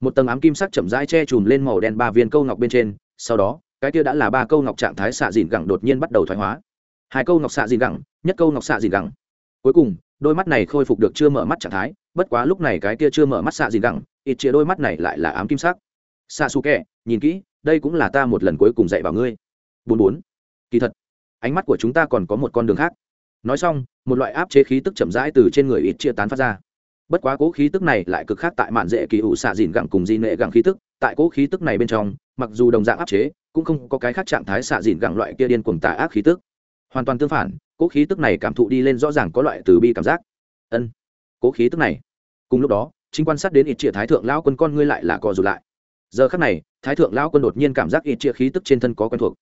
Một tầng ám kim sắc chậm rãi che chùm lên màu đen ba viên câu ngọc bên trên, sau đó, cái kia đã là ba câu ngọc trạng thái xạ dìn gẳng đột nhiên bắt đầu thoái hóa. Hai câu ngọc xạ dìn gẳng, nhất câu ngọc xạ dìn gẳng. Cuối cùng đôi mắt này khôi phục được chưa mở mắt trạng thái, bất quá lúc này cái kia chưa mở mắt xạ dìn gẳng, ít chia đôi mắt này lại là ám kim sắc. Xạ xù kẹ nhìn kỹ, đây cũng là ta một lần cuối cùng dạy bảo ngươi. Bốn bốn. Kỳ thật, ánh mắt của chúng ta còn có một con đường khác. Nói xong, một loại áp chế khí tức chậm rãi từ trên người ít chia tán phát ra. Bất quá cố khí tức này lại cực khác tại mạn dễ kỳ ủ xạ dìn gẳng cùng di nệ gẳng khí tức. Tại cố khí tức này bên trong, mặc dù đồng dạng áp chế, cũng không có cái khác trạng thái xạ dìn gẳng loại kia điên cuồng tà ác khí tức. Hoàn toàn tương phản cố khí tức này cảm thụ đi lên rõ ràng có loại từ bi cảm giác. Ân, cố khí tức này. Cùng lúc đó, chính quan sát đến ít triệt thái thượng lão quân con ngươi lại là co rụt lại. Giờ khắc này, thái thượng lão quân đột nhiên cảm giác ít triệt khí tức trên thân có quen thuộc.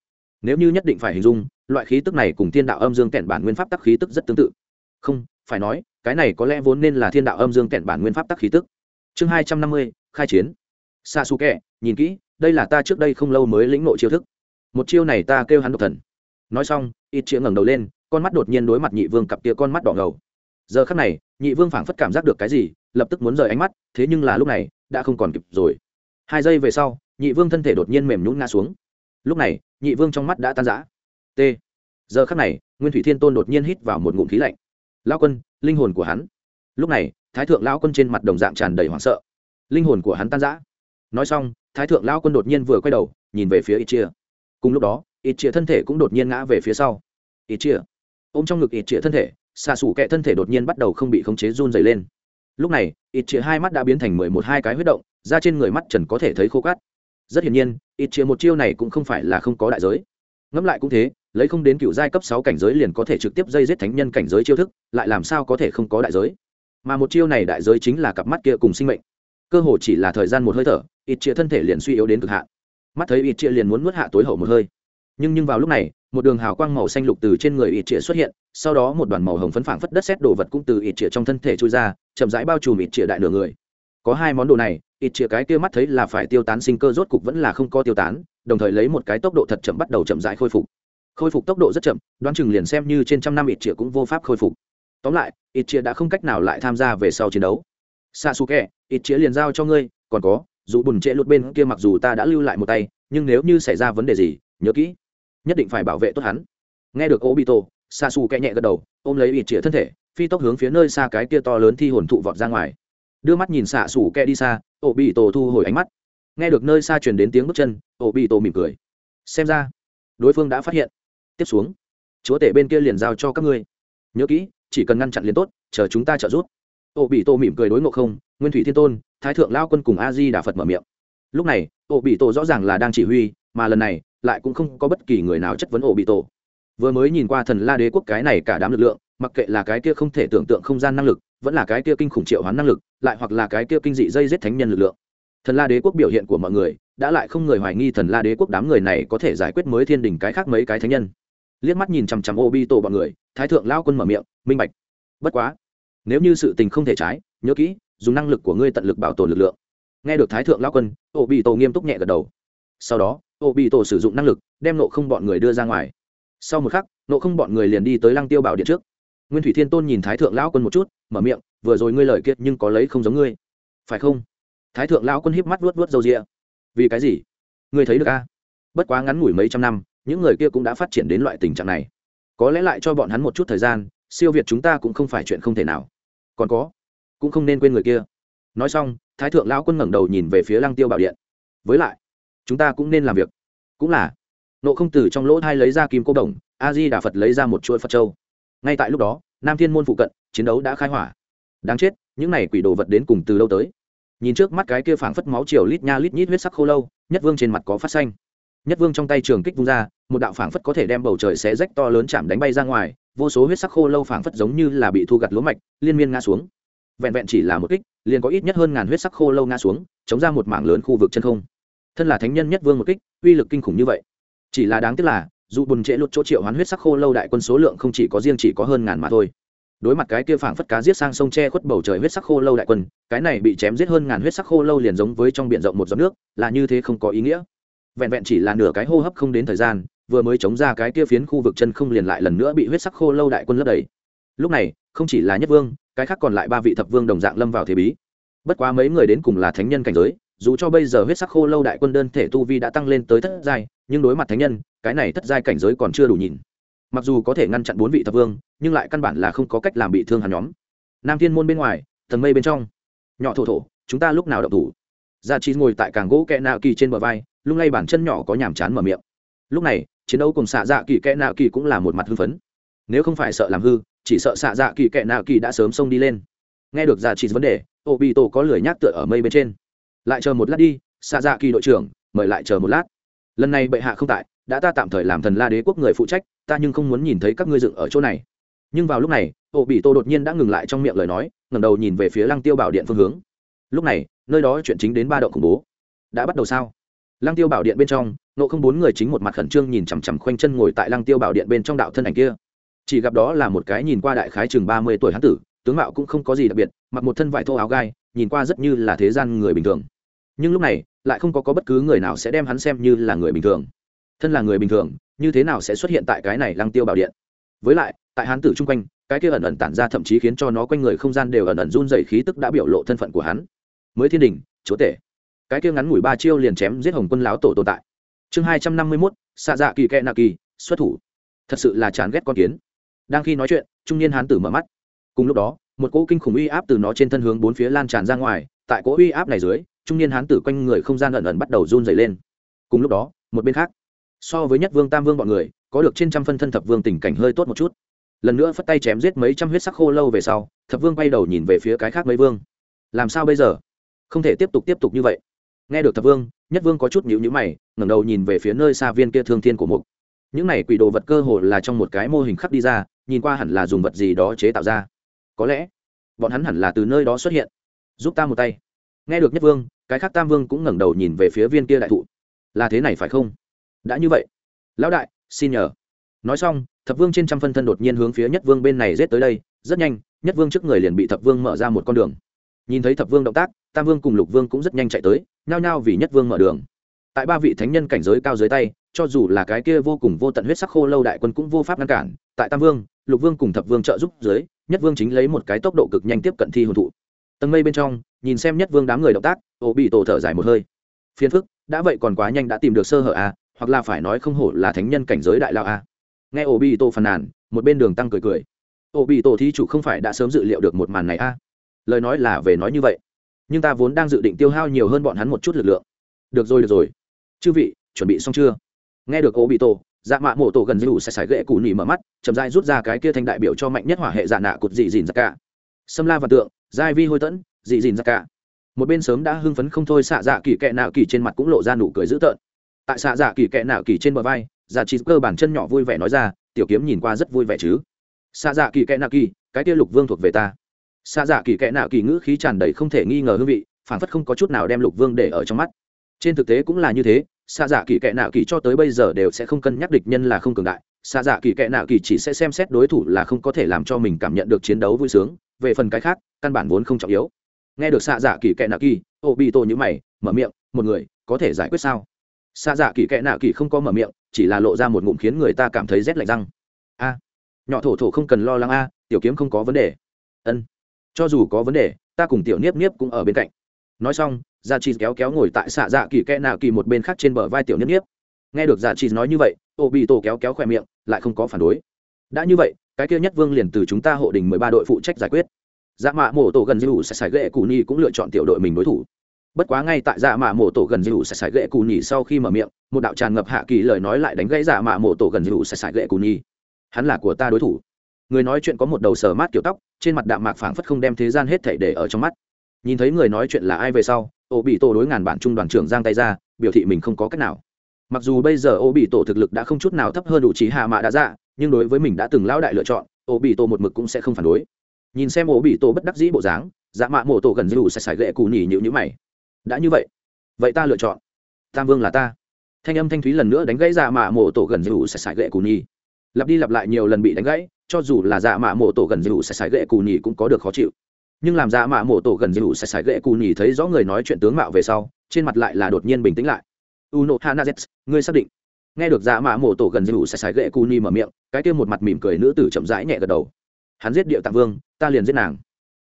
Nếu như nhất định phải hình dung, loại khí tức này cùng thiên đạo âm dương kẹn bản nguyên pháp tắc khí tức rất tương tự. Không, phải nói, cái này có lẽ vốn nên là thiên đạo âm dương kẹn bản nguyên pháp tắc khí tức. Chương hai trăm năm mươi, khai chiến. Sa su kẹ nhìn kỹ, đây là ta trước đây không lâu mới lĩnh nội chiêu thức. Một chiêu này ta kêu hắn độc thần. Nói xong ít chĩa ngẩng đầu lên con mắt đột nhiên đối mặt nhị vương cặp kia con mắt đỏ ngầu. Giờ khắc này, nhị vương phảng phất cảm giác được cái gì, lập tức muốn rời ánh mắt, thế nhưng là lúc này, đã không còn kịp rồi. Hai giây về sau, nhị vương thân thể đột nhiên mềm nhún ngã xuống. Lúc này, nhị vương trong mắt đã tan rã. T. Giờ khắc này, nguyên thủy thiên tôn đột nhiên hít vào một ngụm khí lạnh. Lao quân, linh hồn của hắn. Lúc này, thái thượng lao quân trên mặt đồng dạng tràn đầy hoảng sợ. Linh hồn của hắn tan rã. Nói xong, thái thượng lao quân đột nhiên vừa quay đầu, nhìn về phía ít chia cùng lúc đó ít chia thân thể cũng đột nhiên ngã về phía sau. Ít chia ôm trong ngực ít chĩa thân thể, xạ xủ kẹ thân thể đột nhiên bắt đầu không bị khống chế run dày lên. Lúc này ít chĩa hai mắt đã biến thành mười một hai cái huyết động ra trên người mắt trần có thể thấy khô cát. Rất hiển nhiên ít chĩa một chiêu này cũng không phải là không có đại giới. Ngẫm lại cũng thế, lấy không đến cựu giai cấp sáu cảnh giới liền có thể trực tiếp dây giết thánh nhân cảnh giới chiêu thức, lại làm sao có thể không có đại giới? Mà một chiêu này đại giới chính là cặp mắt kia cùng sinh mệnh. Cơ hồ chỉ là thời gian một hơi thở ít chĩa thân thể liền suy yếu đến cực hạn. Mắt thấy ít chĩa liền muốn nuốt hạ tối hậu một hơi. Nhưng nhưng vào lúc này một đường hào quang màu xanh lục từ trên người ít trịa xuất hiện, sau đó một đoàn màu hồng phấn phảng phất đất xét đồ vật cũng từ ít trịa trong thân thể trôi ra, chậm rãi bao trùm ít trịa đại nửa người. Có hai món đồ này ít trịa cái kia mắt thấy là phải tiêu tán sinh cơ rốt cục vẫn là không có tiêu tán, đồng thời lấy một cái tốc độ thật chậm bắt đầu chậm rãi khôi phục. Khôi phục tốc độ rất chậm, đoán chừng liền xem như trên trăm năm ít trịa cũng vô pháp khôi phục. Tóm lại ít trịa đã không cách nào lại tham gia về sau chiến đấu. Sasuke ít trịa liền giao cho ngươi, còn có, dù bùn trễ lút bên kia mặc dù ta đã lưu lại một tay, nhưng nếu như xảy ra vấn đề gì, nhớ kỹ nhất định phải bảo vệ tốt hắn. Nghe được obito, sasu kẹ nhẹ gật đầu, ôm lấy ít chĩa thân thể, phi tốc hướng phía nơi xa cái kia to lớn thi hồn thụ vọt ra ngoài. Đưa mắt nhìn xạ xù kẹ đi xa, obito thu hồi ánh mắt. Nghe được nơi xa truyền đến tiếng bước chân, obito mỉm cười. Xem ra, đối phương đã phát hiện. Tiếp xuống, chúa tể bên kia liền giao cho các ngươi. Nhớ kỹ, chỉ cần ngăn chặn liền tốt, chờ chúng ta trợ giúp. Obito mỉm cười đối ngộ không, nguyên thủy thiên tôn, thái thượng lao quân cùng a di đà phật mở miệng. Lúc này, Obito rõ ràng là đang chỉ huy, mà lần này lại cũng không có bất kỳ người nào chất vấn ổ bị tổ vừa mới nhìn qua thần la đế quốc cái này cả đám lực lượng, mặc kệ là cái kia không thể tưởng tượng không gian năng lực, vẫn là cái kia kinh khủng triệu hoán năng lực, lại hoặc là cái kia kinh dị dây giết thánh nhân lực lượng. Thần la đế quốc biểu hiện của mọi người, đã lại không người hoài nghi thần la đế quốc đám người này có thể giải quyết mới thiên đình cái khác mấy cái thánh nhân. Liếc mắt nhìn chằm chằm ô bi tổ bọn người, thái thượng lao quân mở miệng, minh bạch. Bất quá, nếu như sự tình không thể trái, nhớ kỹ, dùng năng lực của ngươi tận lực bảo tồn lực lượng. Nghe được thái thượng lao quân ô bi tổ nghiêm túc nhẹ gật đầu. Sau đó ô bị tổ sử dụng năng lực, đem nộ không bọn người đưa ra ngoài. Sau một khắc nộ không bọn người liền đi tới lăng tiêu bảo điện trước. Nguyên thủy thiên tôn nhìn thái thượng lão quân một chút, mở miệng, vừa rồi ngươi lời kiệt nhưng có lấy không giống ngươi. Phải không? Thái thượng lão quân híp mắt vuốt vuốt râu rịa vì cái gì? Ngươi thấy được a? Bất quá ngắn ngủi mấy trăm năm, những người kia cũng đã phát triển đến loại tình trạng này. Có lẽ lại cho bọn hắn một chút thời gian, siêu việt chúng ta cũng không phải chuyện không thể nào. Còn có, cũng không nên quên người kia. Nói xong, thái thượng lão quân ngẩng đầu nhìn về phía lăng tiêu bảo điện. Với lại chúng ta cũng nên làm việc. Cũng là. Nộ không tử trong lỗ thai lấy ra kim cô đồng a di đà phật lấy ra một chuỗi phật châu. Ngay tại lúc đó, nam thiên môn phụ cận, chiến đấu đã khai hỏa. Đáng chết, những này quỷ đồ vật đến cùng từ lâu tới? Nhìn trước mắt cái kia phảng phất máu chiều lít nha lít nhít huyết sắc khô lâu, nhất vương trên mặt có phát xanh. Nhất vương trong tay trường kích vung ra, một đạo phảng phất có thể đem bầu trời xé rách to lớn chạm đánh bay ra ngoài, vô số huyết sắc khô lâu phảng phất giống như là bị thu gặt lúa mạch, liên miên ngã xuống. Vẹn vẹn chỉ là một kích, liền có ít nhất hơn ngàn huyết sắc khô lâu ngã xuống, chống ra một mảng lớn khu vực chân không thân là thánh nhân nhất vương một kích, uy lực kinh khủng như vậy. Chỉ là đáng tiếc là, dù bùn trễ lụt chỗ triệu hoán huyết sắc khô lâu đại quân số lượng không chỉ có riêng chỉ có hơn ngàn mà thôi. Đối mặt cái kia phảng phất cá giết sang sông che khuất bầu trời huyết sắc khô lâu đại quân, cái này bị chém giết hơn ngàn huyết sắc khô lâu liền giống với trong biển rộng một giọt nước, là như thế không có ý nghĩa. Vẹn vẹn chỉ là nửa cái hô hấp không đến thời gian, vừa mới chống ra cái kia phiến khu vực chân không liền lại lần nữa bị huyết sắc khô lâu đại quân lấp đầy. Lúc này, không chỉ là nhất vương, cái khác còn lại ba vị thập vương đồng dạng lâm vào thế bí. Bất quá mấy người đến cùng là thánh nhân cảnh giới dù cho bây giờ huyết sắc khô lâu đại quân đơn thể tu vi đã tăng lên tới thất giai, nhưng đối mặt thánh nhân, cái này thất giai cảnh giới còn chưa đủ nhìn. Mặc dù có thể ngăn chặn bốn vị thập vương, nhưng lại căn bản là không có cách làm bị thương hắn nhóm. Nam thiên môn bên ngoài, tầng mây bên trong. Nhỏ thổ thổ, chúng ta lúc nào động thủ? Gia chi ngồi tại càng gỗ kẹ nạo kỳ trên bờ vai, lung lay bản chân nhỏ có nhàm chán mở miệng. Lúc này, chiến đấu cùng xạ dạ kỳ kẹ nạo kỳ cũng là một mặt hưng phấn. Nếu không phải sợ làm hư, chỉ sợ xạ dạ kỳ kẹ nạo kỳ đã sớm xông đi lên. Nghe được giả trị vấn đề ô bị tổ có lười nhác tựa ở mây bên trên lại chờ một lát đi xạ dạ kỳ đội trưởng, mời lại chờ một lát. Lần này bệ hạ không tại, đã ta tạm thời làm thần la đế quốc người phụ trách, ta nhưng không muốn nhìn thấy các ngươi dựng ở chỗ này. Nhưng vào lúc này, ô bị tô đột nhiên đã ngừng lại trong miệng lời nói, ngẩng đầu nhìn về phía lăng tiêu bảo điện phương hướng. Lúc này, nơi đó chuyện chính đến ba động khủng bố. Đã bắt đầu sao? Lăng tiêu bảo điện bên trong nộ không bốn người chính một mặt khẩn trương nhìn chằm chằm khoanh chân ngồi tại lăng tiêu bảo điện bên trong đạo thân ảnh kia. Chỉ gặp đó là một cái nhìn qua đại khái chừng ba mươi tuổi hán tử, tướng mạo cũng không có gì đặc biệt, mặc một thân vải thô áo gai, nhìn qua rất như là thế gian người bình thường nhưng lúc này lại không có, có bất cứ người nào sẽ đem hắn xem như là người bình thường. Thân là người bình thường như thế nào sẽ xuất hiện tại cái này lăng tiêu bảo điện? Với lại tại hán tử chung quanh cái kia ẩn ẩn tản ra thậm chí khiến cho nó quanh người không gian đều ẩn ẩn run dày khí tức đã biểu lộ thân phận của hắn. Mới thiên đình chúa tể. Cái kia ngắn ngủi ba chiêu liền chém giết hồng quân láo tổ tồn tại. Chương hai trăm năm mươi mốt xạ dạ kỳ kẹ nạ kỳ xuất thủ. Thật sự là chán ghét con kiến. Đang khi nói chuyện trung niên hán tử mở mắt. Cùng lúc đó một cỗ kinh khủng uy áp từ nó trên thân hướng bốn phía lan tràn ra ngoài tại cỗ uy áp này dưới trung niên hán tử quanh người không gian ẩn ẩn bắt đầu run dày lên. Cùng lúc đó, một bên khác, so với nhất vương tam vương bọn người, có được trên trăm phân thân thập vương tình cảnh hơi tốt một chút. Lần nữa phất tay chém giết mấy trăm huyết sắc khô lâu về sau, thập vương bay đầu nhìn về phía cái khác mấy vương. Làm sao bây giờ? Không thể tiếp tục tiếp tục như vậy. Nghe được thập vương, nhất vương có chút nhịu nhữ mày, ngẩng đầu nhìn về phía nơi xa viên kia thương thiên của mục. Những này quỷ đồ vật cơ hồ là trong một cái mô hình khắc đi ra, nhìn qua hẳn là dùng vật gì đó chế tạo ra. Có lẽ, bọn hắn hẳn là từ nơi đó xuất hiện. Giúp ta một tay nghe được nhất vương, cái khác tam vương cũng ngẩng đầu nhìn về phía viên kia đại thụ. Là thế này phải không? Đã như vậy. Lão đại, xin nhờ. Nói xong, thập vương trên trăm phân thân đột nhiên hướng phía nhất vương bên này rết tới đây, rất nhanh, nhất vương trước người liền bị thập vương mở ra một con đường. Nhìn thấy thập vương động tác, tam vương cùng lục vương cũng rất nhanh chạy tới, nhao nhao vì nhất vương mở đường. Tại ba vị thánh nhân cảnh giới cao dưới tay, cho dù là cái kia vô cùng vô tận huyết sắc khô lâu đại quân cũng vô pháp ngăn cản. Tại tam vương, lục vương cùng thập vương trợ giúp dưới, nhất vương chính lấy một cái tốc độ cực nhanh tiếp cận thi hồn thụ. Tầng mây bên trong nhìn xem nhất vương đám người động tác, ô bị tổ thở dài một hơi. Phiền phức, đã vậy còn quá nhanh đã tìm được sơ hở à hoặc là phải nói không hổ là thánh nhân cảnh giới đại lao à. Nghe ô bị tổ phàn nàn, một bên đường tăng cười cười. Ô bị tổ thí chủ không phải đã sớm dự liệu được một màn này à? Lời nói là về nói như vậy. Nhưng ta vốn đang dự định tiêu hao nhiều hơn bọn hắn một chút lực lượng. Được rồi được rồi. Chư vị, chuẩn bị xong chưa? Nghe được ô bị tổ dạ mạ mộ tổ gần dư sẽ sải ghệ cụ nỉ mở mắt, chậm dai rút ra cái kia thanh đại biểu cho mạnh nhất hỏa hệ dạ nạ cột dị dìn ra dạ cả. Sâm la và tượng, giai vi hôi tẫn dị dìn ra cả. Một bên sớm đã hưng phấn không thôi xạ dạ kỳ kẹ nạo kỳ trên mặt cũng lộ ra nụ cười dữ tợn. Tại xạ dạ kỳ kẹ nạo kỳ trên bờ vai dạ chỉ cơ bản chân nhỏ vui vẻ nói ra, tiểu kiếm nhìn qua rất vui vẻ chứ? Xạ dạ kỳ kẹ nạo kỳ, cái kia lục vương thuộc về ta. Xạ dạ kỳ kẹ nạo kỳ ngữ khí tràn đầy không thể nghi ngờ hương vị phản phất không có chút nào đem lục vương để ở trong mắt. Trên thực tế cũng là như thế, xạ dạ kỳ kệ nạo kỳ cho tới bây giờ đều sẽ không cân nhắc địch nhân là không cường đại, xạ dạ kỳ kệ nạo kỳ chỉ sẽ xem xét đối thủ là không có thể làm cho mình cảm nhận được chiến đấu vui sướng, về phần cái khác, căn bản vốn không trọng yếu nghe được xạ dạ kỳ kẽ nạ kỳ, ô bị tổ như mày, mở miệng, một người, có thể giải quyết sao? Xạ dạ kỳ kẽ nạ kỳ không có mở miệng, chỉ là lộ ra một ngụm khiến người ta cảm thấy rét lạnh răng. A, nhỏ thổ thổ không cần lo lắng a, tiểu kiếm không có vấn đề. Ân, cho dù có vấn đề, ta cùng tiểu niếp niếp cũng ở bên cạnh. Nói xong dạ gia chi kéo kéo ngồi tại xạ dạ kỳ kẽ nạ kỳ một bên khác trên bờ vai tiểu niếp niếp. Nghe được dạ gia chi nói như vậy, ô bị tổ kéo kéo khỏe miệng, lại không có phản đối. Đã như vậy, cái kia nhất vương liền từ chúng ta hộ đình mười ba đội phụ trách giải quyết dạ mạ mổ tổ gần dư sẽ xài ghệ cù nhi cũng lựa chọn tiểu đội mình đối thủ. Bất quá ngay tại dạ mạ mổ tổ gần dư sẽ xài ghệ cù nhi sau khi mở miệng, một đạo tràn ngập hạ kỳ lời nói lại đánh gãy dạ mạ mổ tổ gần dư sẽ xài ghệ cù nhi hắn là của ta đối thủ. Người nói chuyện có một đầu sờ mát kiểu tóc, trên mặt đạm mạc phảng phất không đem thế gian hết thảy để ở trong mắt. Nhìn thấy người nói chuyện là ai về sau, ô bị tổ đối ngàn bản trung đoàn trưởng giang tay ra, biểu thị mình không có cách nào. Mặc dù bây giờ ô bị tổ thực lực đã không chút nào thấp hơn đủ trí hạ mạ đã ra, nhưng đối với mình đã từng lão đại lựa chọn, ô bị tổ một mực cũng sẽ không phản đối nhìn xem ổ bị tổ bất đắc dĩ bộ dáng dạ mạ mổ tổ gần dù sẽ xài gậy cù nhỉ nhịu nhữ mày. Đã như vậy vậy ta lựa chọn. Tam vương là ta. Thanh âm thanh thúy lần nữa đánh gãy dạ mạ mổ tổ gần dù sẽ xài gậy cù nhỉ. Lặp đi lặp lại nhiều lần bị đánh gãy, cho dù là dạ mạ mổ tổ gần dù sẽ xài gậy cù nhỉ cũng có được khó chịu. Nhưng làm dạ mạ mổ tổ gần dù sẽ xài gệ cù nhỉ thấy rõ người nói chuyện tướng mạo về sau, trên mặt lại là đột nhiên bình tĩnh lại. Uno hanazet ngươi xác định. Nghe được dạ mạ mổ tổ gần dù sẽ xài gệ cù nhỉ mở miệng, cái kia một mặt mỉm cười nữ tử chậm rãi nhẹ gật đầu hắn giết điệu tạng vương, ta liền giết nàng.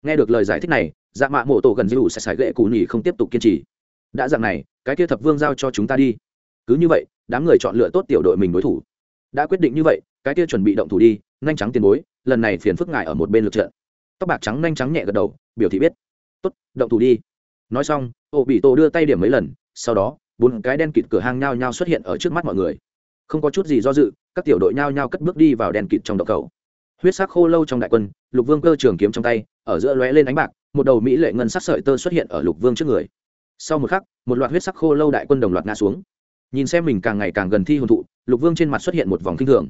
Nghe được lời giải thích này dạ mạ mộ tổ gần dữ sẽ xài ghệ cụ nhì không tiếp tục kiên trì. Đã dạng này, cái kia thập vương giao cho chúng ta đi. Cứ như vậy, đám người chọn lựa tốt tiểu đội mình đối thủ. Đã quyết định như vậy, cái kia chuẩn bị động thủ đi, nhanh trắng tiền bối, lần này phiền phức ngại ở một bên lượt trận. Tóc bạc trắng nhanh trắng nhẹ gật đầu, biểu thị biết. Tốt, động thủ đi. Nói xong, ô bị tổ đưa tay điểm mấy lần, sau đó, bốn cái đen kịt cửa hang nhao nhao xuất hiện ở trước mắt mọi người. Không có chút gì do dự, các tiểu đội nhao nhao cất bước đi vào đèn kịt trong đậu cầu huyết sắc khô lâu trong đại quân, lục vương cơ trường kiếm trong tay, ở giữa lóe lên ánh bạc, một đầu mỹ lệ ngân sắc sợi tơ xuất hiện ở lục vương trước người. Sau một khắc, một loạt huyết sắc khô lâu đại quân đồng loạt ngã xuống. Nhìn xem mình càng ngày càng gần thi hồn thụ, lục vương trên mặt xuất hiện một vòng kinh thường.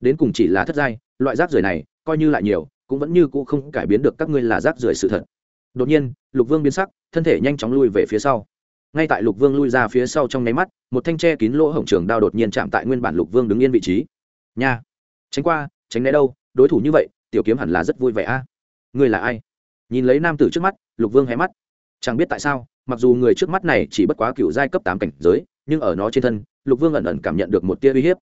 Đến cùng chỉ là thất giai, loại rác rưởi này, coi như lại nhiều, cũng vẫn như cũ không cải biến được các ngươi là rác rưởi sự thật. Đột nhiên, lục vương biến sắc, thân thể nhanh chóng lui về phía sau. Ngay tại lục vương lui ra phía sau trong nháy mắt, một thanh tre kín lỗ hổng trường đao đột nhiên chạm tại nguyên bản lục vương đứng yên vị trí. Nha! Tránh qua, tránh né đâu đối thủ như vậy, tiểu kiếm hẳn là rất vui vẻ a. Ngươi là ai? Nhìn lấy nam tử trước mắt, lục vương hé mắt. Chẳng biết tại sao, mặc dù người trước mắt này chỉ bất quá cựu giai cấp tám cảnh giới, nhưng ở nó trên thân, lục vương ẩn ẩn cảm nhận được một tia uy hiếp.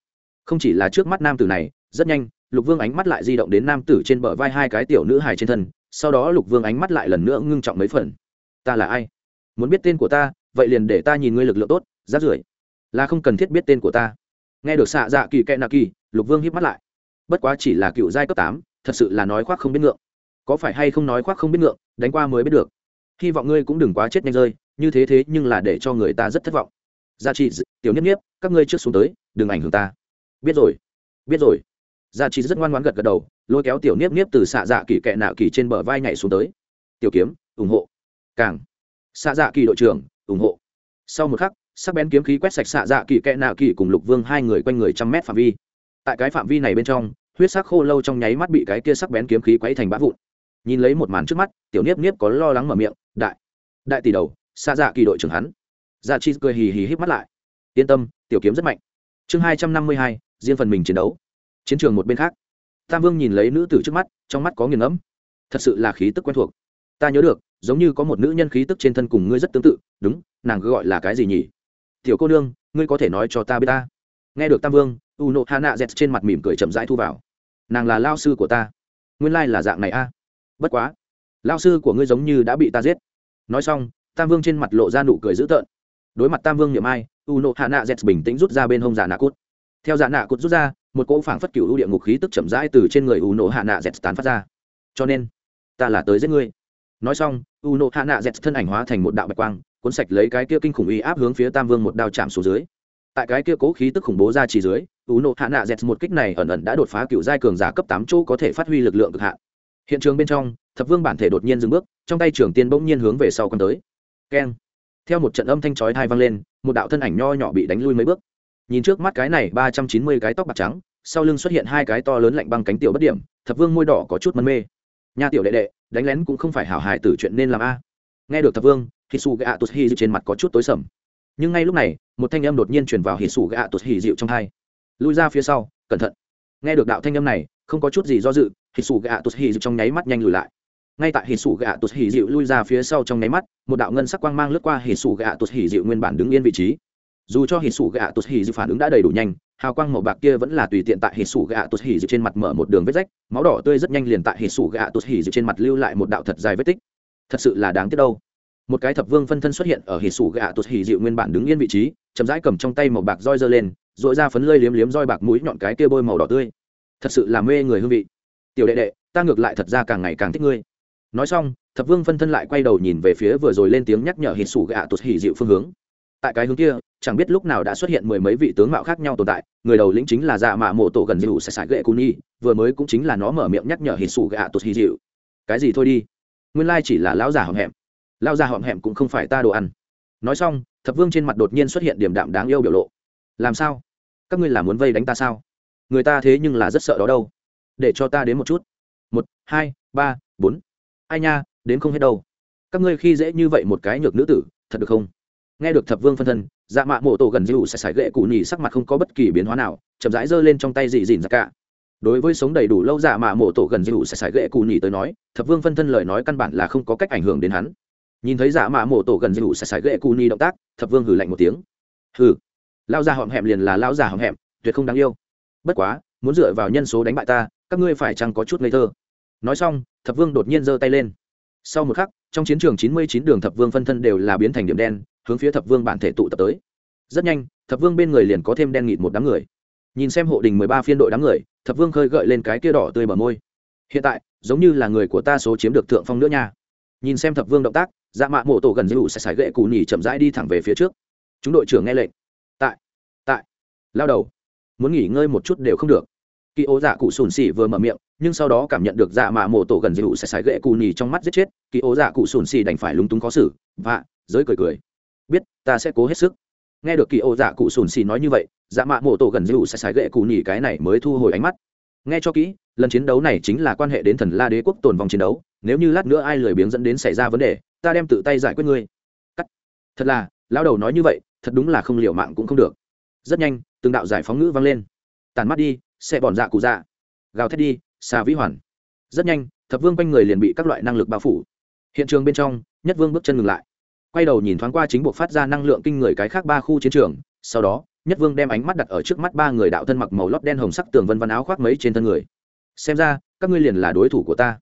Không chỉ là trước mắt nam tử này, rất nhanh, lục vương ánh mắt lại di động đến nam tử trên bờ vai hai cái tiểu nữ hài trên thân, sau đó lục vương ánh mắt lại lần nữa ngưng trọng mấy phần. Ta là ai? Muốn biết tên của ta, vậy liền để ta nhìn ngươi lực lượng tốt rát rưởi là không cần thiết biết tên của ta. Nghe được xạ dạ kỳ kẹ nạ kỳ, lục vương híp mắt lại bất quá chỉ là cựu giai cấp tám, thật sự là nói khoác không biết ngượng. Có phải hay không nói khoác không biết ngượng, đánh qua mới biết được. Hy vọng ngươi cũng đừng quá chết nhanh rơi, như thế thế nhưng là để cho người ta rất thất vọng. Gia trị tiểu nhất nhiếp, các ngươi trước xuống tới, đừng ảnh hưởng ta. Biết rồi biết rồi. Gia trị rất ngoan ngoãn gật gật đầu, lôi kéo tiểu nhất nhiếp từ xạ dạ kỳ kẹ nạo kỳ trên bờ vai nhảy xuống tới. Tiểu kiếm, ủng hộ. Càng. Xạ dạ kỳ đội trưởng, ủng hộ. Sau một khắc, sắc bén kiếm khí quét sạch xạ dạ kỳ kệ nạ kỳ cùng lục vương hai người quanh người trăm mét phạm vi tại cái phạm vi này bên trong, huyết sắc khô lâu trong nháy mắt bị cái kia sắc bén kiếm khí quấy thành bã vụn. Nhìn lấy một màn trước mắt, tiểu niếp niếp có lo lắng mở miệng, đại đại tỷ đầu xa dạ kỳ đội trưởng hắn. Dạ chi cười hì hì híp mắt lại. Yên tâm, tiểu kiếm rất mạnh. Chương hai trăm năm mươi hai, riêng phần mình chiến đấu. Chiến trường một bên khác. Tam vương nhìn lấy nữ tử trước mắt, trong mắt có nghiền ngẫm. Thật sự là khí tức quen thuộc. Ta nhớ được, giống như có một nữ nhân khí tức trên thân cùng ngươi rất tương tự, đúng, nàng cứ gọi là cái gì nhỉ? Tiểu cô nương, ngươi có thể nói cho ta biết ta. Nghe được tam vương u nộ hà nạ dẹt trên mặt mỉm cười chậm rãi thu vào. Nàng là lao sư của ta. Nguyên lai là dạng này a. Bất quá, lao sư của ngươi giống như đã bị ta giết. Nói xong, tam vương trên mặt lộ ra nụ cười dữ tợn. Đối mặt tam vương niệm ai, u nộ hạ nạ z bình tĩnh rút ra bên hông giả nạ cút. Theo giả nạ cút rút ra, một cỗ phảng phất cựu ưu địa ngục khí tức chậm rãi từ trên người u nộ hạ nạ z tán phát ra. Cho nên, ta là tới giết ngươi. Nói xong, u nộ hạ nạ z thân ảnh hóa thành một đạo bạch quang, cuốn sạch lấy cái kia kinh khủng uy áp hướng phía tam vương một đao chạm xuống dưới. Tại cái kia cố khí tức khủng bố ra chỉ dưới u nộ hạ nạ z một kích này ẩn ẩn đã đột phá cựu giai cường giả cấp tám chỗ có thể phát huy lực lượng cực hạn. Hiện trường bên trong, thập vương bản thể đột nhiên dừng bước, trong tay trưởng tiên bỗng nhiên hướng về sau con tới. Keng. Theo một trận âm thanh chói thai vang lên, một đạo thân ảnh nho nhỏ bị đánh lui mấy bước. Nhìn trước mắt cái này ba trăm chín mươi cái tóc bạc trắng, sau lưng xuất hiện hai cái to lớn lạnh băng cánh tiểu bất điểm, thập vương môi đỏ có chút mân mê. Nhà tiểu đệ đệ, đánh lén cũng không phải hảo hài tử chuyện nên làm a. Nghe được thập vương hít su gạ tụt hi trên mặt có chút tối sầm. Nhưng ngay lúc này, một thanh âm đột nhiên truyền vào hít su gạ tụt hi dịu trong hai lui ra phía sau, cẩn thận. Nghe được đạo thanh âm này, không có chút gì do dự hít sủ gạ tụt dịu trong nháy mắt nhanh lùi lại. Ngay tại hỉ sủ gạ tụt hỉ dịu lui ra phía sau trong nháy mắt, một đạo ngân sắc quang mang lướt qua hỉ sủ gạ tụt hỉ dịu nguyên bản đứng yên vị trí. Dù cho hỉ sủ gạ tụt hỉ dịu phản ứng đã đầy đủ nhanh, hào quang màu bạc kia vẫn là tùy tiện tại hỉ sủ gạ tụt hỉ dịu trên mặt mở một đường vết rách, máu đỏ tươi rất nhanh liền tại hỉ sủ gạ tụt hỉ dịu trên mặt lưu lại một đạo thật dài vết tích. Thật sự là đáng tiếc đâu. Một cái thập vương phân thân xuất hiện ở hỉ sủ gạ tụt hỉ dịu nguyên bản đứng yên vị trí, chậm rãi cầm trong tay màu bạc roi giơ lên dội ra phấn lơi liếm liếm roi bạc mũi nhọn cái kia bôi màu đỏ tươi. Thật sự là mê người hương vị. Tiểu đệ đệ ta ngược lại thật ra càng ngày càng thích ngươi. Nói xong thập vương phân thân lại quay đầu nhìn về phía vừa rồi lên tiếng nhắc nhở hít sủ gạ tụt hỉ dịu phương hướng. Tại cái hướng kia chẳng biết lúc nào đã xuất hiện mười mấy vị tướng mạo khác nhau tồn tại người đầu lĩnh chính là dạ mạ mộ tổ gần dịu sẽ sải gậy cù y, vừa mới cũng chính là nó mở miệng nhắc nhở hít sủ gạ tụt hỉ dịu cái gì thôi đi? Nguyên lai chỉ là lão già hòm hẹm lão già hòm hẹm cũng không phải ta đồ ăn. Nói xong thập vương trên mặt đột nhiên xuất hiện điểm đạm đáng yêu biểu lộ làm sao? Các ngươi là muốn vây đánh ta sao? Người ta thế nhưng là rất sợ đó đâu. Để cho ta đến một chút. Một, hai, ba, bốn. Ai nha, đến không hết đâu. Các ngươi khi dễ như vậy một cái nhược nữ tử, thật được không? Nghe được thập vương phân thân dạ mạ mộ tổ gần dịu sẽ sải gậy cụ nhì sắc mặt không có bất kỳ biến hóa nào, chậm rãi giơ lên trong tay dị dìn ra dạ cả. Đối với sống đầy đủ lâu dạ mạ mộ tổ gần dịu sẽ sải gậy cụ nhì tới nói, thập vương phân thân lời nói căn bản là không có cách ảnh hưởng đến hắn. Nhìn thấy dạ mạ mộ tổ gần dịu sẽ sải gậy cụ nhì động tác, thập vương hử lạnh một tiếng. Hử lao già họm hẹm liền là lao già họm hẹm, tuyệt không đáng yêu. Bất quá, muốn dựa vào nhân số đánh bại ta, các ngươi phải chăng có chút ngây thơ? Nói xong, thập vương đột nhiên giơ tay lên. Sau một khắc, trong chiến trường chín mươi chín đường thập vương phân thân đều là biến thành điểm đen, hướng phía thập vương bản thể tụ tập tới. Rất nhanh, thập vương bên người liền có thêm đen nghịt một đám người. Nhìn xem hộ đình mười ba phiên đội đám người, thập vương khơi gợi lên cái kia đỏ tươi bờ môi. Hiện tại, giống như là người của ta số chiếm được thượng phong nữa nha. Nhìn xem thập vương động tác dạ mạ mộ tổ gần dữ sẽ sải gậy cù nhỉ chậm rãi đi thẳng về phía trước. Chúng đội trưởng nghe lệnh lao đầu. Muốn nghỉ ngơi một chút đều không được. Kỳ ô dạ cụ sùn xỉ vừa mở miệng, nhưng sau đó cảm nhận được dạ mạ mổ tổ gần dịu sẽ sải gậy cù nhì trong mắt giết chết. Kỳ ố dạ cụ sùn xì đành phải lúng túng khó xử và giới cười cười. Biết, ta sẽ cố hết sức. Nghe được kỳ ố dạ cụ sùn xì nói như vậy dạ mạ mổ tổ gần dịu sẽ sải gậy cù nhì cái này mới thu hồi ánh mắt. Nghe cho kỹ, lần chiến đấu này chính là quan hệ đến thần la đế quốc tồn vong chiến đấu, nếu như lát nữa ai lười biếng dẫn đến xảy ra vấn đề, ta đem tự tay giải quyết ngươi. Cắt. Thật là lão đầu nói như vậy, thật đúng là không liệu mạng cũng không được. Rất nhanh từng đạo giải phóng ngữ vang lên. Tàn mắt đi xe bòn dạ cụ dạ. Gào thét đi, xà vĩ hoàn. Rất nhanh, thập vương quanh người liền bị các loại năng lực bao phủ. Hiện trường bên trong, nhất vương bước chân ngừng lại. Quay đầu nhìn thoáng qua chính buộc phát ra năng lượng kinh người cái khác ba khu chiến trường, sau đó, nhất vương đem ánh mắt đặt ở trước mắt ba người đạo thân mặc màu lót đen hồng sắc tường vân văn áo khoác mấy trên thân người. Xem ra, các ngươi liền là đối thủ của ta.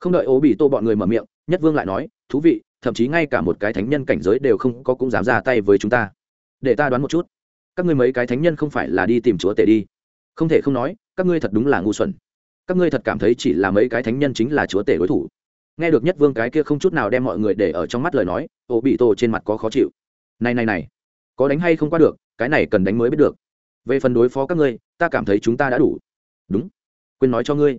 Không đợi ố bị tô bọn người mở miệng, nhất vương lại nói, thú vị, thậm chí ngay cả một cái thánh nhân cảnh giới đều không có cũng dám ra tay với chúng ta. Để ta đoán một chút các ngươi mấy cái thánh nhân không phải là đi tìm chúa tể đi. Không thể không nói, các ngươi thật đúng là ngu xuẩn. Các ngươi thật cảm thấy chỉ là mấy cái thánh nhân chính là chúa tể đối thủ. Nghe được nhất vương cái kia không chút nào đem mọi người để ở trong mắt lời nói, ô bị tổ trên mặt có khó chịu. Này này này, có đánh hay không qua được, cái này cần đánh mới biết được. Về phần đối phó các ngươi, ta cảm thấy chúng ta đã đủ. Đúng. Quên nói cho ngươi,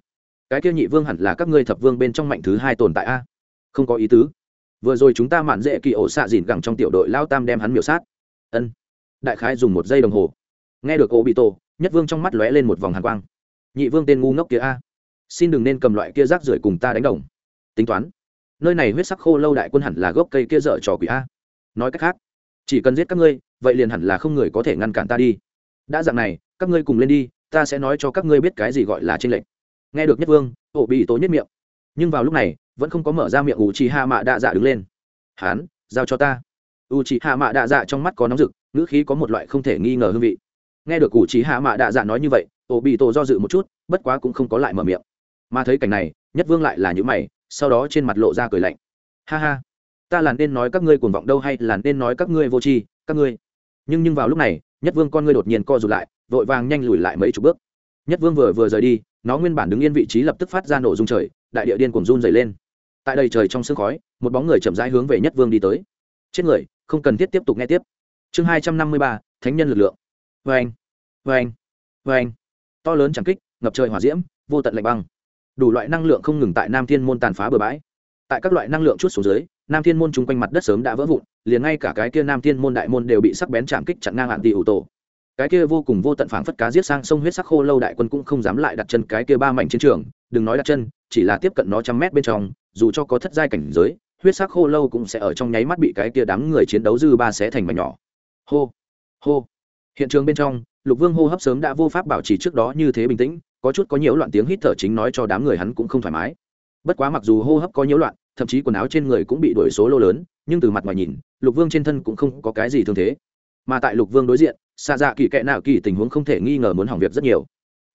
cái kia nhị vương hẳn là các ngươi thập vương bên trong mạnh thứ hai tồn tại a. Không có ý tứ. Vừa rồi chúng ta mạn dễ kỳ ổ xạ dìn gẳng trong tiểu đội lao tam đem hắn miểu sát. Ân đại khái dùng một giây đồng hồ. Nghe được ô bị tổ nhất vương trong mắt lóe lên một vòng hàn quang. Nhị vương tên ngu ngốc kia a. Xin đừng nên cầm loại kia rác rưởi cùng ta đánh đồng. Tính toán. Nơi này huyết sắc khô lâu đại quân hẳn là gốc cây kia dở trò quỷ a. Nói cách khác, chỉ cần giết các ngươi, vậy liền hẳn là không người có thể ngăn cản ta đi. Đã dạng này, các ngươi cùng lên đi, ta sẽ nói cho các ngươi biết cái gì gọi là tranh lệch. Nghe được nhất vương ổ bị tố nhất miệng. Nhưng vào lúc này, vẫn không có mở ra miệng u chi hạ mạ đạ dạ đứng lên. Hán, giao cho ta. U chi hạ mạ đạ dạ trong mắt có nóng rực ngữ khí có một loại không thể nghi ngờ hương vị. Nghe được cụ trí hạ mạ đạ dạ nói như vậy ổ bị tổ do dự một chút, bất quá cũng không có lại mở miệng. Mà thấy cảnh này, nhất vương lại là những mày, sau đó trên mặt lộ ra cười lạnh. Ha ha, ta là nên nói các ngươi cuồng vọng đâu hay là nên nói các ngươi vô tri, các ngươi. Nhưng nhưng vào lúc này, nhất vương con ngươi đột nhiên co rụt lại, vội vàng nhanh lùi lại mấy chục bước. Nhất vương vừa vừa rời đi, nó nguyên bản đứng yên vị trí lập tức phát ra nổ dung trời, đại địa điên cuồng run dày lên. Tại đây trời trong sương khói, một bóng người chậm rãi hướng về nhất vương đi tới. Chết người, không cần thiết tiếp tục nghe tiếp chương hai trăm năm mươi ba, thánh nhân lực lượng. Vê anh vê anh vê anh. To lớn chẳng kích, ngập trời hỏa diễm, vô tận lạnh băng. Đủ loại năng lượng không ngừng tại nam thiên môn tàn phá bừa bãi. Tại các loại năng lượng chút xuống dưới, nam thiên môn chung quanh mặt đất sớm đã vỡ vụn, liền ngay cả cái kia nam thiên môn đại môn đều bị sắc bén chạm kích chặn ngang hạn tỷ ủ tổ. Cái kia vô cùng vô tận phảng phất cá giết sang sông huyết sắc khô lâu đại quân cũng không dám lại đặt chân cái kia ba mảnh chiến trường, đừng nói đặt chân, chỉ là tiếp cận nó trăm mét bên trong, dù cho có thất giai cảnh giới, huyết sắc khô lâu cũng sẽ ở trong nháy mắt bị cái kia đám người chiến đấu dư ba xé thành mảnh nhỏ hô. Hô. Hiện trường bên trong, lục vương hô hấp sớm đã vô pháp bảo trì trước đó như thế bình tĩnh, có chút có nhiễu loạn tiếng hít thở chính nói cho đám người hắn cũng không thoải mái. Bất quá mặc dù hô hấp có nhiễu loạn, thậm chí quần áo trên người cũng bị đổi số lô lớn, nhưng từ mặt ngoài nhìn, lục vương trên thân cũng không có cái gì thương thế. Mà tại lục vương đối diện xa dạ kỳ kẽ nạo kỳ tình huống không thể nghi ngờ muốn hỏng việc rất nhiều.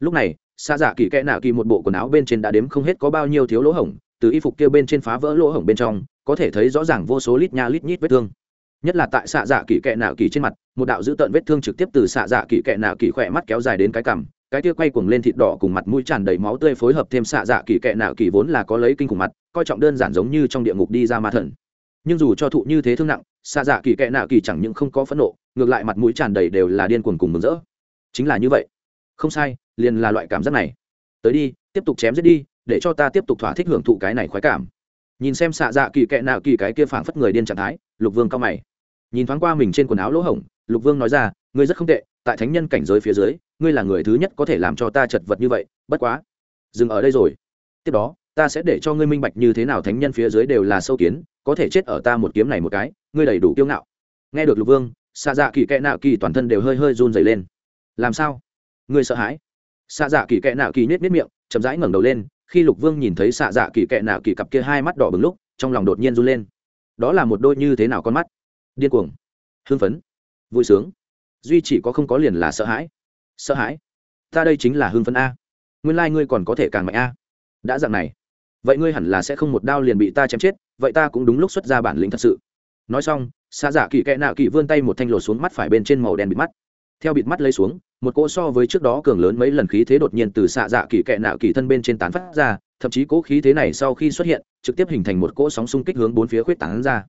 Lúc này xa dạ kỳ kẽ nạo kỳ một bộ quần áo bên trên đã đếm không hết có bao nhiêu thiếu lỗ hổng, từ y phục kia bên trên phá vỡ lỗ hổng bên trong, có thể thấy rõ ràng vô số lít nha lít nhít vết thương nhất là tại xạ dạ kỳ kẹ nạo kỳ trên mặt, một đạo dữ tợn vết thương trực tiếp từ xạ dạ kỳ kẹ nạo kỳ khỏe mắt kéo dài đến cái cằm, cái kia quay cuồng lên thịt đỏ cùng mặt mũi tràn đầy máu tươi phối hợp thêm xạ dạ kỳ kẹ nạo kỳ vốn là có lấy kinh khủng mặt, coi trọng đơn giản giống như trong địa ngục đi ra ma thần. Nhưng dù cho thụ như thế thương nặng, xạ dạ kỳ kẹ nạo kỳ chẳng những không có phẫn nộ, ngược lại mặt mũi tràn đầy đều là điên cuồng cùng mừng rỡ. Chính là như vậy. Không sai, liền là loại cảm giác này. Tới đi, tiếp tục chém giết đi, để cho ta tiếp tục thỏa thích hưởng thụ cái này khoái cảm. Nhìn xem xạ dạ kỳ kẹ nạo kỳ cái kia phảng phất người điên trạng thái, lục vương cao mày nhìn thoáng qua mình trên quần áo lỗ hổng, lục vương nói ra, ngươi rất không tệ, tại thánh nhân cảnh giới phía dưới, ngươi là người thứ nhất có thể làm cho ta chật vật như vậy, bất quá, dừng ở đây rồi. Tiếp đó, ta sẽ để cho ngươi minh bạch như thế nào thánh nhân phía dưới đều là sâu kiến, có thể chết ở ta một kiếm này một cái, ngươi đầy đủ kiêu ngạo. Nghe được lục vương xạ dạ kỳ kẽ nạo kỳ toàn thân đều hơi hơi run dày lên. Làm sao? Ngươi sợ hãi? Xạ dạ kỳ kẽ nạo kỳ nết nết miệng, chậm rãi ngẩng đầu lên, khi lục vương nhìn thấy xạ dạ kỳ kẽ nạo kỳ cặp kia hai mắt đỏ bừng lúc, trong lòng đột nhiên run lên. Đó là một đôi như thế nào con mắt? Điên cuồng. Hưng phấn. Vui sướng. Duy chỉ có không có liền là sợ hãi. Sợ hãi? Ta đây chính là hưng phấn a. Nguyên lai、like、ngươi còn có thể càng mạnh a. Đã dạng này. Vậy ngươi hẳn là sẽ không một đao liền bị ta chém chết, vậy ta cũng đúng lúc xuất ra bản lĩnh thật sự. Nói xong xa giả dạ kỳ kẽ nạo kỳ vươn tay một thanh lột xuống mắt phải bên trên màu đen bịt mắt. Theo bịt mắt lấy xuống, một cỗ so với trước đó cường lớn mấy lần khí thế đột nhiên từ xạ dạ kỳ kẽ nạo kỳ thân bên trên tán phát ra, thậm chí cỗ khí thế này sau khi xuất hiện, trực tiếp hình thành một cỗ sóng xung kích hướng bốn phía khuyết tán ra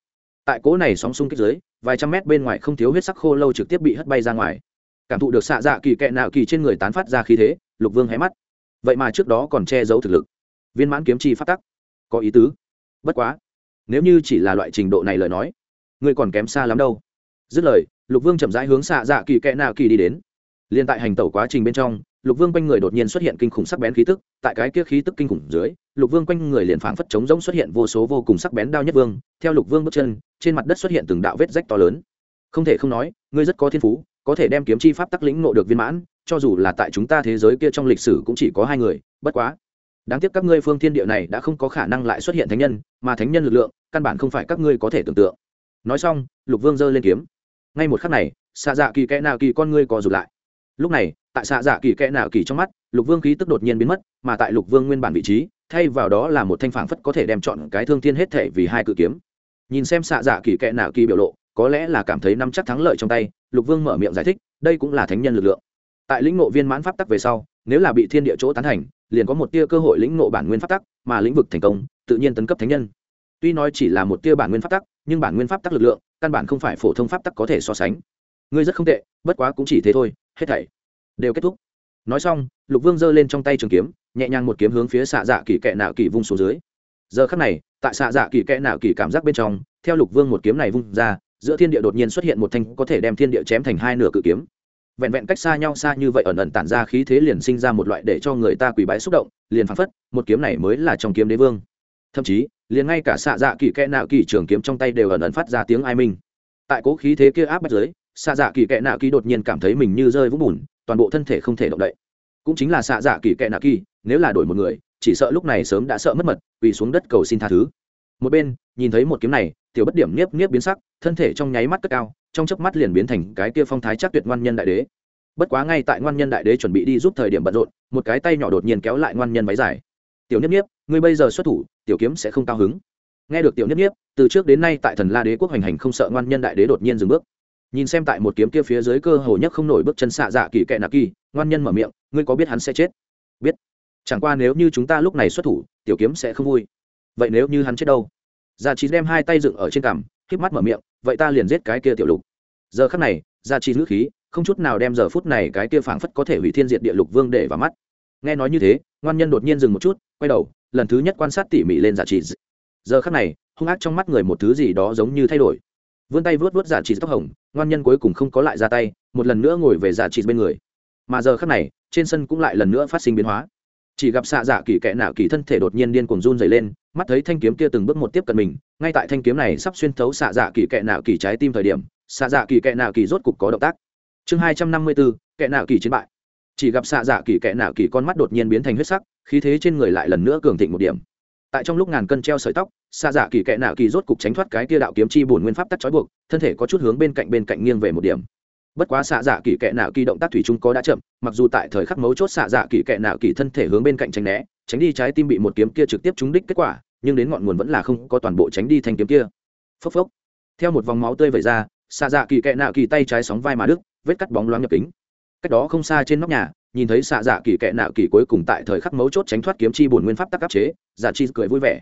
tại cỗ này sóng xung kích dưới, vài trăm mét bên ngoài không thiếu huyết sắc khô lâu trực tiếp bị hất bay ra ngoài. Cảm thụ được xạ dạ kỳ kẹ nạo kỳ trên người tán phát ra khí thế, lục vương hé mắt. Vậy mà trước đó còn che giấu thực lực. Viên mãn kiếm chi phát tắc. Có ý tứ. Bất quá, nếu như chỉ là loại trình độ này lời nói, ngươi còn kém xa lắm đâu. Dứt lời, lục vương chậm rãi hướng xạ dạ kỳ kẽ nạo kỳ đi đến. Liên tại hành tẩu quá trình bên trong lục vương quanh người đột nhiên xuất hiện kinh khủng sắc bén khí tức, tại cái kia khí tức kinh khủng dưới, lục vương quanh người liền phảng phất trống rỗng xuất hiện vô số vô cùng sắc bén đao nhất vương, theo lục vương bước chân, trên mặt đất xuất hiện từng đạo vết rách to lớn. Không thể không nói, ngươi rất có thiên phú, có thể đem kiếm chi pháp tắc lĩnh nộ được viên mãn, cho dù là tại chúng ta thế giới kia trong lịch sử cũng chỉ có hai người, bất quá. Đáng tiếc các ngươi phương thiên địa này đã không có khả năng lại xuất hiện thánh nhân, mà thánh nhân lực lượng, căn bản không phải các ngươi có thể tưởng tượng. Nói xong, lục vương giơ lên kiếm. Ngay một khắc này xạ dạ kỳ kẽ nào kỳ con ngươi co rụt lại. Lúc này tại xạ dạ kỳ kẽ nào kỳ trong mắt, lục vương khí tức đột nhiên biến mất, mà tại lục vương nguyên bản vị trí, thay vào đó là một thanh phản phất có thể đem chọn cái thương thiên hết thể vì hai cự kiếm. Nhìn xem xạ dạ kỳ kẽ nào kỳ biểu lộ, có lẽ là cảm thấy năm chắc thắng lợi trong tay, lục vương mở miệng giải thích, đây cũng là thánh nhân lực lượng. Tại lĩnh ngộ viên mãn pháp tắc về sau, nếu là bị thiên địa chỗ tán thành, liền có một tia cơ hội lĩnh ngộ bản nguyên pháp tắc, mà lĩnh vực thành công, tự nhiên tấn cấp thánh nhân. Tuy nói chỉ là một tia bản nguyên pháp tắc, nhưng bản nguyên pháp tắc lực lượng, căn bản không phải phổ thông pháp tắc có thể so sánh. Ngươi rất không tệ, bất quá cũng chỉ thế thôi, hết thảy đều kết thúc. Nói xong, lục vương giơ lên trong tay trường kiếm, nhẹ nhàng một kiếm hướng phía xạ dạ kỳ kệ nạo kỳ vung xuống dưới. Giờ khắc này, tại xạ dạ kỳ kẽ nạo kỳ cảm giác bên trong, theo lục vương một kiếm này vung ra, giữa thiên địa đột nhiên xuất hiện một thanh có thể đem thiên địa chém thành hai nửa cự kiếm. Vẹn vẹn cách xa nhau xa như vậy ẩn ẩn tản ra khí thế liền sinh ra một loại để cho người ta quỳ bái xúc động, liền phăng phất, một kiếm này mới là trong kiếm đế vương. Thậm chí, liền ngay cả xạ dạ kỳ kẽ nạo kỳ trường kiếm trong tay đều ẩn ẩn phát ra tiếng ai minh. Tại cố khí thế kia áp bách giới xạ dạ kỳ kẽ nạo kỳ đột nhiên cảm thấy mình như rơi vũng bùn toàn bộ thân thể không thể động đậy. Cũng chính là xạ dạ kỳ kẹ nạ kỳ, nếu là đổi một người, chỉ sợ lúc này sớm đã sợ mất mật vì xuống đất cầu xin tha thứ. Một bên, nhìn thấy một kiếm này, tiểu bất điểm niếp niếp biến sắc, thân thể trong nháy mắt cất cao, trong chớp mắt liền biến thành cái kia phong thái chắc tuyệt ngoan nhân đại đế. Bất quá ngay tại ngoan nhân đại đế chuẩn bị đi giúp thời điểm bận rộn, một cái tay nhỏ đột nhiên kéo lại ngoan nhân váy dài. Tiểu niếp niếp, ngươi bây giờ xuất thủ, tiểu kiếm sẽ không cao hứng. Nghe được tiểu niếp niếp, từ trước đến nay tại thần la đế quốc hành hành không sợ ngoan nhân đại đế đột nhiên dừng bước nhìn xem tại một kiếm kia phía dưới cơ hồ nhất không nổi bước chân xạ dạ kỳ kệ nạ kỳ, ngoan nhân mở miệng, ngươi có biết hắn sẽ chết? Biết. Chẳng qua nếu như chúng ta lúc này xuất thủ, tiểu kiếm sẽ không vui. Vậy nếu như hắn chết đâu? Dạ gia trí đem hai tay dựng ở trên cằm híp mắt mở miệng, vậy ta liền giết cái kia tiểu lục. Giờ khắc này dạ gia trí ngữ khí, không chút nào đem giờ phút này cái kia phảng phất có thể hủy thiên diệt địa lục vương để vào mắt. Nghe nói như thế, ngoan nhân đột nhiên dừng một chút, quay đầu, lần thứ nhất quan sát tỉ mỉ lên giả chỉ. Giờ khắc này, hung ác trong mắt người một thứ gì đó giống như thay đổi. Vươn tay vớt vớt giả chỉ tóc hồng ngoan nhân cuối cùng không có lại ra tay, một lần nữa ngồi về giả chỉ bên người. Mà giờ khắc này, trên sân cũng lại lần nữa phát sinh biến hóa. Chỉ gặp xạ dạ kỳ kẽ nạo kỳ thân thể đột nhiên điên cuồng run dày lên, mắt thấy thanh kiếm kia từng bước một tiếp cận mình, ngay tại thanh kiếm này sắp xuyên thấu xạ dạ kỳ kẽ nạo kỳ trái tim thời điểm, xạ dạ kỳ kẽ nạo kỳ rốt cục có động tác. Chương hai trăm năm mươi bốn kẽ nạo kỳ chiến bại. Chỉ gặp xạ dạ kỳ kẽ nạo kỳ con mắt đột nhiên biến thành huyết sắc, khí thế trên người lại lần nữa cường thịnh một điểm tại trong lúc ngàn cân treo sợi tóc xạ dạ kỳ kẽ nạo kỳ rốt cục tránh thoát cái kia đạo kiếm chi bổn nguyên pháp tắt trói buộc, thân thể có chút hướng bên cạnh bên cạnh nghiêng về một điểm. Bất quá xạ dạ kỳ kệ nạo kỳ động tác thủy chung có đã chậm, mặc dù tại thời khắc mấu chốt xạ dạ kỳ kệ nạo kỳ thân thể hướng bên cạnh tránh né, tránh đi trái tim bị một kiếm kia trực tiếp trúng đích kết quả, nhưng đến ngọn nguồn vẫn là không có toàn bộ tránh đi thanh kiếm kia. Phốc phốc. Theo một vòng máu tươi vẩy ra xạ dạ kỳ kệ nạo kỳ tay trái sóng vai mà đức vết cắt bóng loáng nhập kính. Cách đó không xa trên nóc nhà nhìn thấy xạ dạ kỳ kệ nạo kỳ cuối cùng tại thời khắc mấu chốt tránh thoát kiếm chi bổn nguyên pháp tắc áp chế giả chi cười vui vẻ.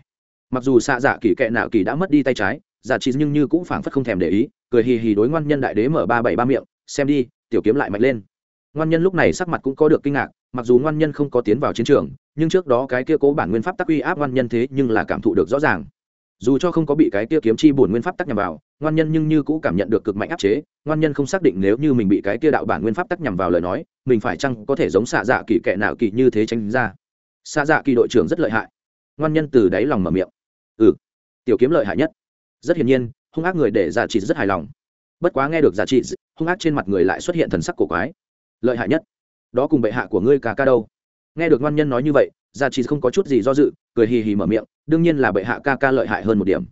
Mặc dù xạ dạ kỳ kệ nạo kỳ đã mất đi tay trái giả chi nhưng như cũng phảng phất không thèm để ý, cười hì hì đối ngoan nhân đại đế mở ba bảy ba miệng, xem đi, tiểu kiếm lại mạnh lên. Ngoan nhân lúc này sắc mặt cũng có được kinh ngạc, mặc dù ngoan nhân không có tiến vào chiến trường, nhưng trước đó cái kia cố bản nguyên pháp tắc uy áp ngoan nhân thế nhưng là cảm thụ được rõ ràng dù cho không có bị cái kia kiếm chi bổn nguyên pháp tắc nhằm vào, ngoan nhân nhưng như cũ cảm nhận được cực mạnh áp chế, ngoan nhân không xác định nếu như mình bị cái kia đạo bản nguyên pháp tắc nhằm vào lời nói, mình phải chăng có thể giống xạ dạ kỳ kệ nào kỳ như thế tranh ra. Xạ dạ kỳ đội trưởng rất lợi hại. Ngoan nhân từ đáy lòng mở miệng. Ừ tiểu kiếm lợi hại nhất. Rất hiển nhiên, hung ác người để giả trị rất hài lòng. Bất quá nghe được giả trị hung ác trên mặt người lại xuất hiện thần sắc cổ quái. Lợi hại nhất. Đó cùng bệ hạ của ngươi ca ca đâu? Nghe được ngoan nhân nói như vậy, giả trị không có chút gì do dự, cười hì hì mở miệng đương nhiên là bệ hạ ca ca lợi hại hơn một điểm.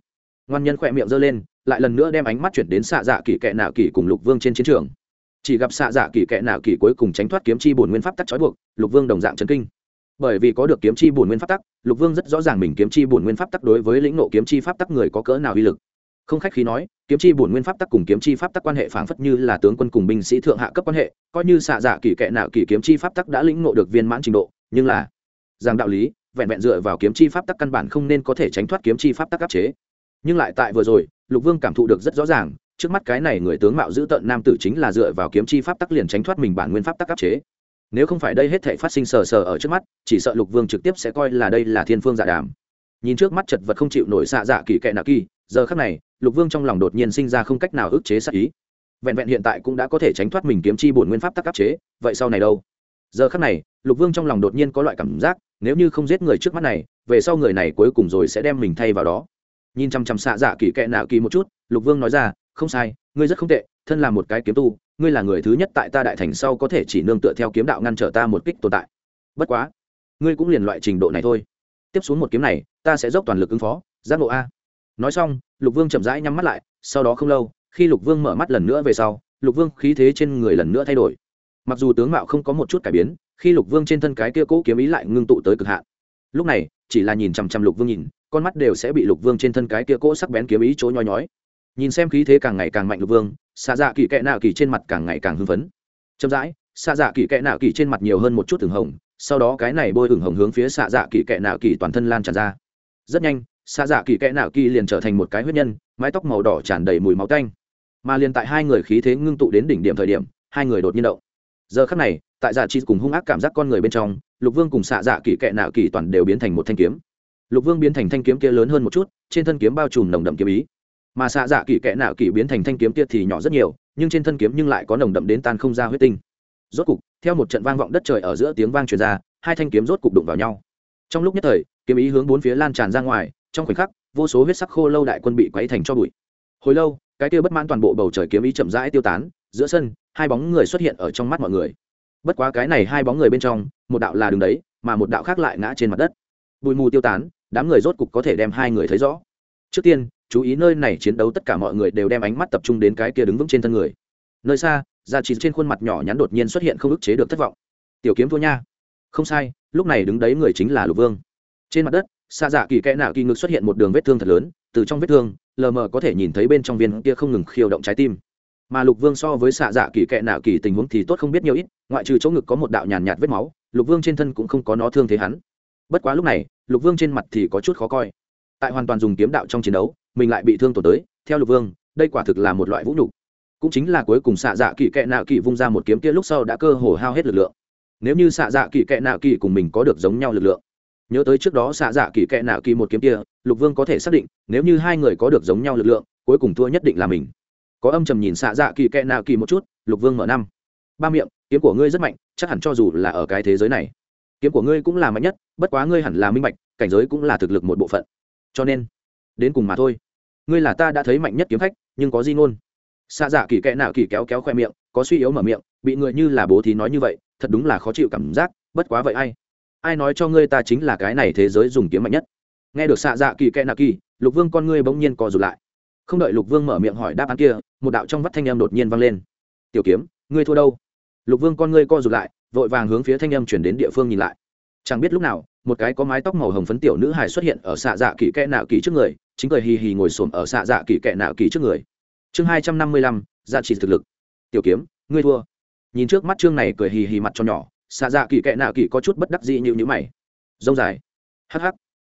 Ngoan nhân khỏe miệng giơ lên, lại lần nữa đem ánh mắt chuyển đến xạ dạ kỳ kệ nạ kỳ cùng lục vương trên chiến trường. Chỉ gặp xạ dạ kỳ kệ nạ kỳ cuối cùng tránh thoát kiếm chi bổn nguyên pháp tắc trói buộc, lục vương đồng dạng trấn kinh. Bởi vì có được kiếm chi bổn nguyên pháp tắc, lục vương rất rõ ràng mình kiếm chi bổn nguyên pháp tắc đối với lĩnh nộ kiếm chi pháp tắc người có cỡ nào uy lực. Không khách khí nói, kiếm chi bổn nguyên pháp tắc cùng kiếm chi pháp tắc quan hệ phảng phất như là tướng quân cùng binh sĩ thượng hạ cấp quan hệ, coi như xạ dạ kỳ kệ nạ kỳ kiếm chi pháp tắc đã lĩnh ngộ được viên mãn trình độ, nhưng là, rằng đạo lý vẹn vẹn dựa vào kiếm chi pháp tắc căn bản không nên có thể tránh thoát kiếm chi pháp tắc áp chế. Nhưng lại tại vừa rồi, lục vương cảm thụ được rất rõ ràng, trước mắt cái này người tướng mạo giữ tận nam tử chính là dựa vào kiếm chi pháp tắc liền tránh thoát mình bản nguyên pháp tắc áp chế. Nếu không phải đây hết thể phát sinh sờ sờ ở trước mắt, chỉ sợ lục vương trực tiếp sẽ coi là đây là thiên phương giả đàm. Nhìn trước mắt chật vật không chịu nổi xạ dạ kỳ kệ nạ kỳ, giờ khắc này, lục vương trong lòng đột nhiên sinh ra không cách nào ức chế sát ý. Vẹn vẹn hiện tại cũng đã có thể tránh thoát mình kiếm chi bổn nguyên pháp tắc áp chế, vậy sau này đâu? Giờ khắc này, lục vương trong lòng đột nhiên có loại cảm giác nếu như không giết người trước mắt này, về sau người này cuối cùng rồi sẽ đem mình thay vào đó. Nhìn chăm chăm xạ dạ kỳ kệ nạo kỳ một chút, lục vương nói ra, không sai, ngươi rất không tệ, thân là một cái kiếm tu, ngươi là người thứ nhất tại ta đại thành sau có thể chỉ nương tựa theo kiếm đạo ngăn trở ta một kích tồn tại. Bất quá, ngươi cũng liền loại trình độ này thôi. Tiếp xuống một kiếm này, ta sẽ dốc toàn lực ứng phó, giác ngộ a. Nói xong, lục vương chậm rãi nhắm mắt lại, sau đó không lâu, khi lục vương mở mắt lần nữa về sau, lục vương khí thế trên người lần nữa thay đổi. Mặc dù tướng mạo không có một chút cải biến khi lục vương trên thân cái kia cũ kiếm ý lại ngưng tụ tới cực hạn. Lúc này, chỉ là nhìn chằm chằm lục vương nhìn, con mắt đều sẽ bị lục vương trên thân cái kia cỗ sắc bén kiếm ý chỗ nhói nhói nhìn xem khí thế càng ngày càng mạnh lục vương xạ dạ kỳ kệ nạo kỳ trên mặt càng ngày càng hưng phấn. Chậm rãi xạ dạ kỳ kệ nạo kỳ trên mặt nhiều hơn một chút thường hồng, sau đó cái này bôi hừng hồng hướng phía xạ dạ kỳ kệ nạo kỳ toàn thân lan tràn ra. Rất nhanh xạ dạ kỳ kệ nạo kỳ liền trở thành một cái huyết nhân, mái tóc màu đỏ tràn đầy mùi máu tanh. Mà liền tại hai người khí thế ngưng tụ đến đỉnh điểm thời điểm, hai người đột nhiên động giờ khắc này, tại dạ chi cùng hung ác cảm giác con người bên trong, lục vương cùng xạ dạ kỳ kệ nạo kỳ toàn đều biến thành một thanh kiếm. Lục vương biến thành thanh kiếm kia lớn hơn một chút, trên thân kiếm bao trùm nồng đậm kiếm ý. Mà xạ dạ kỳ kệ nạo kỳ biến thành thanh kiếm kia thì nhỏ rất nhiều, nhưng trên thân kiếm nhưng lại có nồng đậm đến tan không ra huyết tinh. Rốt cục, theo một trận vang vọng đất trời ở giữa tiếng vang truyền ra, hai thanh kiếm rốt cục đụng vào nhau. Trong lúc nhất thời, kiếm ý hướng bốn phía lan tràn ra ngoài, trong khoảnh khắc, vô số huyết sắc khô lâu đại quân bị quấy thành cho bụi. Hồi lâu, cái kia bất mãn toàn bộ bầu trời kiếm ý chậm rãi tiêu tán giữa sân, hai bóng người xuất hiện ở trong mắt mọi người. Bất quá cái này hai bóng người bên trong, một đạo là đứng đấy, mà một đạo khác lại ngã trên mặt đất. Bụi mù tiêu tán, đám người rốt cục có thể đem hai người thấy rõ. Trước tiên, chú ý nơi này chiến đấu tất cả mọi người đều đem ánh mắt tập trung đến cái kia đứng vững trên thân người. Nơi xa, da chỉ trên khuôn mặt nhỏ nhắn đột nhiên xuất hiện không ức chế được thất vọng. Tiểu kiếm thua nha. Không sai, lúc này đứng đấy người chính là lục vương. Trên mặt đất xa dạ kỳ kẽ nạo kỳ ngực xuất hiện một đường vết thương thật lớn, từ trong vết thương, lờ mờ có thể nhìn thấy bên trong viên kia không ngừng khiêu động trái tim mà lục vương so với xạ dạ kỳ kệ nạo kỳ tình huống thì tốt không biết nhiều ít, ngoại trừ chỗ ngực có một đạo nhàn nhạt vết máu, lục vương trên thân cũng không có nó thương thế hắn. Bất quá lúc này, lục vương trên mặt thì có chút khó coi. Tại hoàn toàn dùng kiếm đạo trong chiến đấu, mình lại bị thương tổn tới, theo lục vương, đây quả thực là một loại vũ nhục. Cũng chính là cuối cùng xạ dạ kỳ kệ nạo kỳ vung ra một kiếm kia lúc sau đã cơ hồ hao hết lực lượng. Nếu như xạ dạ kỳ kệ nạo kỳ cùng mình có được giống nhau lực lượng, nhớ tới trước đó xạ dạ kỳ kệ nạo kỳ một kiếm kia, lục vương có thể xác định, nếu như hai người có được giống nhau lực lượng, cuối cùng thua nhất định là mình có âm trầm nhìn xạ dạ kỳ kẹ nạ kỳ một chút, lục vương mở năm. Ba miệng, kiếm của ngươi rất mạnh, chắc hẳn cho dù là ở cái thế giới này, kiếm của ngươi cũng là mạnh nhất, bất quá ngươi hẳn là minh bạch, cảnh giới cũng là thực lực một bộ phận. Cho nên, đến cùng mà thôi. Ngươi là ta đã thấy mạnh nhất kiếm khách, nhưng có di ngôn. Xạ dạ kỳ kẽ nạ kỳ kéo kéo khoe miệng, có suy yếu mở miệng, bị người như là bố thí nói như vậy, thật đúng là khó chịu cảm giác, bất quá vậy ai? Ai nói cho ngươi ta chính là cái này thế giới dùng kiếm mạnh nhất? Nghe được xạ dạ kỳ kẽ nạ kỳ, lục vương con ngươi bỗng nhiên co rụt lại không đợi lục vương mở miệng hỏi đáp án kia, một đạo trong vắt thanh âm đột nhiên vang lên. Tiểu kiếm, ngươi thua đâu? Lục vương con ngươi co rụt lại, vội vàng hướng phía thanh âm chuyển đến địa phương nhìn lại. Chẳng biết lúc nào, một cái có mái tóc màu hồng phấn tiểu nữ hài xuất hiện ở xạ dạ kỳ kẽ nạo kỳ trước người, chính cười hì hì ngồi xổm ở xạ dạ kỳ kẽ nạo kỳ trước người. Chương hai trăm năm mươi lăm dạ trị thực lực. Tiểu kiếm, ngươi thua. Nhìn trước mắt chương này cười hì hì mặt cho nhỏ, xạ dạ kỳ kẽ nạo kỳ có chút bất đắc dĩ như nhữ mày. Dông dài. Hh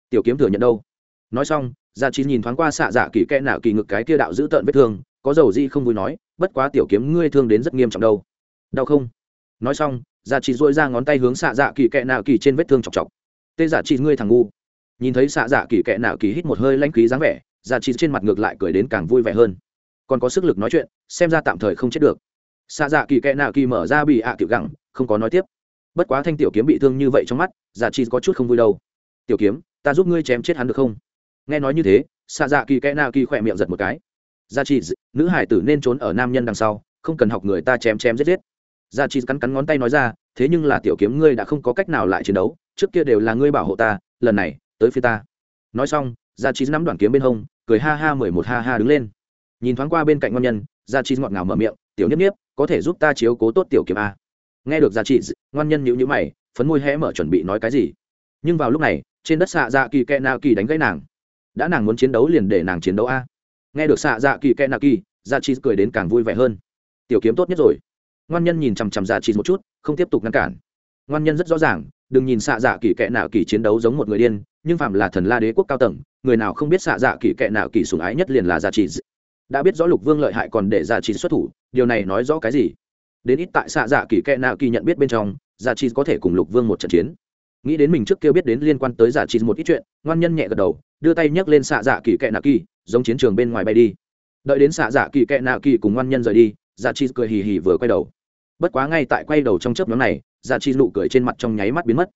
tiểu kiếm thừa nhận đâu? Nói xong dạ trị nhìn thoáng qua xạ dạ kỳ kẽ nạo kỳ ngực cái kia đạo giữ tợn vết thương, có dầu gì không vui nói, bất quá tiểu kiếm ngươi thương đến rất nghiêm trọng đâu. Đau không? Nói xong dạ trị duỗi ra ngón tay hướng xạ dạ kỳ kẽ nạo kỳ trên vết thương chọc chọc. Tê dạ trị ngươi thằng ngu. Nhìn thấy xạ dạ kỳ kẽ nạo kỳ hít một hơi lanh khí dáng vẻ dạ trị trên mặt ngược lại cười đến càng vui vẻ hơn. Còn có sức lực nói chuyện, xem ra tạm thời không chết được. Xạ dạ kỳ kẽ nạo kỳ mở ra bị ạ à kiểu gẳng, không có nói tiếp. Bất quá thanh tiểu kiếm bị thương như vậy trong mắt dạ trị có chút không vui đâu. Tiểu kiếm, ta giúp ngươi chém chết hắn được không? Nghe nói như thế xạ dạ kỳ kẽ na kỳ khỏe miệng giật một cái. Dạ gia trị nữ hải tử nên trốn ở nam nhân đằng sau, không cần học người ta chém chém giết giết. Dạ gia trị cắn cắn ngón tay nói ra, thế nhưng là tiểu kiếm ngươi đã không có cách nào lại chiến đấu, trước kia đều là ngươi bảo hộ ta, lần này, tới phía ta. Nói xong dạ gia trí nắm đoạn kiếm bên hông, cười ha ha mười một ha ha đứng lên. Nhìn thoáng qua bên cạnh ngon nhân gia trí ngọt ngào mở miệng, tiểu nhất nhiếp, có thể giúp ta chiếu cố tốt tiểu kiếm a. Nghe được gia trí ngon nhân nhữ nhữ mày, phấn môi hé mở chuẩn bị nói cái gì. Nhưng vào lúc này, trên đất xạ dạ kỳ kẹ na kỳ đánh gãy nàng đã nàng muốn chiến đấu liền để nàng chiến đấu a. Nghe được xạ dạ kỳ kẽ nạ kỳ gia chi cười đến càng vui vẻ hơn. Tiểu kiếm tốt nhất rồi. Ngoan nhân nhìn chằm chằm gia chi một chút, không tiếp tục ngăn cản. Ngoan nhân rất rõ ràng, đừng nhìn xạ dạ kỳ kẽ nạ kỳ chiến đấu giống một người điên, nhưng phạm là thần la đế quốc cao tầng, người nào không biết xạ dạ kỳ kẽ nạ kỳ sùng ái nhất liền là dạ gia trì đã biết rõ lục vương lợi hại còn để gia trì xuất thủ, điều này nói rõ cái gì? Đến ít tại xạ dạ kỳ kẽ nạ kỳ nhận biết bên trong dạ chi có thể cùng lục vương một trận chiến nghĩ đến mình trước kia biết đến liên quan tới giả trị một ít chuyện, ngoan nhân nhẹ gật đầu, đưa tay nhấc lên xạ dạ kỳ kẹ nạ kỳ, giống chiến trường bên ngoài bay đi. Đợi đến xạ dạ kỳ kẹ nạ kỳ cùng ngoan nhân rời đi, giả trị cười hì hì vừa quay đầu. Bất quá ngay tại quay đầu trong chớp nhóm này, giả trị nụ cười trên mặt trong nháy mắt biến mất.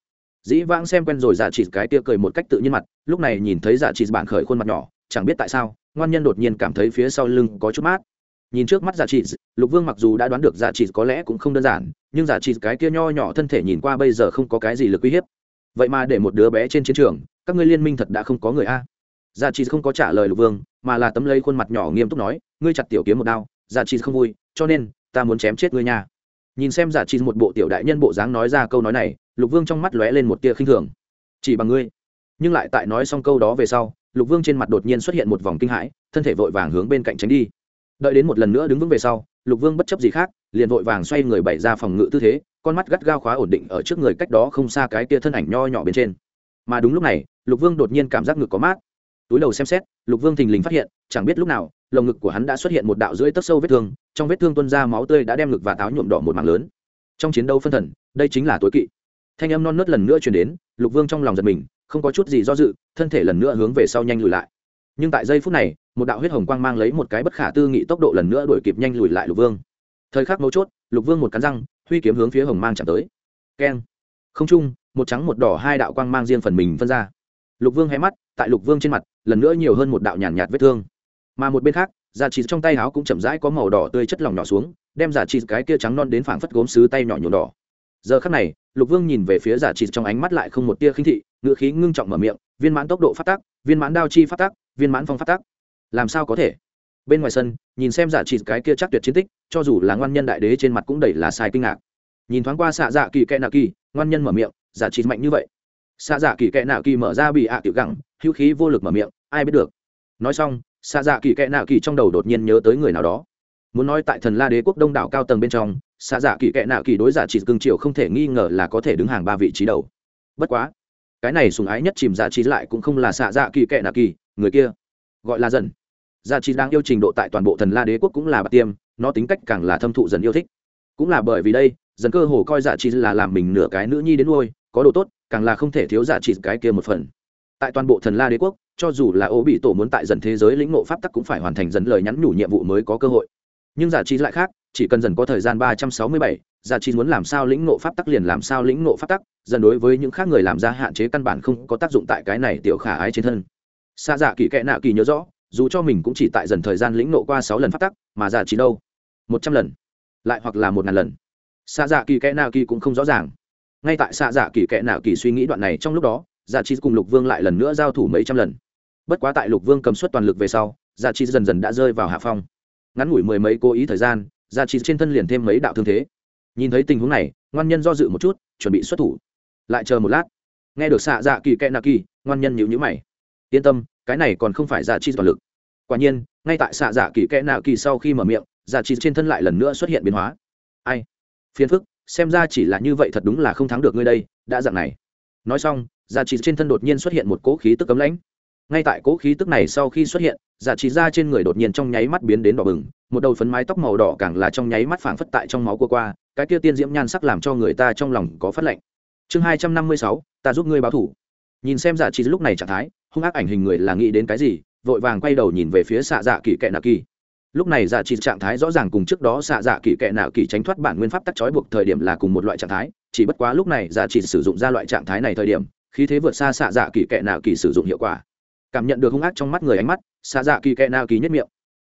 Dĩ vãng xem quen rồi giả trị cái tia cười một cách tự nhiên mặt, lúc này nhìn thấy giả trị bản khởi khuôn mặt nhỏ, chẳng biết tại sao, ngoan nhân đột nhiên cảm thấy phía sau lưng có chút mát. Nhìn trước mắt giả trị lục vương mặc dù đã đoán được giả trị có lẽ cũng không đơn giản, nhưng giả trị cái kia nho nhỏ thân thể nhìn qua bây giờ không có cái gì lực uy hiếp vậy mà để một đứa bé trên chiến trường, các ngươi liên minh thật đã không có người a. Dạ giả trị không có trả lời lục vương, mà là tấm lấy khuôn mặt nhỏ nghiêm túc nói, ngươi chặt tiểu kiếm một đao dạ giả trị không vui, cho nên, ta muốn chém chết ngươi nha. Nhìn xem dạ giả trị một bộ tiểu đại nhân bộ dáng nói ra câu nói này, lục vương trong mắt lóe lên một tia khinh thường. Chỉ bằng ngươi. Nhưng lại tại nói xong câu đó về sau, lục vương trên mặt đột nhiên xuất hiện một vòng kinh hãi, thân thể vội vàng hướng bên cạnh tránh đi. Đợi đến một lần nữa đứng vững về sau, lục vương bất chấp gì khác, liền vội vàng xoay người bày ra phòng ngự tư thế con mắt gắt gao khóa ổn định ở trước người cách đó không xa cái kia thân ảnh nho nhỏ bên trên. Mà đúng lúc này, lục vương đột nhiên cảm giác ngực có mát. Túi đầu xem xét, lục vương thình lình phát hiện, chẳng biết lúc nào, lồng ngực của hắn đã xuất hiện một đạo rưỡi tấc sâu vết thương, trong vết thương tuân ra máu tươi đã đem ngực và táo nhuộm đỏ một mảng lớn. Trong chiến đấu phân thần, đây chính là tối kỵ. Thanh âm non nớt lần nữa chuyển đến, lục vương trong lòng giật mình, không có chút gì do dự, thân thể lần nữa hướng về sau nhanh lùi lại. Nhưng tại giây phút này, một đạo huyết hồng quang mang lấy một cái bất khả tư nghị tốc độ lần nữa đuổi kịp nhanh lùi lại lục vương. Thời khắc mấu chốt, lục vương một cắn răng huy kiếm hướng phía hồng mang chạm tới. Keng. Không trung một trắng một đỏ hai đạo quang mang riêng phần mình phân ra. Lục vương hé mắt tại lục vương trên mặt lần nữa nhiều hơn một đạo nhàn nhạt, nhạt vết thương. Mà một bên khác giả trị trong tay áo cũng chậm rãi có màu đỏ tươi chất lỏng nhỏ xuống đem giả trị cái kia trắng non đến phảng phất gốm sứ tay nhỏ nhuộm đỏ. Giờ khắc này lục vương nhìn về phía giả trị trong ánh mắt lại không một tia khinh thị ngựa khí ngưng trọng mở miệng viên mãn tốc độ phát tác viên mãn đao chi phát tác viên mãn phong phát tác làm sao có thể? Bên ngoài sân, nhìn xem giả trị cái kia chắc tuyệt chiến tích, cho dù là ngoan nhân đại đế trên mặt cũng đầy là sai kinh ngạc. Nhìn thoáng qua xạ dạ kỳ kẽ nạ kỳ, ngoan nhân mở miệng, giả trị mạnh như vậy. Xạ dạ kỳ kẽ nạ kỳ mở ra bị ạ à tiểu gẳng, hữu khí vô lực mở miệng, ai biết được. Nói xong, xạ dạ kỳ kẽ nạ kỳ trong đầu đột nhiên nhớ tới người nào đó. Muốn nói tại thần la đế quốc đông đảo cao tầng bên trong, xạ dạ kỳ kẽ nạ kỳ đối giả trị cưng triều không thể nghi ngờ là có thể đứng hàng ba vị trí đầu. Bất quá, cái này sùng ái nhất chìm giả trị lại cũng không là xạ dạ kỳ kẽ nạ kỳ, người kia gọi là dần gia trị đang yêu trình độ tại toàn bộ thần la đế quốc cũng là bạc tiêm, nó tính cách càng là thâm thụ dần yêu thích. Cũng là bởi vì đây, dần cơ hồ coi dạ trị là làm mình nửa cái nữ nhi đến nuôi, có đồ tốt, càng là không thể thiếu dạ trị cái kia một phần. Tại toàn bộ thần la đế quốc, cho dù là ô bị tổ muốn tại dần thế giới lĩnh ngộ pháp tắc cũng phải hoàn thành dần lời nhắn nhủ nhiệm vụ mới có cơ hội. Nhưng giả trí lại khác, chỉ cần dần có thời gian ba trăm sáu mươi bảy giả trí muốn làm sao lĩnh ngộ pháp tắc liền làm sao lĩnh ngộ pháp tắc, dần đối với những khác người làm ra hạn chế căn bản không có tác dụng tại cái này tiểu khả ái trên thân. Xa dạ kỳ kệ nạ kỳ nhớ rõ dù cho mình cũng chỉ tại dần thời gian lĩnh nộ qua sáu lần phát tắc, mà giả trị đâu? Một trăm lần, lại hoặc là một ngàn lần. Xa dạ kỳ kẽ nạ kỳ cũng không rõ ràng. Ngay tại xa dạ kỳ kẽ nạ kỳ suy nghĩ đoạn này trong lúc đó giả chi cùng lục vương lại lần nữa giao thủ mấy trăm lần. Bất quá tại lục vương cầm suất toàn lực về sau giả chi dần dần đã rơi vào hạ phong. Ngắn ngủi mười mấy cố ý thời gian giả chi trên thân liền thêm mấy đạo thương thế. Nhìn thấy tình huống này, ngoan nhân do dự một chút, chuẩn bị xuất thủ. Lại chờ một lát. Nghe được xạ dạ kỳ kẽ nạ kỳ, ngoan nhân nhịu nhữ mày. Yên tâm cái này còn không phải dạ giả trị toàn lực. Quả nhiên, ngay tại xạ giả kỳ kẽ nạ kỳ sau khi mở miệng dạ giả trị trên thân lại lần nữa xuất hiện biến hóa. Ai? Phiền phức, xem ra chỉ là như vậy thật đúng là không thắng được ngươi đây, đã dạng này. Nói xong giả trị trên thân đột nhiên xuất hiện một cỗ khí tức cấm lãnh. Ngay tại cỗ khí tức này sau khi xuất hiện giả trị ra trên người đột nhiên trong nháy mắt biến đến đỏ bừng, một đầu phấn mái tóc màu đỏ càng là trong nháy mắt phảng phất tại trong máu của qua, cái kia tiên diễm nhan sắc làm cho người ta trong lòng có phát lệnh. Chương hai trăm năm mươi sáu, ta giúp ngươi báo thủ. Nhìn xem giả trị lúc này trạng thái hung ác ảnh hình người là nghĩ đến cái gì, vội vàng quay đầu nhìn về phía xạ dạ kỳ kệ nạ kỳ. Lúc này giả chỉ trạng thái rõ ràng cùng trước đó xạ dạ kỳ kệ nạ kỳ tránh thoát bản nguyên pháp tắc trói buộc thời điểm là cùng một loại trạng thái, chỉ bất quá lúc này giả chỉ sử dụng ra loại trạng thái này thời điểm, khí thế vượt xa xạ dạ kỳ kệ nạ kỳ sử dụng hiệu quả. Cảm nhận được hung ác trong mắt người ánh mắt, xạ dạ kỳ kệ nạ kỳ nhất miệng.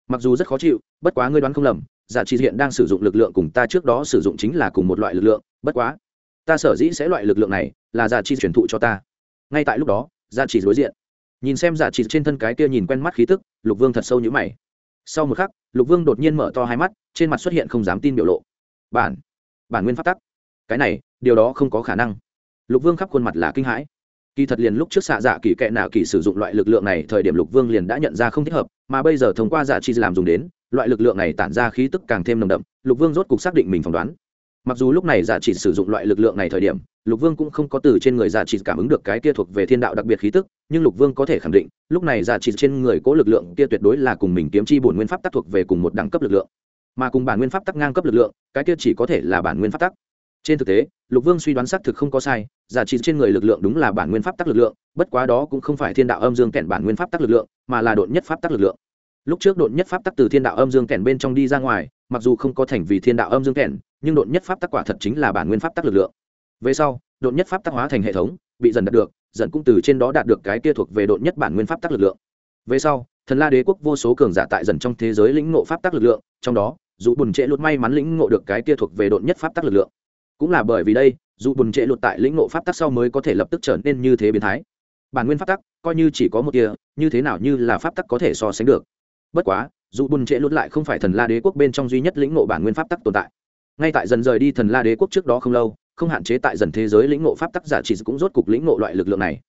Mặc dù rất khó chịu, bất quá ngươi đoán không lầm giả chỉ hiện đang sử dụng lực lượng cùng ta trước đó sử dụng chính là cùng một loại lực lượng, bất quá, ta sở dĩ sẽ loại lực lượng này là giả chỉ truyền thụ cho ta. Ngay tại lúc đó giả chỉ đối diện nhìn xem dạ giả trị trên thân cái kia nhìn quen mắt khí tức, lục vương thật sâu nhữ mày. Sau một khắc, lục vương đột nhiên mở to hai mắt, trên mặt xuất hiện không dám tin biểu lộ. Bản bản nguyên pháp tắc. Cái này, điều đó không có khả năng. Lục vương khắp khuôn mặt là kinh hãi. Kỳ thật liền lúc trước xạ dạ kỳ kệ nào kỳ sử dụng loại lực lượng này, thời điểm lục vương liền đã nhận ra không thích hợp, mà bây giờ thông qua dạ giả chi làm dùng đến, loại lực lượng này tản ra khí tức càng thêm nồng đậm, lục vương rốt cục xác định mình phỏng đoán. Mặc dù lúc này giả chỉ sử dụng loại lực lượng này thời điểm, lục vương cũng không có từ trên người giả chỉ cảm ứng được cái kia thuộc về thiên đạo đặc biệt khí tức nhưng lục vương có thể khẳng định, lúc này giả chỉ trên người cố lực lượng kia tuyệt đối là cùng mình kiếm chi bổn nguyên pháp tắc thuộc về cùng một đẳng cấp lực lượng. Mà cùng bản nguyên pháp tắc ngang cấp lực lượng, cái kia chỉ có thể là bản nguyên pháp tắc. Trên thực tế, lục vương suy đoán xác thực không có sai, giả trị trên người lực lượng đúng là bản nguyên pháp tắc lực lượng, bất quá đó cũng không phải thiên đạo âm dương kèn bản nguyên pháp tắc lực lượng, mà là đột nhất pháp tắc lực lượng. Lúc trước đột nhất pháp tắc từ thiên đạo âm dương kèn bên trong đi ra ngoài, mặc dù không có thành vì thiên đạo âm dương kèn nhưng đột nhất pháp tắc quả thật chính là bản nguyên pháp tắc lực lượng. Về sau đột nhất pháp tắc hóa thành hệ thống, bị dần đạt được dần cũng từ trên đó đạt được cái kia thuộc về độn nhất bản nguyên pháp tắc lực lượng. Về sau, thần la đế quốc vô số cường giả tại dần trong thế giới lĩnh ngộ pháp tắc lực lượng, trong đó, dù bùn trệ lột may mắn lĩnh ngộ được cái kia thuộc về độn nhất pháp tắc lực lượng. Cũng là bởi vì đây, dù bùn trệ lột tại lĩnh ngộ pháp tắc sau mới có thể lập tức trở nên như thế biến thái. Bản nguyên pháp tắc, coi như chỉ có một kia, như thế nào như là pháp tắc có thể so sánh được. Bất quá, dù bùn trệ lột lại không phải thần la đế quốc bên trong duy nhất lĩnh ngộ bản nguyên pháp tắc tồn tại. Ngay tại dần rời đi thần la đế quốc trước đó không lâu không hạn chế tại dần thế giới lĩnh ngộ pháp tắc giả chỉ cũng rốt cục lĩnh ngộ loại lực lượng này.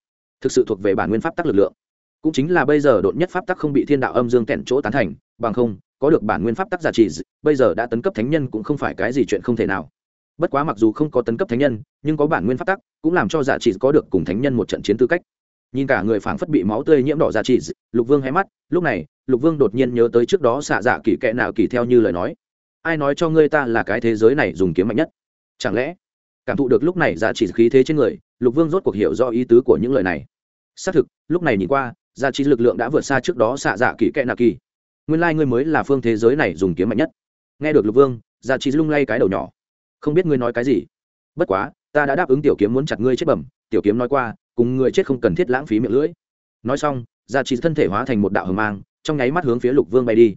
Thực sự thuộc về bản nguyên pháp tắc lực lượng. Cũng chính là bây giờ đột nhất pháp tắc không bị thiên đạo âm dương kẹn chỗ tán thành, bằng không, có được bản nguyên pháp tắc giả trị bây giờ đã tấn cấp thánh nhân cũng không phải cái gì chuyện không thể nào. Bất quá mặc dù không có tấn cấp thánh nhân, nhưng có bản nguyên pháp tắc, cũng làm cho giả trị có được cùng thánh nhân một trận chiến tư cách. Nhìn cả người phảng phất bị máu tươi nhiễm đỏ giả trị lục vương hé mắt, lúc này, lục vương đột nhiên nhớ tới trước đó xạ dạ kỳ kẽ nào kỳ theo như lời nói. Ai nói cho ngươi ta là cái thế giới này dùng kiếm mạnh nhất? Chẳng lẽ cảm thụ được lúc này dạ giá trị khí thế trên người, lục vương rốt cuộc hiểu do ý tứ của những lời này. Xác thực, lúc này nhìn qua dạ giá trị lực lượng đã vượt xa trước đó xạ dạ kỳ kệ nạ kỳ. Nguyên lai、like、ngươi mới là phương thế giới này dùng kiếm mạnh nhất. Nghe được lục vương dạ giá trị lung lay cái đầu nhỏ. Không biết ngươi nói cái gì. Bất quá, ta đã đáp ứng tiểu kiếm muốn chặt ngươi chết bẩm. Tiểu kiếm nói qua, cùng người chết không cần thiết lãng phí miệng lưỡi. Nói xong giá trị thân thể hóa thành một đạo hờ mang, trong nháy mắt hướng phía lục vương bay đi.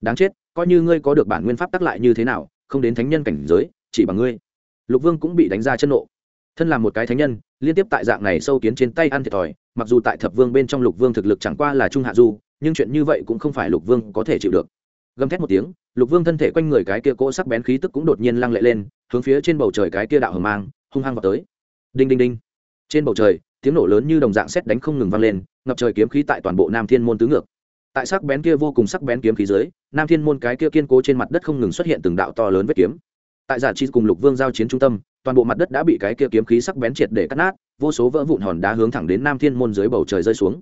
Đáng chết, coi như ngươi có được bản nguyên pháp tắc lại như thế nào, không đến thánh nhân cảnh giới, chỉ bằng ngươi lục vương cũng bị đánh ra chân nộ. Thân là một cái thánh nhân, liên tiếp tại dạng này sâu kiến trên tay ăn thiệt thòi, mặc dù tại thập vương bên trong lục vương thực lực chẳng qua là trung hạ du, nhưng chuyện như vậy cũng không phải lục vương có thể chịu được. Gầm thét một tiếng, lục vương thân thể quanh người cái kia cỗ sắc bén khí tức cũng đột nhiên lăng lệ lên, hướng phía trên bầu trời cái kia đạo hờ mang, hung hăng vào tới. Đinh đinh đinh. Trên bầu trời, tiếng nổ lớn như đồng dạng xét đánh không ngừng vang lên, ngập trời kiếm khí tại toàn bộ nam thiên môn tứ ngược. Tại sắc bén kia vô cùng sắc bén kiếm khí dưới, nam thiên môn cái kia kiên cố trên mặt đất không ngừng xuất hiện từng đạo to lớn vết kiếm tại giả chi cùng lục vương giao chiến trung tâm, toàn bộ mặt đất đã bị cái kia kiếm khí sắc bén triệt để cắt nát, vô số vỡ vụn hòn đá hướng thẳng đến nam thiên môn dưới bầu trời rơi xuống.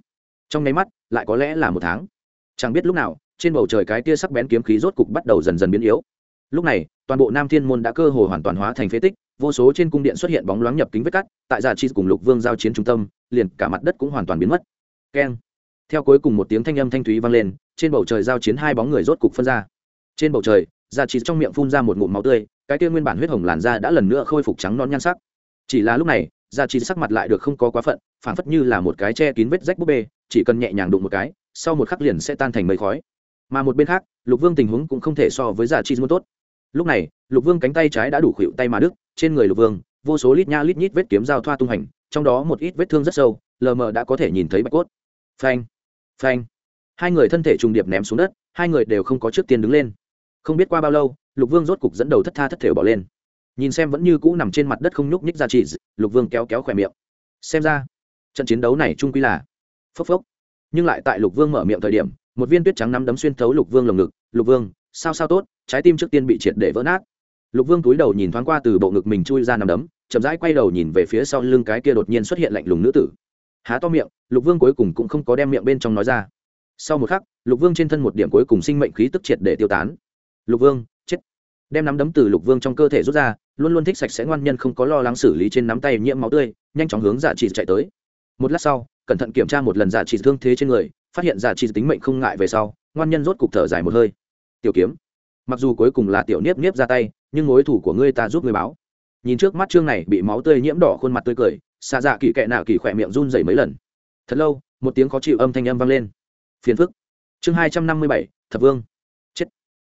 Trong nháy mắt, lại có lẽ là một tháng. Chẳng biết lúc nào, trên bầu trời cái kia sắc bén kiếm khí rốt cục bắt đầu dần dần biến yếu. Lúc này, toàn bộ nam thiên môn đã cơ hồ hoàn toàn hóa thành phế tích, vô số trên cung điện xuất hiện bóng loáng nhập kính vết cắt, tại giả chi cùng lục vương giao chiến trung tâm, liền cả mặt đất cũng hoàn toàn biến mất. Keng. Theo cuối cùng một tiếng thanh âm thanh thúy vang lên, trên bầu trời giao chiến hai bóng người rốt cục phân ra. Trên bầu trời Gia chi trong miệng phun ra một ngụm máu tươi, cái kia nguyên bản huyết hồng làn da đã lần nữa khôi phục trắng non nhan sắc. Chỉ là lúc này da chi sắc mặt lại được không có quá phận, phảng phất như là một cái che kín vết rách búp bê, chỉ cần nhẹ nhàng đụng một cái, sau một khắc liền sẽ tan thành mây khói. Mà một bên khác, lục vương tình huống cũng không thể so với da chi muốn tốt. Lúc này, lục vương cánh tay trái đã đủ khuỵu tay mà đức trên người lục vương, vô số lít nha lít nhít vết kiếm dao thoa tung hành, trong đó một ít vết thương rất sâu, lờ mờ đã có thể nhìn thấy bạch cốt. Phanh phanh. Hai người thân thể trùng điệp ném xuống đất, hai người đều không có trước tiên đứng lên không biết qua bao lâu, lục vương rốt cục dẫn đầu thất tha thất thể bỏ lên. Nhìn xem vẫn như cũ nằm trên mặt đất không nhúc nhích ra chỉ, lục vương kéo kéo khỏe miệng. Xem ra, trận chiến đấu này trung quy là phốc phốc. Nhưng lại tại lục vương mở miệng thời điểm, một viên tuyết trắng nắm đấm xuyên thấu lục vương lồng ngực, lục vương, sao sao tốt, trái tim trước tiên bị triệt để vỡ nát. Lục vương túi đầu nhìn thoáng qua từ bộ ngực mình chui ra nằm đấm, chậm rãi quay đầu nhìn về phía sau lưng cái kia đột nhiên xuất hiện lạnh lùng nữ tử. Há to miệng, lục vương cuối cùng cũng không có đem miệng bên trong nói ra. Sau một khắc, lục vương trên thân một điểm cuối cùng sinh mệnh khí tức triệt để tiêu tán lục vương, chết. Đem nắm đấm từ lục vương trong cơ thể rút ra, luôn luôn thích sạch sẽ ngoan nhân không có lo lắng xử lý trên nắm tay nhiễm máu tươi, nhanh chóng hướng giả trị chạy tới. Một lát sau, cẩn thận kiểm tra một lần giả trị thương thế trên người, phát hiện giả trị tính mệnh không ngại về sau, ngoan nhân rốt cục thở dài một hơi. Tiểu kiếm, mặc dù cuối cùng là tiểu niếp niếp ra tay, nhưng mối thủ của ngươi ta giúp ngươi báo. Nhìn trước mắt chương này bị máu tươi nhiễm đỏ khuôn mặt tươi cười xa dạ kỳ kệ nạo kỳ khỏe miệng run dày mấy lần. Thật lâu, một tiếng khó chịu âm thanh âm vang lên. Phiền phức. Chương hai trăm năm mươi bảy, thập vương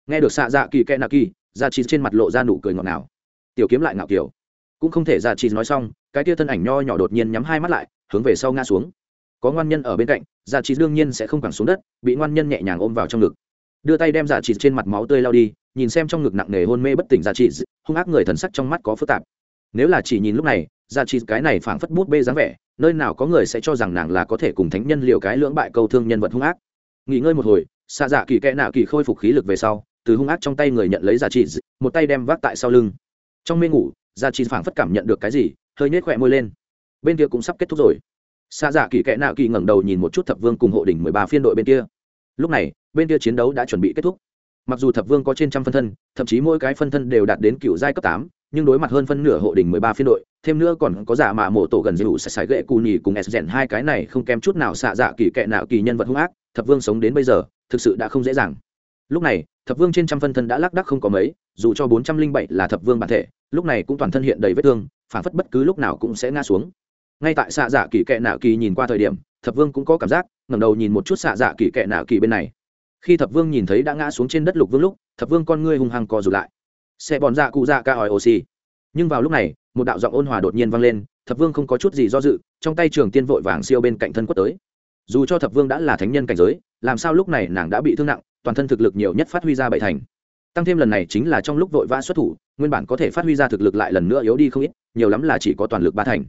nghe được xạ dạ kỳ kẽ nạ kỳ ra chị trên mặt lộ ra nụ cười ngọt ngào. Tiểu kiếm lại ngạo kiểu. Cũng không thể ra chị nói xong, cái tia thân ảnh nho nhỏ đột nhiên nhắm hai mắt lại, hướng về sau ngã xuống. Có ngoan nhân ở bên cạnh giả chị đương nhiên sẽ không quẳng xuống đất, bị ngoan nhân nhẹ nhàng ôm vào trong ngực. Đưa tay đem giả chị trên mặt máu tươi lao đi, nhìn xem trong ngực nặng nề hôn mê bất tỉnh giả chị hung ác người thần sắc trong mắt có phức tạp. Nếu là chỉ nhìn lúc này giả chị cái này phảng phất bút bê dáng vẻ, nơi nào có người sẽ cho rằng nàng là có thể cùng thánh nhân liều cái lưỡng bại câu thương nhân vật hung ác. Nghỉ ngơi một hồi, xạ dạ kỳ kẽ nạ kỳ khôi phục khí lực về sau từ hung ác trong tay người nhận lấy giả trị một tay đem vác tại sau lưng. Trong mê ngủ giả trị phảng phất cảm nhận được cái gì, hơi nhếch khỏe môi lên. Bên kia cũng sắp kết thúc rồi. Xa giả dạ kỳ kẽ nạo kỳ ngẩng đầu nhìn một chút thập vương cùng hộ đỉnh mười ba phiên đội bên kia. Lúc này, bên kia chiến đấu đã chuẩn bị kết thúc. Mặc dù thập vương có trên trăm phân thân, thậm chí mỗi cái phân thân đều đạt đến cựu giai cấp tám, nhưng đối mặt hơn phân nửa hộ đỉnh mười ba phiên đội, thêm nữa còn có giả mạ mộ tổ gần dịu sải sải gậy cù nhì cùng s rèn hai cái này không kém chút nào xạ dạ kỳ kệ nào kỳ nhân vật hung ác, thập vương sống đến bây giờ, thực sự đã không dễ dàng lúc này, thập vương trên trăm phân thân đã lác đắc không có mấy, dù cho bốn trăm linh bảy là thập vương bản thể, lúc này cũng toàn thân hiện đầy vết thương, phản phất bất cứ lúc nào cũng sẽ ngã xuống. Ngay tại xạ dạ kỳ kệ nạo kỳ nhìn qua thời điểm, thập vương cũng có cảm giác, ngẩng đầu nhìn một chút xạ dạ kỳ kệ nạo kỳ bên này. Khi thập vương nhìn thấy đã ngã xuống trên đất lục vương lúc, thập vương con ngươi hung hăng co rụt lại. Xe bòn dạ cụ dạ ca hỏi oxy nhưng vào lúc này, một đạo giọng ôn hòa đột nhiên vang lên, thập vương không có chút gì do dự, trong tay trường tiên vội vàng siêu bên cạnh thân quất tới. Dù cho thập vương đã là thánh nhân cảnh giới, làm sao lúc này nàng đã bị thương nặng toàn thân thực lực nhiều nhất phát huy ra bảy thành. Tăng thêm lần này chính là trong lúc vội vã xuất thủ, nguyên bản có thể phát huy ra thực lực lại lần nữa yếu đi không ít, nhiều lắm là chỉ có toàn lực ba thành.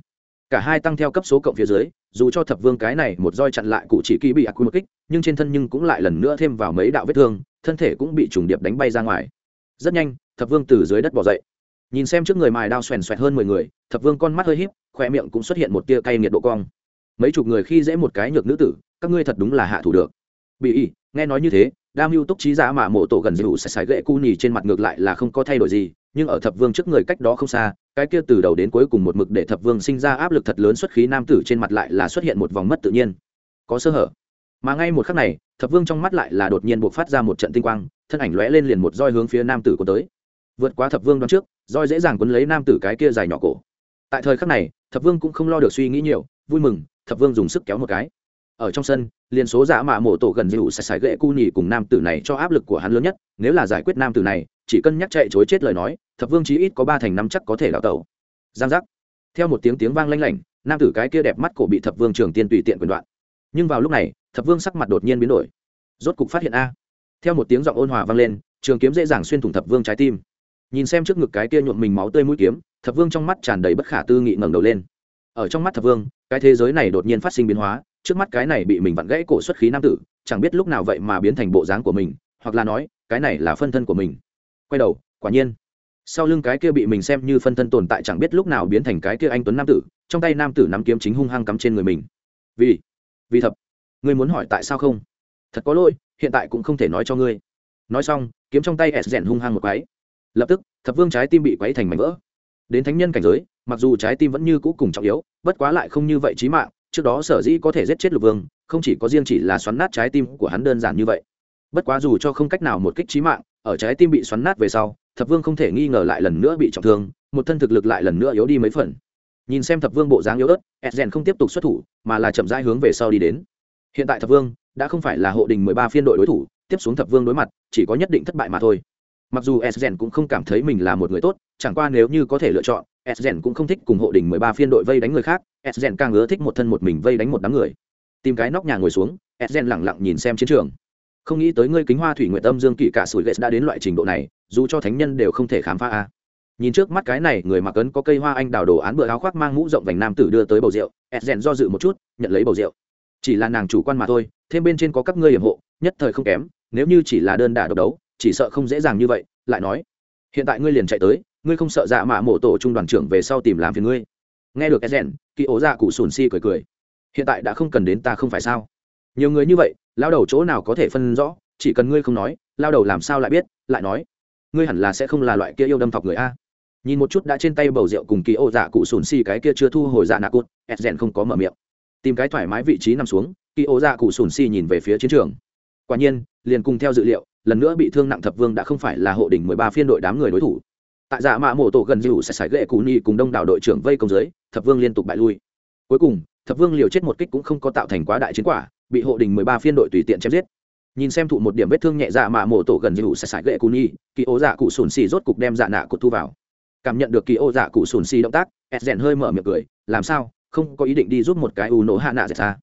Cả hai tăng theo cấp số cộng phía dưới, dù cho thập vương cái này một roi chặn lại cụ chỉ kỳ bị ác quy một kích, nhưng trên thân nhưng cũng lại lần nữa thêm vào mấy đạo vết thương, thân thể cũng bị trùng điệp đánh bay ra ngoài. Rất nhanh, thập vương từ dưới đất bỏ dậy. Nhìn xem trước người mài đao xoèn xoẹt hơn mười người, thập vương con mắt hơi híp khoe miệng cũng xuất hiện một tia cay nhiệt độ cong. Mấy chục người khi dễ một cái nhược nữ tử, các ngươi thật đúng là hạ thủ được. Bị y nghe nói như thế đam mưu túc trí giả mà mộ tổ gần dịu sải sải gậy cu nhì trên mặt ngược lại là không có thay đổi gì, nhưng ở thập vương trước người cách đó không xa, cái kia từ đầu đến cuối cùng một mực để thập vương sinh ra áp lực thật lớn xuất khí nam tử trên mặt lại là xuất hiện một vòng mất tự nhiên. Có sơ hở. Mà ngay một khắc này, thập vương trong mắt lại là đột nhiên buộc phát ra một trận tinh quang, thân ảnh lóe lên liền một roi hướng phía nam tử của tới. Vượt qua thập vương đoán trước, roi dễ dàng quấn lấy nam tử cái kia dài nhỏ cổ. Tại thời khắc này, thập vương cũng không lo được suy nghĩ nhiều, vui mừng, thập vương dùng sức kéo một cái. Ở trong sân liên số giả mạ mộ tổ gần dịu sải sải gậy cu nhì cùng nam tử này cho áp lực của hắn lớn nhất. Nếu là giải quyết nam tử này, chỉ cân nhắc chạy chối chết lời nói, thập vương chí ít có ba thành năm chắc có thể đào tẩu. Giang giác. Theo một tiếng tiếng vang lanh lảnh, nam tử cái kia đẹp mắt cổ bị thập vương trường tiên tùy tiện quyền đoạn. Nhưng vào lúc này, thập vương sắc mặt đột nhiên biến đổi. Rốt cục phát hiện a. Theo một tiếng giọng ôn hòa vang lên, trường kiếm dễ dàng xuyên thủng thập vương trái tim. Nhìn xem trước ngực cái kia nhuộm mình máu tươi mũi kiếm, thập vương trong mắt tràn đầy bất khả tư nghị ngẩng đầu lên. Ở trong mắt thập vương, cái thế giới này đột nhiên phát sinh biến hóa trước mắt cái này bị mình vặn gãy cổ xuất khí nam tử, chẳng biết lúc nào vậy mà biến thành bộ dáng của mình, hoặc là nói, cái này là phân thân của mình. Quay đầu, quả nhiên. Sau lưng cái kia bị mình xem như phân thân tồn tại chẳng biết lúc nào biến thành cái kia anh tuấn nam tử, trong tay nam tử nắm kiếm chính hung hăng cắm trên người mình. Vì vì thập, ngươi muốn hỏi tại sao không? Thật có lỗi, hiện tại cũng không thể nói cho ngươi. Nói xong, kiếm trong tay s rèn hung hăng một quái. Lập tức, thập vương trái tim bị quấy thành mảnh vỡ. Đến thánh nhân cảnh giới, mặc dù trái tim vẫn như cũ cùng trọng yếu, bất quá lại không như vậy trí mạng trước đó sở dĩ có thể giết chết lục vương, không chỉ có riêng chỉ là xoắn nát trái tim của hắn đơn giản như vậy. Bất quá dù cho không cách nào một kích trí mạng, ở trái tim bị xoắn nát về sau, thập vương không thể nghi ngờ lại lần nữa bị trọng thương, một thân thực lực lại lần nữa yếu đi mấy phần. Nhìn xem thập vương bộ dáng yếu ớt edgen không tiếp tục xuất thủ, mà là chậm rãi hướng về sau đi đến. Hiện tại thập vương đã không phải là hộ đình mười ba phiên đội đối thủ, tiếp xuống thập vương đối mặt, chỉ có nhất định thất bại mà thôi. Mặc dù edgen cũng không cảm thấy mình là một người tốt, chẳng qua nếu như có thể lựa chọn edgen cũng không thích cùng hộ đình mười ba phiên đội vây đánh người khác edgen càng ưa thích một thân một mình vây đánh một đám người. Tìm cái nóc nhà ngồi xuống edgen lẳng lặng nhìn xem chiến trường. Không nghĩ tới ngươi kính hoa thủy nguyện tâm dương kỵ cả sủi lệ đã đến loại trình độ này, dù cho thánh nhân đều không thể khám phá a. Nhìn trước mắt cái này, người mặc ấn có cây hoa anh đào đồ án bữa áo khoác mang mũ rộng vành nam tử đưa tới bầu rượu ed do dự một chút, nhận lấy bầu rượu. Chỉ là nàng chủ quan mà thôi, thêm bên trên có các ngươi hiểm hộ, nhất thời không kém, nếu như chỉ là đơn đả độc đấu, chỉ sợ không dễ dàng như vậy, lại nói, hiện tại ngươi liền chạy tới, ngươi không sợ dạ mạ mộ tổ trung đoàn trưởng về sau tìm làm phiền ngươi. Nghe được ed kỳ ố dạ cụ sùn si cười cười. Hiện tại đã không cần đến ta không phải sao? Nhiều người như vậy, lao đầu chỗ nào có thể phân rõ? Chỉ cần ngươi không nói, lao đầu làm sao lại biết? Lại nói, ngươi hẳn là sẽ không là loại kia yêu đâm thọc người a. Nhìn một chút đã trên tay bầu rượu cùng kỳ ô dạ cụ sùn xì cái kia chưa thu hồi dạ nạ cút ed rèn không có mở miệng. Tìm cái thoải mái vị trí nằm xuống, kỳ ô dạ cụ sùn xì nhìn về phía chiến trường. Quả nhiên, liền cùng theo dự liệu, lần nữa bị thương nặng thập vương đã không phải là hộ đỉnh mười ba phiên đội đám người đối thủ tại dạ mạ mổ tổ gần dịu sẽ sải ghệ cù ni cùng đông đảo đội trưởng vây công giới thập vương liên tục bại lui. Cuối cùng thập vương liều chết một kích cũng không có tạo thành quá đại chiến quả bị hộ đình mười ba phiên đội tùy tiện chém giết. Nhìn xem thụ một điểm vết thương nhẹ dạ mạ mổ tổ gần dịu sẽ sải gậy cù ni, kỳ ô dạ cụ sùn xì rốt cục đem dạ nạ cột thu vào. Cảm nhận được kỳ ô dạ cụ sùn xì động tác edgen hơi mở miệng cười làm sao? Không có ý định đi giúp một cái u nổ hạ nạ dẹt ra à?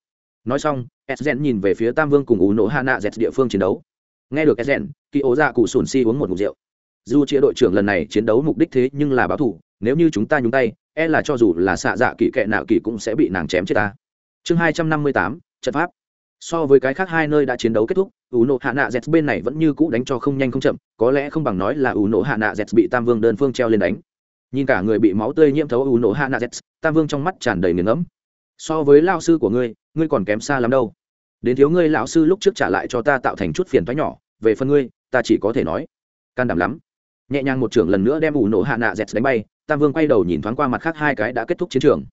nói xong edgen nhìn về phía tam vương cùng u nổ hạ nạ dẹt địa phương chiến đấu. Nghe được edgen kỳ ô dạ cụ sùn xì uống một mục rượu dù chia đội trưởng lần này chiến đấu mục đích thế nhưng là báo thủ nếu như chúng ta nhúng tay e là cho dù là xạ dạ kỳ kệ nạo kỳ cũng sẽ bị nàng chém chết ta. Chương hai trăm năm mươi tám, trận pháp. So với cái khác hai nơi đã chiến đấu kết thúc ủ nộ hạ nạ z bên này vẫn như cũ đánh cho không nhanh không chậm, có lẽ không bằng nói là ủ nộ hạ nạ z bị tam vương đơn phương treo lên đánh. Nhìn cả người bị máu tươi nhiễm thấu ủ nộ hạ nạ z tam vương trong mắt tràn đầy nghiền ngẫm. So với lao sư của ngươi ngươi còn kém xa lắm đâu. Đến thiếu ngươi lão sư lúc trước trả lại cho ta tạo thành chút phiền thoái nhỏ, về phần ngươi, ta chỉ có thể nói, can đảm lắm nhẹ nhàng một trưởng lần nữa đem u nổ hạ nạ z đánh bay, tam vương quay đầu nhìn thoáng qua mặt khác hai cái đã kết thúc chiến trường.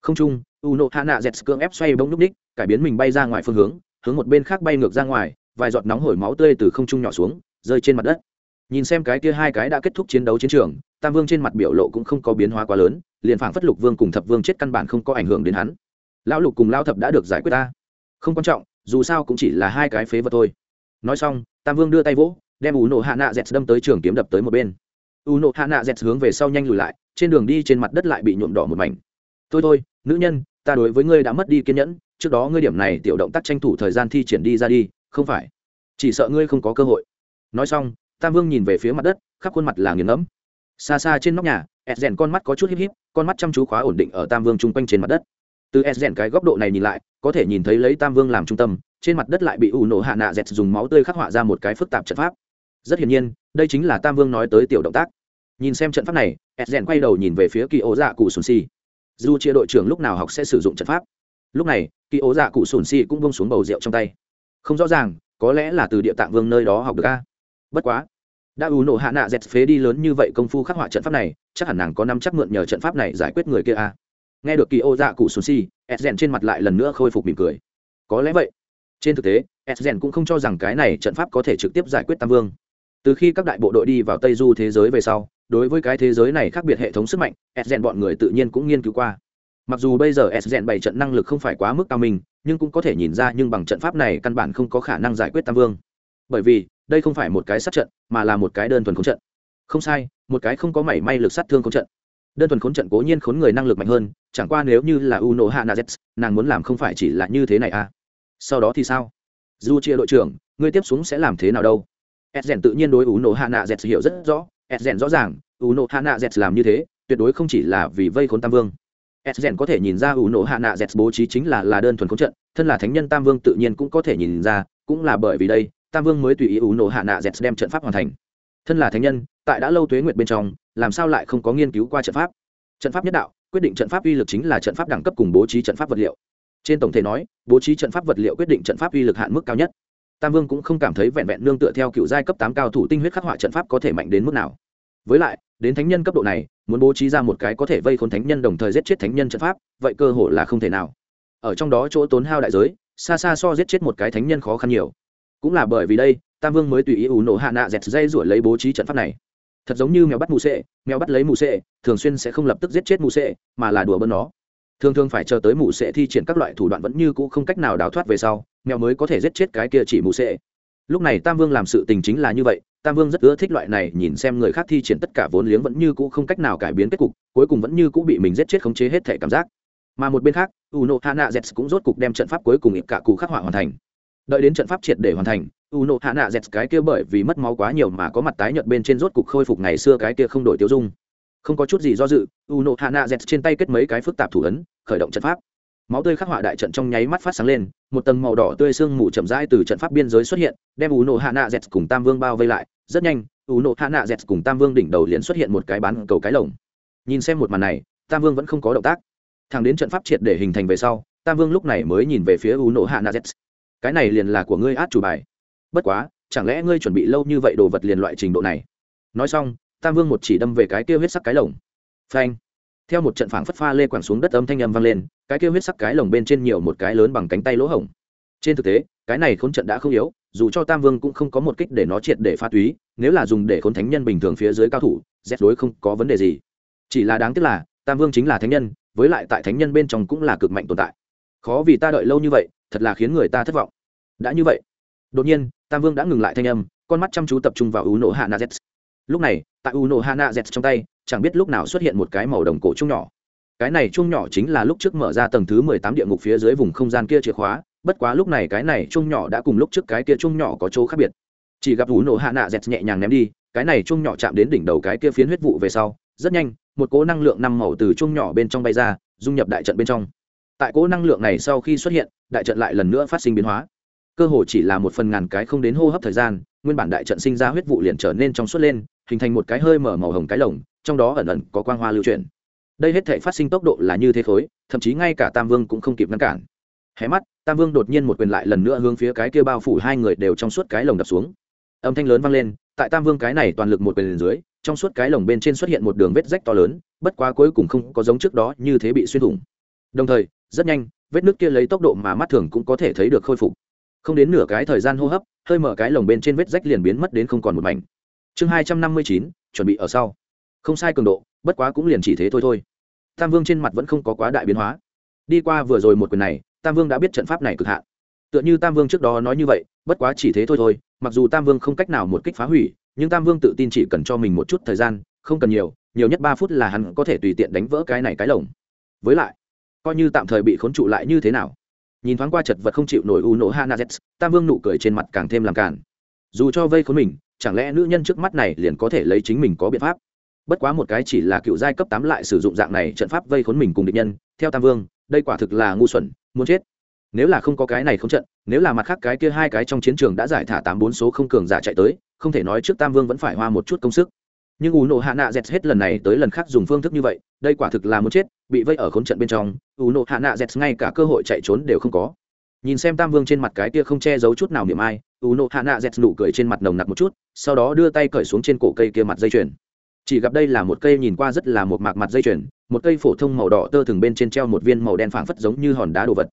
Không trung u nổ hạ nạ z cưỡng ép xoay bông núp ních, cải biến mình bay ra ngoài phương hướng hướng một bên khác bay ngược ra ngoài, vài giọt nóng hổi máu tươi từ không trung nhỏ xuống, rơi trên mặt đất. Nhìn xem cái kia hai cái đã kết thúc chiến đấu chiến trường, tam vương trên mặt biểu lộ cũng không có biến hóa quá lớn, liền phảng phất lục vương cùng thập vương chết căn bản không có ảnh hưởng đến hắn. Lão lục cùng lao thập đã được giải quyết ta. Không quan trọng, dù sao cũng chỉ là hai cái phế vật thôi. Nói xong, tam vương đưa tay vỗ đem u nổ hạ nạ dẹt đâm tới trường kiếm đập tới một bên. u nổ hạ nạ dẹt hướng về sau nhanh lùi lại, trên đường đi trên mặt đất lại bị nhuộm đỏ một mảnh. Thôi thôi, nữ nhân, ta đối với ngươi đã mất đi kiên nhẫn, trước đó ngươi điểm này tiểu động tác tranh thủ thời gian thi triển đi ra đi, không phải. Chỉ sợ ngươi không có cơ hội. Nói xong, tam vương nhìn về phía mặt đất, khắp khuôn mặt là nghiền ngẫm. Xa xa trên nóc nhà s rèn con mắt có chút híp híp, con mắt chăm chú khóa ổn định ở tam vương chung quanh trên mặt đất. Từ s rèn cái góc độ này nhìn lại, có thể nhìn thấy lấy tam vương làm trung tâm, trên mặt đất lại bị ủ nổ hạ nạ dẹt dùng máu tươi khắc họa ra một cái phức tạp trận pháp rất hiển nhiên, đây chính là tam vương nói tới tiểu động tác. Nhìn xem trận pháp này s rèn quay đầu nhìn về phía kỳ ố dạ cụ sùn si dù chia đội trưởng lúc nào học sẽ sử dụng trận pháp. Lúc này kỳ ố dạ cụ sùn si cũng bông xuống bầu rượu trong tay. Không rõ ràng, có lẽ là từ địa tạng vương nơi đó học được a. Bất quá, đã ủ nổ hạ nạ dẹt phế đi lớn như vậy công phu khắc họa trận pháp này, chắc hẳn nàng có năm chắc mượn nhờ trận pháp này giải quyết người kia a. Nghe được kỳ ô dạ cụ sùn si s rèn trên mặt lại lần nữa khôi phục mỉm cười. Có lẽ vậy. Trên thực tế s rèn cũng không cho rằng cái này trận pháp có thể trực tiếp giải quyết tam vương từ khi các đại bộ đội đi vào tây du thế giới về sau, đối với cái thế giới này khác biệt hệ thống sức mạnh, s rèn bọn người tự nhiên cũng nghiên cứu qua. Mặc dù bây giờ s rèn bày trận năng lực không phải quá mức cao minh, nhưng cũng có thể nhìn ra nhưng bằng trận pháp này căn bản không có khả năng giải quyết tam vương. Bởi vì, đây không phải một cái sát trận, mà là một cái đơn thuần khống trận. Không sai, một cái không có mảy may lực sát thương khống trận. Đơn thuần khốn trận cố nhiên khốn người năng lực mạnh hơn, chẳng qua nếu như là uno hana z nàng muốn làm không phải chỉ là như thế này à? Sau đó thì sao? Du chia đội trưởng, ngươi tiếp xuống sẽ làm thế nào đâu? Edgen tự nhiên đối uno hana z hiểu rất rõ. Edgen rõ ràng, uno hana z làm như thế, tuyệt đối không chỉ là vì vây khốn tam vương. Edgen có thể nhìn ra uno hana z bố trí chính là là đơn thuần khốn trận, thân là thánh nhân tam vương tự nhiên cũng có thể nhìn ra, cũng là bởi vì đây, tam vương mới tùy ý uno hana z đem trận pháp hoàn thành. Thân là thánh nhân, tại đã lâu tuế nguyệt bên trong, làm sao lại không có nghiên cứu qua trận pháp? Trận pháp nhất đạo, quyết định trận pháp uy lực chính là trận pháp đẳng cấp cùng bố trí trận pháp vật liệu. Trên tổng thể nói, bố trí trận pháp vật liệu quyết định trận pháp uy lực hạn mức cao nhất tam vương cũng không cảm thấy vẹn vẹn nương tựa theo cựu giai cấp tám cao thủ tinh huyết khắc họa trận pháp có thể mạnh đến mức nào. Với lại, đến thánh nhân cấp độ này, muốn bố trí ra một cái có thể vây khốn thánh nhân đồng thời giết chết thánh nhân trận pháp, vậy cơ hội là không thể nào. Ở trong đó chỗ tốn hao đại giới, xa xa so giết chết một cái thánh nhân khó khăn nhiều. Cũng là bởi vì đây, tam vương mới tùy ý ủ nổ hạ nạ dẹt dây rủi lấy bố trí trận pháp này. Thật giống như mèo bắt mù sệ, mèo bắt lấy mù sệ, thường xuyên sẽ không lập tức giết chết mù sệ, mà là đùa bỡn nó. Thường thường phải chờ tới mù sệ thi triển các loại thủ đoạn vẫn như cũ không cách nào đào thoát về sau mèo mới có thể giết chết cái kia chỉ mù sệ. Lúc này tam vương làm sự tình chính là như vậy, tam vương rất ưa thích loại này, nhìn xem người khác thi triển tất cả vốn liếng vẫn như cũ không cách nào cải biến kết cục, cuối cùng vẫn như cũ bị mình giết chết khống chế hết thể cảm giác. Mà một bên khác uno hana z cũng rốt cục đem trận pháp cuối cùng ịp cả cụ khắc họa hoàn thành. Đợi đến trận pháp triệt để hoàn thành u nộ hạ nạ dẹt cái kia bởi vì mất máu quá nhiều mà có mặt tái nhợt bên trên rốt cục khôi phục ngày xưa cái kia không đổi tiêu dung. Không có chút gì do dự u N O nạ dẹt trên tay kết mấy cái phức tạp thủ ấn, khởi động trận pháp máu tươi khắc họa đại trận trong nháy mắt phát sáng lên, một tầng màu đỏ tươi sương mù chậm rãi từ trận pháp biên giới xuất hiện, đem u nộ hạ nạ z cùng tam vương bao vây lại. Rất nhanh u nộ hạ nạ z cùng tam vương đỉnh đầu liền xuất hiện một cái bán cầu cái lồng. Nhìn xem một màn này, tam vương vẫn không có động tác. Thẳng đến trận pháp triệt để hình thành về sau, tam vương lúc này mới nhìn về phía u nộ hạ nạ z. Cái này liền là của ngươi át chủ bài. Bất quá, chẳng lẽ ngươi chuẩn bị lâu như vậy đồ vật liền loại trình độ này? Nói xong, tam vương một chỉ đâm về cái kia huyết sắc cái lồng. Phanh. Theo một trận phảng phất pha lê quẳng xuống đất âm thanh âm vang lên cái kia huyết sắc cái lồng bên trên nhiều một cái lớn bằng cánh tay lỗ hổng. Trên thực tế, cái này khốn trận đã không yếu, dù cho tam vương cũng không có một kích để nó triệt để pha túy, nếu là dùng để khốn thánh nhân bình thường phía dưới cao thủ rét đối không có vấn đề gì. Chỉ là đáng tiếc là, tam vương chính là thánh nhân, với lại tại thánh nhân bên trong cũng là cực mạnh tồn tại. Khó vì ta đợi lâu như vậy, thật là khiến người ta thất vọng. Đã như vậy, đột nhiên, tam vương đã ngừng lại thanh âm, con mắt chăm chú tập trung vào u nổ hạ na z. Lúc này, tại u nổ hạ na z trong tay, chẳng biết lúc nào xuất hiện một cái màu đồng cổ chung nhỏ cái này chung nhỏ chính là lúc trước mở ra tầng thứ mười tám địa ngục phía dưới vùng không gian kia chìa khóa, bất quá lúc này cái này chung nhỏ đã cùng lúc trước cái kia chung nhỏ có chỗ khác biệt. Chỉ gặp u nổ hạ nạ dẹt nhẹ nhàng ném đi, cái này chung nhỏ chạm đến đỉnh đầu cái kia phiến huyết vụ về sau, rất nhanh, một cỗ năng lượng năm màu từ chung nhỏ bên trong bay ra, dung nhập đại trận bên trong. Tại cỗ năng lượng này sau khi xuất hiện, đại trận lại lần nữa phát sinh biến hóa. Cơ hồ chỉ là một phần ngàn cái không đến hô hấp thời gian, nguyên bản đại trận sinh ra huyết vụ liền trở nên trong suốt lên, hình thành một cái hơi mở màu hồng cái lồng, trong đó ẩn ẩn có quang hoa lưu chuyển đây hết thể phát sinh tốc độ là như thế khối, thậm chí ngay cả tam vương cũng không kịp ngăn cản. Hé mắt, tam vương đột nhiên một quyền lại lần nữa hướng phía cái kia bao phủ hai người đều trong suốt cái lồng đập xuống. Âm thanh lớn vang lên, tại tam vương cái này toàn lực một quyền dưới, trong suốt cái lồng bên trên xuất hiện một đường vết rách to lớn, bất quá cuối cùng không có giống trước đó như thế bị xuyên thủng. Đồng thời, rất nhanh, vết nước kia lấy tốc độ mà mắt thường cũng có thể thấy được khôi phục. Không đến nửa cái thời gian hô hấp, hơi mở cái lồng bên trên vết rách liền biến mất đến không còn một mảnh. Chương hai trăm năm mươi chín, chuẩn bị ở sau. Không sai cường độ, bất quá cũng liền chỉ thế thôi thôi tam vương trên mặt vẫn không có quá đại biến hóa. Đi qua vừa rồi một quyền này, tam vương đã biết trận pháp này cực hạn. Tựa như tam vương trước đó nói như vậy, bất quá chỉ thế thôi thôi, mặc dù tam vương không cách nào một kích phá hủy, nhưng tam vương tự tin chỉ cần cho mình một chút thời gian, không cần nhiều nhiều nhất ba phút là hắn có thể tùy tiện đánh vỡ cái này cái lồng. Với lại, coi như tạm thời bị khốn trụ lại như thế nào? Nhìn thoáng qua chật vật không chịu nổi u nổ hanazet tam vương nụ cười trên mặt càng thêm làm cản dù cho vây khốn mình, chẳng lẽ nữ nhân trước mắt này liền có thể lấy chính mình có biện pháp? Bất quá một cái chỉ là cựu giai cấp tám lại sử dụng dạng này trận pháp vây khốn mình cùng địch nhân, theo tam vương, đây quả thực là ngu xuẩn, muốn chết. Nếu là không có cái này không trận, nếu là mặt khác cái kia hai cái trong chiến trường đã giải thả tám bốn số không cường giả chạy tới, không thể nói trước tam vương vẫn phải hoa một chút công sức. Nhưng u nộ hạ nạ dẹt hết lần này tới lần khác dùng phương thức như vậy, đây quả thực là muốn chết, bị vây ở khốn trận bên trong u nộ hạ nạ dẹt ngay cả cơ hội chạy trốn đều không có. Nhìn xem tam vương trên mặt cái kia không che giấu chút nào niệm ai u nộ hạ nạ dẹt nụ cười trên mặt nồng nặc một chút, sau đó đưa tay cởi xuống trên cổ cây kia mặt dây chuyền chỉ gặp đây là một cây nhìn qua rất là một mạc mặt dây chuyền, một cây phổ thông màu đỏ tơ thường bên trên treo một viên màu đen phảng phất giống như hòn đá đồ vật.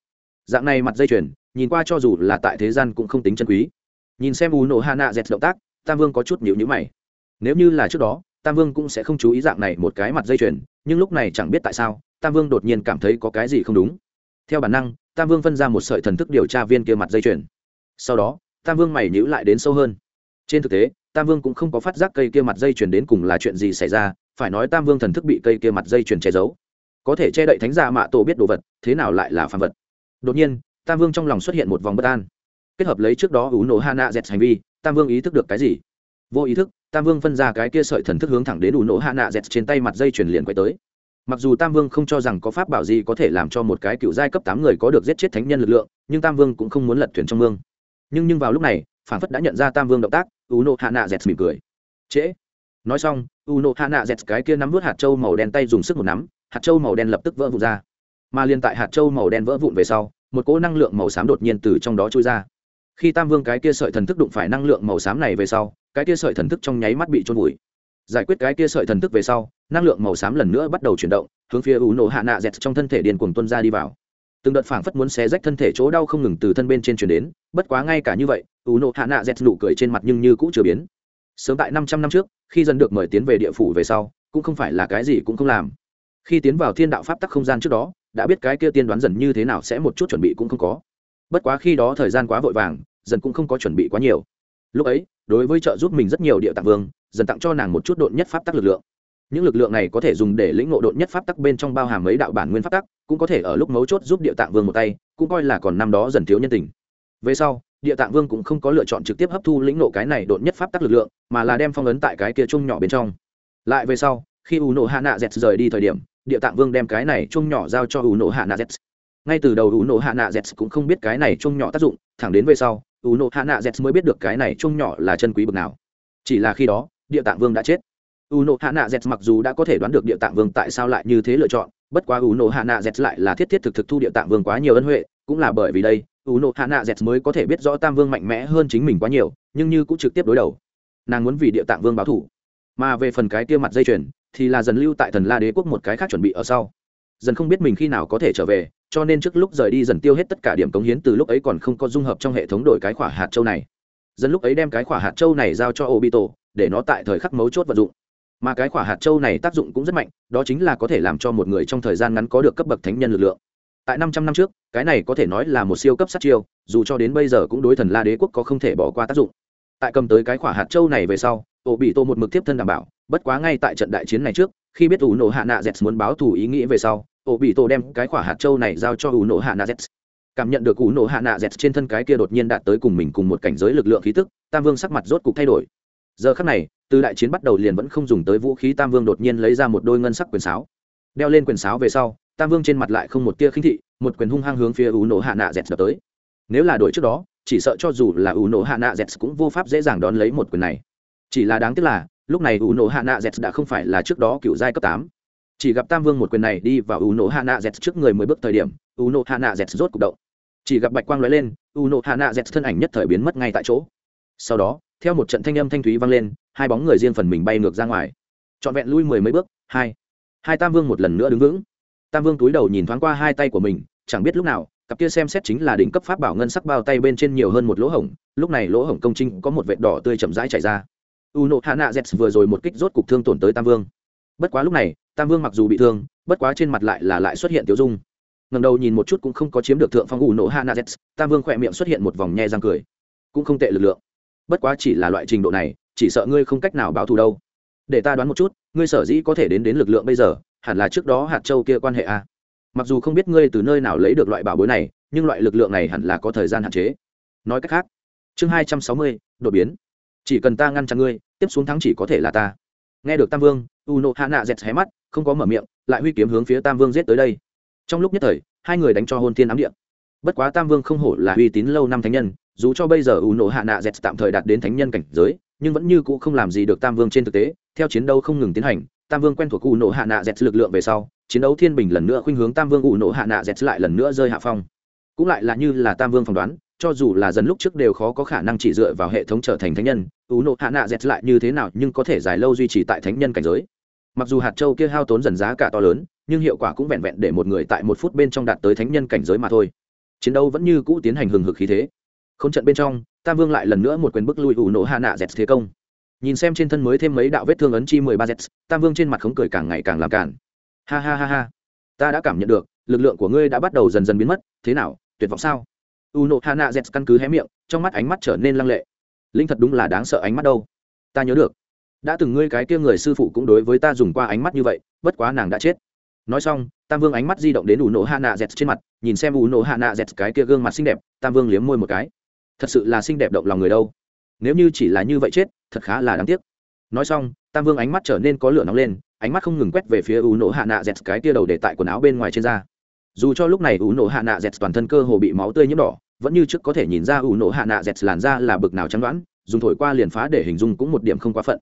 Dạng này mặt dây chuyền, nhìn qua cho dù là tại thế gian cũng không tính chân quý. Nhìn xem u nổ hạ nạ dẹt động tác, tam vương có chút nhịu nhữ mày. Nếu như là trước đó, tam vương cũng sẽ không chú ý dạng này một cái mặt dây chuyền, nhưng lúc này chẳng biết tại sao, tam vương đột nhiên cảm thấy có cái gì không đúng. Theo bản năng, tam vương phân ra một sợi thần thức điều tra viên kia mặt dây chuyền. Sau đó, tam vương mày nhữ lại đến sâu hơn. Trên thực tế tam vương cũng không có phát giác cây kia mặt dây chuyền đến cùng là chuyện gì xảy ra, phải nói tam vương thần thức bị cây kia mặt dây chuyền che giấu. Có thể che đậy thánh giả mạ tổ biết đồ vật, thế nào lại là phàm vật? Đột nhiên, tam vương trong lòng xuất hiện một vòng bất an. Kết hợp lấy trước đó ủ nổ hana dẹt hành vi, tam vương ý thức được cái gì? Vô ý thức, tam vương phân ra cái kia sợi thần thức hướng thẳng đến ủ nổ hana dẹt trên tay mặt dây chuyền liền quay tới. Mặc dù tam vương không cho rằng có pháp bảo gì có thể làm cho một cái cựu giai cấp tám người có được giết chết thánh nhân lực lượng, nhưng tam vương cũng không muốn lật thuyền trong mương. Nhưng nhưng vào lúc này, phản phất đã nhận ra tam vương động tác u nộ hạ nạ z mỉm cười. Trễ. Nói xong u nộ hạ nạ z cái kia nắm vớt hạt trâu màu đen tay dùng sức một nắm, hạt trâu màu đen lập tức vỡ vụn ra. Mà liên tại hạt trâu màu đen vỡ vụn về sau, một cỗ năng lượng màu xám đột nhiên từ trong đó trôi ra. Khi tam vương cái kia sợi thần thức đụng phải năng lượng màu xám này về sau, cái kia sợi thần thức trong nháy mắt bị trôn vùi. Giải quyết cái kia sợi thần thức về sau, năng lượng màu xám lần nữa bắt đầu chuyển động, hướng phía u nổ hạ nạ dẹt trong thân thể điền cuồng tuân ra đi vào. Từng đợt phảng phất muốn xé rách thân thể chỗ đau không ngừng từ thân bên trên chuyển đến bất quá ngay cả như vậy u nộ hạ nạ dẹt nụ cười trên mặt nhưng như cũng chưa biến. Sớm tại năm trăm năm trước, khi dân được mời tiến về địa phủ về sau, cũng không phải là cái gì cũng không làm. Khi tiến vào thiên đạo pháp tắc không gian trước đó, đã biết cái kia tiên đoán dần như thế nào sẽ một chút chuẩn bị cũng không có. Bất quá khi đó thời gian quá vội vàng, dần cũng không có chuẩn bị quá nhiều. Lúc ấy, đối với trợ giúp mình rất nhiều địa tạng vương, dần tặng cho nàng một chút độn nhất pháp tắc lực lượng. Những lực lượng này có thể dùng để lĩnh ngộ độn nhất pháp tắc bên trong bao hàm mấy đạo bản nguyên pháp tắc, cũng có thể ở lúc mấu chốt giúp địa tạng vương một tay, cũng coi là còn năm đó dần thiếu nhân tình về sau, địa tạng vương cũng không có lựa chọn trực tiếp hấp thu lĩnh nộ cái này độn nhất pháp tắc lực lượng, mà là đem phong ấn tại cái kia chung nhỏ bên trong. Lại về sau, khi u nộ hạ nạ z rời đi thời điểm, địa tạng vương đem cái này chung nhỏ giao cho u nộ hạ nạ z ngay từ đầu u nộ hạ nạ z cũng không biết cái này chung nhỏ tác dụng, thẳng đến về sau u nộ hạ nạ z mới biết được cái này chung nhỏ là chân quý bực nào. Chỉ là khi đó, địa tạng vương đã chết. U nộ hạ nạ z mặc dù đã có thể đoán được địa tạng vương tại sao lại như thế lựa chọn, bất quá u nộ hạ nạ z lại là thiết thiết thực thực thu địa tạng vương quá nhiều ân huệ, cũng là bởi vì đây u nộ hạ nạ z mới có thể biết rõ tam vương mạnh mẽ hơn chính mình quá nhiều, nhưng như cũng trực tiếp đối đầu. Nàng muốn vì địa tạng vương báo thủ. Mà về phần cái kia mặt dây chuyền, thì là dần lưu tại thần la đế quốc một cái khác chuẩn bị ở sau. Dần không biết mình khi nào có thể trở về, cho nên trước lúc rời đi dần tiêu hết tất cả điểm cống hiến từ lúc ấy còn không có dung hợp trong hệ thống đổi cái khỏa hạt châu này. Dần lúc ấy đem cái khỏa hạt châu này giao cho obito, để nó tại thời khắc mấu chốt vận dụng. Mà cái khỏa hạt châu này tác dụng cũng rất mạnh, đó chính là có thể làm cho một người trong thời gian ngắn có được cấp bậc thánh nhân lực lượng tại năm trăm năm trước, cái này có thể nói là một siêu cấp sát chiêu, dù cho đến bây giờ cũng đối thần la đế quốc có không thể bỏ qua tác dụng. Tại cầm tới cái khỏa hạt châu này về sau ổ bị tô một mực tiếp thân đảm bảo, bất quá ngay tại trận đại chiến này trước, khi biết ủ nổ hạ nạ z muốn báo thù ý nghĩ về sau ổ bị tô đem cái khỏa hạt châu này giao cho ủ nổ hạ nạ z cảm nhận được ủ nổ hạ nạ z trên thân cái kia đột nhiên đạt tới cùng mình cùng một cảnh giới lực lượng khí tức, tam vương sắc mặt rốt cục thay đổi. Giờ khắc này, từ đại chiến bắt đầu liền vẫn không dùng tới vũ khí tam vương đột nhiên lấy ra một đôi ngân sắc quyền sáo. Đeo lên quyền sáo về sau tam vương trên mặt lại không một tia khinh thị, một quyền hung hăng hướng phía U nổ hạ nạ dẹt đập tới. Nếu là đổi trước đó, chỉ sợ cho dù là U nổ hạ nạ dẹt cũng vô pháp dễ dàng đón lấy một quyền này. Chỉ là đáng tiếc là, lúc này U nổ hạ nạ z đã không phải là trước đó cựu giai cấp tám. Chỉ gặp tam vương một quyền này đi vào U nổ hạ nạ z trước người mới bước thời điểm U nổ hạ nạ z rốt cục động. Chỉ gặp bạch quang lóe lên U nổ hạ nạ z thân ảnh nhất thời biến mất ngay tại chỗ. Sau đó, theo một trận thanh âm thanh thúy vang lên, hai bóng người riêng phần mình bay ngược ra ngoài. Trọn vẹn lui mười mấy bước, hai. Hai tam vương một lần nữa đứng vững tam vương túi đầu nhìn thoáng qua hai tay của mình, chẳng biết lúc nào, cặp kia xem xét chính là đỉnh cấp pháp bảo ngân sắc bao tay bên trên nhiều hơn một lỗ hổng, lúc này lỗ hổng công trinh có một vệt đỏ tươi chậm rãi chảy ra. U nộ hạ nạ z vừa rồi một kích rốt cục thương tổn tới tam vương. Bất quá lúc này, tam vương mặc dù bị thương, bất quá trên mặt lại là lại xuất hiện tiểu dung. Ngầm đầu nhìn một chút cũng không có chiếm được thượng phong u nộ hạ nạ z, tam vương khỏe miệng xuất hiện một vòng nhe răng cười. Cũng không tệ lực lượng. Bất quá chỉ là loại trình độ này, chỉ sợ ngươi không cách nào báo thù đâu. Để ta đoán một chút, ngươi sở dĩ có thể đến đến lực lượng bây giờ hẳn là trước đó hạt châu kia quan hệ a mặc dù không biết ngươi từ nơi nào lấy được loại bảo bối này, nhưng loại lực lượng này hẳn là có thời gian hạn chế. Nói cách khác, chương hai trăm sáu mươi, đột biến. Chỉ cần ta ngăn chặn ngươi, tiếp xuống thắng chỉ có thể là ta. Nghe được tam vương u nộ hạ nạ dẹt hé mắt, không có mở miệng, lại huy kiếm hướng phía tam vương giết tới đây. Trong lúc nhất thời, hai người đánh cho hôn thiên ám điện bất quá tam vương không hổ là uy tín lâu năm thánh nhân, dù cho bây giờ u nộ hạ nạ dẹt tạm thời đạt đến thánh nhân cảnh giới, nhưng vẫn như cũ không làm gì được tam vương trên thực tế, theo chiến đấu không ngừng tiến hành tam vương quen thuộc u nộ hạ nạ z lực lượng về sau, chiến đấu thiên bình lần nữa khuynh hướng tam vương u nộ hạ nạ z lại lần nữa rơi hạ phong. Cũng lại là như là tam vương phỏng đoán, cho dù là dần lúc trước đều khó có khả năng chỉ dựa vào hệ thống trở thành thánh nhân, u nộ hạ nạ dẹt lại như thế nào nhưng có thể dài lâu duy trì tại thánh nhân cảnh giới. Mặc dù hạt châu kia hao tốn dần giá cả to lớn, nhưng hiệu quả cũng vẹn vẹn để một người tại một phút bên trong đạt tới thánh nhân cảnh giới mà thôi. Chiến đấu vẫn như cũ tiến hành hừng hực khí thế. Không trận bên trong, tam vương lại lần nữa một quyền bức lui u nổ hạ nạ dẹt thế công nhìn xem trên thân mới thêm mấy đạo vết thương ấn chi mười ba z tam vương trên mặt khống cười càng ngày càng làm cản ha ha ha ha. Ta đã cảm nhận được, lực lượng của ngươi đã bắt đầu dần dần biến mất, thế nào, tuyệt vọng sao? U nộ hạ nạ z căn cứ hé miệng, trong mắt ánh mắt trở nên lăng lệ. Linh thật đúng là đáng sợ ánh mắt đâu. Ta nhớ được. Đã từng ngươi cái kia người sư phụ cũng đối với ta dùng qua ánh mắt như vậy, bất quá nàng đã chết. Nói xong, tam vương ánh mắt di động đến ủ nổ hạ nạ z trên mặt, nhìn xem ủ nổ hạ nạ z cái kia gương mặt xinh đẹp, tam vương liếm môi một cái. Thật sự là xinh đẹp động lòng người đâu. Nếu như chỉ là như vậy chết thật khá là đáng tiếc. Nói xong, tam vương ánh mắt trở nên có lửa nóng lên, ánh mắt không ngừng quét về phía U nổ hạ nạ dẹt, cái tia đầu để tại quần áo bên ngoài trên da. Dù cho lúc này U nổ hạ nạ dẹt toàn thân cơ hồ bị máu tươi nhiễm đỏ, vẫn như trước có thể nhìn ra U nổ hạ nạ dẹt làn da là bực nào chắn đoán, dùng thổi qua liền phá để hình dung cũng một điểm không quá phận.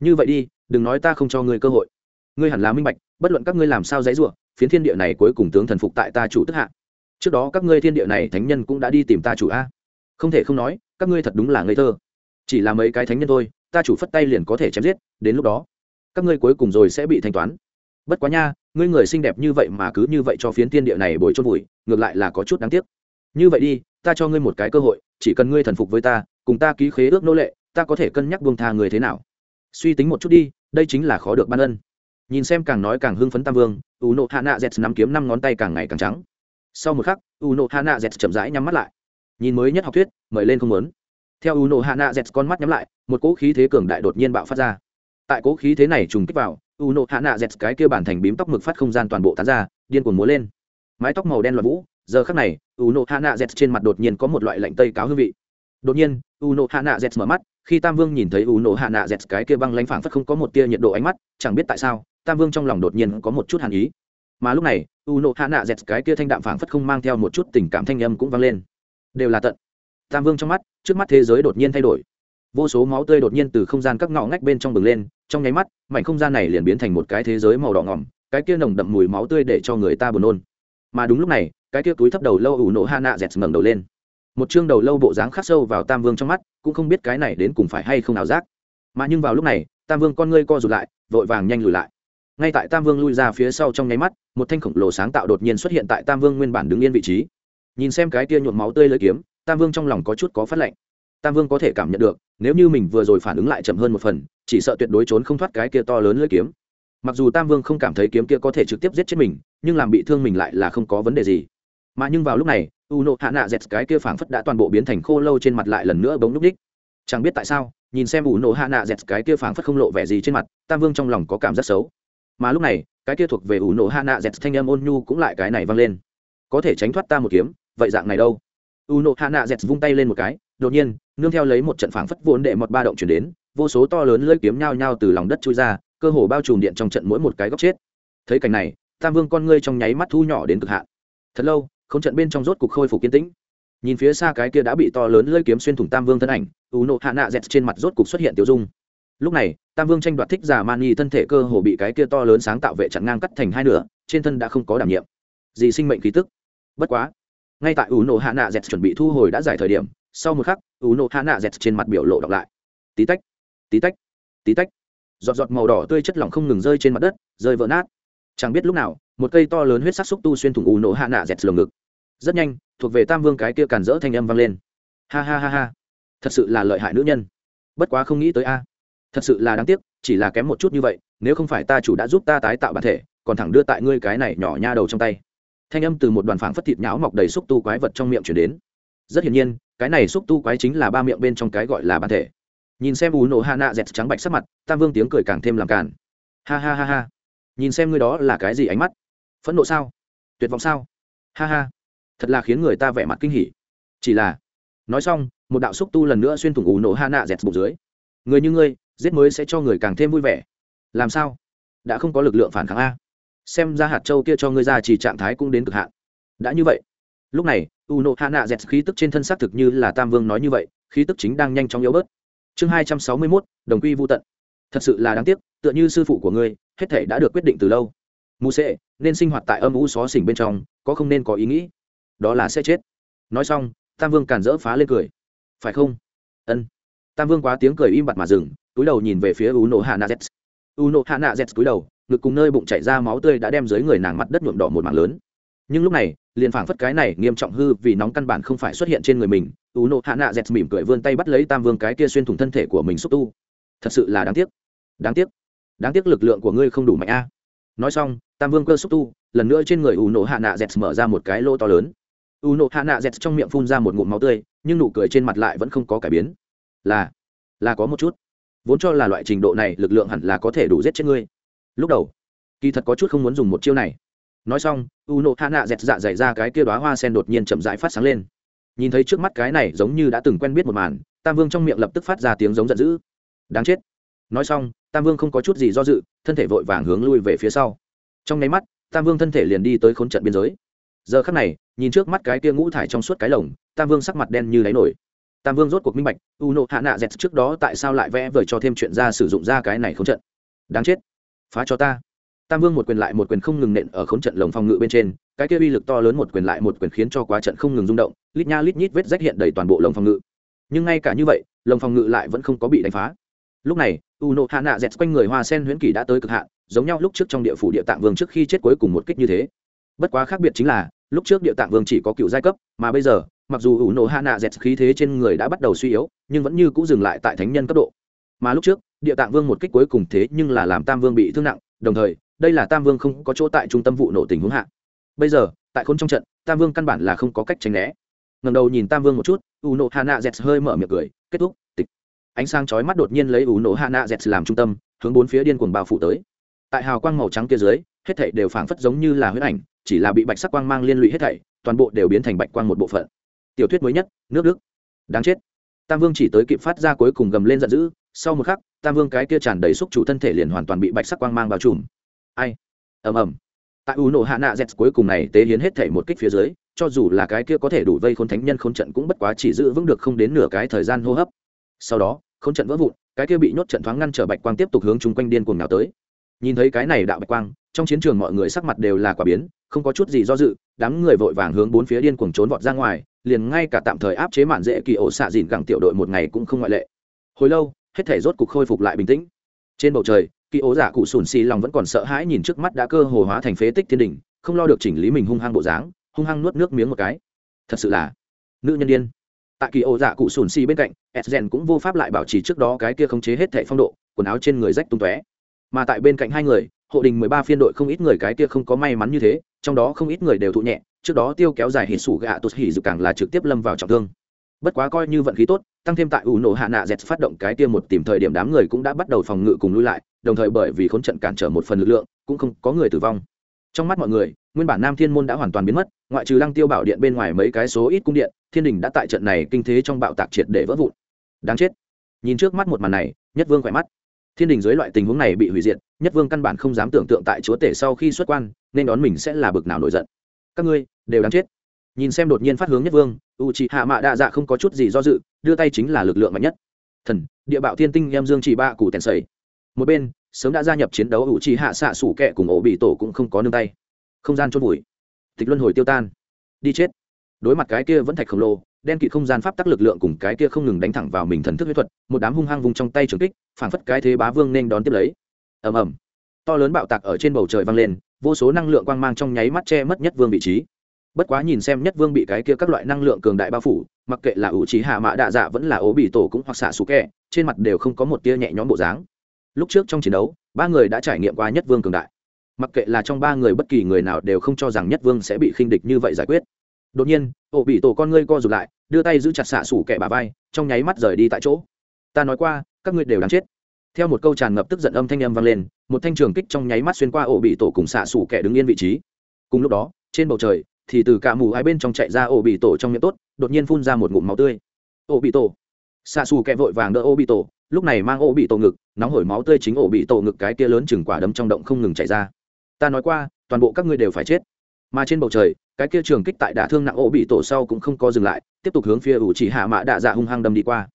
Như vậy đi, đừng nói ta không cho ngươi cơ hội. Ngươi hẳn là minh bạch, bất luận các ngươi làm sao dãy ruộng phiến thiên địa này cuối cùng tướng thần phục tại ta chủ tức hạ. Trước đó các ngươi thiên địa này thánh nhân cũng đã đi tìm ta chủ a. Không thể không nói, các ngươi thật đúng là ngây thơ chỉ là mấy cái thánh nhân thôi, ta chủ phất tay liền có thể chém giết, đến lúc đó, các ngươi cuối cùng rồi sẽ bị thanh toán. Bất quá nha, ngươi người xinh đẹp như vậy mà cứ như vậy cho phiến thiên địa này bồi chôn vùi, ngược lại là có chút đáng tiếc. Như vậy đi, ta cho ngươi một cái cơ hội, chỉ cần ngươi thần phục với ta, cùng ta ký khế ước nô lệ, ta có thể cân nhắc buông tha người thế nào. Suy tính một chút đi, đây chính là khó được ban ân. Nhìn xem càng nói càng hưng phấn tam vương u nộ hạ nạ z nắm kiếm năm ngón tay càng ngày càng trắng. Sau một khắc u nộ hạ nạ z chậm rãi nhắm mắt lại. Nhìn mới nhất học thuyết, mời lên không muốn theo u nộ hạ nạ z con mắt nhắm lại, một cỗ khí thế cường đại đột nhiên bạo phát ra. Tại cỗ khí thế này trùng kích vào u nộ hạ nạ z cái kia bản thành bím tóc mực phát không gian toàn bộ tán ra, điên cuồng múa lên. Mái tóc màu đen loạn vũ, giờ khắc này u nộ hạ nạ z trên mặt đột nhiên có một loại lạnh tây cáo hương vị. Đột nhiên u nộ hạ nạ z mở mắt, khi tam vương nhìn thấy u nộ hạ nạ z cái kia băng lãnh phảng phất không có một tia nhiệt độ ánh mắt, chẳng biết tại sao, tam vương trong lòng đột nhiên có một chút hàn ý. Mà lúc này u nộ hạ nạ z cái kia thanh đạm phảng phất không mang theo một chút tình cảm thanh âm cũng vang lên. Đều là tận. Tam vương trong mắt trước mắt thế giới đột nhiên thay đổi. Vô số máu tươi đột nhiên từ không gian các ngõ ngách bên trong bừng lên, trong nháy mắt, mảnh không gian này liền biến thành một cái thế giới màu đỏ ngỏm, cái kia nồng đậm mùi máu tươi để cho người ta buồn nôn. Mà đúng lúc này, cái kia túi thấp đầu lâu ủ nổ hạ nạ dẹt ngẩng đầu lên. Một chương đầu lâu bộ dáng khắc sâu vào tam vương trong mắt, cũng không biết cái này đến cùng phải hay không nào giác. Mà nhưng vào lúc này, tam vương con ngươi co rụt lại, vội vàng nhanh lùi lại. Ngay tại tam vương lui ra phía sau trong nháy mắt, một thanh khổng lồ sáng tạo đột nhiên xuất hiện tại tam vương nguyên bản đứng yên vị trí. Nhìn xem cái kia nhuộm máu tươi lưỡi kiếm tam vương trong lòng có chút có phát lệnh. Tam vương có thể cảm nhận được, nếu như mình vừa rồi phản ứng lại chậm hơn một phần, chỉ sợ tuyệt đối trốn không thoát cái kia to lớn lưỡi kiếm. Mặc dù tam vương không cảm thấy kiếm kia có thể trực tiếp giết chết mình, nhưng làm bị thương mình lại là không có vấn đề gì. Mà nhưng vào lúc này u nộ hạ nạ dẹt cái kia phảng phất đã toàn bộ biến thành khô lâu trên mặt lại lần nữa bóng núp đích. Chẳng biết tại sao, nhìn xem u nộ hạ nạ dẹt cái kia phảng phất không lộ vẻ gì trên mặt, tam vương trong lòng có cảm giác xấu. Mà lúc này, cái kia thuộc về u nộ hạ nạ dẹt thanh âm ôn nhu cũng lại cái này vang lên. Có thể tránh thoát ta một kiếm, vậy dạng này đâu? U nộ hạ nạ dẹt vung tay lên một cái, đột nhiên, nương theo lấy một trận phảng phất vốn đệ một ba động chuyển đến, vô số to lớn lưỡi kiếm nhao nhao từ lòng đất chui ra, cơ hồ bao trùm điện trong trận mỗi một cái góc chết. Thấy cảnh này, tam vương con ngươi trong nháy mắt thu nhỏ đến cực hạn. Thật lâu, không trận bên trong rốt cục khôi phục kiên tĩnh. Nhìn phía xa cái kia đã bị to lớn lưỡi kiếm xuyên thủng tam vương thân ảnh u nộ hạ nạ dẹt trên mặt rốt cục xuất hiện tiêu dung. Lúc này, tam vương tranh đoạt thích giả mani thân thể cơ hồ bị cái kia to lớn sáng tạo vệ chặn ngang cắt thành hai nửa, trên thân đã không có đảm nhiệm. Gì sinh mệnh khí tức? Bất quá ngay tại u nộ hạ nạ z chuẩn bị thu hồi đã giải thời điểm, sau một khắc u nộ hạ nạ z trên mặt biểu lộ đọc lại. Tí tách tí tách tí tách. Giọt giọt màu đỏ tươi chất lỏng không ngừng rơi trên mặt đất, rơi vỡ nát. Chẳng biết lúc nào, một cây to lớn huyết sắc xúc tu xuyên thủng U Nô hạ nạ dẹt lồng ngực. Rất nhanh, thuộc về tam vương cái kia càn rỡ thanh âm vang lên. Ha ha ha ha. Thật sự là lợi hại nữ nhân. Bất quá không nghĩ tới a. Thật sự là đáng tiếc, chỉ là kém một chút như vậy, nếu không phải ta chủ đã giúp ta tái tạo bản thể, còn thẳng đưa tại ngươi cái này nhỏ nha đầu trong tay thanh âm từ một đoàn phảng phất thịt nhão mọc đầy xúc tu quái vật trong miệng chuyển đến. Rất hiển nhiên, cái này xúc tu quái chính là ba miệng bên trong cái gọi là bản thể. Nhìn xem ú nổ hạ nạ dẹt trắng bạch sắc mặt, tam vương tiếng cười càng thêm làm càn. Ha ha ha ha. Nhìn xem ngươi đó là cái gì ánh mắt? Phẫn nộ sao? Tuyệt vọng sao? Ha ha. Thật là khiến người ta vẻ mặt kinh hỉ. Chỉ là, nói xong, một đạo xúc tu lần nữa xuyên thủng u nổ hạ nạ dẹt bụng dưới. Người như ngươi, giết mới sẽ cho người càng thêm vui vẻ. Làm sao? Đã không có lực lượng phản kháng a xem ra hạt châu kia cho ngươi ra chỉ trạng thái cũng đến cực hạn. Đã như vậy, lúc này u nộ hạ nạ dẹt khí tức trên thân xác thực như là tam vương nói như vậy, khí tức chính đang nhanh chóng yếu bớt. Chương hai trăm sáu mươi mốt, đồng quy vô tận. Thật sự là đáng tiếc, tựa như sư phụ của ngươi, hết thể đã được quyết định từ lâu. Mù sệ, nên sinh hoạt tại âm u xó xỉnh bên trong, có không nên có ý nghĩ? Đó là sẽ chết. Nói xong, tam vương càn rỡ phá lên cười. Phải không? Ân. Tam vương quá tiếng cười im bặt mà dừng, túi đầu nhìn về phía u nộ hạ nạ z. U nộ hạ nạ z túi đầu ngực cùng nơi bụng chảy ra máu tươi đã đem dưới người nàng mặt đất nhuộm đỏ một mảng lớn. Nhưng lúc này, liền phảng phất cái này nghiêm trọng hư vì nóng căn bản không phải xuất hiện trên người mình u nộ hạ nạ z mỉm cười vươn tay bắt lấy tam vương cái kia xuyên thủng thân thể của mình xúc tu. Thật sự là đáng tiếc. Đáng tiếc. Đáng tiếc lực lượng của ngươi không đủ mạnh a. Nói xong, tam vương cơ xúc tu, lần nữa trên người u nộ hạ nạ z mở ra một cái lỗ to lớn. U nộ hạ nạ z trong miệng phun ra một ngụm máu tươi, nhưng nụ cười trên mặt lại vẫn không có cải biến. Là là có một chút. Vốn cho là loại trình độ này, lực lượng hẳn là có thể đủ giết chết ngươi lúc đầu, kỳ thật có chút không muốn dùng một chiêu này. Nói xong u nộ hạ nạ dẹt dạ dày ra cái kia đoá hoa sen đột nhiên chậm rãi phát sáng lên. Nhìn thấy trước mắt cái này giống như đã từng quen biết một màn, tam vương trong miệng lập tức phát ra tiếng giống giận dữ. Đáng chết. Nói xong, tam vương không có chút gì do dự, thân thể vội vàng hướng lui về phía sau. Trong nháy mắt, tam vương thân thể liền đi tới khốn trận biên giới. Giờ khắc này, nhìn trước mắt cái kia ngũ thải trong suốt cái lồng, tam vương sắc mặt đen như đáy nổi. Tam vương rốt cuộc minh bạch u nộ hạ nạ dẹt trước đó tại sao lại vẽ vời cho thêm chuyện ra sử dụng ra cái này khốn trận. Đáng chết phá cho ta. Tam vương một quyền lại một quyền không ngừng nện ở khốn trận lồng phòng ngự bên trên, cái kia uy lực to lớn một quyền lại một quyền khiến cho quá trận không ngừng rung động, lít nha lít nhít vết rách hiện đầy toàn bộ lồng phòng ngự. Nhưng ngay cả như vậy, lồng phòng ngự lại vẫn không có bị đánh phá. Lúc này u nộ hạ nạ dẹt quanh người hoa sen huyễn kỷ đã tới cực hạn, giống nhau lúc trước trong địa phủ địa tạng vương trước khi chết cuối cùng một kích như thế. Bất quá khác biệt chính là, lúc trước địa tạng vương chỉ có cựu giai cấp, mà bây giờ, mặc dù u nộ hạ nạ dẹt khí thế trên người đã bắt đầu suy yếu, nhưng vẫn như cũ dừng lại tại thánh nhân cấp độ mà lúc trước, địa tạng vương một kích cuối cùng thế nhưng là làm tam vương bị thương nặng, đồng thời, đây là tam vương không có chỗ tại trung tâm vụ nổ tình huống hạ. Bây giờ, tại khốn trong trận, tam vương căn bản là không có cách tránh né. Ngầm đầu nhìn tam vương một chút u nộ hạ nạ dẹt hơi mở miệng cười, kết thúc, tịch. Ánh sáng chói mắt đột nhiên lấy u nộ hạ nạ dẹt làm trung tâm, hướng bốn phía điên cuồng bao phủ tới. Tại hào quang màu trắng kia dưới, hết thảy đều phảng phất giống như là huyết ảnh, chỉ là bị bạch sắc quang mang liên lụy hết thảy, toàn bộ đều biến thành bạch quang một bộ phận. Tiểu thuyết mới nhất, nước đức. Đáng chết. Tam vương chỉ tới kịp phát ra cuối cùng gầm lên giận dữ sau một khắc, tam vương cái kia tràn đầy xúc chủ thân thể liền hoàn toàn bị bạch sắc quang mang bao trùm. Ai? Ầm ầm. Tại u nổ hạ nạ z cuối cùng này tế hiến hết thể một kích phía dưới, cho dù là cái kia có thể đủ vây khốn thánh nhân khốn trận cũng bất quá chỉ giữ vững được không đến nửa cái thời gian hô hấp. Sau đó, khốn trận vỡ vụn, cái kia bị nhốt trận thoáng ngăn trở bạch quang tiếp tục hướng chung quanh điên cuồng nào tới. Nhìn thấy cái này đạo bạch quang, trong chiến trường mọi người sắc mặt đều là quả biến, không có chút gì do dự, đám người vội vàng hướng bốn phía điên cuồng trốn vọt ra ngoài, liền ngay cả tạm thời áp chế mạn dễ kỳ ổ xạ dìn gẳng tiểu đội một ngày cũng không ngoại lệ. Hồi lâu hết thể rốt cục khôi phục lại bình tĩnh. Trên bầu trời kỳ ố giả cụ sùn xì lòng vẫn còn sợ hãi nhìn trước mắt đã cơ hồ hóa thành phế tích thiên đình, không lo được chỉnh lý mình hung hăng bộ dáng, hung hăng nuốt nước miếng một cái. Thật sự là nữ nhân điên. Tại kỳ ố giả cụ sùn xì bên cạnh edgen cũng vô pháp lại bảo trì trước đó cái kia không chế hết thệ phong độ, quần áo trên người rách tung tóe. Mà tại bên cạnh hai người, hộ đình mười ba phiên đội không ít người cái kia không có may mắn như thế, trong đó không ít người đều thụ nhẹ, trước đó tiêu kéo dài hỉ sủ gạ tụt hỉ dự càng là trực tiếp lâm vào trọng thương. Bất quá coi như vận khí tốt tăng thêm tại u nổ hạ nạ dẹt phát động cái tiêm một tìm thời điểm đám người cũng đã bắt đầu phòng ngự cùng lui lại, đồng thời bởi vì khốn trận cản trở một phần lực lượng, cũng không có người tử vong. Trong mắt mọi người, nguyên bản nam thiên môn đã hoàn toàn biến mất, ngoại trừ lăng tiêu bảo điện bên ngoài mấy cái số ít cung điện, thiên đình đã tại trận này kinh thế trong bạo tạc triệt để vỡ vụn. Đáng chết. Nhìn trước mắt một màn này, nhất vương khỏe mắt. Thiên đình dưới loại tình huống này bị hủy diệt, nhất vương căn bản không dám tưởng tượng tại chúa tể sau khi xuất quan, nên đón mình sẽ là bực nào nổi giận. Các ngươi, đều đáng chết nhìn xem đột nhiên phát hướng nhất vương, u c h ị hạ mạ đa dạ không có chút gì do dự, đưa tay chính là lực lượng mạnh nhất. Thần, địa bạo thiên tinh em dương chỉ ba củ tèn sầy. Một bên, sớm đã gia nhập chiến đấu u c h ị hạ xạ sủ kẹ cùng ổ bị tổ cũng không có nương tay. Không gian chôn vùi. Tịch luân hồi tiêu tan. Đi chết. Đối mặt cái kia vẫn thạch khổng lồ, đen kịt không gian pháp tắc lực lượng cùng cái kia không ngừng đánh thẳng vào mình thần thức huyết thuật, một đám hung hăng vùng trong tay trường kích phảng phất cái thế bá vương nên đón tiếp lấy. Ầm ầm. To lớn bạo tạc ở trên bầu trời vang lên, vô số năng lượng quang mang trong nháy mắt che mất nhất vương vị trí bất quá nhìn xem nhất vương bị cái kia các loại năng lượng cường đại bao phủ, mặc kệ là ủ trí hạ mã đạ dạ vẫn là ố bị tổ cũng hoặc xạ xú kẹ, trên mặt đều không có một tia nhẹ nhõm bộ dáng. Lúc trước trong chiến đấu, ba người đã trải nghiệm qua nhất vương cường đại. Mặc kệ là trong ba người bất kỳ người nào đều không cho rằng nhất vương sẽ bị khinh địch như vậy giải quyết. Đột nhiên ổ bị tổ con ngươi co rụt lại, đưa tay giữ chặt xạ xủ kẻ bà vai, trong nháy mắt rời đi tại chỗ. Ta nói qua, các ngươi đều đáng chết. Theo một câu tràn ngập tức giận âm thanh âm vang lên, một thanh trường kích trong nháy mắt xuyên qua ổ bị tổ cùng xạ xủ kẻ đứng yên vị trí. Cùng lúc đó, trên bầu trời thì từ cả mù hai bên trong chạy ra ổ bị tổ trong miệng tốt, đột nhiên phun ra một ngụm máu tươi. Ổ bị tổ. Xa xù kẹ vội vàng đỡ ổ bị tổ, lúc này mang ổ bị tổ ngực, nóng hổi máu tươi chính ổ bị tổ ngực cái kia lớn chừng quả đấm trong động không ngừng chạy ra. Ta nói qua, toàn bộ các ngươi đều phải chết. Mà trên bầu trời, cái kia trường kích tại đả thương nặng ổ bị tổ sau cũng không có dừng lại, tiếp tục hướng phía ủ chỉ hạ mã đạ dạ hung hăng đâm đi qua.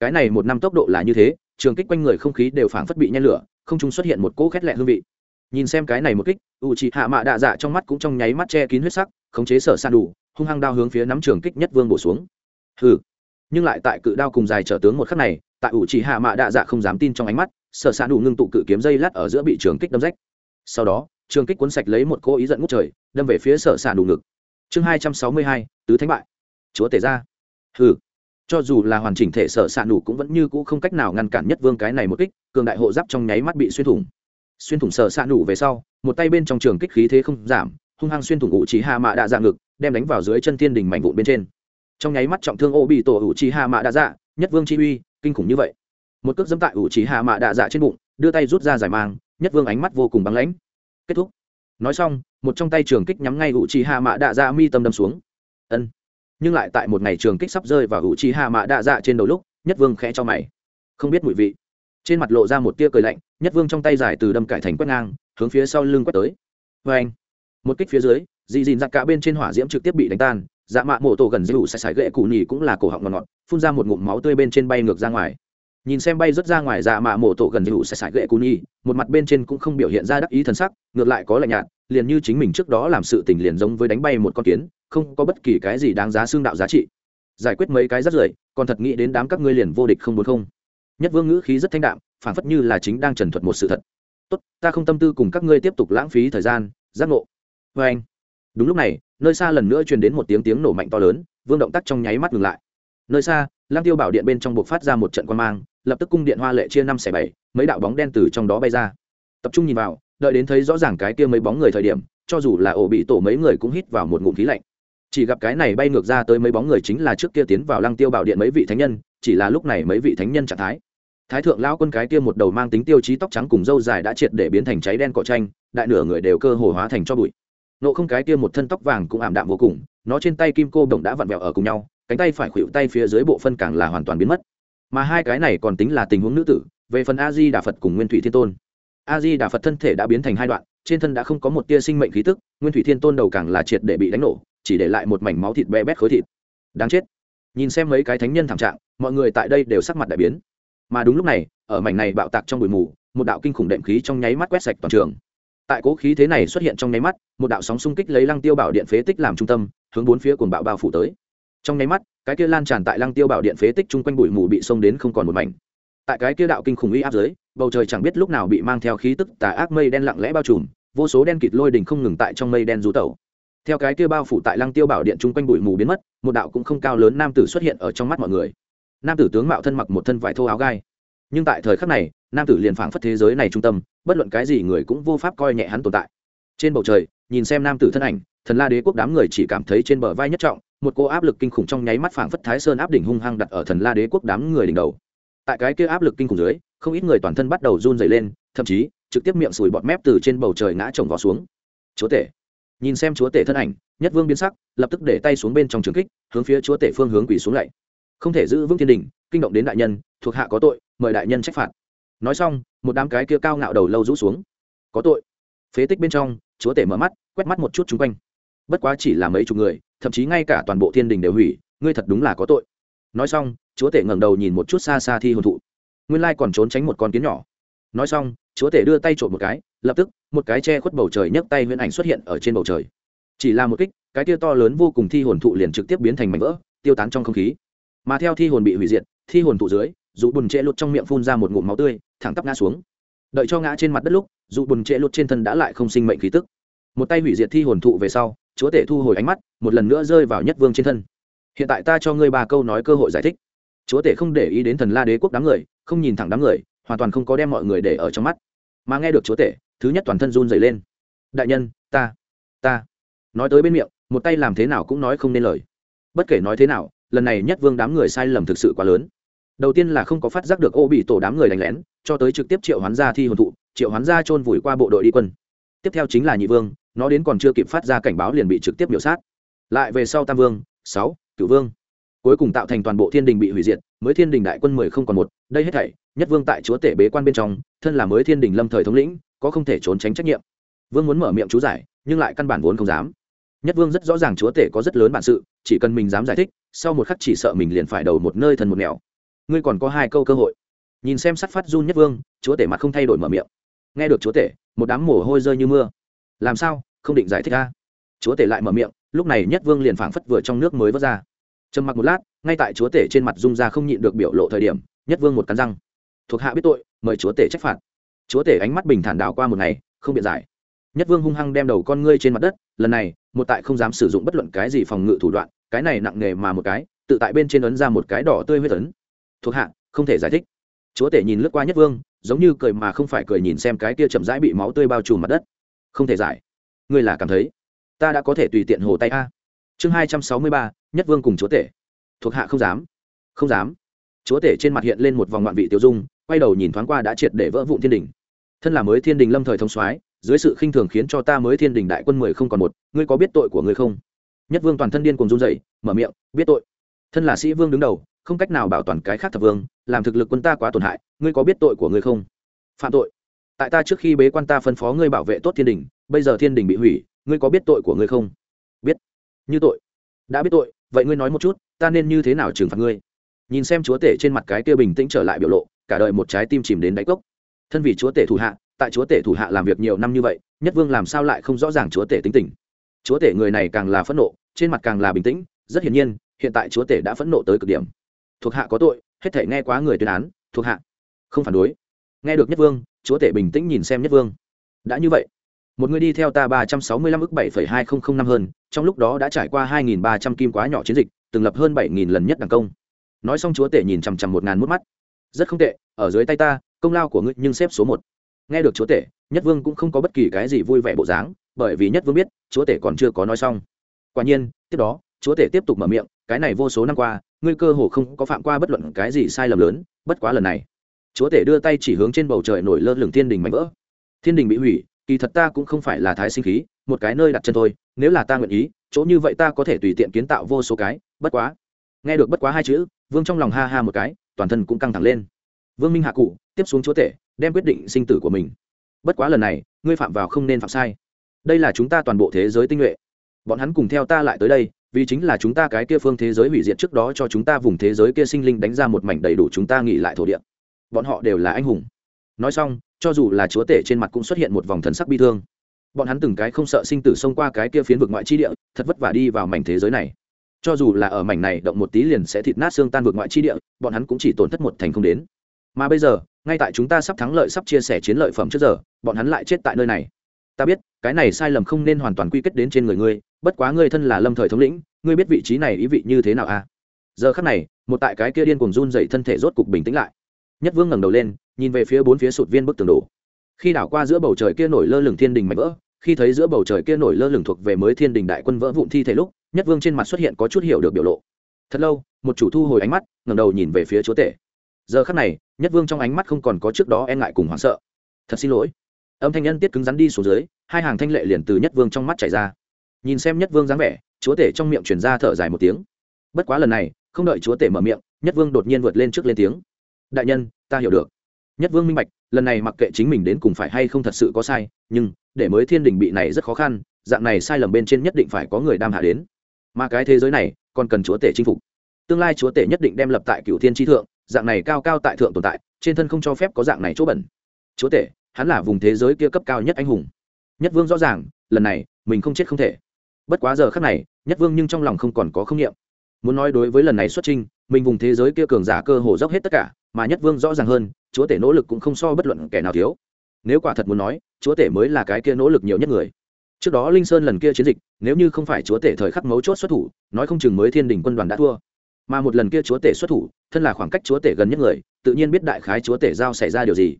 Cái này một năm tốc độ là như thế, trường kích quanh người không khí đều phảng phất bị nhen lửa, không trung xuất hiện một cỗ khét lẹ hương vị. Nhìn xem cái này một kích, ủ chỉ hạ mã đạ dạ trong mắt cũng trong nháy mắt che kín huyết sắc khống chế sở san đủ, hung hăng đao hướng phía nắm trường kích nhất vương bổ xuống. Hừ. Nhưng lại tại cự đao cùng dài trở tướng một khắc này, tại ủ chỉ hạ mã đạ dạ không dám tin trong ánh mắt, sở san đủ ngưng tụ cự kiếm dây lát ở giữa bị trường kích đâm rách. Sau đó, trường kích cuốn sạch lấy một cô ý giận ngút trời, đâm về phía sở san đủ ngực. Chương hai trăm sáu mươi hai, tứ thánh bại. Chúa tể ra. Hừ. Cho dù là hoàn chỉnh thể sở sản đủ cũng vẫn như cũ không cách nào ngăn cản nhất vương cái này một kích, cường đại hộ giáp trong nháy mắt bị xuyên thủng. Xuyên thủng sở sản đủ về sau, một tay bên trong trường kích khí thế không giảm hung hăng xuyên thủng ủ trí hạ mạ đạ dạ ngực, đem đánh vào dưới chân thiên đình mảnh vụn bên trên. Trong nháy mắt trọng thương ô bị tổ ủ trí hạ mạ đạ dạ nhất vương chi uy, kinh khủng như vậy. Một cước dẫm tại ủ trí hạ mạ đạ dạ trên bụng, đưa tay rút ra giải mang, nhất vương ánh mắt vô cùng băng lãnh. Kết thúc. Nói xong, một trong tay trường kích nhắm ngay ủ trì hạ mạ đạ dạ mi tâm đâm xuống. Ân. Nhưng lại tại một ngày trường kích sắp rơi vào ủ trì hạ mạ đạ dạ trên đầu lúc, nhất vương khẽ cho mày. Không biết mùi vị. Trên mặt lộ ra một tia cười lạnh, nhất vương trong tay giải từ đâm cải thành quét ngang, hướng phía sau lưng quét tới. Vê anh một kích phía dưới, dì dìn giặc cả bên trên hỏa diễm trực tiếp bị đánh tan dạ mạ mổ tổ gần dư xài sải gậy cụ nhì cũng là cổ họng ngọt ngọt, phun ra một ngụm máu tươi bên trên bay ngược ra ngoài. Nhìn xem bay rớt ra ngoài dạ mạ mổ tổ gần dư xài sải gậy cụ nhì, một mặt bên trên cũng không biểu hiện ra đắc ý thần sắc, ngược lại có lạnh nhạt, liền như chính mình trước đó làm sự tình liền giống với đánh bay một con kiến, không có bất kỳ cái gì đáng giá xương đạo giá trị. Giải quyết mấy cái rất rưởi, còn thật nghĩ đến đám các ngươi liền vô địch không bốn không. Nhất vương ngữ khí rất thanh đạm phản phất như là chính đang trần thuật một sự thật. Tốt, ta không tâm tư cùng các ngươi tiếp tục lãng phí thời gian, giác ngộ vê anh. Đúng lúc này, nơi xa lần nữa truyền đến một tiếng tiếng nổ mạnh to lớn, vương động tác trong nháy mắt ngừng lại. Nơi xa lang tiêu bảo điện bên trong buộc phát ra một trận quan mang, lập tức cung điện hoa lệ chia năm xẻ bảy, mấy đạo bóng đen từ trong đó bay ra. Tập trung nhìn vào, đợi đến thấy rõ ràng cái kia mấy bóng người thời điểm, cho dù là ổ bị tổ mấy người cũng hít vào một ngụm khí lạnh. Chỉ gặp cái này bay ngược ra tới mấy bóng người chính là trước kia tiến vào lăng tiêu bảo điện mấy vị thánh nhân, chỉ là lúc này mấy vị thánh nhân trạng thái. Thái thượng lão quân cái kia một đầu mang tính tiêu chí tóc trắng cùng râu dài đã triệt để biến thành cháy đen cọ tranh đại nửa người đều cơ hồ hóa thành cho bụi nộ không cái kia một thân tóc vàng cũng ảm đạm vô cùng, nó trên tay kim cô đồng đã vặn vẹo ở cùng nhau, cánh tay phải khuỵu tay phía dưới bộ phân càng là hoàn toàn biến mất. Mà hai cái này còn tính là tình huống nữ tử, về phần a di đà phật cùng nguyên thủy thiên tôn. A di đà phật thân thể đã biến thành hai đoạn, trên thân đã không có một tia sinh mệnh khí tức, nguyên thủy thiên tôn đầu càng là triệt để bị đánh nổ, chỉ để lại một mảnh máu thịt bé bét khối thịt. Đáng chết. Nhìn xem mấy cái thánh nhân thảm trạng, mọi người tại đây đều sắc mặt đại biến. Mà đúng lúc này, ở mảnh này bạo tạc trong bụi mù, một đạo kinh khủng đệm khí trong nháy mắt quét sạch toàn trường tại cố khí thế này xuất hiện trong nháy mắt, một đạo sóng xung kích lấy lăng tiêu bảo điện phế tích làm trung tâm, hướng bốn phía cuồng bạo bao phủ tới. Trong nháy mắt, cái kia lan tràn tại lăng tiêu bảo điện phế tích chung quanh bụi mù bị xông đến không còn một mảnh. Tại cái kia đạo kinh khủng uy áp dưới, bầu trời chẳng biết lúc nào bị mang theo khí tức tà ác mây đen lặng lẽ bao trùm, vô số đen kịt lôi đình không ngừng tại trong mây đen rú tẩu. Theo cái kia bao phủ tại lăng tiêu bảo điện chung quanh bụi mù biến mất, một đạo cũng không cao lớn nam tử xuất hiện ở trong mắt mọi người. Nam tử tướng mạo thân mặc một thân vải thô áo gai nhưng tại thời khắc này, nam tử liền phảng phất thế giới này trung tâm, bất luận cái gì người cũng vô pháp coi nhẹ hắn tồn tại. Trên bầu trời, nhìn xem nam tử thân ảnh, thần la đế quốc đám người chỉ cảm thấy trên bờ vai nhất trọng, một cô áp lực kinh khủng trong nháy mắt phảng phất thái sơn áp đỉnh hung hăng đặt ở thần la đế quốc đám người đỉnh đầu. Tại cái kia áp lực kinh khủng dưới, không ít người toàn thân bắt đầu run dày lên, thậm chí, trực tiếp miệng sùi bọt mép từ trên bầu trời ngã chồng vào xuống. Chúa tể. Nhìn xem chúa tể thân ảnh, nhất vương biến sắc, lập tức để tay xuống bên trong trường kích, hướng phía chúa tể phương hướng quỳ xuống lạy không thể giữ vững thiên đình kinh động đến đại nhân, thuộc hạ có tội, mời đại nhân trách phạt. Nói xong, một đám cái kia cao ngạo đầu lâu rũ xuống. Có tội. Phế tích bên trong, chúa tể mở mắt, quét mắt một chút chung quanh. Bất quá chỉ là mấy chục người, thậm chí ngay cả toàn bộ thiên đình đều hủy, ngươi thật đúng là có tội. Nói xong, chúa tể ngẩng đầu nhìn một chút xa xa thi hồn thụ. Nguyên lai còn trốn tránh một con kiến nhỏ. Nói xong, chúa tể đưa tay trộm một cái, lập tức, một cái che khuất bầu trời nhấc tay huyễn ảnh xuất hiện ở trên bầu trời. Chỉ là một kích, cái tia to lớn vô cùng thi hồn thụ liền trực tiếp biến thành mảnh vỡ, tiêu tán trong không khí. Mà theo thi hồn bị hủy diệt thi hồn tụ dưới, dù bùn trệ lụt trong miệng phun ra một ngụm máu tươi, thẳng tắp ngã xuống. Đợi cho ngã trên mặt đất lúc, dù bùn trệ lụt trên thân đã lại không sinh mệnh khí tức. Một tay hủy diệt thi hồn thụ về sau, chúa tể thu hồi ánh mắt, một lần nữa rơi vào nhất vương trên thân. Hiện tại ta cho ngươi ba câu nói cơ hội giải thích. Chúa tể không để ý đến thần la đế quốc đám người, không nhìn thẳng đám người, hoàn toàn không có đem mọi người để ở trong mắt. Mà nghe được chúa tể, thứ nhất toàn thân run dày lên. Đại nhân, ta ta. Nói tới bên miệng, một tay làm thế nào cũng nói không nên lời. Bất kể nói thế nào, lần này nhất vương đám người sai lầm thực sự quá lớn đầu tiên là không có phát giác được ô bị tổ đám người đánh lén cho tới trực tiếp triệu hoán ra thi hồn thụ, triệu hoán ra chôn vùi qua bộ đội đi quân. Tiếp theo chính là nhị vương, nó đến còn chưa kịp phát ra cảnh báo liền bị trực tiếp biểu sát. Lại về sau tam vương, sáu, cửu vương. Cuối cùng tạo thành toàn bộ thiên đình bị hủy diệt, mới thiên đình đại quân mười không còn một, đây hết thảy, nhất vương tại chúa tể bế quan bên trong, thân là mới thiên đình lâm thời thống lĩnh, có không thể trốn tránh trách nhiệm. Vương muốn mở miệng chú giải, nhưng lại căn bản vốn không dám. Nhất vương rất rõ ràng chúa tể có rất lớn bản sự, chỉ cần mình dám giải thích, sau một khắc chỉ sợ mình liền phải đầu một nơi thần một nẻo ngươi còn có hai câu cơ hội. Nhìn xem sắt phát run nhất vương, chúa tể mặt không thay đổi mở miệng. Nghe được chúa tể, một đám mồ hôi rơi như mưa. Làm sao? Không định giải thích ra chúa tể lại mở miệng, lúc này nhất vương liền phảng phất vừa trong nước mới vớt ra. Trầm mặc một lát, ngay tại chúa tể trên mặt dung ra không nhịn được biểu lộ thời điểm, nhất vương một cắn răng. Thuộc hạ biết tội, mời chúa tể trách phạt. Chúa tể ánh mắt bình thản đảo qua một ngày, không biện giải. Nhất vương hung hăng đem đầu con ngươi trên mặt đất, lần này, một tại không dám sử dụng bất luận cái gì phòng ngự thủ đoạn, cái này nặng nề mà một cái, tự tại bên trên ấn ra một cái đỏ tươi huyết ấn thuộc hạ, không thể giải thích. Chúa tể nhìn lướt qua nhất vương, giống như cười mà không phải cười nhìn xem cái kia chậm rãi bị máu tươi bao trùm mặt đất. Không thể giải. Ngươi là cảm thấy, ta đã có thể tùy tiện hồ tay a. Chương hai trăm sáu mươi ba, nhất vương cùng chúa tể. Thuộc hạ không dám. Không dám. Chúa tể trên mặt hiện lên một vòng ngoạn vị tiêu dung, quay đầu nhìn thoáng qua đã triệt để vỡ vụn thiên đình. Thân là mới thiên đình lâm thời thông soái, dưới sự khinh thường khiến cho ta mới thiên đình đại quân mười không còn một, ngươi có biết tội của ngươi không? Nhất vương toàn thân điên cùng run dậy mở miệng, biết tội. Thân là sĩ vương đứng đầu không cách nào bảo toàn cái khác thập vương, làm thực lực quân ta quá tổn hại, ngươi có biết tội của ngươi không? Phạm tội. Tại ta trước khi bế quan ta phân phó ngươi bảo vệ tốt thiên đình, bây giờ thiên đình bị hủy, ngươi có biết tội của ngươi không? Biết. Như tội. Đã biết tội, vậy ngươi nói một chút, ta nên như thế nào trừng phạt ngươi? Nhìn xem chúa tể trên mặt cái kia bình tĩnh trở lại biểu lộ, cả đời một trái tim chìm đến đáy cốc. Thân vì chúa tể thủ hạ, tại chúa tể thủ hạ làm việc nhiều năm như vậy, nhất vương làm sao lại không rõ ràng chúa tể tính tình? Chúa tể người này càng là phẫn nộ, trên mặt càng là bình tĩnh, rất hiển nhiên, hiện tại chúa tể đã phẫn nộ tới cực điểm thuộc hạ có tội, hết thể nghe quá người tuyên án, thuộc hạ. Không phản đối. Nghe được nhất vương, chúa tể bình tĩnh nhìn xem nhất vương. Đã như vậy, một người đi theo ta ba trăm sáu mươi lăm ước bảy phẩy hai không không năm hơn, trong lúc đó đã trải qua hai nghìn ba trăm kim quá nhỏ chiến dịch, từng lập hơn bảy nghìn lần nhất đảng công. Nói xong chúa tể nhìn chằm chằm một ngàn mút mắt. Rất không tệ, ở dưới tay ta, công lao của ngươi nhưng xếp số một. Nghe được chúa tể, nhất vương cũng không có bất kỳ cái gì vui vẻ bộ dáng, bởi vì nhất vương biết, chúa tể còn chưa có nói xong. Quả nhiên, tiếp đó, chúa tể tiếp tục mở miệng cái này vô số năm qua, ngươi cơ hồ không có phạm qua bất luận cái gì sai lầm lớn, bất quá lần này, chúa tể đưa tay chỉ hướng trên bầu trời nổi lơ lửng thiên đình mạnh vỡ. Thiên đình bị hủy, kỳ thật ta cũng không phải là thái sinh khí, một cái nơi đặt chân thôi, nếu là ta nguyện ý, chỗ như vậy ta có thể tùy tiện kiến tạo vô số cái, bất quá. Nghe được bất quá hai chữ, vương trong lòng ha ha một cái, toàn thân cũng căng thẳng lên. Vương minh hạ cụ, tiếp xuống chúa tể, đem quyết định sinh tử của mình. Bất quá lần này, ngươi phạm vào không nên phạm sai. Đây là chúng ta toàn bộ thế giới tinh nhuệ. Bọn hắn cùng theo ta lại tới đây vì chính là chúng ta cái kia phương thế giới hủy diệt trước đó cho chúng ta vùng thế giới kia sinh linh đánh ra một mảnh đầy đủ chúng ta nghỉ lại thổ địa. Bọn họ đều là anh hùng. Nói xong, cho dù là chúa tể trên mặt cũng xuất hiện một vòng thần sắc bi thương. Bọn hắn từng cái không sợ sinh tử xông qua cái kia phiến vực ngoại chi địa, thật vất vả đi vào mảnh thế giới này. Cho dù là ở mảnh này động một tí liền sẽ thịt nát xương tan vực ngoại chi địa, bọn hắn cũng chỉ tổn thất một thành không đến. Mà bây giờ, ngay tại chúng ta sắp thắng lợi sắp chia sẻ chiến lợi phẩm trước giờ, bọn hắn lại chết tại nơi này ta biết, cái này sai lầm không nên hoàn toàn quy kết đến trên người ngươi, bất quá ngươi thân là lâm thời thống lĩnh, ngươi biết vị trí này ý vị như thế nào à? Giờ khắc này, một tại cái kia điên cùng run dậy thân thể rốt cục bình tĩnh lại. Nhất vương ngẩng đầu lên, nhìn về phía bốn phía sụt viên bức tường đổ. Khi đảo qua giữa bầu trời kia nổi lơ lửng thiên đình mạnh vỡ, khi thấy giữa bầu trời kia nổi lơ lửng thuộc về mới thiên đình đại quân vỡ vụn thi thể lúc, nhất vương trên mặt xuất hiện có chút hiểu được biểu lộ. Thật lâu, một chủ thu hồi ánh mắt, ngẩng đầu nhìn về phía chúa tể. Giờ khắc này, nhất vương trong ánh mắt không còn có trước đó e ngại cùng hoảng sợ. Thật xin lỗi âm thanh nhân tiết cứng rắn đi xuống dưới, hai hàng thanh lệ liền từ nhất vương trong mắt chảy ra. Nhìn xem nhất vương dáng vẻ, chúa tể trong miệng chuyển ra thở dài một tiếng. Bất quá lần này, không đợi chúa tể mở miệng, nhất vương đột nhiên vượt lên trước lên tiếng. Đại nhân, ta hiểu được. Nhất vương minh bạch, lần này mặc kệ chính mình đến cùng phải hay không thật sự có sai, nhưng, để mới thiên đình bị này rất khó khăn, dạng này sai lầm bên trên nhất định phải có người đam hạ đến. Mà cái thế giới này, còn cần chúa tể chinh phục. Tương lai chúa tể nhất định đem lập tại cựu thiên tri thượng, dạng này cao cao tại thượng tồn tại, trên thân không cho phép có dạng này chỗ bẩn. Chúa tể hắn là vùng thế giới kia cấp cao nhất anh hùng. Nhất vương rõ ràng, lần này, mình không chết không thể. Bất quá giờ khác này, nhất vương nhưng trong lòng không còn có không nghiệm muốn nói đối với lần này xuất trinh mình vùng thế giới kia cường giả cơ hồ dốc hết tất cả, mà nhất vương rõ ràng hơn, chúa tể nỗ lực cũng không so bất luận kẻ nào thiếu. Nếu quả thật muốn nói, chúa tể mới là cái kia nỗ lực nhiều nhất người. Trước đó linh sơn lần kia chiến dịch, nếu như không phải chúa tể thời khắc mấu chốt xuất thủ, nói không chừng mới thiên đình quân đoàn đã thua. Mà một lần kia chúa tể xuất thủ, thân là khoảng cách chúa tể gần nhất người, tự nhiên biết đại khái chúa tể giao xảy ra điều gì.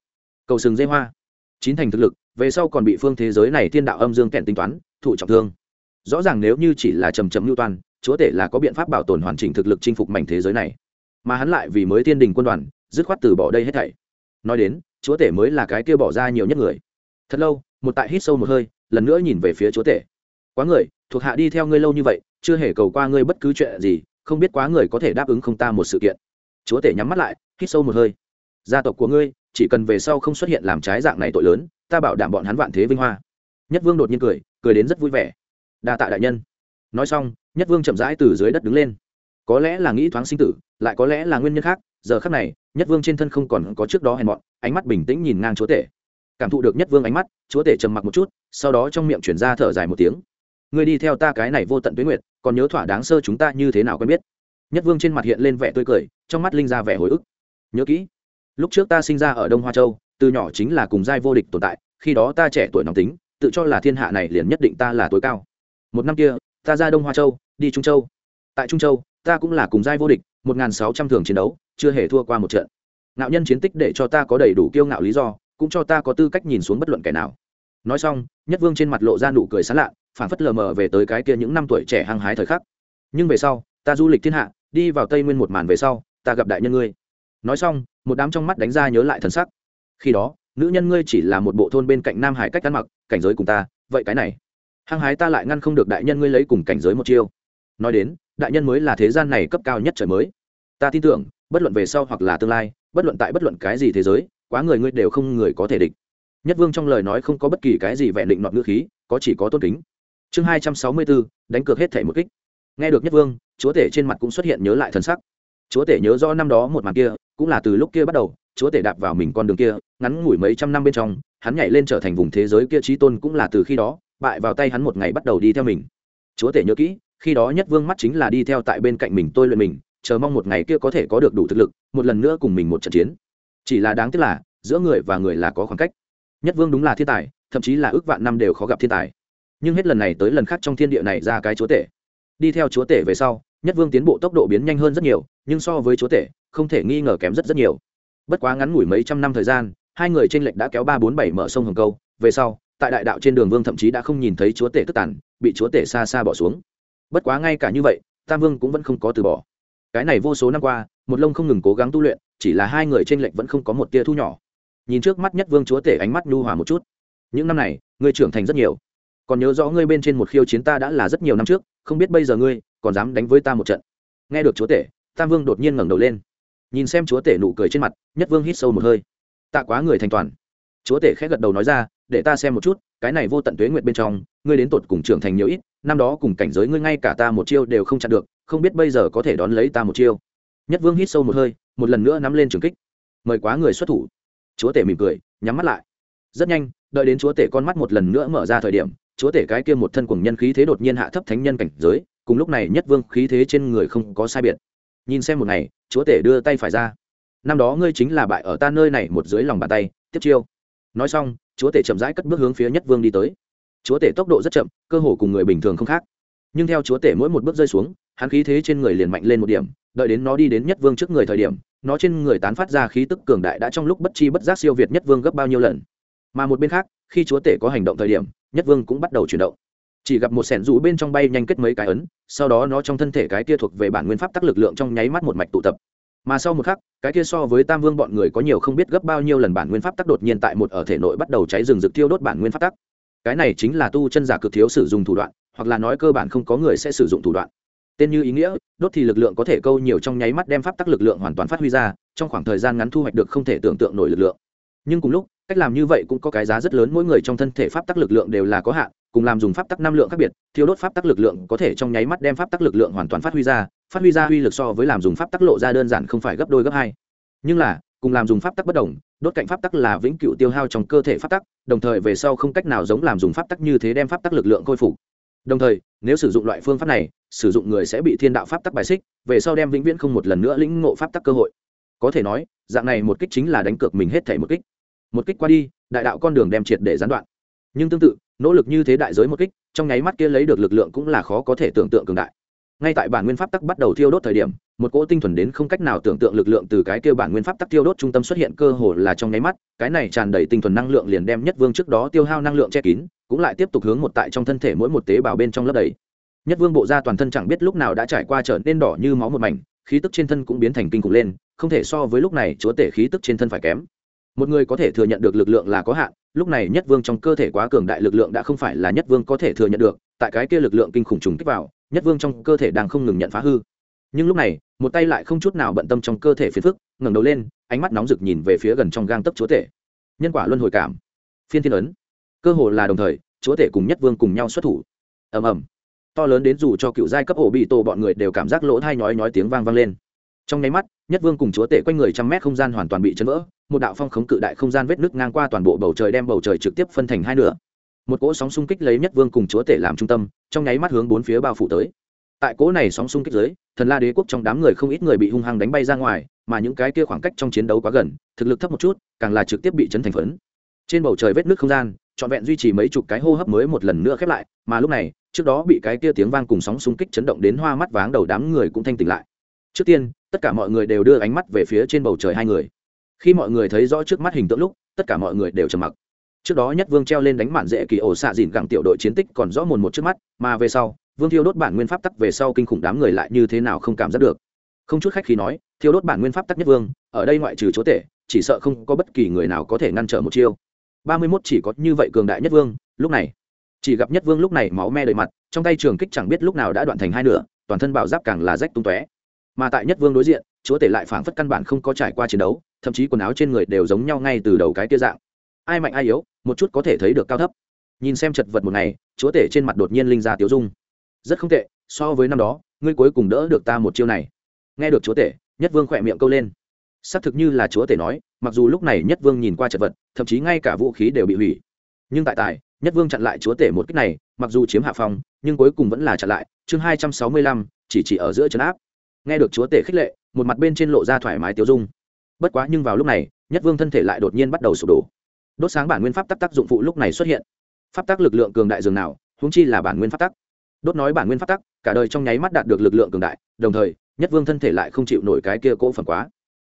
Cầu sừng dây hoa chín thành thực lực, về sau còn bị phương thế giới này thiên đạo âm dương kẹn tính toán, thụ trọng thương. Rõ ràng nếu như chỉ là trầm trầm lưu toan, chúa tể là có biện pháp bảo tồn hoàn chỉnh thực lực chinh phục mảnh thế giới này. Mà hắn lại vì mới thiên đình quân đoàn, dứt khoát từ bỏ đây hết thảy. Nói đến, chúa tể mới là cái kia bỏ ra nhiều nhất người. Thật lâu, một tại hít sâu một hơi, lần nữa nhìn về phía chúa tể. Quá người, thuộc hạ đi theo ngươi lâu như vậy, chưa hề cầu qua ngươi bất cứ chuyện gì, không biết quá người có thể đáp ứng không ta một sự kiện. Chúa tể nhắm mắt lại, hít sâu một hơi. Gia tộc của ngươi chỉ cần về sau không xuất hiện làm trái dạng này tội lớn, ta bảo đảm bọn hắn vạn thế vinh hoa. Nhất vương đột nhiên cười cười đến rất vui vẻ. Đa tạ đại nhân. Nói xong, nhất vương chậm rãi từ dưới đất đứng lên. Có lẽ là nghĩ thoáng sinh tử, lại có lẽ là nguyên nhân khác, giờ khắc này, nhất vương trên thân không còn có trước đó hèn mọn, ánh mắt bình tĩnh nhìn ngang chúa tể. Cảm thụ được nhất vương ánh mắt, chúa tể trầm mặc một chút, sau đó trong miệng chuyển ra thở dài một tiếng. Người đi theo ta cái này vô tận tuyến nguyệt, còn nhớ thỏa đáng sơ chúng ta như thế nào quen biết? Nhất vương trên mặt hiện lên vẻ tươi cười, trong mắt linh ra vẻ hồi ức. Nhớ kỹ lúc trước ta sinh ra ở đông hoa châu, từ nhỏ chính là cùng giai vô địch tồn tại, khi đó ta trẻ tuổi nóng tính, tự cho là thiên hạ này liền nhất định ta là tối cao. Một năm kia, ta ra đông hoa châu, đi trung châu. Tại trung châu, ta cũng là cùng giai vô địch, một n g h n sáu trăm thường chiến đấu, chưa hề thua qua một trận. Ngạo nhân chiến tích để cho ta có đầy đủ kiêu ngạo lý do, cũng cho ta có tư cách nhìn xuống bất luận kẻ nào. Nói xong, nhất vương trên mặt lộ ra nụ cười sán lạ phản phất lờ mờ về tới cái kia những năm tuổi trẻ hăng hái thời khắc. Nhưng về sau, ta du lịch thiên hạ, đi vào tây nguyên một màn về sau, ta gặp đại nhân ngươi. Nói xong một đám trong mắt đánh ra nhớ lại thần sắc. Khi đó, nữ nhân ngươi chỉ là một bộ thôn bên cạnh nam hải cách ăn mặc, cảnh giới cùng ta, vậy cái này, hăng hái ta lại ngăn không được đại nhân ngươi lấy cùng cảnh giới một chiêu. Nói đến, đại nhân mới là thế gian này cấp cao nhất trời mới. Ta tin tưởng, bất luận về sau hoặc là tương lai, bất luận tại bất luận cái gì thế giới, quá người ngươi đều không người có thể địch. Nhất vương trong lời nói không có bất kỳ cái gì vẹn định nọt ngữ khí, có chỉ có tôn kính. Chương hai trăm sáu mươi bốn, đánh cược hết thể một kích. Nghe được nhất vương, chúa tể trên mặt cũng xuất hiện nhớ lại thần sắc chúa tể nhớ rõ năm đó một màn kia, cũng là từ lúc kia bắt đầu, chúa tể đạp vào mình con đường kia, ngắn ngủi mấy trăm năm bên trong, hắn nhảy lên trở thành vùng thế giới kia trí tôn cũng là từ khi đó, bại vào tay hắn một ngày bắt đầu đi theo mình. Chúa tể nhớ kỹ, khi đó nhất vương mắt chính là đi theo tại bên cạnh mình tôi luyện mình, chờ mong một ngày kia có thể có được đủ thực lực, một lần nữa cùng mình một trận chiến. Chỉ là đáng tiếc là, giữa người và người là có khoảng cách. Nhất vương đúng là thiên tài, thậm chí là ước vạn năm đều khó gặp thiên tài. Nhưng hết lần này tới lần khác trong thiên địa này ra cái chúa tể. Đi theo chúa tể về sau nhất vương tiến bộ tốc độ biến nhanh hơn rất nhiều, nhưng so với chúa tể, không thể nghi ngờ kém rất rất nhiều. Bất quá ngắn ngủi mấy trăm năm thời gian, hai người trên lệch đã kéo ba bốn bảy mở sông hồng câu. Về sau, tại đại đạo trên đường vương thậm chí đã không nhìn thấy chúa tể tức tàn, bị chúa tể xa xa bỏ xuống. Bất quá ngay cả như vậy, tam vương cũng vẫn không có từ bỏ. Cái này vô số năm qua, một lông không ngừng cố gắng tu luyện, chỉ là hai người trên lệnh vẫn không có một tia thu nhỏ. Nhìn trước mắt nhất vương chúa tể ánh mắt nhu hòa một chút. Những năm này, ngươi trưởng thành rất nhiều. Còn nhớ rõ ngươi bên trên một khiêu chiến ta đã là rất nhiều năm trước, không biết bây giờ ngươi còn dám đánh với ta một trận. Nghe được chúa tể, tam vương đột nhiên ngẩng đầu lên. Nhìn xem chúa tể nụ cười trên mặt, nhất vương hít sâu một hơi. Tạ quá người thành toàn. Chúa tể khẽ gật đầu nói ra, để ta xem một chút, cái này vô tận tuế nguyệt bên trong, ngươi đến tột cùng trưởng thành nhiều ít, năm đó cùng cảnh giới ngươi ngay cả ta một chiêu đều không chặn được, không biết bây giờ có thể đón lấy ta một chiêu. Nhất vương hít sâu một hơi, một lần nữa nắm lên trường kích. Mời quá người xuất thủ. Chúa tể mỉm cười, nhắm mắt lại. Rất nhanh, đợi đến chúa tể con mắt một lần nữa mở ra thời điểm, chúa tể cái kia một thân cùng nhân khí thế đột nhiên hạ thấp thánh nhân cảnh giới cùng lúc này nhất vương khí thế trên người không có sai biệt. Nhìn xem một ngày, chúa tể đưa tay phải ra. Năm đó ngươi chính là bại ở ta nơi này một dưới lòng bàn tay, tiếp chiêu. Nói xong, chúa tể chậm rãi cất bước hướng phía nhất vương đi tới. Chúa tể tốc độ rất chậm, cơ hồ cùng người bình thường không khác. Nhưng theo chúa tể mỗi một bước rơi xuống, hắn khí thế trên người liền mạnh lên một điểm, đợi đến nó đi đến nhất vương trước người thời điểm, nó trên người tán phát ra khí tức cường đại đã trong lúc bất chi bất giác siêu việt nhất vương gấp bao nhiêu lần. Mà một bên khác, khi chúa tể có hành động thời điểm, nhất vương cũng bắt đầu chuyển động chỉ gặp một sẻn rũ bên trong bay nhanh kết mấy cái ấn, sau đó nó trong thân thể cái kia thuộc về bản nguyên pháp tắc lực lượng trong nháy mắt một mạch tụ tập. Mà sau một khắc, cái kia so với tam vương bọn người có nhiều không biết gấp bao nhiêu lần bản nguyên pháp tắc đột nhiên tại một ở thể nội bắt đầu cháy rừng rực tiêu đốt bản nguyên pháp tắc. Cái này chính là tu chân giả cực thiếu sử dụng thủ đoạn, hoặc là nói cơ bản không có người sẽ sử dụng thủ đoạn. Tên như ý nghĩa, đốt thì lực lượng có thể câu nhiều trong nháy mắt đem pháp tắc lực lượng hoàn toàn phát huy ra, trong khoảng thời gian ngắn thu hoạch được không thể tưởng tượng nổi lực lượng. Nhưng cùng lúc, cách làm như vậy cũng có cái giá rất lớn, mỗi người trong thân thể pháp tắc lực lượng đều là có hạn cùng làm dùng pháp tắc năng lượng khác biệt thiêu đốt pháp tắc lực lượng có thể trong nháy mắt đem pháp tắc lực lượng hoàn toàn phát huy ra phát huy ra uy lực so với làm dùng pháp tắc lộ ra đơn giản không phải gấp đôi gấp hai nhưng là cùng làm dùng pháp tắc bất đồng đốt cạnh pháp tắc là vĩnh cựu tiêu hao trong cơ thể pháp tắc đồng thời về sau không cách nào giống làm dùng pháp tắc như thế đem pháp tắc lực lượng khôi phục đồng thời nếu sử dụng loại phương pháp này sử dụng người sẽ bị thiên đạo pháp tắc bài xích về sau đem vĩnh viễn không một lần nữa lĩnh ngộ pháp tắc cơ hội có thể nói dạng này một kích chính là đánh cược mình hết thể một kích một kích qua đi đại đạo con đường đem triệt để gián đoạn nhưng tương tự, nỗ lực như thế đại giới một kích, trong nháy mắt kia lấy được lực lượng cũng là khó có thể tưởng tượng cường đại. Ngay tại bản nguyên pháp tắc bắt đầu thiêu đốt thời điểm, một cỗ tinh thuần đến không cách nào tưởng tượng lực lượng từ cái kia bản nguyên pháp tắc tiêu đốt trung tâm xuất hiện cơ hồ là trong nháy mắt, cái này tràn đầy tinh thuần năng lượng liền đem nhất vương trước đó tiêu hao năng lượng che kín, cũng lại tiếp tục hướng một tại trong thân thể mỗi một tế bào bên trong lớp đầy. Nhất vương bộ da toàn thân chẳng biết lúc nào đã trải qua trở nên đỏ như máu một mảnh, khí tức trên thân cũng biến thành kinh khủng lên, không thể so với lúc này chúa tể khí tức trên thân phải kém. Một người có thể thừa nhận được lực lượng là có hạn lúc này nhất vương trong cơ thể quá cường đại lực lượng đã không phải là nhất vương có thể thừa nhận được, tại cái kia lực lượng kinh khủng trùng kích vào, nhất vương trong cơ thể đang không ngừng nhận phá hư. Nhưng lúc này, một tay lại không chút nào bận tâm trong cơ thể phiền phức, ngẩng đầu lên, ánh mắt nóng rực nhìn về phía gần trong gang tấc chúa tể. Nhân quả luân hồi cảm. Phiên thiên ấn. Cơ hồ là đồng thời, chúa tể cùng nhất vương cùng nhau xuất thủ. Ầm ầm. To lớn đến dù cho cựu giai cấp ổ bị tổ bọn người đều cảm giác lỗ thai nhói nhói tiếng vang vang lên trong nháy mắt, nhất vương cùng chúa tể quanh người trăm mét không gian hoàn toàn bị chấn vỡ, một đạo phong khống cự đại không gian vết nước ngang qua toàn bộ bầu trời đem bầu trời trực tiếp phân thành hai nửa. Một cỗ sóng xung kích lấy nhất vương cùng chúa tể làm trung tâm, trong nháy mắt hướng bốn phía bao phủ tới. Tại cỗ này sóng xung kích dưới, thần la đế quốc trong đám người không ít người bị hung hăng đánh bay ra ngoài, mà những cái kia khoảng cách trong chiến đấu quá gần, thực lực thấp một chút, càng là trực tiếp bị chấn thành phấn. Trên bầu trời vết nước không gian, trọn vẹn duy trì mấy chục cái hô hấp mới một lần nữa khép lại, mà lúc này, trước đó bị cái kia tiếng vang cùng sóng xung kích chấn động đến hoa mắt váng đầu đám người cũng thanh tỉnh lại. Trước tiên tất cả mọi người đều đưa ánh mắt về phía trên bầu trời hai người. Khi mọi người thấy rõ trước mắt hình tượng lúc, tất cả mọi người đều trầm mặc. Trước đó nhất vương treo lên đánh bản dễ kỳ ổ xạ dìn gặng tiểu đội chiến tích còn rõ mồn một trước mắt, mà về sau, vương thiêu đốt bản nguyên pháp tắc về sau kinh khủng đám người lại như thế nào không cảm giác được. Không chút khách khi nói, thiêu đốt bản nguyên pháp tắc nhất vương, ở đây ngoại trừ chúa tể, chỉ sợ không có bất kỳ người nào có thể ngăn trở một chiêu. Ba mươi mốt chỉ có như vậy cường đại nhất vương, lúc này, chỉ gặp nhất vương lúc này máu me đầy mặt, trong tay trường kích chẳng biết lúc nào đã đoạn thành hai nửa, toàn thân bảo giáp càng là rách tung tóe mà tại nhất vương đối diện, chúa tể lại phảng phất căn bản không có trải qua chiến đấu, thậm chí quần áo trên người đều giống nhau ngay từ đầu cái kia dạng. Ai mạnh ai yếu, một chút có thể thấy được cao thấp. Nhìn xem chật vật một ngày, chúa tể trên mặt đột nhiên linh ra tiếu dung. Rất không tệ, so với năm đó, ngươi cuối cùng đỡ được ta một chiêu này. Nghe được chúa tể, nhất vương khỏe miệng câu lên. Xác thực như là chúa tể nói, mặc dù lúc này nhất vương nhìn qua chật vật, thậm chí ngay cả vũ khí đều bị hủy. Nhưng tại tài nhất vương chặn lại chúa tể một cách này, mặc dù chiếm hạ phong nhưng cuối cùng vẫn là chặn lại. Chương hai trăm sáu mươi lăm, chỉ chỉ ở giữa trấn áp nghe được chúa tể khích lệ, một mặt bên trên lộ ra thoải mái tiêu dung. Bất quá nhưng vào lúc này, nhất vương thân thể lại đột nhiên bắt đầu sụp đổ. Đốt sáng bản nguyên pháp tắc tác dụng phụ lúc này xuất hiện. Pháp tắc lực lượng cường đại dường nào húng chi là bản nguyên pháp tắc. Đốt nói bản nguyên pháp tắc, cả đời trong nháy mắt đạt được lực lượng cường đại, đồng thời, nhất vương thân thể lại không chịu nổi cái kia cỗ phần quá.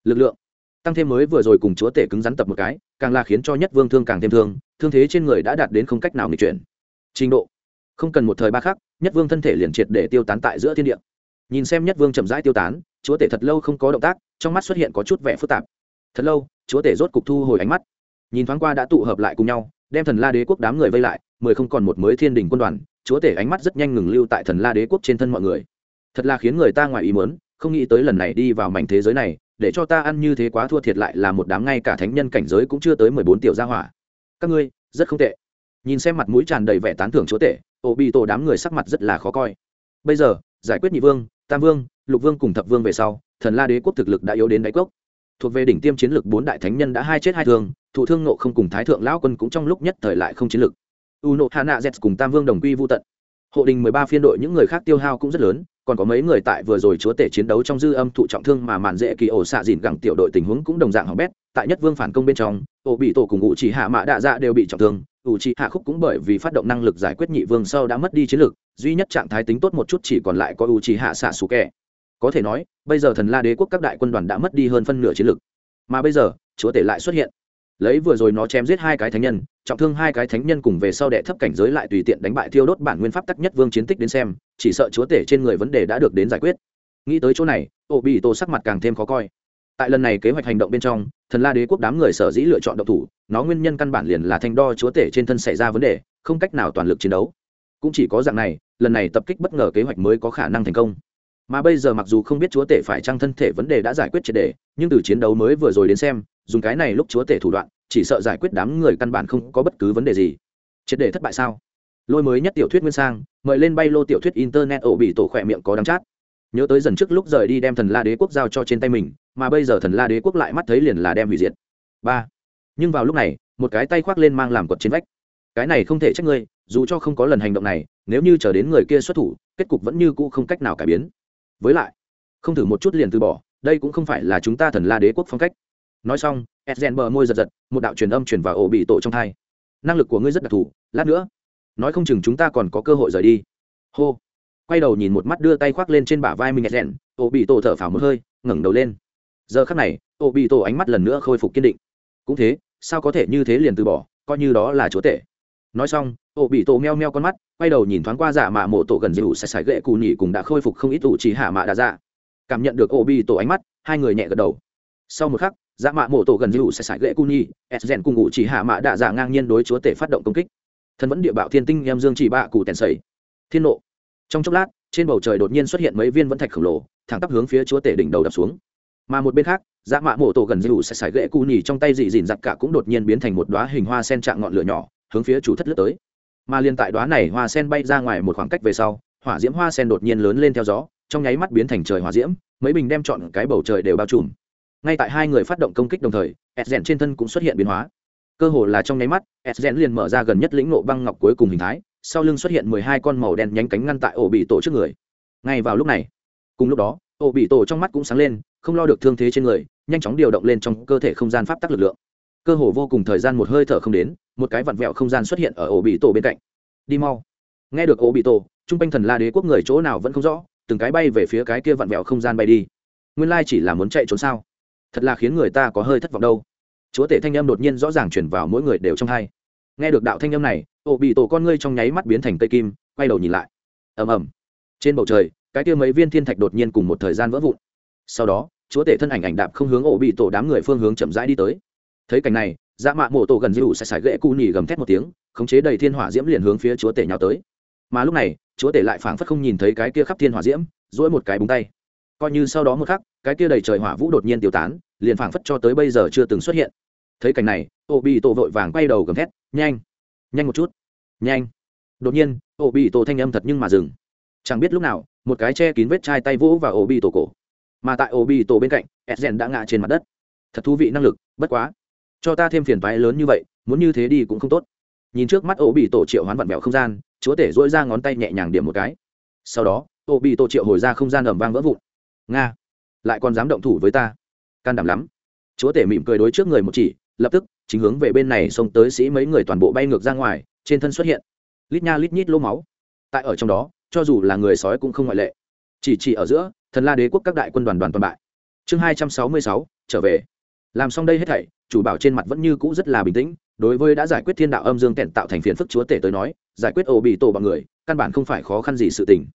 Lực lượng tăng thêm mới vừa rồi cùng chúa tể cứng rắn tập một cái, càng là khiến cho nhất vương thương càng thêm thương thương thế trên người đã đạt đến không cách nào nghịch chuyển. Trình độ không cần một thời ba khắc, nhất vương thân thể liền triệt để tiêu tán tại giữa thiên địa nhìn xem nhất vương chậm rãi tiêu tán, chúa tể thật lâu không có động tác, trong mắt xuất hiện có chút vẻ phức tạp. Thật lâu, chúa tể rốt cục thu hồi ánh mắt. Nhìn thoáng qua đã tụ hợp lại cùng nhau, đem thần la đế quốc đám người vây lại, mười không còn một mới thiên đình quân đoàn, chúa tể ánh mắt rất nhanh ngừng lưu tại thần la đế quốc trên thân mọi người. Thật là khiến người ta ngoài ý mớn không nghĩ tới lần này đi vào mảnh thế giới này, để cho ta ăn như thế quá thua thiệt lại là một đám ngay cả thánh nhân cảnh giới cũng chưa tới mười bốn tiểu gia hỏa. Các ngươi, rất không tệ. Nhìn xem mặt mũi tràn đầy vẻ tán thưởng chúa tể ô bị tổ đám người sắc mặt rất là khó coi. Bây giờ, giải quyết nhị vương tam vương, lục vương cùng thập vương về sau, thần la đế quốc thực lực đã yếu đến đáy cốc thuộc về đỉnh tiêm chiến lược bốn đại thánh nhân đã hai chết hai thương Thủ thương nộ không cùng thái thượng lão quân cũng trong lúc nhất thời lại không chiến lược. u nộ hà nạ z cùng tam vương đồng quy vô tận hộ đình mười ba phiên đội những người khác tiêu hao cũng rất lớn, còn có mấy người tại vừa rồi chúa tể chiến đấu trong dư âm thụ trọng thương mà màn dễ kỳ ổ xạ dìn gẳng tiểu đội tình huống cũng đồng dạng hỏng bét, tại nhất vương phản công bên trong, ổ bị tổ cùng ngụ chỉ hạ mạ đạ dạ đều bị trọng thương ủ chỉ hạ khúc cũng bởi vì phát động năng lực giải quyết nhị vương sau đã mất đi chiến lực, duy nhất trạng thái tính tốt một chút chỉ còn lại có ủ chỉ hạ xạ xù kẹ có thể nói, bây giờ thần la đế quốc các đại quân đoàn đã mất đi hơn phân nửa chiến lực. Mà bây giờ, chúa tể lại xuất hiện. Lấy vừa rồi nó chém giết hai cái thánh nhân, trọng thương hai cái thánh nhân cùng về sau đệ thấp cảnh giới lại tùy tiện đánh bại thiêu đốt bản nguyên pháp tắc nhất vương chiến tích đến xem, chỉ sợ chúa tể trên người vấn đề đã được đến giải quyết. Nghĩ tới chỗ này ô bị tô sắc mặt càng thêm khó coi tại lần này kế hoạch hành động bên trong, thần la đế quốc đám người sở dĩ lựa chọn độc thủ, nó nguyên nhân căn bản liền là thanh đo chúa tể trên thân xảy ra vấn đề, không cách nào toàn lực chiến đấu. Cũng chỉ có dạng này, lần này tập kích bất ngờ kế hoạch mới có khả năng thành công. Mà bây giờ mặc dù không biết chúa tể phải trăng thân thể vấn đề đã giải quyết triệt đề, nhưng từ chiến đấu mới vừa rồi đến xem, dùng cái này lúc chúa tể thủ đoạn, chỉ sợ giải quyết đám người căn bản không có bất cứ vấn đề gì. Triệt đề thất bại sao? Lôi mới nhất tiểu thuyết nguyên sang, mời lên bay lô tiểu thuyết internet ổ bị tổ khỏe miệng có đắng chát. Nhớ tới dần trước lúc rời đi đem thần la đế quốc giao cho trên tay mình mà bây giờ thần la đế quốc lại mắt thấy liền là đem hủy diệt. Ba. Nhưng vào lúc này, một cái tay khoác lên mang làm quật trên vách. Cái này không thể trách ngươi, dù cho không có lần hành động này, nếu như chờ đến người kia xuất thủ, kết cục vẫn như cũ không cách nào cải biến. Với lại, không thử một chút liền từ bỏ, đây cũng không phải là chúng ta thần la đế quốc phong cách. Nói xong edgen bờ môi giật giật, một đạo truyền âm truyền vào ổ bị tổ trong thai. Năng lực của ngươi rất đặc thù, lát nữa. Nói không chừng chúng ta còn có cơ hội rời đi. Hô. Quay đầu nhìn một mắt đưa tay khoác lên trên bả vai mình edgen ổ bị tổ thở phào một hơi, ngẩng đầu lên giờ khắc này ô bị tổ ánh mắt lần nữa khôi phục kiên định. Cũng thế sao có thể như thế liền từ bỏ coi như đó là chúa tể. Nói xong ô bị tổ meo meo con mắt quay đầu nhìn thoáng qua giả mạ mộ tổ gần dịu sạch sải gậy cù nhỉ cùng đã khôi phục không ít ủ chỉ hạ mạ đã ra dạ. cảm nhận được ô bị tổ ánh mắt hai người nhẹ gật đầu. Sau một khắc dạ mạ mộ tổ gần dịu sạch sải gậy cù nhị, s rèn cùng ủ chỉ hạ mạ đã dạ ngang nhiên đối chúa tể phát động công kích. Thân vẫn địa bạo thiên tinh em dương chỉ bạ cụ tèn sầy. Thiên nộ. Trong chốc lát trên bầu trời đột nhiên xuất hiện mấy viên vẫn thạch khổng lồ thẳng tắp hướng phía chúa tể đỉnh đầu đập xuống mà một bên khác dạ mạ mộ tổ gần dư sẽ sải gậy cù nhỉ trong tay dị dìn giặc cả cũng đột nhiên biến thành một đoá hình hoa sen trạng ngọn lửa nhỏ, hướng phía chủ thất lướt tới. Mà liên tại đoá này hoa sen bay ra ngoài một khoảng cách về sau, hỏa diễm hoa sen đột nhiên lớn lên theo gió, trong nháy mắt biến thành trời hỏa diễm, mấy bình đem chọn cái bầu trời đều bao trùm. Ngay tại hai người phát động công kích đồng thời s rèn trên thân cũng xuất hiện biến hóa. Cơ hồ là trong nháy mắt s rèn liền mở ra gần nhất lĩnh nộ băng ngọc cuối cùng hình thái, sau lưng xuất hiện mười hai con màu đen nhánh cánh ngăn tại ổ bị tổ trước người. Ngay vào lúc này, cùng lúc đó ổ bị tổ trong mắt cũng sáng lên, không lo được thương thế trên người, nhanh chóng điều động lên trong cơ thể không gian pháp tắc lực lượng. Cơ hồ vô cùng thời gian một hơi thở không đến, một cái vặn vẹo không gian xuất hiện ở ổ bị tổ bên cạnh. Đi mau. Nghe được ổ bị tổ, trung quanh thần la đế quốc người chỗ nào vẫn không rõ, từng cái bay về phía cái kia vặn vẹo không gian bay đi. Nguyên lai chỉ là muốn chạy trốn sao? Thật là khiến người ta có hơi thất vọng đâu. Chúa tể thanh âm đột nhiên rõ ràng chuyển vào mỗi người đều trong hai. Nghe được đạo thanh âm này, ổ bị tổ con ngươi trong nháy mắt biến thành cây kim, quay đầu nhìn lại. Ầm ầm. Trên bầu trời cái kia mấy viên thiên thạch đột nhiên cùng một thời gian vỡ vụn. Sau đó, chúa tể thân ảnh ảnh đạp không hướng ổ bị tổ đám người phương hướng chậm rãi đi tới. Thấy cảnh này dạ mạ mộ tổ gần dịu sẽ xài gậy cu nhì gầm thét một tiếng, khống chế đầy thiên hỏa diễm liền hướng phía chúa tể nhào tới. Mà lúc này, chúa tể lại phảng phất không nhìn thấy cái kia khắp thiên hỏa diễm dỗi một cái búng tay. Coi như sau đó một khắc, cái kia đầy trời hỏa vũ đột nhiên tiêu tán, liền phảng phất cho tới bây giờ chưa từng xuất hiện. Thấy cảnh này ô bị tổ vội vàng quay đầu gầm thét, nhanh nhanh một chút, nhanh. Đột nhiên ô bị tổ thanh âm thật nhưng mà dừng. Chẳng biết lúc nào một cái che kín vết chai tay vỗ vào ổ bị tổ cổ. Mà tại ổ bị tổ bên cạnh edgen đã ngã trên mặt đất. Thật thú vị năng lực, bất quá. Cho ta thêm phiền toái lớn như vậy, muốn như thế đi cũng không tốt. Nhìn trước mắt ổ bị tổ triệu hoán vặn vẹo không gian, chúa tể dỗi ra ngón tay nhẹ nhàng điểm một cái. Sau đó ổ bị tổ triệu hồi ra không gian ẩm vang vỡ vụn. Nga! Lại còn dám động thủ với ta. Can đảm lắm. Chúa tể mỉm cười đối trước người một chỉ, lập tức, chính hướng về bên này xông tới sĩ mấy người toàn bộ bay ngược ra ngoài, trên thân xuất hiện. Lít nha lít nhít lỗ máu. Tại ở trong đó cho dù là người sói cũng không ngoại lệ. Chỉ chỉ ở giữa, thần la đế quốc các đại quân đoàn đoàn toàn bại. Chương hai trăm sáu mươi sáu, trở về. Làm xong đây hết thảy, chủ bảo trên mặt vẫn như cũ rất là bình tĩnh, đối với đã giải quyết thiên đạo âm dương kẹn tạo thành phiền phức chúa tể tới nói, giải quyết ổ bị tổ bằng người, căn bản không phải khó khăn gì sự tình.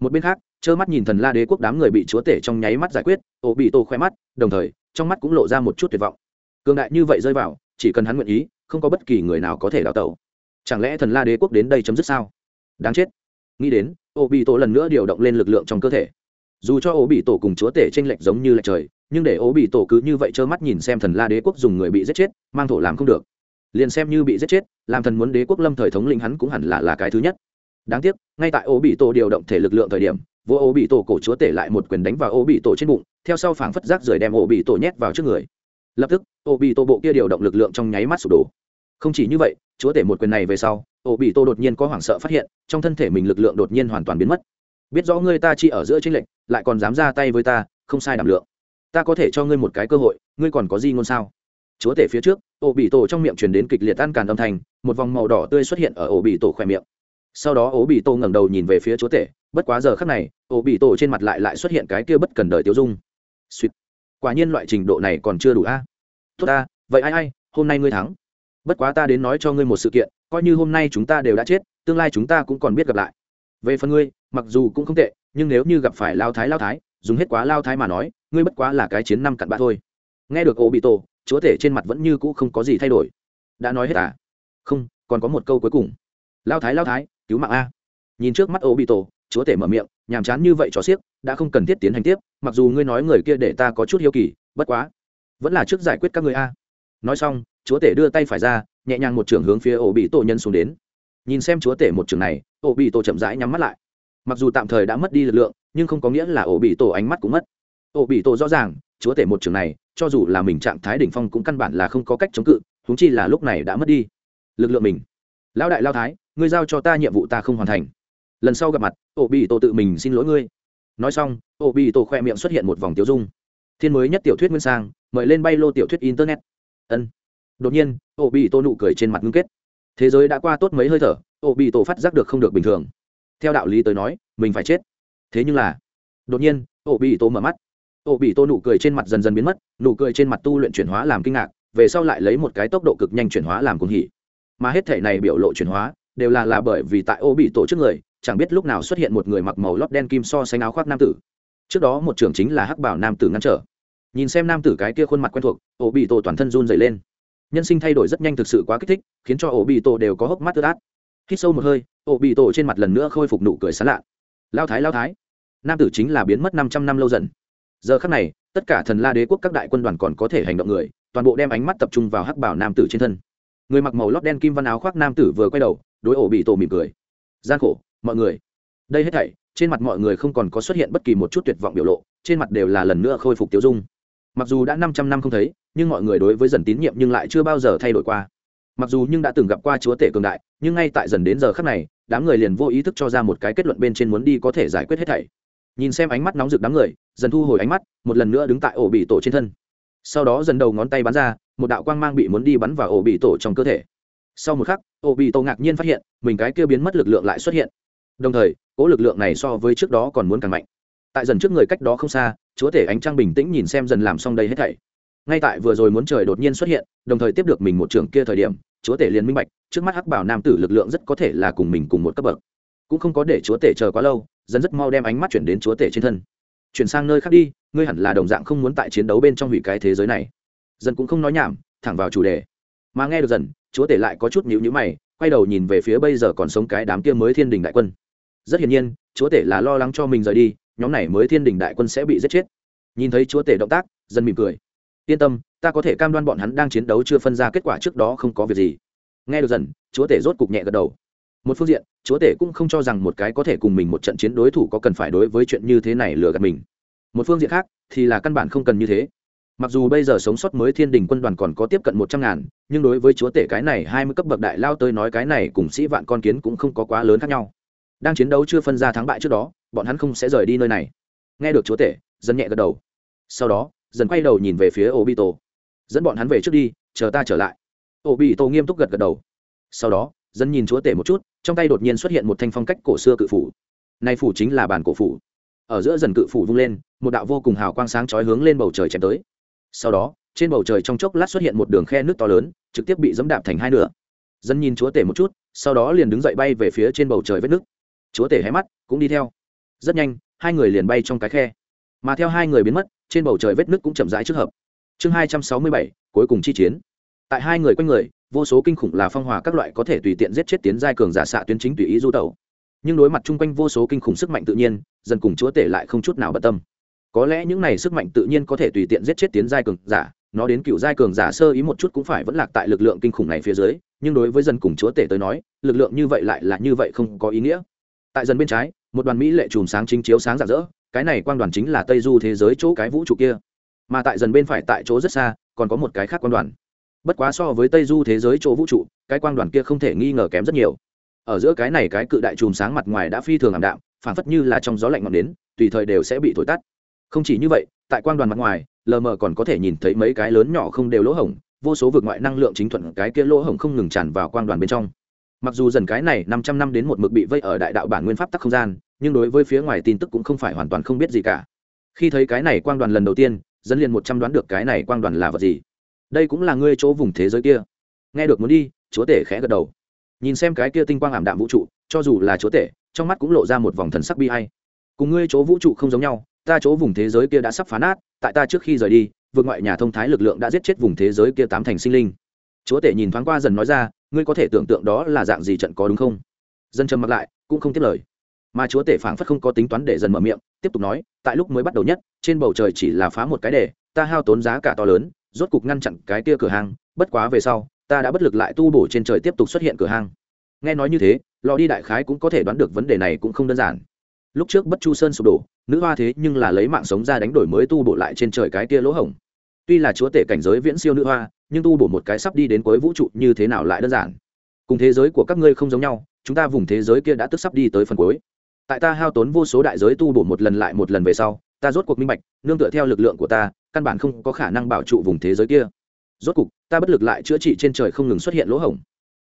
Một bên khác, trơ mắt nhìn thần la đế quốc đám người bị chúa tể trong nháy mắt giải quyết, ổ bị tổ khoe mắt, đồng thời, trong mắt cũng lộ ra một chút tuyệt vọng. Cường đại như vậy rơi vào, chỉ cần hắn nguyện ý, không có bất kỳ người nào có thể đào tẩu. Chẳng lẽ thần la đế quốc đến đây chấm dứt sao? Đáng chết nghĩ đến ô bị tổ lần nữa điều động lên lực lượng trong cơ thể. Dù cho ô bị tổ cùng chúa tể tranh lệch giống như lệch trời, nhưng để ô bị tổ cứ như vậy trơ mắt nhìn xem thần la đế quốc dùng người bị giết chết, mang thổ làm không được. Liền xem như bị giết chết, làm thần muốn đế quốc lâm thời thống lĩnh hắn cũng hẳn là là cái thứ nhất. Đáng tiếc, ngay tại ô bị tổ điều động thể lực lượng thời điểm vô ô bị tổ cổ chúa tể lại một quyền đánh vào ô bị tổ trên bụng, theo sau phảng phất rác rời đem ô bị tổ nhét vào trước người. Lập tức ô bị tổ bộ kia điều động lực lượng trong nháy mắt sụp đổ không chỉ như vậy, chúa tể một quyền này về sau, ổ bị tô đột nhiên có hoảng sợ phát hiện, trong thân thể mình lực lượng đột nhiên hoàn toàn biến mất. Biết rõ ngươi ta chỉ ở giữa tranh lệnh lại còn dám ra tay với ta, không sai đảm lượng. Ta có thể cho ngươi một cái cơ hội, ngươi còn có gì ngôn sao? Chúa tể phía trước, ổ bị tổ trong miệng truyền đến kịch liệt tan càn âm thanh, một vòng màu đỏ tươi xuất hiện ở ổ bị tổ khỏe miệng. Sau đó ổ bị tổ ngẩng đầu nhìn về phía chúa tể, bất quá giờ khắc này, ổ bị tổ trên mặt lại lại xuất hiện cái kia bất cần đời tiêu dung. Suýt. Quả nhiên loại trình độ này còn chưa đủ a. Tốt ta, vậy ai ai, hôm nay ngươi thắng bất quá ta đến nói cho ngươi một sự kiện, coi như hôm nay chúng ta đều đã chết, tương lai chúng ta cũng còn biết gặp lại. Về phần ngươi, mặc dù cũng không tệ, nhưng nếu như gặp phải lao thái lao thái, dùng hết quá lao thái mà nói, ngươi bất quá là cái chiến năm cặn bã thôi. Nghe được ô bị tổ, chúa tể trên mặt vẫn như cũ không có gì thay đổi. Đã nói hết à? Không, còn có một câu cuối cùng. Lao thái lao thái, cứu mạng a. Nhìn trước mắt ô bị tổ, chúa tể mở miệng, nhàm chán như vậy cho xiếc, đã không cần thiết tiến hành tiếp, mặc dù ngươi nói người kia để ta có chút hiếu kỳ, bất quá, vẫn là trước giải quyết các người a. Nói xong chúa tể đưa tay phải ra, nhẹ nhàng một trường hướng phía ổ bị tổ nhân xuống đến. Nhìn xem chúa tể một trường này, ổ bị tổ chậm rãi nhắm mắt lại. Mặc dù tạm thời đã mất đi lực lượng, nhưng không có nghĩa là ổ bị tổ ánh mắt cũng mất. Ổ bị tổ rõ ràng, chúa tể một trường này, cho dù là mình trạng thái đỉnh phong cũng căn bản là không có cách chống cự húng chi là lúc này đã mất đi lực lượng mình. Lão đại lao thái, ngươi giao cho ta nhiệm vụ ta không hoàn thành. Lần sau gặp mặt, ổ bị tổ tự mình xin lỗi ngươi. Nói xong, ổ bị tổ khoe miệng xuất hiện một vòng tiêu dung. Thiên mới nhất tiểu thuyết nguyên sang, mời lên bay lô tiểu thuyết internet. Ân đột nhiên ổ bị tổ nụ cười trên mặt ngưng kết. Thế giới đã qua tốt mấy hơi thở ổ bị tổ phát giác được không được bình thường. Theo đạo lý tới nói, mình phải chết. Thế nhưng là, đột nhiên ổ bị tổ mở mắt. Ổ bị tổ nụ cười trên mặt dần dần biến mất, nụ cười trên mặt tu luyện chuyển hóa làm kinh ngạc, về sau lại lấy một cái tốc độ cực nhanh chuyển hóa làm cuồng hỉ. Mà hết thể này biểu lộ chuyển hóa, đều là là bởi vì tại ô bị tổ trước người, chẳng biết lúc nào xuất hiện một người mặc màu lót đen kim so sánh áo khoác nam tử. Trước đó một trưởng chính là hắc bảo nam tử ngăn trở. Nhìn xem nam tử cái kia khuôn mặt quen thuộc ổ bị tổ toàn thân run dày lên nhân sinh thay đổi rất nhanh thực sự quá kích thích, khiến cho ổ bị tổ đều có hốc mắt ướt át. Hít sâu một hơi ổ bị tổ trên mặt lần nữa khôi phục nụ cười sán lạ. Lao thái lao thái. Nam tử chính là biến mất năm trăm năm lâu dần. Giờ khắc này, tất cả thần la đế quốc các đại quân đoàn còn có thể hành động người, toàn bộ đem ánh mắt tập trung vào hắc bảo nam tử trên thân. Người mặc màu lót đen kim văn áo khoác nam tử vừa quay đầu, đối ổ bị tổ mỉm cười. Gian khổ, mọi người. Đây hết thảy, trên mặt mọi người không còn có xuất hiện bất kỳ một chút tuyệt vọng biểu lộ, trên mặt đều là lần nữa khôi phục tiêu dung. Mặc dù đã năm trăm năm không thấy nhưng mọi người đối với dần tín nhiệm nhưng lại chưa bao giờ thay đổi qua. Mặc dù nhưng đã từng gặp qua chúa tể cường đại, nhưng ngay tại dần đến giờ khắc này, đám người liền vô ý thức cho ra một cái kết luận bên trên muốn đi có thể giải quyết hết thảy. Nhìn xem ánh mắt nóng rực đám người, dần thu hồi ánh mắt, một lần nữa đứng tại ổ bị tổ trên thân. Sau đó dần đầu ngón tay bắn ra, một đạo quang mang bị muốn đi bắn vào ổ bị tổ trong cơ thể. Sau một khắc, ổ bị tổ ngạc nhiên phát hiện, mình cái kia biến mất lực lượng lại xuất hiện. Đồng thời cỗ lực lượng này so với trước đó còn muốn càng mạnh. Tại dần trước người cách đó không xa, chúa tể ánh trăng bình tĩnh nhìn xem dần làm xong đây hết thảy ngay tại vừa rồi muốn trời đột nhiên xuất hiện, đồng thời tiếp được mình một trường kia thời điểm, chúa tể liền minh bạch, trước mắt hắc bảo nam tử lực lượng rất có thể là cùng mình cùng một cấp bậc. Cũng không có để chúa tể chờ quá lâu dần rất mau đem ánh mắt chuyển đến chúa tể trên thân. Chuyển sang nơi khác đi, ngươi hẳn là đồng dạng không muốn tại chiến đấu bên trong hủy cái thế giới này. Dần cũng không nói nhảm, thẳng vào chủ đề. Mà nghe được dần, chúa tể lại có chút nhữ nhữ mày, quay đầu nhìn về phía bây giờ còn sống cái đám kia mới thiên đình đại quân. Rất hiển nhiên, chúa tể là lo lắng cho mình rời đi, nhóm này mới thiên đình đại quân sẽ bị giết chết. Nhìn thấy chúa tể động tác dần mỉm cười yên tâm, ta có thể cam đoan bọn hắn đang chiến đấu chưa phân ra kết quả trước đó không có việc gì. Nghe được dần, chúa tể rốt cục nhẹ gật đầu. Một phương diện, chúa tể cũng không cho rằng một cái có thể cùng mình một trận chiến đối thủ có cần phải đối với chuyện như thế này lừa gạt mình. Một phương diện khác, thì là căn bản không cần như thế. Mặc dù bây giờ sống sót mới thiên đình quân đoàn còn có tiếp cận một trăm ngàn, nhưng đối với chúa tể cái này hai mươi cấp bậc đại lao tới nói cái này cùng sĩ vạn con kiến cũng không có quá lớn khác nhau. Đang chiến đấu chưa phân ra thắng bại trước đó, bọn hắn không sẽ rời đi nơi này. Nghe được chúa tể dân nhẹ gật đầu. Sau đó dần quay đầu nhìn về phía obito. Dẫn bọn hắn về trước đi, chờ ta trở lại. Obito nghiêm túc gật gật đầu. Sau đó dân nhìn chúa tể một chút, trong tay đột nhiên xuất hiện một thanh phong cách cổ xưa cự phủ. Nay phủ chính là bàn cổ phủ. Ở giữa dần cự phủ vung lên, một đạo vô cùng hào quang sáng chói hướng lên bầu trời chém tới. Sau đó, trên bầu trời trong chốc lát xuất hiện một đường khe nước to lớn, trực tiếp bị dẫm đạp thành hai nửa. Dân nhìn chúa tể một chút, sau đó liền đứng dậy bay về phía trên bầu trời vết nước. Chúa tể hé mắt, cũng đi theo. Rất nhanh, hai người liền bay trong cái khe. Mà theo hai người biến mất trên bầu trời vết nước cũng chậm rãi trước hợp. Chương hai trăm sáu mươi bảy, cuối cùng chi chiến. Tại hai người quanh người, vô số kinh khủng là phong hòa các loại có thể tùy tiện giết chết tiến giai cường giả xạ tuyến chính tùy ý du tẩu. Nhưng đối mặt chung quanh vô số kinh khủng sức mạnh tự nhiên, dần cùng chúa tể lại không chút nào bận tâm. Có lẽ những này sức mạnh tự nhiên có thể tùy tiện giết chết tiến giai cường giả, nó đến cựu giai cường giả sơ ý một chút cũng phải vẫn lạc tại lực lượng kinh khủng này phía dưới, nhưng đối với dân cùng chúa tể tới nói, lực lượng như vậy lại là như vậy không có ý nghĩa. Tại dần bên trái, một đoàn mỹ lệ chùm sáng chính chiếu sáng rạng rỡ cái này quang đoàn chính là tây du thế giới chỗ cái vũ trụ kia. Mà tại dần bên phải tại chỗ rất xa, còn có một cái khác quang đoàn. Bất quá so với tây du thế giới chỗ vũ trụ, cái quang đoàn kia không thể nghi ngờ kém rất nhiều. Ở giữa cái này cái cự đại chùm sáng mặt ngoài đã phi thường ảm đạm phản phất như là trong gió lạnh ngọn đến, tùy thời đều sẽ bị thổi tắt. Không chỉ như vậy, tại quang đoàn mặt ngoài, lờ mờ còn có thể nhìn thấy mấy cái lớn nhỏ không đều lỗ hổng, vô số vực ngoại năng lượng chính thuận cái kia lỗ hổng không ngừng tràn vào quang đoàn bên trong. Mặc dù dần cái này năm trăm năm đến một mực bị vây ở đại đạo bản nguyên pháp tắc không gian nhưng đối với phía ngoài tin tức cũng không phải hoàn toàn không biết gì cả. Khi thấy cái này quang đoàn lần đầu tiên dân liền một trăm đoán được cái này quang đoàn là vật gì. Đây cũng là ngươi chỗ vùng thế giới kia. Nghe được muốn đi, chúa tể khẽ gật đầu. Nhìn xem cái kia tinh quang ảm đạm vũ trụ, cho dù là chúa tể, trong mắt cũng lộ ra một vòng thần sắc bi hay cùng ngươi chỗ vũ trụ không giống nhau, ta chỗ vùng thế giới kia đã sắp phá nát, tại ta trước khi rời đi, vượt ngoại nhà thông thái lực lượng đã giết chết vùng thế giới kia tám thành sinh linh. Chúa tể nhìn thoáng qua dần nói ra, ngươi có thể tưởng tượng đó là dạng gì trận có đúng không? Dân trầm mặc lại, cũng không tiếp lời mà chúa tể phảng phất không có tính toán để dần mở miệng, tiếp tục nói, tại lúc mới bắt đầu nhất, trên bầu trời chỉ là phá một cái đề, ta hao tốn giá cả to lớn, rốt cục ngăn chặn cái kia cửa hàng bất quá về sau, ta đã bất lực lại tu bổ trên trời tiếp tục xuất hiện cửa hàng nghe nói như thế, lò đi đại khái cũng có thể đoán được vấn đề này cũng không đơn giản. Lúc trước bất chu sơn sụp đổ, nữ hoa thế nhưng là lấy mạng sống ra đánh đổi mới tu bổ lại trên trời cái kia lỗ hổng. Tuy là chúa tể cảnh giới viễn siêu nữ hoa, nhưng tu bổ một cái sắp đi đến cuối vũ trụ như thế nào lại đơn giản. Cùng thế giới của các ngươi không giống nhau, chúng ta vùng thế giới kia đã tức sắp đi tới phần cuối tại ta hao tốn vô số đại giới tu bổ một lần lại một lần về sau, ta rốt cuộc minh bạch, nương tựa theo lực lượng của ta, căn bản không có khả năng bảo trụ vùng thế giới kia. Rốt cuộc ta bất lực lại chữa trị trên trời không ngừng xuất hiện lỗ hổng.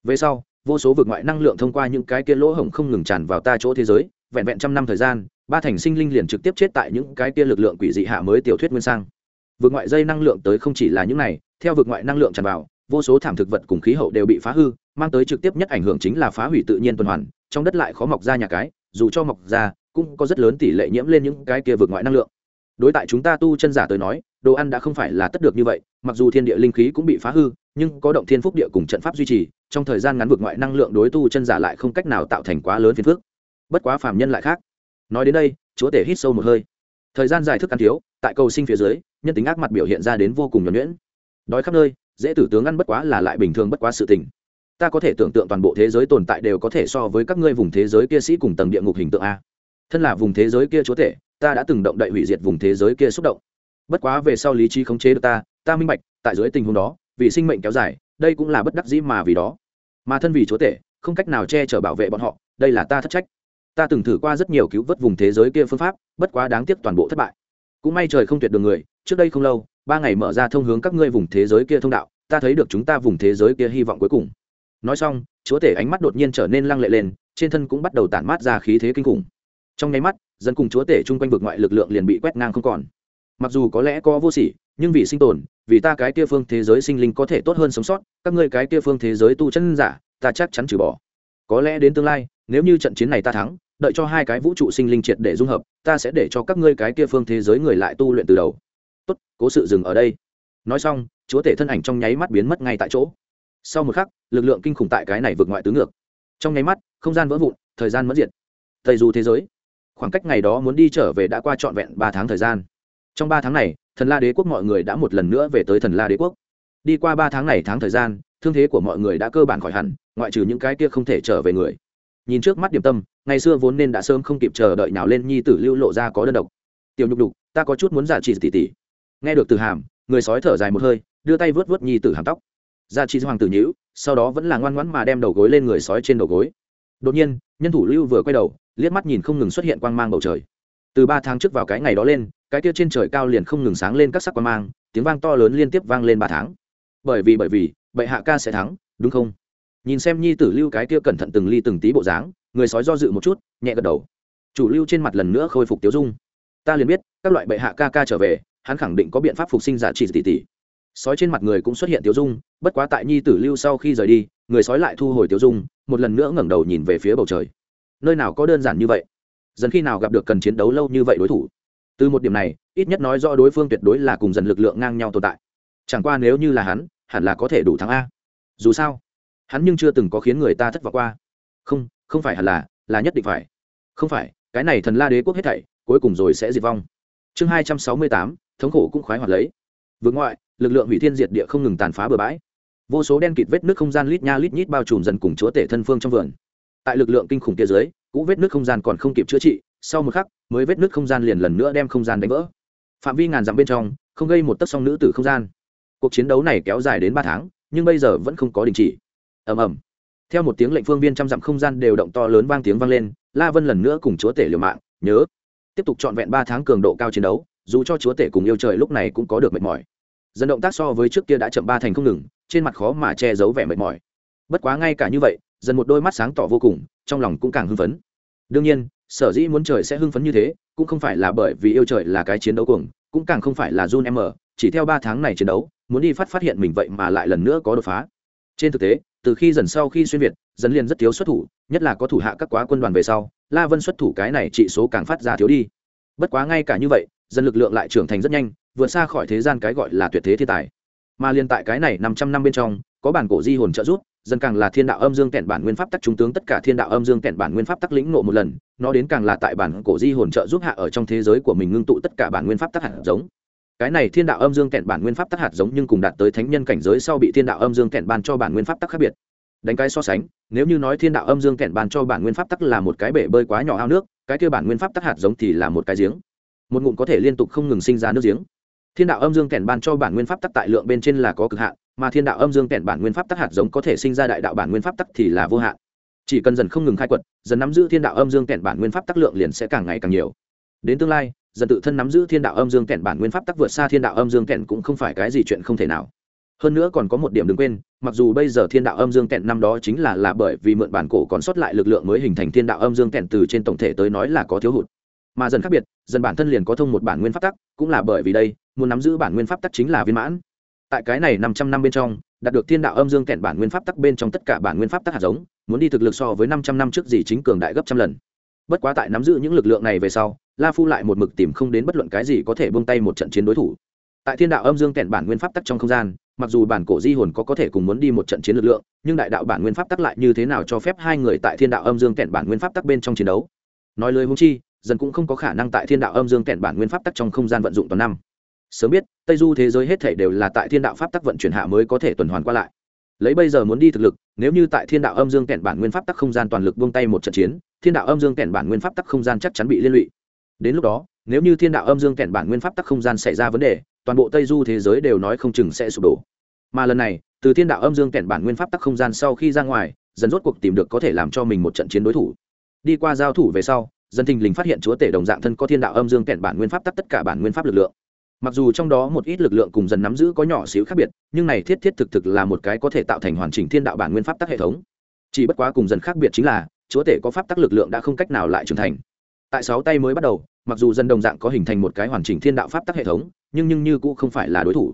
Về sau, vô số vượt ngoại năng lượng thông qua những cái kia lỗ hổng không ngừng tràn vào ta chỗ thế giới, vẹn vẹn trăm năm thời gian, ba thành sinh linh liền trực tiếp chết tại những cái kia lực lượng quỷ dị hạ mới tiểu thuyết nguyên sang. Vượt ngoại dây năng lượng tới không chỉ là những này, theo vượt ngoại năng lượng tràn vào, vô số thảm thực vật cùng khí hậu đều bị phá hư, mang tới trực tiếp nhất ảnh hưởng chính là phá hủy tự nhiên tuần hoàn, trong đất lại khó mọc ra nhà cái dù cho mọc ra, cũng có rất lớn tỷ lệ nhiễm lên những cái kia vượt ngoại năng lượng. Đối tại chúng ta tu chân giả tới nói, đồ ăn đã không phải là tất được như vậy, mặc dù thiên địa linh khí cũng bị phá hư, nhưng có động thiên phúc địa cùng trận pháp duy trì, trong thời gian ngắn vượt ngoại năng lượng đối tu chân giả lại không cách nào tạo thành quá lớn phiền phức. Bất quá phàm nhân lại khác. Nói đến đây, chúa tể hít sâu một hơi. Thời gian dài thức ăn thiếu, tại cầu sinh phía dưới, nhân tính ác mặt biểu hiện ra đến vô cùng nhuẩn nhuyễn. Đói khắp nơi, dễ tử tướng ăn bất quá là lại bình thường bất quá sự tình ta có thể tưởng tượng toàn bộ thế giới tồn tại đều có thể so với các ngươi vùng thế giới kia sĩ cùng tầng địa ngục hình tượng a. Thân là vùng thế giới kia chúa tể, ta đã từng động đậy hủy diệt vùng thế giới kia xúc động. Bất quá về sau lý trí khống chế được ta ta minh bạch, tại dưới tình huống đó, vì sinh mệnh kéo dài, đây cũng là bất đắc dĩ mà vì đó. Mà thân vì chúa tể, không cách nào che chở bảo vệ bọn họ, đây là ta thất trách. Ta từng thử qua rất nhiều cứu vớt vùng thế giới kia phương pháp, bất quá đáng tiếc toàn bộ thất bại. Cũng may trời không tuyệt đường người, trước đây không lâu, ba ngày mở ra thông hướng các ngươi vùng thế giới kia thông đạo, ta thấy được chúng ta vùng thế giới kia hy vọng cuối cùng nói xong, chúa tể ánh mắt đột nhiên trở nên lăng lệ lên, trên thân cũng bắt đầu tản mát ra khí thế kinh khủng. Trong nháy mắt, dân cùng chúa tể chung quanh vực ngoại lực lượng liền bị quét ngang không còn. Mặc dù có lẽ có vô sỉ, nhưng vì sinh tồn, vì ta cái kia phương thế giới sinh linh có thể tốt hơn sống sót, các ngươi cái kia phương thế giới tu chân giả, ta chắc chắn trừ bỏ. Có lẽ đến tương lai, nếu như trận chiến này ta thắng, đợi cho hai cái vũ trụ sinh linh triệt để dung hợp, ta sẽ để cho các ngươi cái kia phương thế giới người lại tu luyện từ đầu. Tốt, cố sự dừng ở đây. Nói xong, chúa tể thân ảnh trong nháy mắt biến mất ngay tại chỗ. Sau một khắc lực lượng kinh khủng tại cái này vượt ngoại tứ ngược. Trong nháy mắt, không gian vỡ vụn, thời gian mất diệt. Tây du thế giới. Khoảng cách ngày đó muốn đi trở về đã qua trọn vẹn ba tháng thời gian. Trong ba tháng này, thần la đế quốc mọi người đã một lần nữa về tới thần la đế quốc. Đi qua ba tháng này tháng thời gian, thương thế của mọi người đã cơ bản khỏi hẳn, ngoại trừ những cái kia không thể trở về người. Nhìn trước mắt điểm tâm, ngày xưa vốn nên đã sớm không kịp chờ đợi nào lên nhi tử lưu lộ ra có đơn độc. Tiểu nhục đục ta có chút muốn giả trị tỉ tỉ nghe được từ hàm, người sói thở dài một hơi, đưa tay vớt vớt nhi tử hàm tóc gia chi hoàng tử nhữ sau đó vẫn là ngoan ngoãn mà đem đầu gối lên người sói trên đầu gối. Đột nhiên, nhân thủ lưu vừa quay đầu, liếc mắt nhìn không ngừng xuất hiện quang mang bầu trời. Từ ba tháng trước vào cái ngày đó lên, cái kia trên trời cao liền không ngừng sáng lên các sắc quang mang, tiếng vang to lớn liên tiếp vang lên ba tháng. Bởi vì bởi vì, bệ hạ ca sẽ thắng, đúng không? Nhìn xem nhi tử lưu cái kia cẩn thận từng ly từng tí bộ dáng, người sói do dự một chút, nhẹ gật đầu. Chủ lưu trên mặt lần nữa khôi phục tiêu dung. Ta liền biết, các loại bệ hạ ca ca trở về, hắn khẳng định có biện pháp phục sinh giả trị tỷ tỷ sói trên mặt người cũng xuất hiện tiêu dung, bất quá tại nhi tử lưu sau khi rời đi, người sói lại thu hồi tiêu dung, một lần nữa ngẩng đầu nhìn về phía bầu trời. Nơi nào có đơn giản như vậy? Dần khi nào gặp được cần chiến đấu lâu như vậy đối thủ? Từ một điểm này, ít nhất nói rõ đối phương tuyệt đối là cùng dần lực lượng ngang nhau tồn tại. Chẳng qua nếu như là hắn, hẳn là có thể đủ thắng a. Dù sao, hắn nhưng chưa từng có khiến người ta thất vọng qua. Không không phải hẳn là là nhất định phải. Không phải, cái này thần la đế quốc hết thảy, cuối cùng rồi sẽ diệt vong. Chương hai trăm sáu mươi tám, thống khổ cũng khoái hoạt lấy. Vượt ngoại lực lượng hủy thiên diệt địa không ngừng tàn phá bừa bãi. Vô số đen kịt vết nước không gian lít nha lít nhít bao trùm dần cùng chúa tể thân phương trong vườn. Tại lực lượng kinh khủng kia dưới, cũ vết nước không gian còn không kịp chữa trị, sau một khắc, mới vết nước không gian liền lần nữa đem không gian đánh vỡ. Phạm vi ngàn dặm bên trong, không gây một tấc song nữ tử không gian. Cuộc chiến đấu này kéo dài đến ba tháng, nhưng bây giờ vẫn không có đình chỉ. Ầm ầm. Theo một tiếng lệnh phương viên trăm dặm không gian đều động to lớn vang tiếng vang lên, la vân lần nữa cùng chúa tể liều mạng, nhớ. Tiếp tục trọn vẹn ba tháng cường độ cao chiến đấu, dù cho chúa tể cùng yêu trời lúc này cũng có được mệt mỏi dần động tác so với trước kia đã chậm ba thành không ngừng trên mặt khó mà che giấu vẻ mệt mỏi bất quá ngay cả như vậy dần một đôi mắt sáng tỏ vô cùng trong lòng cũng càng hưng phấn đương nhiên sở dĩ muốn trời sẽ hưng phấn như thế cũng không phải là bởi vì yêu trời là cái chiến đấu cuồng cũng càng không phải là Jun M, chỉ theo ba tháng này chiến đấu, muốn đi phát phát hiện mình vậy mà lại lần nữa có đột phá. Trên thực tế, từ khi dần sau khi xuyên việt, dần liền rất thiếu xuất thủ, nhất là có thủ hạ các quá quân đoàn về sau, La Vân xuất thủ cái này trị số càng phát ra thiếu đi. Bất quá ngay cả như vậy, dân lực lượng lại trưởng thành rất nhanh, vượt xa khỏi thế gian cái gọi là tuyệt thế thiên tài. Mà liên tại cái này 500 năm bên trong, có bản cổ di hồn trợ giúp, dần càng là thiên đạo âm dương kẹn bản nguyên pháp tắc trung tướng tất cả thiên đạo âm dương kẹn bản nguyên pháp tắc lĩnh nộ một lần nó đến càng là tại bản cổ di hồn trợ giúp hạ ở trong thế giới của mình ngưng tụ tất cả bản nguyên pháp tắc hạt giống. Cái này thiên đạo âm dương kẹn bản nguyên pháp tắc hạt giống nhưng cùng đạt tới thánh nhân cảnh giới sau bị thiên đạo âm dương kẹn ban cho bản nguyên pháp tắc khác biệt. Đánh cái so sánh nếu như nói thiên đạo âm dương kẹn ban cho bản nguyên pháp tắc là một cái bể bơi quá nhỏ ao nước cái kia bản nguyên pháp tắc hạt giống thì là một cái giếng. Một ngụm có thể liên tục không ngừng sinh ra nước giếng thiên đạo âm dương kèn ban cho bản nguyên pháp tắc tại lượng bên trên là có cực hạn, mà thiên đạo âm dương kèn bản nguyên pháp tắc hạt giống có thể sinh ra đại đạo bản nguyên pháp tắc thì là vô hạn. Chỉ cần dần không ngừng khai quật, dần nắm giữ thiên đạo âm dương kèn bản nguyên pháp tắc lượng liền sẽ càng ngày càng nhiều. Đến tương lai, dần tự thân nắm giữ thiên đạo âm dương kèn bản nguyên pháp tắc vượt xa thiên đạo âm dương kèn cũng không phải cái gì chuyện không thể nào. Hơn nữa còn có một điểm đừng quên, mặc dù bây giờ thiên đạo âm dương kẹn năm đó chính là là bởi vì mượn bản cổ còn sót lại lực lượng mới hình thành thiên đạo âm dương kẹn từ trên tổng thể tới nói là có thiếu hụt. Mà dần khác biệt, dần bản thân liền có thông một bản nguyên pháp tắc, cũng là bởi vì đây muốn nắm giữ bản nguyên pháp tắc chính là viên mãn. Tại cái này năm trăm năm bên trong, đạt được thiên đạo âm dương kẹn bản nguyên pháp tắc bên trong tất cả bản nguyên pháp tắc hạt giống, muốn đi thực lực so với năm trăm năm trước gì chính cường đại gấp trăm lần. Bất quá tại nắm giữ những lực lượng này về sau, la phu lại một mực tìm không đến bất luận cái gì có thể bông tay một trận chiến đối thủ. Tại thiên đạo âm dương kẹn bản nguyên pháp tắc trong không gian, mặc dù bản cổ di hồn có có thể cùng muốn đi một trận chiến lực lượng, nhưng đại đạo bản nguyên pháp tắc lại như thế nào cho phép hai người tại thiên đạo âm dương kẹn bản nguyên pháp tắc bên trong chiến đấu? Nói lời hung chi dần cũng không có khả năng tại thiên đạo âm dương kẹn bản nguyên pháp tắc trong không gian vận dụng toàn năm sớm biết, tây du thế giới hết thể đều là tại thiên đạo pháp tắc vận chuyển hạ mới có thể tuần hoàn qua lại. Lấy bây giờ muốn đi thực lực, nếu như tại thiên đạo âm dương kẹn bản nguyên pháp tắc không gian toàn lực buông tay một trận chiến, thiên đạo âm dương kẹn bản nguyên pháp tắc không gian chắc chắn bị liên lụy. Đến lúc đó, nếu như thiên đạo âm dương kẹn bản nguyên pháp tắc không gian xảy ra vấn đề, toàn bộ tây du thế giới đều nói không chừng sẽ sụp đổ. Mà lần này, từ thiên đạo âm dương kẹn bản nguyên pháp tắc không gian sau khi ra ngoài, dần rốt cuộc tìm được có thể làm cho mình một trận chiến đối thủ. Đi qua giao thủ về sau, dân thình lình phát hiện chúa tể đồng dạng thân có thiên đạo âm dương kẹn bản nguyên pháp tắc tất cả bản nguyên pháp lực lượng mặc dù trong đó một ít lực lượng cùng dần nắm giữ có nhỏ xíu khác biệt, nhưng này thiết thiết thực thực là một cái có thể tạo thành hoàn chỉnh thiên đạo bản nguyên pháp tắc hệ thống. Chỉ bất quá cùng dần khác biệt chính là, chúa tể có pháp tắc lực lượng đã không cách nào lại trưởng thành. Tại sáu tay mới bắt đầu, mặc dù dân đồng dạng có hình thành một cái hoàn chỉnh thiên đạo pháp tắc hệ thống, nhưng nhưng như cũng không phải là đối thủ.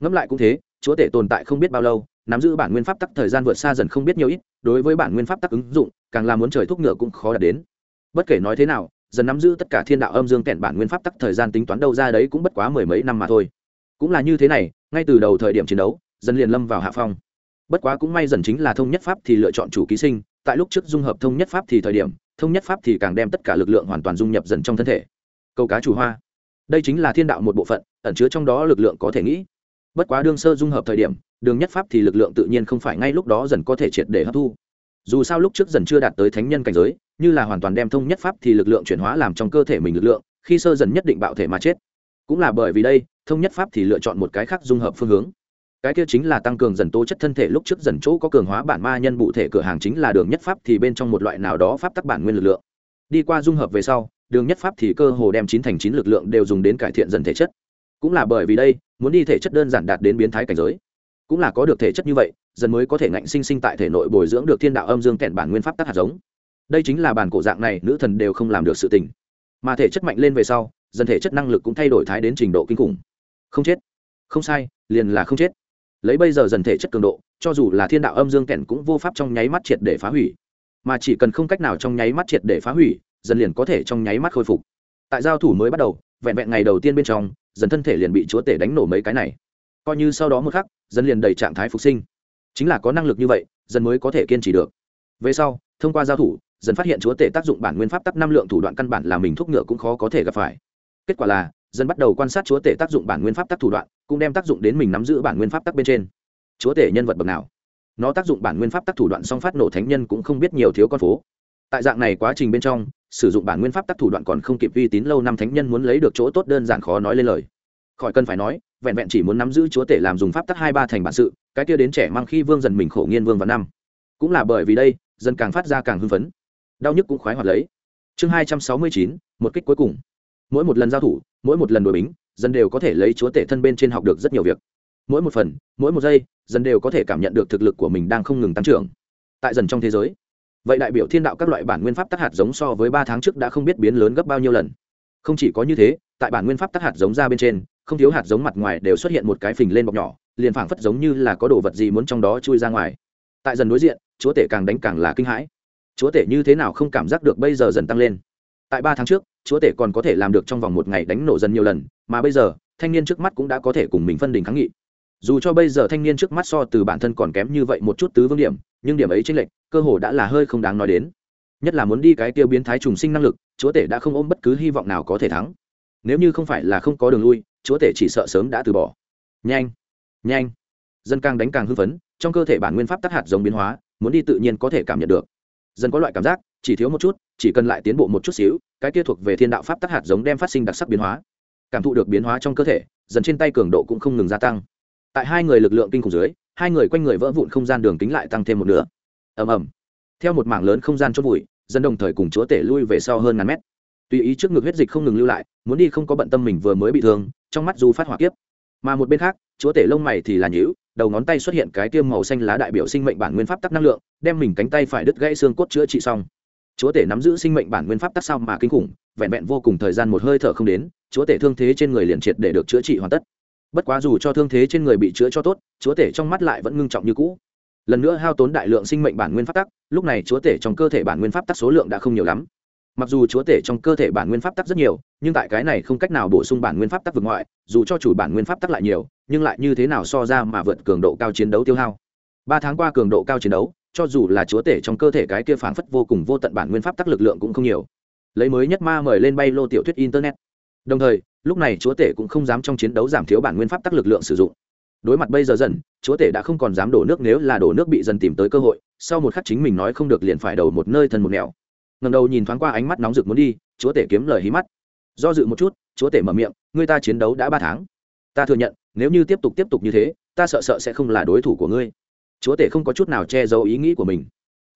Ngẫm lại cũng thế, chúa tể tồn tại không biết bao lâu, nắm giữ bản nguyên pháp tắc thời gian vượt xa dần không biết nhiều ít, đối với bản nguyên pháp tắc ứng dụng, càng là muốn trời thúc ngựa cũng khó đạt đến. Bất kể nói thế nào dần nắm giữ tất cả thiên đạo âm dương kẹn bản nguyên pháp tắc thời gian tính toán đâu ra đấy cũng bất quá mười mấy năm mà thôi. Cũng là như thế này, ngay từ đầu thời điểm chiến đấu, dần liền lâm vào hạ phong. Bất quá cũng may dần chính là thông nhất pháp thì lựa chọn chủ ký sinh, tại lúc trước dung hợp thông nhất pháp thì thời điểm, thông nhất pháp thì càng đem tất cả lực lượng hoàn toàn dung nhập dần trong thân thể. Câu cá chủ hoa. Đây chính là thiên đạo một bộ phận, ẩn chứa trong đó lực lượng có thể nghĩ. Bất quá đương sơ dung hợp thời điểm, đường nhất pháp thì lực lượng tự nhiên không phải ngay lúc đó dần có thể triệt để hấp thu. Dù sao lúc trước dần chưa đạt tới thánh nhân cảnh giới như là hoàn toàn đem thông nhất pháp thì lực lượng chuyển hóa làm trong cơ thể mình lực lượng, khi sơ dần nhất định bạo thể mà chết. Cũng là bởi vì đây, thông nhất pháp thì lựa chọn một cái khác dung hợp phương hướng. Cái kia chính là tăng cường dần tố chất thân thể lúc trước dần chỗ có cường hóa bản ma nhân bụ thể cửa hàng chính là đường nhất pháp thì bên trong một loại nào đó pháp tắc bản nguyên lực lượng. Đi qua dung hợp về sau, đường nhất pháp thì cơ hồ đem chín thành chín lực lượng đều dùng đến cải thiện dần thể chất. Cũng là bởi vì đây, muốn đi thể chất đơn giản đạt đến biến thái cảnh giới. Cũng là có được thể chất như vậy, dần mới có thể ngạnh sinh sinh tại thể nội bồi dưỡng được thiên đạo âm dương kẹn bản nguyên pháp tắc hạt giống đây chính là bản cổ dạng này, nữ thần đều không làm được sự tình. Mà thể chất mạnh lên về sau dần thể chất năng lực cũng thay đổi thái đến trình độ kinh khủng. Không chết. Không sai, liền là không chết. Lấy bây giờ dần thể chất cường độ, cho dù là thiên đạo âm dương kèn cũng vô pháp trong nháy mắt triệt để phá hủy. Mà chỉ cần không cách nào trong nháy mắt triệt để phá hủy dần liền có thể trong nháy mắt khôi phục. Tại giao thủ mới bắt đầu, vẹn vẹn ngày đầu tiên bên trong dần thân thể liền bị chúa tể đánh nổ mấy cái này. Coi như sau đó một khắc dần liền đầy trạng thái phục sinh. Chính là có năng lực như vậy dần mới có thể kiên trì được. Về sau, thông qua giao thủ dần phát hiện chúa tể tác dụng bản nguyên pháp tắc năm lượng thủ đoạn căn bản là mình thúc ngựa cũng khó có thể gặp phải. Kết quả là, dần bắt đầu quan sát chúa tể tác dụng bản nguyên pháp tắc thủ đoạn, cũng đem tác dụng đến mình nắm giữ bản nguyên pháp tắc bên trên. Chúa tể nhân vật bậc nào? Nó tác dụng bản nguyên pháp tắc thủ đoạn song phát nổ thánh nhân cũng không biết nhiều thiếu con phố. Tại dạng này quá trình bên trong, sử dụng bản nguyên pháp tắc thủ đoạn còn không kịp uy tín lâu năm thánh nhân muốn lấy được chỗ tốt đơn giản khó nói lên lời. Khỏi cần phải nói, vẹn vẹn chỉ muốn nắm giữ chúa tể làm dùng pháp tắc hai ba thành bản sự, cái kia đến trẻ mang khi vương dần mình khổ nghiên vương vào năm. Cũng là bởi vì đây dân càng phát ra càng hưng phấn đau nhức cũng khoái hoạt lấy. Chương hai trăm sáu mươi chín, một kích cuối cùng. Mỗi một lần giao thủ, mỗi một lần đổi bính, dân đều có thể lấy chúa tể thân bên trên học được rất nhiều việc. Mỗi một phần, mỗi một giây, dân đều có thể cảm nhận được thực lực của mình đang không ngừng tăng trưởng. Tại dần trong thế giới, vậy đại biểu thiên đạo các loại bản nguyên pháp tác hạt giống so với ba tháng trước đã không biết biến lớn gấp bao nhiêu lần. Không chỉ có như thế, tại bản nguyên pháp tác hạt giống ra bên trên, không thiếu hạt giống mặt ngoài đều xuất hiện một cái phình lên bọc nhỏ, liền phảng phất giống như là có đồ vật gì muốn trong đó chui ra ngoài. Tại dần đối diện, chúa tể càng đánh càng là kinh hãi chúa tể như thế nào không cảm giác được bây giờ dần tăng lên. Tại ba tháng trước, chúa tể còn có thể làm được trong vòng một ngày đánh nổ dần nhiều lần, mà bây giờ, thanh niên trước mắt cũng đã có thể cùng mình phân đình kháng nghị. Dù cho bây giờ thanh niên trước mắt so từ bản thân còn kém như vậy một chút tứ vương điểm, nhưng điểm ấy trên lệnh cơ hồ đã là hơi không đáng nói đến. Nhất là muốn đi cái tiêu biến thái trùng sinh năng lực, chúa tể đã không ôm bất cứ hy vọng nào có thể thắng. Nếu như không phải là không có đường lui, chúa tể chỉ sợ sớm đã từ bỏ. Nhanh nhanh. Dân càng đánh càng hưng phấn, trong cơ thể bản nguyên pháp tác hạt giống biến hóa, muốn đi tự nhiên có thể cảm nhận được dân có loại cảm giác, chỉ thiếu một chút, chỉ cần lại tiến bộ một chút xíu, cái kia thuộc về thiên đạo pháp tác hạt giống đem phát sinh đặc sắc biến hóa, cảm thụ được biến hóa trong cơ thể, dần trên tay cường độ cũng không ngừng gia tăng. Tại hai người lực lượng kinh khủng dưới, hai người quanh người vỡ vụn không gian đường kính lại tăng thêm một nửa. Ầm ầm. Theo một mảng lớn không gian chốt vùi dân đồng thời cùng chúa tể lui về sau hơn ngàn mét. Tùy ý trước ngực huyết dịch không ngừng lưu lại, muốn đi không có bận tâm mình vừa mới bị thương, trong mắt du phát hỏa kiếp. Mà một bên khác, chúa tể lông mày thì là nhữ đầu ngón tay xuất hiện cái tiêm màu xanh lá đại biểu sinh mệnh bản nguyên pháp tắc năng lượng, đem mình cánh tay phải đứt gãy xương cốt chữa trị xong. Chúa tể nắm giữ sinh mệnh bản nguyên pháp tắc sao mà kinh khủng, vẹn vẹn vô cùng thời gian một hơi thở không đến, chúa tể thương thế trên người liền triệt để được chữa trị hoàn tất. Bất quá dù cho thương thế trên người bị chữa cho tốt, chúa tể trong mắt lại vẫn ngưng trọng như cũ. Lần nữa hao tốn đại lượng sinh mệnh bản nguyên pháp tắc, lúc này chúa tể trong cơ thể bản nguyên pháp tắc số lượng đã không nhiều lắm mặc dù chúa tể trong cơ thể bản nguyên pháp tắc rất nhiều, nhưng tại cái này không cách nào bổ sung bản nguyên pháp tắc vượt ngoại, dù cho chủ bản nguyên pháp tắc lại nhiều, nhưng lại như thế nào so ra mà vượt cường độ cao chiến đấu tiêu hao. Ba tháng qua cường độ cao chiến đấu, cho dù là chúa tể trong cơ thể cái kia phảng phất vô cùng vô tận bản nguyên pháp tắc lực lượng cũng không nhiều. Lấy mới nhất ma mời lên bay lô tiểu thuyết internet. Đồng thời, lúc này chúa tể cũng không dám trong chiến đấu giảm thiếu bản nguyên pháp tắc lực lượng sử dụng. Đối mặt bây giờ dần, chúa tể đã không còn dám đổ nước nếu là đổ nước bị dần tìm tới cơ hội, sau một khắc chính mình nói không được liền phải đầu một nơi thân một nẻo ngầm đầu nhìn thoáng qua ánh mắt nóng rực muốn đi, chúa tể kiếm lời hí mắt. Do dự một chút, chúa tể mở miệng, ngươi ta chiến đấu đã ba tháng. Ta thừa nhận, nếu như tiếp tục tiếp tục như thế, ta sợ sợ sẽ không là đối thủ của ngươi. Chúa tể không có chút nào che giấu ý nghĩ của mình.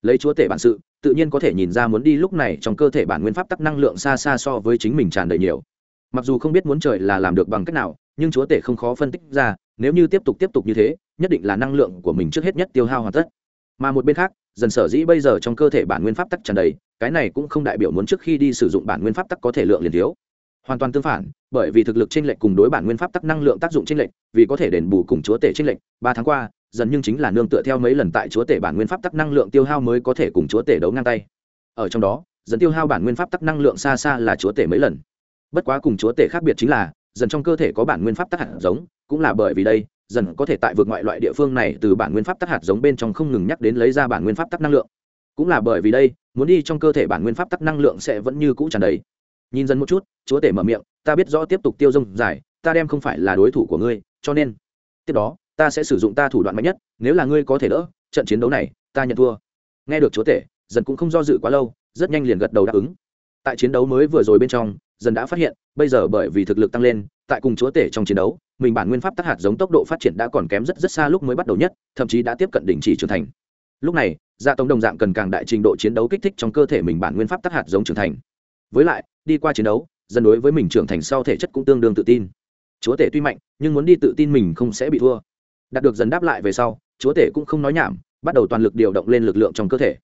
Lấy chúa tể bản sự, tự nhiên có thể nhìn ra muốn đi lúc này trong cơ thể bản nguyên pháp tắc năng lượng xa xa so với chính mình tràn đầy nhiều. Mặc dù không biết muốn trời là làm được bằng cách nào, nhưng chúa tể không khó phân tích ra, nếu như tiếp tục tiếp tục như thế, nhất định là năng lượng của mình trước hết nhất tiêu hao hoàn tất mà một bên khác, dần sở dĩ bây giờ trong cơ thể bản nguyên pháp tắc tràn đầy, cái này cũng không đại biểu muốn trước khi đi sử dụng bản nguyên pháp tắc có thể lượng liền thiếu. Hoàn toàn tương phản, bởi vì thực lực trên lệch cùng đối bản nguyên pháp tắc năng lượng tác dụng trên lệch, vì có thể đền bù cùng chúa tể trên lệch, ba tháng qua, dần nhưng chính là nương tựa theo mấy lần tại chúa tể bản nguyên pháp tắc năng lượng tiêu hao mới có thể cùng chúa tể đấu ngang tay. Ở trong đó, dần tiêu hao bản nguyên pháp tắc năng lượng xa xa là chúa tể mấy lần. Bất quá cùng chúa tể khác biệt chính là, dần trong cơ thể có bản nguyên pháp tắc hạt giống, cũng là bởi vì đây dần có thể tại vượt ngoại loại địa phương này từ bản nguyên pháp tắc hạt giống bên trong không ngừng nhắc đến lấy ra bản nguyên pháp tắc năng lượng. Cũng là bởi vì đây, muốn đi trong cơ thể bản nguyên pháp tắc năng lượng sẽ vẫn như cũ tràn đầy. Nhìn dần một chút, chúa tể mở miệng, ta biết rõ tiếp tục tiêu dông dài ta đem không phải là đối thủ của ngươi, cho nên, tiếp đó, ta sẽ sử dụng ta thủ đoạn mạnh nhất, nếu là ngươi có thể đỡ, trận chiến đấu này, ta nhận thua. Nghe được chúa tể, dần cũng không do dự quá lâu, rất nhanh liền gật đầu đáp ứng. Tại chiến đấu mới vừa rồi bên trong, dần đã phát hiện, bây giờ bởi vì thực lực tăng lên, tại cùng chúa tể trong chiến đấu mình bản nguyên pháp tác hạt giống tốc độ phát triển đã còn kém rất rất xa lúc mới bắt đầu nhất, thậm chí đã tiếp cận đỉnh chỉ trưởng thành. Lúc này, gia tống đồng dạng cần càng đại trình độ chiến đấu kích thích trong cơ thể mình bản nguyên pháp tác hạt giống trưởng thành. Với lại, đi qua chiến đấu dần đối với mình trưởng thành sau thể chất cũng tương đương tự tin. Chúa tể tuy mạnh, nhưng muốn đi tự tin mình không sẽ bị thua. Đạt được dần đáp lại về sau, chúa tể cũng không nói nhảm, bắt đầu toàn lực điều động lên lực lượng trong cơ thể.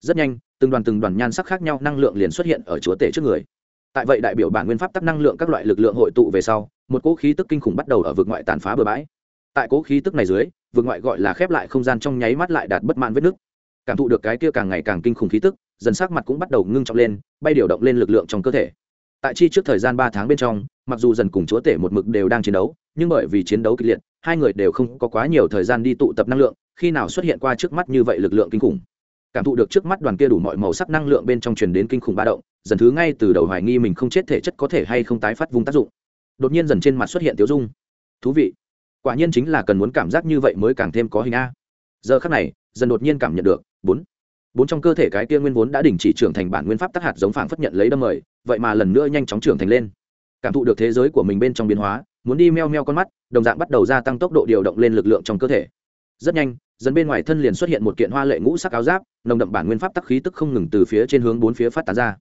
Rất nhanh, từng đoàn từng đoàn nhan sắc khác nhau năng lượng liền xuất hiện ở chúa tể trước người. Tại vậy đại biểu bản nguyên pháp tắc năng lượng các loại lực lượng hội tụ về sau một cỗ khí tức kinh khủng bắt đầu ở vực ngoại tàn phá bờ bãi. Tại cỗ khí tức này dưới, vực ngoại gọi là khép lại không gian trong nháy mắt lại đạt bất mãn vết nước cảm thụ được cái kia càng ngày càng kinh khủng khí tức, dần sắc mặt cũng bắt đầu ngưng trọng lên, bay điều động lên lực lượng trong cơ thể. Tại chi trước thời gian ba tháng bên trong, mặc dù dần cùng chúa tể một mực đều đang chiến đấu, nhưng bởi vì chiến đấu kịch liệt, hai người đều không có quá nhiều thời gian đi tụ tập năng lượng, khi nào xuất hiện qua trước mắt như vậy lực lượng kinh khủng. Cảm thụ được trước mắt đoàn kia đủ mọi màu sắc năng lượng bên trong truyền đến kinh khủng ba động, dần thứ ngay từ đầu hoài nghi mình không chết thể chất có thể hay không tái phát vùng tác dụng đột nhiên dần trên mặt xuất hiện tiếu dung. Thú vị. Quả nhiên chính là cần muốn cảm giác như vậy mới càng thêm có hình a. Giờ khắc này, dần đột nhiên cảm nhận được, bốn. Bốn trong cơ thể cái kia nguyên vốn đã đình chỉ trưởng thành bản nguyên pháp tác hạt giống phảng phất nhận lấy đâm mời, vậy mà lần nữa nhanh chóng trưởng thành lên. Cảm thụ được thế giới của mình bên trong biến hóa, muốn đi meo meo con mắt, đồng dạng bắt đầu gia tăng tốc độ điều động lên lực lượng trong cơ thể. Rất nhanh, dần bên ngoài thân liền xuất hiện một kiện hoa lệ ngũ sắc áo giáp, nồng đậm bản nguyên pháp tắc khí tức không ngừng từ phía trên hướng bốn phía phát tán ra.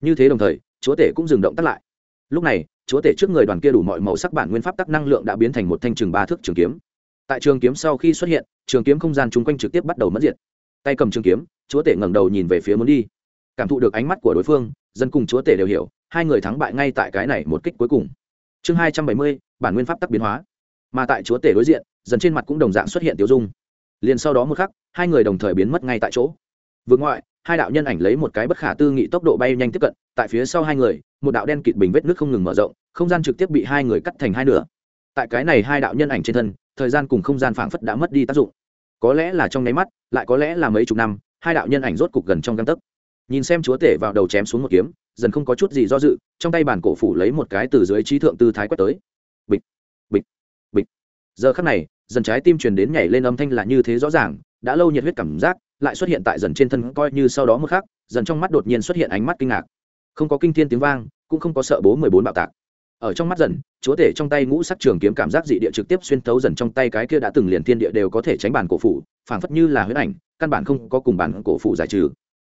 Như thế đồng thời, chúa tể cũng dừng động tắt lại. Lúc này chúa tể trước người đoàn kia đủ mọi màu sắc bản nguyên pháp tắc năng lượng đã biến thành một thanh trường ba thước trường kiếm. Tại trường kiếm sau khi xuất hiện, trường kiếm không gian chung quanh trực tiếp bắt đầu mất diệt. Tay cầm trường kiếm, chúa tể ngẩng đầu nhìn về phía muốn đi. Cảm thụ được ánh mắt của đối phương, dân cùng chúa tể đều hiểu, hai người thắng bại ngay tại cái này một kích cuối cùng. Chương hai trăm bảy mươi, bản nguyên pháp tắc biến hóa. Mà tại chúa tể đối diện, dần trên mặt cũng đồng dạng xuất hiện tiêu dung. Liền sau đó một khắc, hai người đồng thời biến mất ngay tại chỗ. Vượt ngoại hai đạo nhân ảnh lấy một cái bất khả tư nghị tốc độ bay nhanh tiếp cận, tại phía sau hai người, một đạo đen kịt bình vết nước không ngừng mở rộng, không gian trực tiếp bị hai người cắt thành hai nửa. Tại cái này hai đạo nhân ảnh trên thân, thời gian cùng không gian phảng phất đã mất đi tác dụng. Có lẽ là trong nháy mắt, lại có lẽ là mấy chục năm, hai đạo nhân ảnh rốt cục gần trong găng tấc. Nhìn xem chúa tể vào đầu chém xuống một kiếm, dần không có chút gì do dự, trong tay bản cổ phủ lấy một cái từ dưới trí thượng tư thái quét tới. Bịch bịch bịch. Giờ khắc này, dần trái tim truyền đến nhảy lên âm thanh là như thế rõ ràng, đã lâu nhiệt huyết cảm giác lại xuất hiện tại dần trên thân coi như sau đó một khắc, dần trong mắt đột nhiên xuất hiện ánh mắt kinh ngạc. Không có kinh thiên tiếng vang, cũng không có sợ bố mười bốn bạo tạc. Ở trong mắt dần, chúa tể trong tay ngũ sắc trường kiếm cảm giác dị địa trực tiếp xuyên thấu dần trong tay cái kia đã từng liền thiên địa đều có thể tránh bản cổ phủ, phảng phất như là huyết ảnh, căn bản không có cùng bản cổ phủ giải trừ.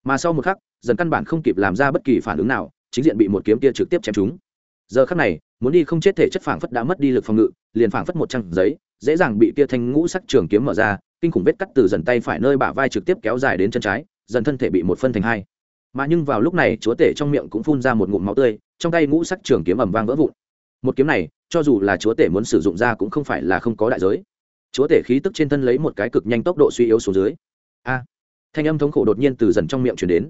Mà sau một khắc, dần căn bản không kịp làm ra bất kỳ phản ứng nào, chính diện bị một kiếm kia trực tiếp chém trúng. Giờ khắc này, muốn đi không chết thể chất phảng phất đã mất đi lực phòng ngự, liền phảng phất một trang giấy, dễ dàng bị kia thanh ngũ sắc trường kiếm mở ra kinh khủng vết cắt từ dần tay phải nơi bả vai trực tiếp kéo dài đến chân trái, dần thân thể bị một phân thành hai. Mà nhưng vào lúc này, chúa tể trong miệng cũng phun ra một ngụm máu tươi, trong tay ngũ sắc trường kiếm ẩm vang vỡ vụn. Một kiếm này, cho dù là chúa tể muốn sử dụng ra cũng không phải là không có đại giới. Chúa tể khí tức trên thân lấy một cái cực nhanh tốc độ suy yếu xuống dưới. A! Thanh âm thống khổ đột nhiên từ dần trong miệng chuyển đến.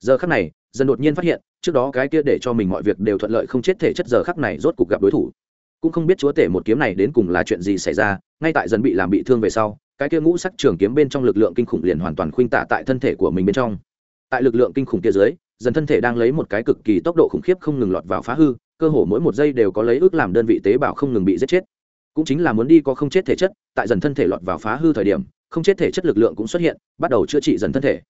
Giờ khắc này, dần đột nhiên phát hiện, trước đó cái kia để cho mình mọi việc đều thuận lợi không chết thể chất giờ khắc này rốt cuộc gặp đối thủ. Cũng không biết chúa tể một kiếm này đến cùng là chuyện gì xảy ra, ngay tại dần bị làm bị thương về sau cái kia ngũ sắc trường kiếm bên trong lực lượng kinh khủng liền hoàn toàn khuynh tả tại thân thể của mình bên trong. Tại lực lượng kinh khủng kia dưới, dần thân thể đang lấy một cái cực kỳ tốc độ khủng khiếp không ngừng lọt vào phá hư, cơ hồ mỗi một giây đều có lấy ước làm đơn vị tế bào không ngừng bị giết chết. Cũng chính là muốn đi có không chết thể chất, tại dần thân thể lọt vào phá hư thời điểm, không chết thể chất lực lượng cũng xuất hiện, bắt đầu chữa trị dần thân thể.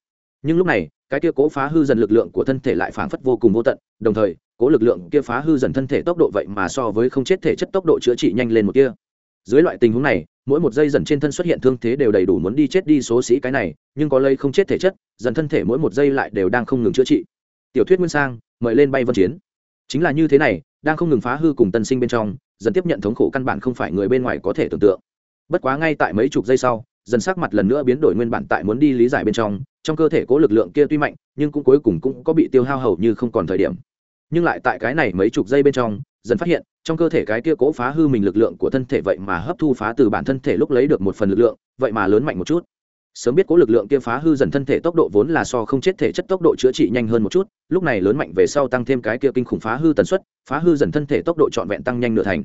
Nhưng lúc này, cái kia cố phá hư dần lực lượng của thân thể lại phảng phất vô cùng vô tận, đồng thời, cố lực lượng kia phá hư dần thân thể tốc độ vậy mà so với không chết thể chất tốc độ chữa trị nhanh lên một kia dưới loại tình huống này, mỗi một giây dần trên thân xuất hiện thương thế đều đầy đủ muốn đi chết đi số sĩ cái này, nhưng có lây không chết thể chất, dần thân thể mỗi một giây lại đều đang không ngừng chữa trị. Tiểu thuyết nguyên sang, mời lên bay vân chiến. Chính là như thế này, đang không ngừng phá hư cùng tân sinh bên trong, dần tiếp nhận thống khổ căn bản không phải người bên ngoài có thể tưởng tượng. Bất quá ngay tại mấy chục giây sau, dần sắc mặt lần nữa biến đổi nguyên bản tại muốn đi lý giải bên trong trong cơ thể cố lực lượng kia tuy mạnh, nhưng cũng cuối cùng cũng có bị tiêu hao hầu như không còn thời điểm. Nhưng lại tại cái này mấy chục giây bên trong, dần phát hiện trong cơ thể cái kia cố phá hư mình lực lượng của thân thể vậy mà hấp thu phá từ bản thân thể lúc lấy được một phần lực lượng, vậy mà lớn mạnh một chút. Sớm biết cố lực lượng kia phá hư dần thân thể tốc độ vốn là so không chết thể chất tốc độ chữa trị nhanh hơn một chút, lúc này lớn mạnh về sau tăng thêm cái kia kinh khủng phá hư tần suất, phá hư dần thân thể tốc độ trọn vẹn tăng nhanh nửa thành.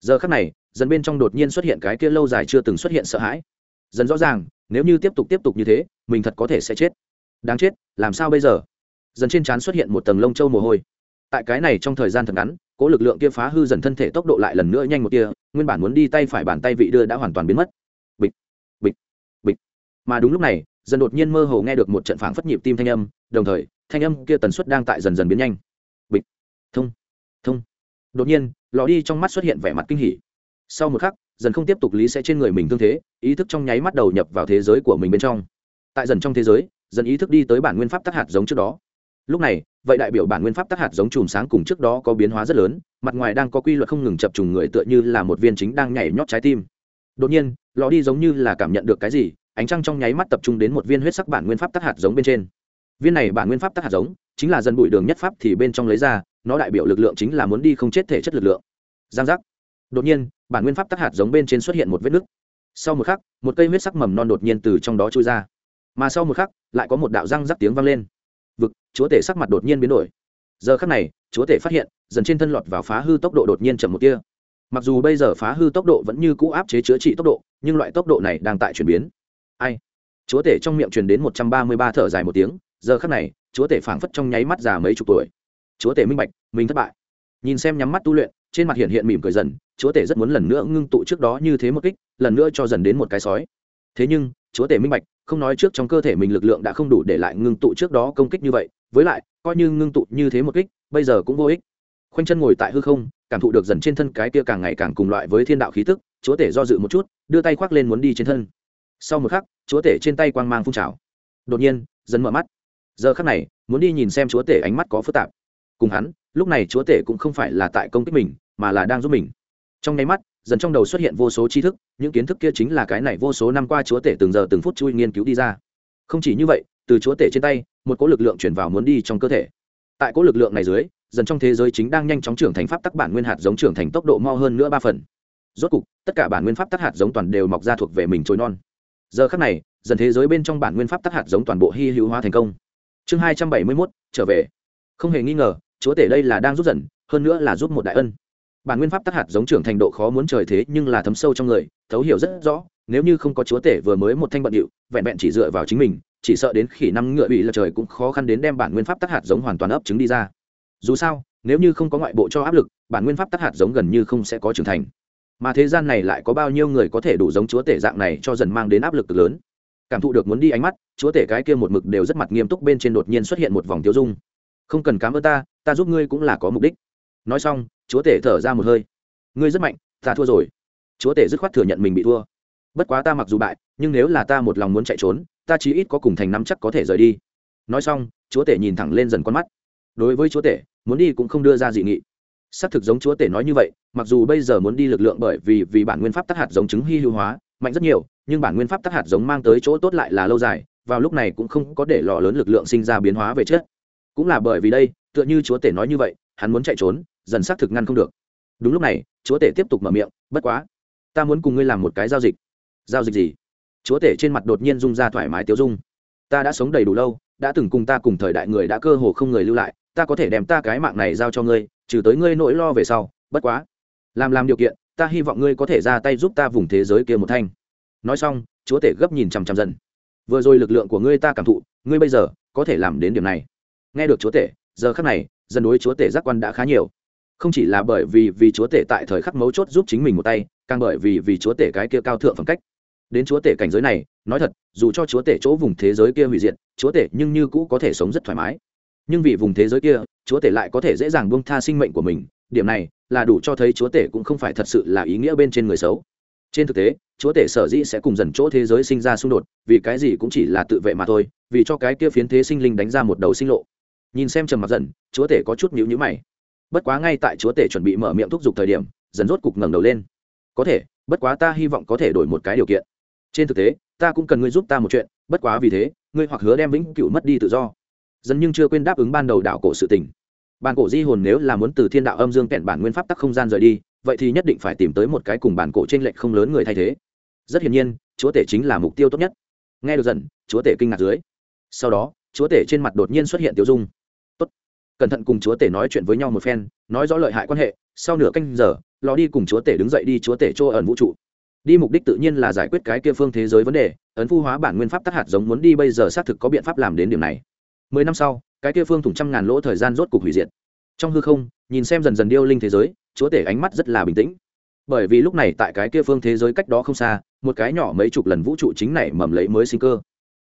Giờ khắc này, dần bên trong đột nhiên xuất hiện cái kia lâu dài chưa từng xuất hiện sợ hãi. Dần rõ ràng, nếu như tiếp tục tiếp tục như thế, mình thật có thể sẽ chết. Đáng chết, làm sao bây giờ? Dần trên trán xuất hiện một tầng lông châu mồ hôi. Tại cái này trong thời gian thật ngắn cỗ lực lượng kia phá hư dần thân thể tốc độ lại lần nữa nhanh một kia nguyên bản muốn đi tay phải bàn tay vị đưa đã hoàn toàn biến mất. Bịch bịch bịch. Mà đúng lúc này, dần đột nhiên mơ hồ nghe được một trận phảng phất nhịp tim thanh âm, đồng thời, thanh âm kia tần suất đang tại dần dần biến nhanh. Bịch, thông thông. Đột nhiên, lò đi trong mắt xuất hiện vẻ mặt kinh hỉ. Sau một khắc, dần không tiếp tục lý sẽ trên người mình thương thế, ý thức trong nháy mắt đầu nhập vào thế giới của mình bên trong. Tại dần trong thế giới, dần ý thức đi tới bản nguyên pháp tác hạt giống trước đó. Lúc này vậy đại biểu bản nguyên pháp tác hạt giống chùm sáng cùng trước đó có biến hóa rất lớn, mặt ngoài đang có quy luật không ngừng chập trùng người tựa như là một viên chính đang nhảy nhót trái tim. Đột nhiên, lò đi giống như là cảm nhận được cái gì, ánh trăng trong nháy mắt tập trung đến một viên huyết sắc bản nguyên pháp tác hạt giống bên trên. Viên này bản nguyên pháp tác hạt giống, chính là dân bụi đường nhất pháp thì bên trong lấy ra, nó đại biểu lực lượng chính là muốn đi không chết thể chất lực lượng. Giang giác. Đột nhiên, bản nguyên pháp tác hạt giống bên trên xuất hiện một vết nứt. Sau một khắc, một cây huyết sắc mầm non đột nhiên từ trong đó trôi ra. Mà sau một khắc, lại có một đạo răng rắc tiếng vang lên vực, chúa tể sắc mặt đột nhiên biến đổi. Giờ khắc này, chúa tể phát hiện, dần trên thân lọt vào phá hư tốc độ đột nhiên chậm một kia mặc dù bây giờ phá hư tốc độ vẫn như cũ áp chế chữa trị tốc độ, nhưng loại tốc độ này đang tại chuyển biến. Ai? Chúa tể trong miệng truyền đến một trăm ba mươi ba thở dài một tiếng, giờ khắc này, chúa tể phảng phất trong nháy mắt già mấy chục tuổi. Chúa tể minh bạch, mình thất bại. Nhìn xem nhắm mắt tu luyện, trên mặt hiện hiện mỉm cười dần, chúa tể rất muốn lần nữa ngưng tụ trước đó như thế một kích, lần nữa cho dần đến một cái sói. Thế nhưng chúa tể minh bạch, không nói trước trong cơ thể mình lực lượng đã không đủ để lại ngưng tụ trước đó công kích như vậy, với lại, coi như ngưng tụ như thế một kích, bây giờ cũng vô ích. Khoanh chân ngồi tại hư không, cảm thụ được dần trên thân cái kia càng ngày càng cùng loại với thiên đạo khí tức, chúa tể do dự một chút, đưa tay khoác lên muốn đi trên thân. Sau một khắc, chúa tể trên tay quang mang phun trào. Đột nhiên, dần mở mắt. Giờ khắc này, muốn đi nhìn xem chúa tể ánh mắt có phức tạp. Cùng hắn, lúc này chúa tể cũng không phải là tại công kích mình, mà là đang giúp mình. Trong nháy mắt dần trong đầu xuất hiện vô số tri thức, những kiến thức kia chính là cái này vô số năm qua chúa tể từng giờ từng phút chui nghiên cứu đi ra. Không chỉ như vậy, từ chúa tể trên tay, một cỗ lực lượng chuyển vào muốn đi trong cơ thể. Tại cỗ lực lượng này dưới, dần trong thế giới chính đang nhanh chóng trưởng thành pháp tắc bản nguyên hạt giống trưởng thành tốc độ mau hơn nữa ba phần. Rốt cục, tất cả bản nguyên pháp tắc hạt giống toàn đều mọc ra thuộc về mình trôi non. Giờ khắc này, dần thế giới bên trong bản nguyên pháp tắc hạt giống toàn bộ hy hữu hóa thành công. Chương hai trăm bảy mươi mốt, trở về. Không hề nghi ngờ, chúa tể đây là đang giúp dần, hơn nữa là giúp một đại ân bản nguyên pháp tắc hạt giống trưởng thành độ khó muốn trời thế nhưng là thấm sâu trong người, thấu hiểu rất rõ, nếu như không có chúa tể vừa mới một thanh bận điệu, vẹn vẹn chỉ dựa vào chính mình, chỉ sợ đến khi năm ngựa bị lật trời cũng khó khăn đến đem bản nguyên pháp tắc hạt giống hoàn toàn ấp trứng đi ra. Dù sao, nếu như không có ngoại bộ cho áp lực, bản nguyên pháp tắc hạt giống gần như không sẽ có trưởng thành. Mà thế gian này lại có bao nhiêu người có thể đủ giống chúa tể dạng này cho dần mang đến áp lực cực lớn? Cảm thụ được muốn đi ánh mắt, chúa tể cái kia một mực đều rất mặt nghiêm túc bên trên đột nhiên xuất hiện một vòng tiêu dung. Không cần cám ơn ta ta giúp ngươi cũng là có mục đích. Nói xong chúa tể thở ra một hơi. Ngươi rất mạnh, ta thua rồi. Chúa tể dứt khoát thừa nhận mình bị thua. Bất quá ta mặc dù bại, nhưng nếu là ta một lòng muốn chạy trốn, ta chí ít có cùng thành năm chắc có thể rời đi. Nói xong, chúa tể nhìn thẳng lên dần con mắt. Đối với chúa tể, muốn đi cũng không đưa ra dị nghị. Xác thực giống chúa tể nói như vậy, mặc dù bây giờ muốn đi lực lượng bởi vì vì bản nguyên pháp tác hạt giống chứng hy hữu hóa, mạnh rất nhiều, nhưng bản nguyên pháp tác hạt giống mang tới chỗ tốt lại là lâu dài, vào lúc này cũng không có để lò lớn lực lượng sinh ra biến hóa về chết cũng là bởi vì đây, tựa như chúa tể nói như vậy, hắn muốn chạy trốn dần xác thực ngăn không được. Đúng lúc này, chúa tể tiếp tục mở miệng, bất quá, ta muốn cùng ngươi làm một cái giao dịch. Giao dịch gì? Chúa tể trên mặt đột nhiên rung ra thoải mái tiêu dung. Ta đã sống đầy đủ lâu, đã từng cùng ta cùng thời đại người đã cơ hồ không người lưu lại, ta có thể đem ta cái mạng này giao cho ngươi, trừ tới ngươi nỗi lo về sau, bất quá, làm làm điều kiện, ta hy vọng ngươi có thể ra tay giúp ta vùng thế giới kia một thanh. Nói xong, chúa tể gấp nhìn chằm chằm dần. Vừa rồi lực lượng của ngươi ta cảm thụ, ngươi bây giờ có thể làm đến điểm này. Nghe được chúa tể, giờ khắc này dân đối chúa tể giác quan đã khá nhiều không chỉ là bởi vì vì chúa tể tại thời khắc mấu chốt giúp chính mình một tay, càng bởi vì vì chúa tể cái kia cao thượng phẩm cách. Đến chúa tể cảnh giới này, nói thật, dù cho chúa tể chỗ vùng thế giới kia hủy diệt, chúa tể nhưng như cũ có thể sống rất thoải mái. Nhưng vì vùng thế giới kia, chúa tể lại có thể dễ dàng buông tha sinh mệnh của mình, điểm này là đủ cho thấy chúa tể cũng không phải thật sự là ý nghĩa bên trên người xấu. Trên thực tế, chúa tể sở dĩ sẽ cùng dần chỗ thế giới sinh ra xung đột, vì cái gì cũng chỉ là tự vệ mà thôi, vì cho cái kia phiến thế sinh linh đánh ra một đầu sinh lộ. Nhìn xem trầm mặt dần, chúa tể có chút nhữ nhữ mày bất quá ngay tại chúa tể chuẩn bị mở miệng thúc giục thời điểm, dần rốt cục ngẩng đầu lên. Có thể, bất quá ta hy vọng có thể đổi một cái điều kiện. Trên thực tế, ta cũng cần ngươi giúp ta một chuyện, bất quá vì thế, ngươi hoặc hứa đem vĩnh cửu mất đi tự do. Dần nhưng chưa quên đáp ứng ban đầu đạo cổ sự tình. Bản cổ di hồn nếu là muốn từ thiên đạo âm dương kẹn bản nguyên pháp tắc không gian rời đi, vậy thì nhất định phải tìm tới một cái cùng bản cổ trên lệch không lớn người thay thế. Rất hiển nhiên, chúa tể chính là mục tiêu tốt nhất. Nghe được dần chúa tể kinh ngạc dưới. Sau đó, chúa tể trên mặt đột nhiên xuất hiện tiêu dung cẩn thận cùng chúa tể nói chuyện với nhau một phen, nói rõ lợi hại quan hệ, sau nửa canh giờ, lò đi cùng chúa tể đứng dậy đi chúa tể chỗ ẩn vũ trụ. Đi mục đích tự nhiên là giải quyết cái kia phương thế giới vấn đề, ấn phu hóa bản nguyên pháp tác hạt giống muốn đi bây giờ xác thực có biện pháp làm đến điểm này. Mười năm sau, cái kia phương thủng trăm ngàn lỗ thời gian rốt cục hủy diệt. Trong hư không, nhìn xem dần dần điêu linh thế giới, chúa tể ánh mắt rất là bình tĩnh. Bởi vì lúc này tại cái kia phương thế giới cách đó không xa, một cái nhỏ mấy chục lần vũ trụ chính này mầm lấy mới sinh cơ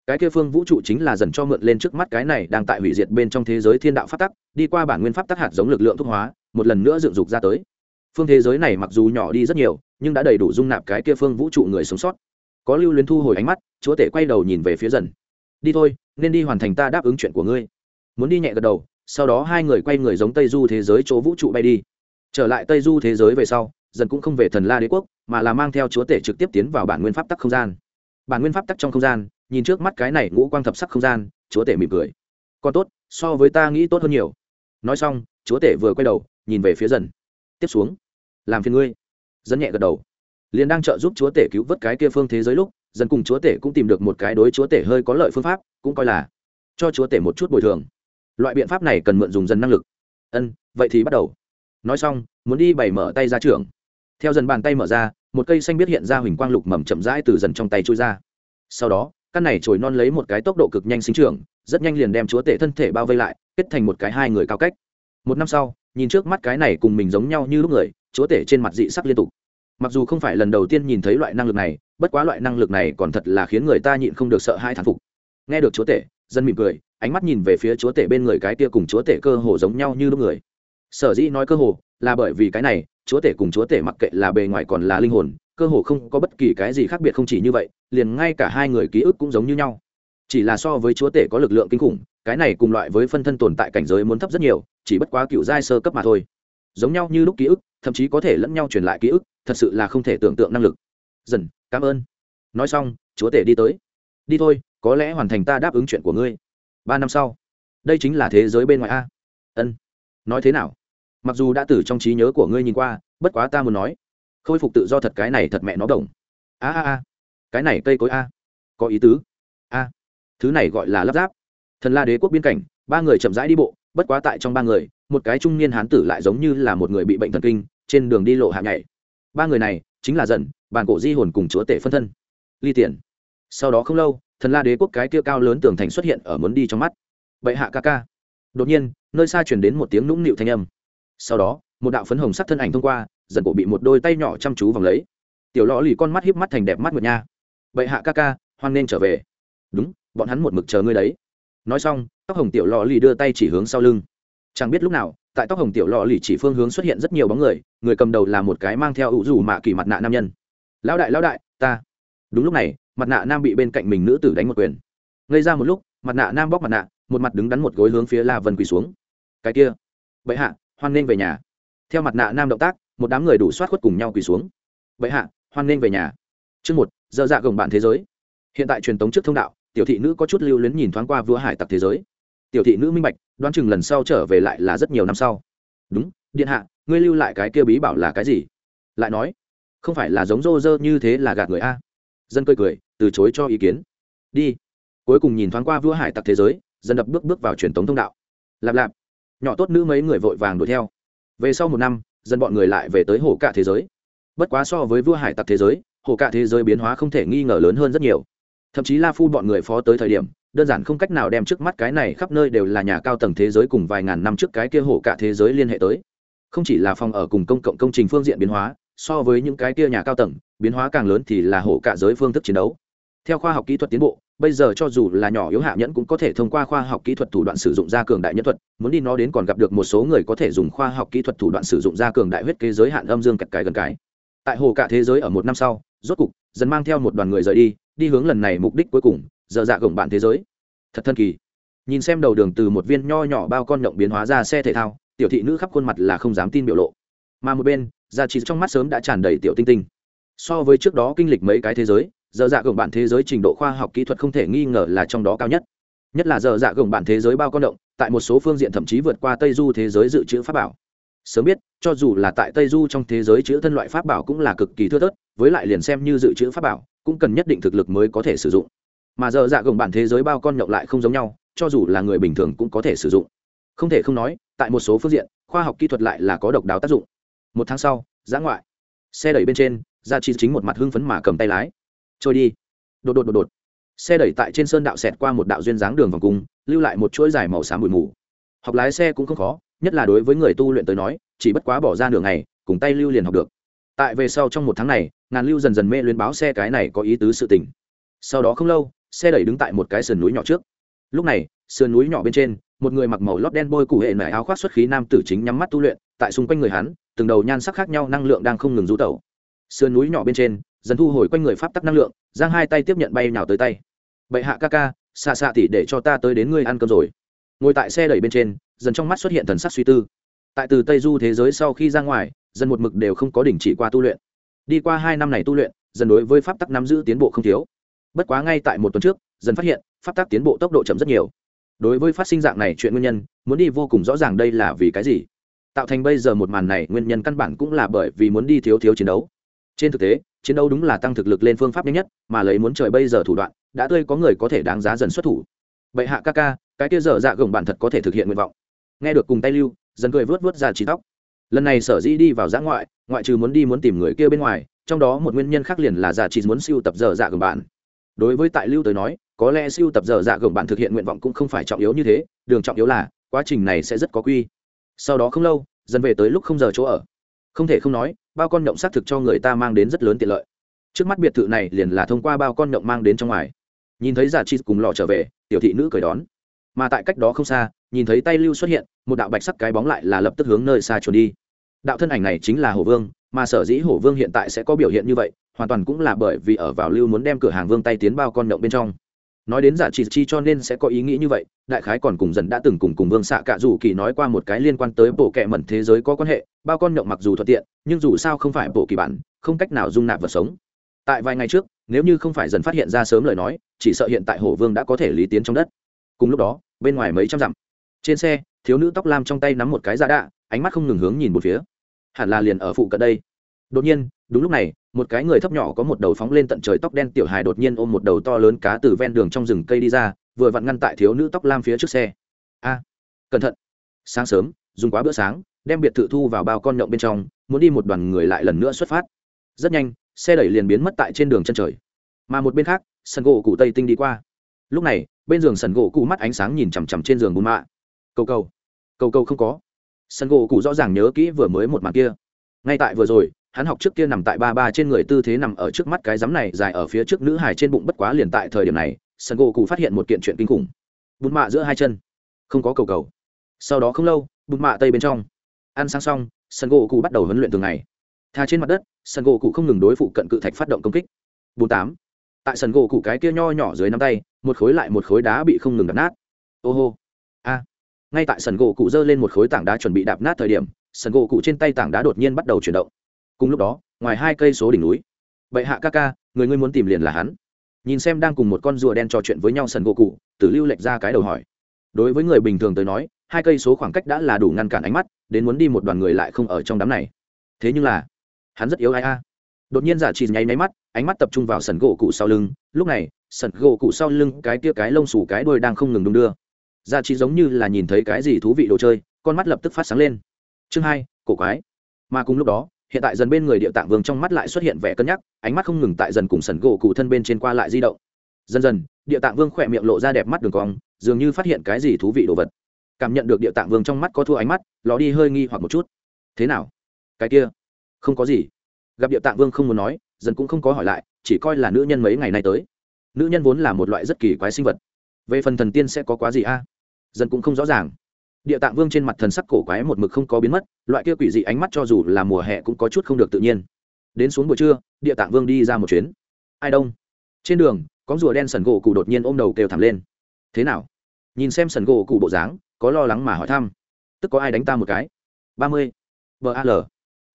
cái kia phương vũ trụ chính là dần cho mượn lên trước mắt cái này đang tại hủy diệt bên trong thế giới thiên đạo phát tắc, đi qua bản nguyên pháp tắc hạt giống lực lượng thuốc hóa, một lần nữa dựng dục ra tới. Phương thế giới này mặc dù nhỏ đi rất nhiều, nhưng đã đầy đủ dung nạp cái kia phương vũ trụ người sống sót. Có lưu luyến thu hồi ánh mắt, chúa tể quay đầu nhìn về phía dần. Đi thôi, nên đi hoàn thành ta đáp ứng chuyện của ngươi. Muốn đi nhẹ gật đầu, sau đó hai người quay người giống tây du thế giới chỗ vũ trụ bay đi. Trở lại tây du thế giới về sau, dần cũng không về thần la đế quốc, mà là mang theo chúa tể trực tiếp tiến vào bản nguyên pháp tắc không gian. Bản nguyên pháp tắc trong không gian nhìn trước mắt cái này ngũ quang thập sắc không gian, chúa tể mỉm cười. Còn tốt, so với ta nghĩ tốt hơn nhiều. Nói xong, chúa tể vừa quay đầu, nhìn về phía dần. Tiếp xuống, làm phiền ngươi. Dân nhẹ gật đầu. Liền đang trợ giúp chúa tể cứu vớt cái kia phương thế giới lúc, dần cùng chúa tể cũng tìm được một cái đối chúa tể hơi có lợi phương pháp, cũng coi là cho chúa tể một chút bồi thường. Loại biện pháp này cần mượn dùng dần năng lực. Ân, vậy thì bắt đầu. Nói xong, muốn đi bày mở tay ra trường theo dần bàn tay mở ra, một cây xanh biết hiện ra huỳnh quang lục mầm chậm rãi từ dần trong tay trôi ra. Sau đó căn này trồi non lấy một cái tốc độ cực nhanh sinh trưởng, rất nhanh liền đem chúa tể thân thể bao vây lại, kết thành một cái hai người cao cách. Một năm sau, nhìn trước mắt cái này cùng mình giống nhau như lúc người, chúa tể trên mặt dị sắc liên tục. Mặc dù không phải lần đầu tiên nhìn thấy loại năng lực này, bất quá loại năng lực này còn thật là khiến người ta nhịn không được sợ hai thán phục. Nghe được chúa tể, dân mỉm cười, ánh mắt nhìn về phía chúa tể bên người cái kia cùng chúa tể cơ hồ giống nhau như lúc người. Sở dĩ nói cơ hồ, là bởi vì cái này, chúa tể cùng chúa tể mặc kệ là bề ngoài còn là linh hồn cơ hồ không có bất kỳ cái gì khác biệt không chỉ như vậy, liền ngay cả hai người ký ức cũng giống như nhau. Chỉ là so với chúa tể có lực lượng kinh khủng, cái này cùng loại với phân thân tồn tại cảnh giới muốn thấp rất nhiều, chỉ bất quá cựu giai sơ cấp mà thôi. Giống nhau như lúc ký ức, thậm chí có thể lẫn nhau truyền lại ký ức, thật sự là không thể tưởng tượng năng lực. Dần, cảm ơn. Nói xong, chúa tể đi tới. Đi thôi, có lẽ hoàn thành ta đáp ứng chuyện của ngươi. Ba năm sau, đây chính là thế giới bên ngoài a. Ân. Nói thế nào? Mặc dù đã từ trong trí nhớ của ngươi nhìn qua, bất quá ta muốn nói khôi phục tự do thật cái này thật mẹ nó đồng. A a a. Cái này cây cối a. Có ý tứ. A. Thứ này gọi là lắp ráp. Thần la đế quốc biên cảnh, ba người chậm rãi đi bộ, bất quá tại trong ba người, một cái trung niên hán tử lại giống như là một người bị bệnh thần kinh, trên đường đi lộ hạ nhảy. Ba người này chính là dần bàn cổ di hồn cùng chúa tể phân thân. Ly tiền sau đó không lâu, thần la đế quốc cái kia cao lớn tường thành xuất hiện ở muốn đi trong mắt. Bệ hạ ca ca. Đột nhiên, nơi xa chuyển đến một tiếng nũng nịu thanh âm. Sau đó, một đạo phấn hồng sắc thân ảnh thông qua dần cổ bị một đôi tay nhỏ chăm chú vòng lấy. Tiểu lò lì con mắt híp mắt thành đẹp mắt ngược nha. Bệ hạ ca ca, hoan nên trở về. Đúng, bọn hắn một mực chờ ngươi đấy. Nói xong, tóc hồng tiểu lò lì đưa tay chỉ hướng sau lưng. Chẳng biết lúc nào, tại tóc hồng tiểu lò lì chỉ phương hướng xuất hiện rất nhiều bóng người người cầm đầu là một cái mang theo ủ rủ mạ kỳ mặt nạ nam nhân. Lão đại lão đại, ta. Đúng lúc này, mặt nạ nam bị bên cạnh mình nữ tử đánh một quyền. Ngây ra một lúc, mặt nạ nam bóc mặt nạ, một mặt đứng đắn một gối hướng phía la vân quỳ xuống. Cái kia bệ hạ, hoan nên về nhà. Theo mặt nạ nam động tác một đám người đủ soát khuất cùng nhau quỳ xuống. Bệ hạ, hoan nên về nhà. Chương một dơ dạ gồng bạn thế giới. Hiện tại truyền tống trước thông đạo, tiểu thị nữ có chút lưu luyến nhìn thoáng qua vua hải tặc thế giới. Tiểu thị nữ minh bạch, đoán chừng lần sau trở về lại là rất nhiều năm sau. Đúng, điện hạ, ngươi lưu lại cái kia bí bảo là cái gì? Lại nói, không phải là giống rô rơ như thế là gạt người a? Dân cười cười, từ chối cho ý kiến. Đi. Cuối cùng nhìn thoáng qua vua hải tặc thế giới, dân đập bước bước vào truyền tống thông đạo. Lạp lạp, nhỏ tốt nữ mấy người vội vàng đuổi theo. Về sau một năm dân bọn người lại về tới hồ cả thế giới. Bất quá so với vua hải tặc thế giới, hồ cả thế giới biến hóa không thể nghi ngờ lớn hơn rất nhiều. Thậm chí la phu bọn người phó tới thời điểm, đơn giản không cách nào đem trước mắt cái này khắp nơi đều là nhà cao tầng thế giới cùng vài ngàn năm trước cái kia hồ cả thế giới liên hệ tới. Không chỉ là phòng ở cùng công cộng công trình phương diện biến hóa, so với những cái kia nhà cao tầng, biến hóa càng lớn thì là hồ cả giới phương thức chiến đấu. Theo khoa học kỹ thuật tiến bộ bây giờ cho dù là nhỏ yếu hạ nhẫn cũng có thể thông qua khoa học kỹ thuật thủ đoạn sử dụng ra cường đại nhất thuật, muốn đi nó đến còn gặp được một số người có thể dùng khoa học kỹ thuật thủ đoạn sử dụng ra cường đại huyết kế giới hạn âm dương cặp cái gần cái. Tại hồ cả thế giới ở một năm sau, rốt cục, dần mang theo một đoàn người rời đi đi hướng lần này mục đích cuối cùng giờ dạ gồng bạn thế giới. Thật thân kỳ. Nhìn xem đầu đường từ một viên nho nhỏ bao con nhộng biến hóa ra xe thể thao, tiểu thị nữ khắp khuôn mặt là không dám tin biểu lộ. Mà một bên gia trì trong mắt sớm đã tràn đầy tiểu tinh tinh. So với trước đó kinh lịch mấy cái thế giới giờ dạ gồng bạn thế giới trình độ khoa học kỹ thuật không thể nghi ngờ là trong đó cao nhất. Nhất là giờ dạ gồng bạn thế giới bao con động, tại một số phương diện thậm chí vượt qua tây du thế giới dự trữ pháp bảo. Sớm biết, cho dù là tại tây du trong thế giới chữ thân loại pháp bảo cũng là cực kỳ thưa thớt, với lại liền xem như dự trữ pháp bảo, cũng cần nhất định thực lực mới có thể sử dụng. Mà giờ dạ gồng bản thế giới bao con nhậu lại không giống nhau, cho dù là người bình thường cũng có thể sử dụng. Không thể không nói, tại một số phương diện, khoa học kỹ thuật lại là có độc đáo tác dụng. Một tháng sau, giã ngoại. Xe đẩy bên trên ra chi chính một mặt hưng phấn mà cầm tay lái trôi đi. Đột đột đột đột. Xe đẩy tại trên sơn đạo xẹt qua một đạo duyên dáng đường vòng cung, lưu lại một chuỗi dài màu xám bụi mù. Học lái xe cũng không khó, nhất là đối với người tu luyện tới nói, chỉ bất quá bỏ ra nửa ngày, cùng tay lưu liền học được. Tại về sau trong một tháng này, ngàn lưu dần dần mê luyến báo xe cái này có ý tứ sự tình. Sau đó không lâu, xe đẩy đứng tại một cái sườn núi nhỏ trước. Lúc này, sườn núi nhỏ bên trên, một người mặc màu lót đen bôi cụ hệ nải áo khoác xuất khí nam tử chính nhắm mắt tu luyện, tại xung quanh người hắn, từng đầu nhan sắc khác nhau năng lượng đang không ngừng rú tẩu. Sườn núi nhỏ bên trên dần thu hồi quanh người pháp tắc năng lượng, giang hai tay tiếp nhận bay nào tới tay. Bệ hạ ca ca, xạ xạ tỉ để cho ta tới đến ngươi ăn cơm rồi. Ngồi tại xe đẩy bên trên, dần trong mắt xuất hiện thần sắc suy tư. Tại từ tây du thế giới sau khi ra ngoài, dần một mực đều không có đình chỉ qua tu luyện. Đi qua hai năm này tu luyện, dần đối với pháp tắc nắm giữ tiến bộ không thiếu. Bất quá ngay tại một tuần trước, dần phát hiện, pháp tắc tiến bộ tốc độ chậm rất nhiều. Đối với phát sinh dạng này chuyện nguyên nhân, muốn đi vô cùng rõ ràng đây là vì cái gì. Tạo thành bây giờ một màn này nguyên nhân căn bản cũng là bởi vì muốn đi thiếu thiếu chiến đấu. Trên thực tế chiến đấu đúng là tăng thực lực lên phương pháp nhanh nhất, mà lấy muốn trời bây giờ thủ đoạn, đã tươi có người có thể đáng giá dần xuất thủ. Bệ hạ ca ca, cái kia dở dạ gồng bản thật có thể thực hiện nguyện vọng. Nghe được cùng tay lưu, dần cười vớt vớt ra trí tóc. Lần này sở dĩ đi vào giã ngoại ngoại trừ muốn đi muốn tìm người kia bên ngoài, trong đó một nguyên nhân khác liền là giả chỉ muốn siêu tập dở dạ gồng bản đối với tại lưu tới nói, có lẽ siêu tập dở dạ gồng bản thực hiện nguyện vọng cũng không phải trọng yếu như thế, đường trọng yếu là, quá trình này sẽ rất có quy. Sau đó không lâu, dần về tới lúc không giờ chỗ ở. Không thể không nói bao con nhộng xác thực cho người ta mang đến rất lớn tiện lợi. Trước mắt biệt thự này liền là thông qua bao con nhộng mang đến trong ngoài. Nhìn thấy giả chi cùng lò trở về, tiểu thị nữ cười đón. Mà tại cách đó không xa, nhìn thấy tay lưu xuất hiện, một đạo bạch sắc cái bóng lại là lập tức hướng nơi xa trốn đi. Đạo thân ảnh này chính là hổ vương, mà sở dĩ hổ vương hiện tại sẽ có biểu hiện như vậy, hoàn toàn cũng là bởi vì ở vào lưu muốn đem cửa hàng vương tay tiến bao con nhộng bên trong nói đến giả trị chi cho nên sẽ có ý nghĩ như vậy, đại khái còn cùng dần đã từng cùng cùng vương xạ cạ dù kỳ nói qua một cái liên quan tới bộ kệ mẩn thế giới có quan hệ, bao con nhộng mặc dù thuận tiện, nhưng dù sao không phải bộ kỳ bản, không cách nào dung nạp vật sống. Tại vài ngày trước, nếu như không phải dần phát hiện ra sớm lời nói, chỉ sợ hiện tại hổ vương đã có thể lý tiến trong đất. Cùng lúc đó, bên ngoài mấy trăm dặm, trên xe, thiếu nữ tóc lam trong tay nắm một cái giá đạ, ánh mắt không ngừng hướng nhìn một phía. Hẳn là liền ở phụ cận đây. Đột nhiên, đúng lúc này một cái người thấp nhỏ có một đầu phóng lên tận trời tóc đen, tiểu hài đột nhiên ôm một đầu to lớn cá từ ven đường trong rừng cây đi ra, vừa vặn ngăn tại thiếu nữ tóc lam phía trước xe. A, cẩn thận. Sáng sớm, dùng quá bữa sáng, đem biệt thự thu vào bao con nhộng bên trong, muốn đi một đoàn người lại lần nữa xuất phát. Rất nhanh, xe đẩy liền biến mất tại trên đường chân trời. Mà một bên khác, sân gỗ cụ tây tinh đi qua. Lúc này, bên giường sân gỗ cụ mắt ánh sáng nhìn chằm chằm trên giường bùn mạ. Cầu cầu. Cầu cầu không có. Sân gỗ cụ rõ ràng nhớ kỹ vừa mới một màn kia. Ngay tại vừa rồi hắn học trước kia nằm tại ba ba trên người tư thế nằm ở trước mắt cái rắm này, dài ở phía trước nữ hài trên bụng bất quá liền tại thời điểm này sân gỗ cụ phát hiện một kiện chuyện kinh khủng. Bùn mạ giữa hai chân. Không có cầu cầu. Sau đó không lâu bùn mạ tây bên trong. Ăn sáng xong sân gỗ cụ bắt đầu huấn luyện thường ngày. Thà trên mặt đất sân gỗ cụ không ngừng đối phụ cận cự thạch phát động công kích. Bốn tám. Tại sân gỗ cụ cái kia nho nhỏ dưới nắm tay, một khối lại một khối đá bị không ngừng đập nát. Ô hô. A. Ngay tại sân gỗ cụ giơ lên một khối tảng đá chuẩn bị đạp nát thời điểm sân gỗ cụ trên tay tảng đá đột nhiên bắt đầu chuyển động cùng lúc đó, ngoài hai cây số đỉnh núi, bệ hạ ca ca, người ngươi muốn tìm liền là hắn. Nhìn xem đang cùng một con rùa đen trò chuyện với nhau sần gỗ cụ, tử lưu lệch ra cái đầu hỏi. Đối với người bình thường tới nói, hai cây số khoảng cách đã là đủ ngăn cản ánh mắt, đến muốn đi một đoàn người lại không ở trong đám này. Thế nhưng là, hắn rất yếu ai a. Đột nhiên giả chỉ nháy máy mắt, ánh mắt tập trung vào sần gỗ cụ sau lưng. Lúc này, sần gỗ cụ sau lưng cái tia cái lông xù cái đôi đang không ngừng đung đưa. Giả chỉ giống như là nhìn thấy cái gì thú vị đồ chơi, con mắt lập tức phát sáng lên. Chương hai, cổ quái. Mà cùng lúc đó hiện tại dần bên người địa tạng vương trong mắt lại xuất hiện vẻ cân nhắc, ánh mắt không ngừng tại dần cùng sần gỗ cụ thân bên trên qua lại di động. Dần dần, địa tạng vương khỏe miệng lộ ra đẹp mắt đường cong, dường như phát hiện cái gì thú vị đồ vật. Cảm nhận được địa tạng vương trong mắt có thua ánh mắt, ló đi hơi nghi hoặc một chút. Thế nào? Cái kia? Không có gì. Gặp địa tạng vương không muốn nói, dần cũng không có hỏi lại, chỉ coi là nữ nhân mấy ngày nay tới. Nữ nhân vốn là một loại rất kỳ quái sinh vật. Về phần thần tiên sẽ có quá gì a? Dần cũng không rõ ràng địa tạng vương trên mặt thần sắc cổ quái một mực không có biến mất, loại kia quỷ dị ánh mắt cho dù là mùa hè cũng có chút không được tự nhiên. Đến xuống buổi trưa, địa tạng vương đi ra một chuyến. Ai đông? Trên đường có rùa đen sần gỗ cụ đột nhiên ôm đầu kêu thẳng lên. Thế nào? Nhìn xem sần gỗ cụ bộ dáng, có lo lắng mà hỏi thăm. Tức có ai đánh ta một cái? Ba mươi. Bờ al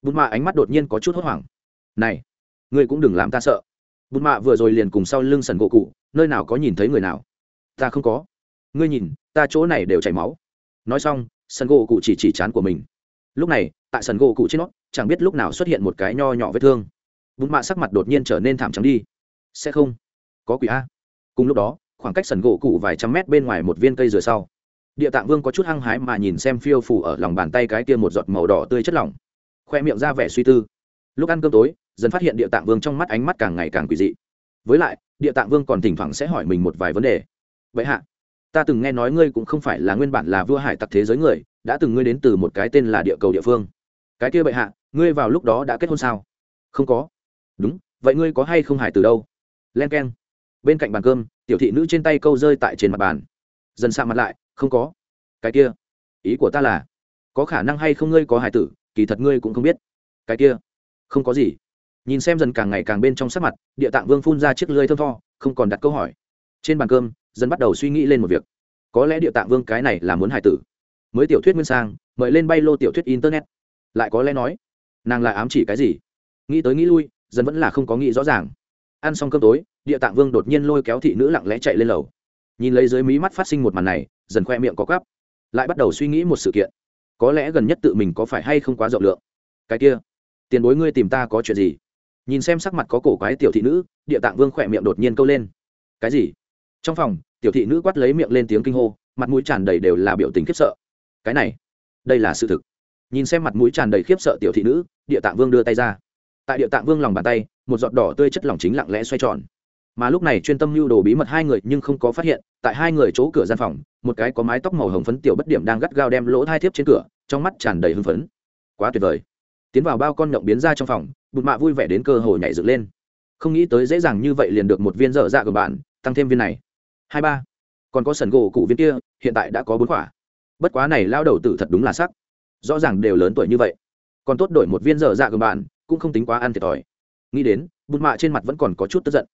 bùn mạ ánh mắt đột nhiên có chút hốt hoảng. Này, ngươi cũng đừng làm ta sợ. Bùn mạ vừa rồi liền cùng sau lưng sần gỗ cụ, nơi nào có nhìn thấy người nào? Ta không có. Ngươi nhìn, ta chỗ này đều chảy máu nói xong sần gỗ cụ chỉ chỉ chán của mình. Lúc này, tại sần gỗ cụ trên nó, chẳng biết lúc nào xuất hiện một cái nho nhỏ vết thương. Bún mạ sắc mặt đột nhiên trở nên thảm trắng đi. Sẽ không? Có quỷ a. Cùng lúc đó, khoảng cách sần gỗ cụ vài trăm mét bên ngoài một viên cây rửa sau. Địa tạng vương có chút hăng hái mà nhìn xem phiêu phủ ở lòng bàn tay cái kia một giọt màu đỏ tươi chất lỏng. Khoe miệng ra vẻ suy tư. Lúc ăn cơm tối, dần phát hiện địa tạng vương trong mắt ánh mắt càng ngày càng quỷ dị. Với lại, địa tạng vương còn thỉnh thoảng sẽ hỏi mình một vài vấn đề. Vậy hạ ta từng nghe nói ngươi cũng không phải là nguyên bản là vua hải tặc thế giới người, đã từng ngươi đến từ một cái tên là địa cầu địa phương. Cái kia bệ hạ, ngươi vào lúc đó đã kết hôn sao? Không có. Đúng, vậy ngươi có hay không hải từ đâu? Len k e n bên cạnh bàn cơm, tiểu thị nữ trên tay câu rơi tại trên mặt bàn. Dần xạ mặt lại, không có. Cái kia. Ý của ta là, có khả năng hay không ngươi có hải tử, kỳ thật ngươi cũng không biết. Cái kia. Không có gì. Nhìn xem dần càng ngày càng bên trong sắc mặt, địa tạng vương phun ra chiếc lưới thơm tho, không còn đặt câu hỏi. Trên bàn cơm dần bắt đầu suy nghĩ lên một việc. Có lẽ địa tạng vương cái này là muốn hài tử. Mới tiểu thuyết nguyên sang, mời lên bay lô tiểu thuyết internet. Lại có lẽ nói, nàng là ám chỉ cái gì? Nghĩ tới nghĩ lui dần vẫn là không có nghĩ rõ ràng. Ăn xong cơm tối, địa tạng vương đột nhiên lôi kéo thị nữ lặng lẽ chạy lên lầu. Nhìn lấy dưới mí mắt phát sinh một màn này dần khoe miệng có cắp lại bắt đầu suy nghĩ một sự kiện. Có lẽ gần nhất tự mình có phải hay không quá rộng lượng. Cái kia, tiền bối ngươi tìm ta có chuyện gì? Nhìn xem sắc mặt có cổ quái tiểu thị nữ, địa tạng vương khỏe miệng đột nhiên câu lên. Cái gì? Trong phòng, tiểu thị nữ quát lấy miệng lên tiếng kinh hô, mặt mũi tràn đầy đều là biểu tình khiếp sợ. Cái này, đây là sự thực. Nhìn xem mặt mũi tràn đầy khiếp sợ tiểu thị nữ, địa tạng vương đưa tay ra. Tại địa tạng vương lòng bàn tay, một giọt đỏ tươi chất lỏng chính lặng lẽ xoay tròn. Mà lúc này chuyên tâm lưu đồ bí mật hai người nhưng không có phát hiện, tại hai người chỗ cửa gian phòng, một cái có mái tóc màu hồng phấn tiểu bất điểm đang gắt gao đem lỗ thai thiếp trên cửa, trong mắt tràn đầy hưng phấn. Quá tuyệt vời. Tiến vào bao con nhộng biến ra trong phòng, bụt mạ vui vẻ đến cơ hồ nhảy dựng lên. Không nghĩ tới dễ dàng như vậy liền được một viên dở dạ của bạn, tăng thêm viên này hai ba. Còn có sần gỗ cụ viên kia hiện tại đã có bốn quả. Bất quá này lao đầu tử thật đúng là sắc. Rõ ràng đều lớn tuổi như vậy. Còn tốt đổi một viên dở dạ của bạn cũng không tính quá ăn thiệt thòi. Nghĩ đến bụt mạ trên mặt vẫn còn có chút tức giận.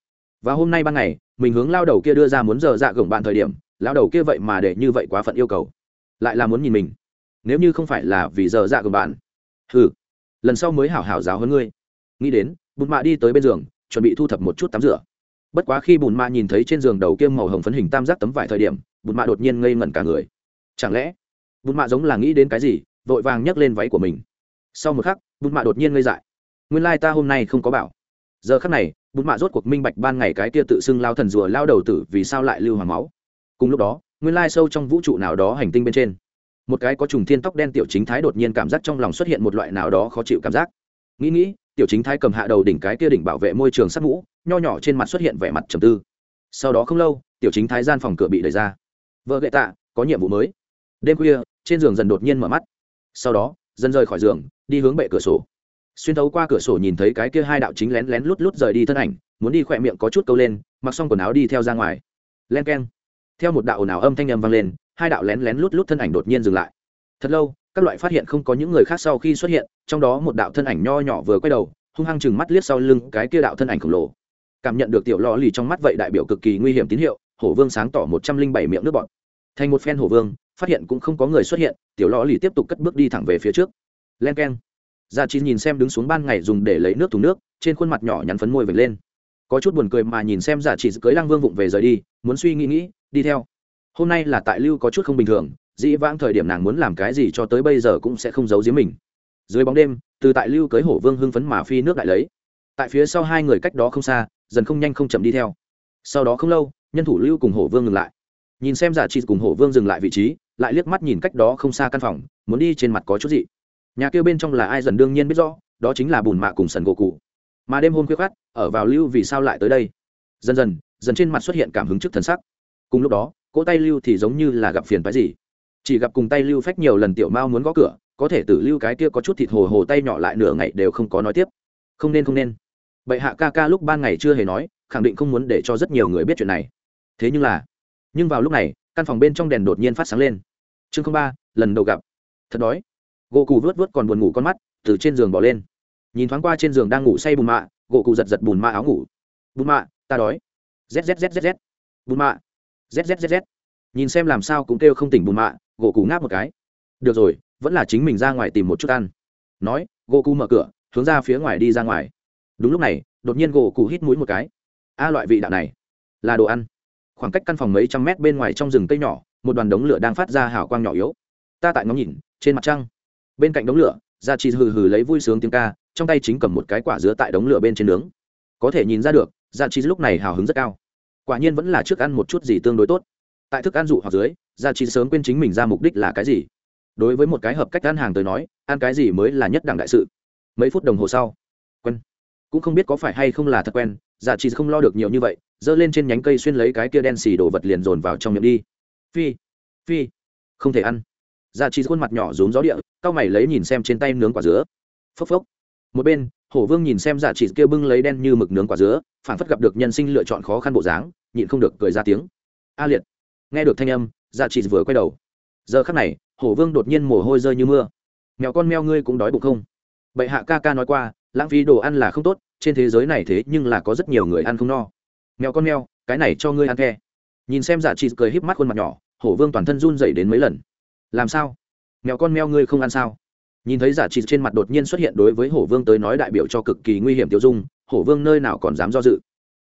Và hôm nay ban ngày mình hướng lao đầu kia đưa ra muốn dở dạ gồng bạn thời điểm lao đầu kia vậy mà để như vậy quá phận yêu cầu. Lại là muốn nhìn mình. Nếu như không phải là vì dở dạ gồng bạn. Hừ, lần sau mới hảo hảo giáo hơn ngươi. Nghĩ đến bụt mạ đi tới bên giường chuẩn bị thu thập một chút tắm rửa bất quá khi bùn mạ nhìn thấy trên giường đầu kiêm màu hồng phấn hình tam giác tấm vải thời điểm, bùn mạ đột nhiên ngây ngẩn cả người. Chẳng lẽ, bùn mạ giống là nghĩ đến cái gì, vội vàng nhấc lên váy của mình. Sau một khắc, bùn mạ đột nhiên ngây dại. Nguyên lai ta hôm nay không có bảo. Giờ khắc này, bùn mạ rốt cuộc minh bạch ban ngày cái kia tự xưng lao thần rùa lao đầu tử vì sao lại lưu hoàng máu. Cùng lúc đó, nguyên lai sâu trong vũ trụ nào đó hành tinh bên trên, một cái có trùng thiên tóc đen tiểu chính thái đột nhiên cảm giác trong lòng xuất hiện một loại nào đó khó chịu cảm giác. Nghĩ nghĩ, tiểu chính thái cầm hạ đầu đỉnh cái kia đỉnh bảo vệ môi trường sắt mũ nho nhỏ trên mặt xuất hiện vẻ mặt trầm tư. Sau đó không lâu, tiểu chính thái gian phòng cửa bị đẩy ra. Vợ gậy tạ, có nhiệm vụ mới. Đêm khuya, trên giường dần đột nhiên mở mắt. Sau đó, dần rời khỏi giường, đi hướng bệ cửa sổ. Xuyên thấu qua cửa sổ nhìn thấy cái kia hai đạo chính lén lén lút lút rời đi thân ảnh, muốn đi khỏe miệng có chút câu lên, mặc xong quần áo đi theo ra ngoài. Len k e n theo một đạo ồn ào âm thanh â m vang lên, hai đạo lén lén lút lút thân ảnh đột nhiên dừng lại. Thật lâu, các loại phát hiện không có những người khác sau khi xuất hiện, trong đó một đạo thân ảnh nho nhỏ vừa quay đầu, hung hăng chừng mắt liếc sau lưng cái kia đạo thân ảnh khổng lồ cảm nhận được tiểu lò lì trong mắt vậy đại biểu cực kỳ nguy hiểm tín hiệu, hổ vương sáng tỏ một trăm linh bảy miệng nước bọt. Thành một phen hổ vương, phát hiện cũng không có người xuất hiện, tiểu lò lì tiếp tục cất bước đi thẳng về phía trước. Len k e n gia chi nhìn xem đứng xuống ban ngày dùng để lấy nước thùng nước, trên khuôn mặt nhỏ nhắn phấn môi vệt lên. Có chút buồn cười mà nhìn xem giả chỉ cưới lang vương vụng về rời đi, muốn suy nghĩ nghĩ, đi theo. Hôm nay là tại lưu có chút không bình thường, dĩ vãng thời điểm nàng muốn làm cái gì cho tới bây giờ cũng sẽ không giấu giếm mình. Dưới bóng đêm, từ tại lưu cưới hổ vương hưng phấn mà phi nước đại lấy tại phía sau hai người cách đó không xa, dần không nhanh không chậm đi theo. Sau đó không lâu, nhân thủ lưu cùng hổ vương ngừng lại. Nhìn xem giả trị cùng hổ vương dừng lại vị trí, lại liếc mắt nhìn cách đó không xa căn phòng, muốn đi trên mặt có chút gì nhà kêu bên trong là ai dần đương nhiên biết rõ, đó chính là bùn mạ cùng sần gỗ cụ. Mà đêm hôm khuya khát ở vào lưu vì sao lại tới đây? Dần dần dần trên mặt xuất hiện cảm hứng trước thần sắc. Cùng lúc đó, cỗ tay lưu thì giống như là gặp phiền phái gì. Chỉ gặp cùng tay lưu phách nhiều lần tiểu mao muốn gõ cửa, có thể tử lưu cái kia có chút thịt hồ hồ tay nhỏ lại nửa ngày đều không có nói tiếp không nên không nên. Bệ hạ ca ca lúc ban ngày chưa hề nói, khẳng định không muốn để cho rất nhiều người biết chuyện này. Thế nhưng là, nhưng vào lúc này, căn phòng bên trong đèn đột nhiên phát sáng lên. Chương ba, lần đầu gặp. Thật đói. Gỗ cù vớt vớt còn buồn ngủ con mắt, từ trên giường bỏ lên. Nhìn thoáng qua trên giường đang ngủ say bùn mạ gỗ cụ giật giật bùn mạ áo ngủ. Bùn mạ, ta đói. Zzzzz bùn mạ. Zzzzz nhìn xem làm sao cũng kêu không tỉnh bùn mạ gỗ cụ ngáp một cái. Được rồi, vẫn là chính mình ra ngoài tìm một chút ăn. Nói gỗ cụ mở cửa hướng ra phía ngoài đi ra ngoài. Đúng lúc này, đột nhiên gỗ cụ hít mũi một cái. A loại vị đạo này, là đồ ăn. Khoảng cách căn phòng mấy trăm mét bên ngoài trong rừng cây nhỏ, một đoàn đống lửa đang phát ra hào quang nhỏ yếu. Ta tại ngóng nhìn, trên mặt trăng. Bên cạnh đống lửa, gia chi hừ hừ lấy vui sướng tiếng ca, trong tay chính cầm một cái quả dứa tại đống lửa bên trên nướng. Có thể nhìn ra được, gia chi lúc này hào hứng rất cao. Quả nhiên vẫn là trước ăn một chút gì tương đối tốt. Tại thức ăn dụ hoặc dưới, gia chi sớm quên chính mình ra mục đích là cái gì. Đối với một cái hợp cách ăn hàng tới nói, ăn cái gì mới là nhất đẳng đại sự mấy phút đồng hồ sau, quen. Cũng không biết có phải hay không là thật quen dạ chỉ không lo được nhiều như vậy, giơ lên trên nhánh cây xuyên lấy cái kia đen xì đổ vật liền dồn vào trong miệng đi. Phi phi, không thể ăn. Dạ chỉ khuôn mặt nhỏ rốn gió địa cao mày lấy nhìn xem trên tay nướng quả dứa. Phốc phốc. Một bên, hổ vương nhìn xem giả chỉ kia bưng lấy đen như mực nướng quả dứa phản phất gặp được nhân sinh lựa chọn khó khăn bộ dáng, nhịn không được cười ra tiếng. A liệt. Nghe được thanh âm giả chỉ vừa quay đầu. Giờ khắc này, hổ vương đột nhiên mồ hôi rơi như mưa. Mèo con meo ngươi cũng đói bụng không? Bệ hạ ca ca nói qua lãng phí đồ ăn là không tốt trên thế giới này thế nhưng là có rất nhiều người ăn không no. Mèo con mèo, cái này cho ngươi ăn khe nhìn xem giả chỉ cười híp mắt khuôn mặt nhỏ hổ vương toàn thân run dậy đến mấy lần. Làm sao? Mèo con mèo ngươi không ăn sao? Nhìn thấy giả trị trên mặt đột nhiên xuất hiện đối với hổ vương tới nói đại biểu cho cực kỳ nguy hiểm tiêu dung hổ vương nơi nào còn dám do dự.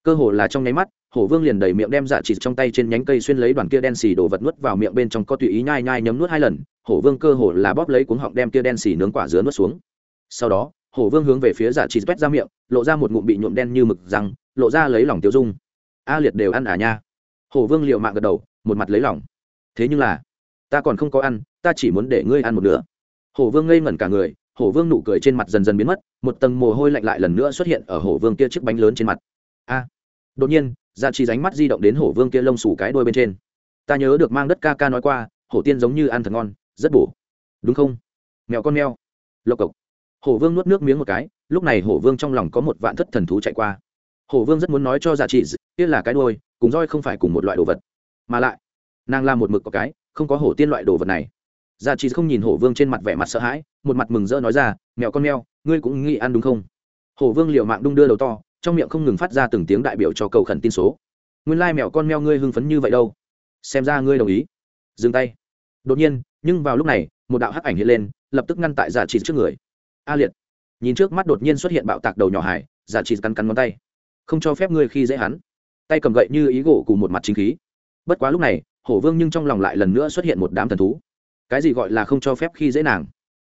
Cơ hồ là trong nháy mắt hổ vương liền đẩy miệng đem giả trị trong tay trên nhánh cây xuyên lấy đoàn kia đen xì đồ vật nuốt vào miệng bên trong có tùy ý nhai nhai nhấm nuốt hai lần hổ vương cơ hồ là bóp lấy cuống họng đem kia đen xì nướng quả dứa nuốt xuống sau đó hổ vương hướng về phía giả chỉ quét ra miệng, lộ ra một ngụm bị nhuộm đen như mực răng, lộ ra lấy lòng tiêu dung. A liệt đều ăn à nha. Hổ vương liệu mạng gật đầu, một mặt lấy lòng. Thế nhưng là, ta còn không có ăn, ta chỉ muốn để ngươi ăn một nửa. Hổ vương ngây ngẩn cả người hổ vương nụ cười trên mặt dần dần biến mất, một tầng mồ hôi lạnh lại lần nữa xuất hiện ở hổ vương kia chiếc bánh lớn trên mặt. A! Đột nhiên, giả chỉ ránh mắt di động đến hổ vương kia lông sủ cái đôi bên trên. Ta nhớ được mang đất ca ca nói qua, hổ tiên giống như ăn thật ngon, rất bổ. Đúng không? Mèo con mèo. Lộc cộc hổ vương nuốt nước miếng một cái, lúc này hổ vương trong lòng có một vạn thất thần thú chạy qua. Hổ vương rất muốn nói cho gia trị kia là cái đôi cùng roi không phải cùng một loại đồ vật. Mà lại, nàng làm một mực có cái, không có hổ tiên loại đồ vật này. Gia trị không nhìn hổ vương trên mặt vẻ mặt sợ hãi, một mặt mừng rỡ nói ra, mèo con mèo, ngươi cũng nghĩ ăn đúng không? Hổ vương liều mạng đung đưa đầu to, trong miệng không ngừng phát ra từng tiếng đại biểu cho cầu khẩn tin số. Nguyên lai mèo con mèo ngươi hưng phấn như vậy đâu. Xem ra ngươi đồng ý. Dừng tay. Đột nhiên, nhưng vào lúc này, một đạo hắc ảnh hiện lên, lập tức ngăn tại giả trị trước người a liệt. Nhìn trước mắt đột nhiên xuất hiện bạo tạc đầu nhỏ hải giả trị cắn cắn ngón tay. Không cho phép ngươi khi dễ hắn. Tay cầm gậy như ý gỗ cùng một mặt chính khí. Bất quá lúc này, hổ vương nhưng trong lòng lại lần nữa xuất hiện một đám thần thú. Cái gì gọi là không cho phép khi dễ nàng?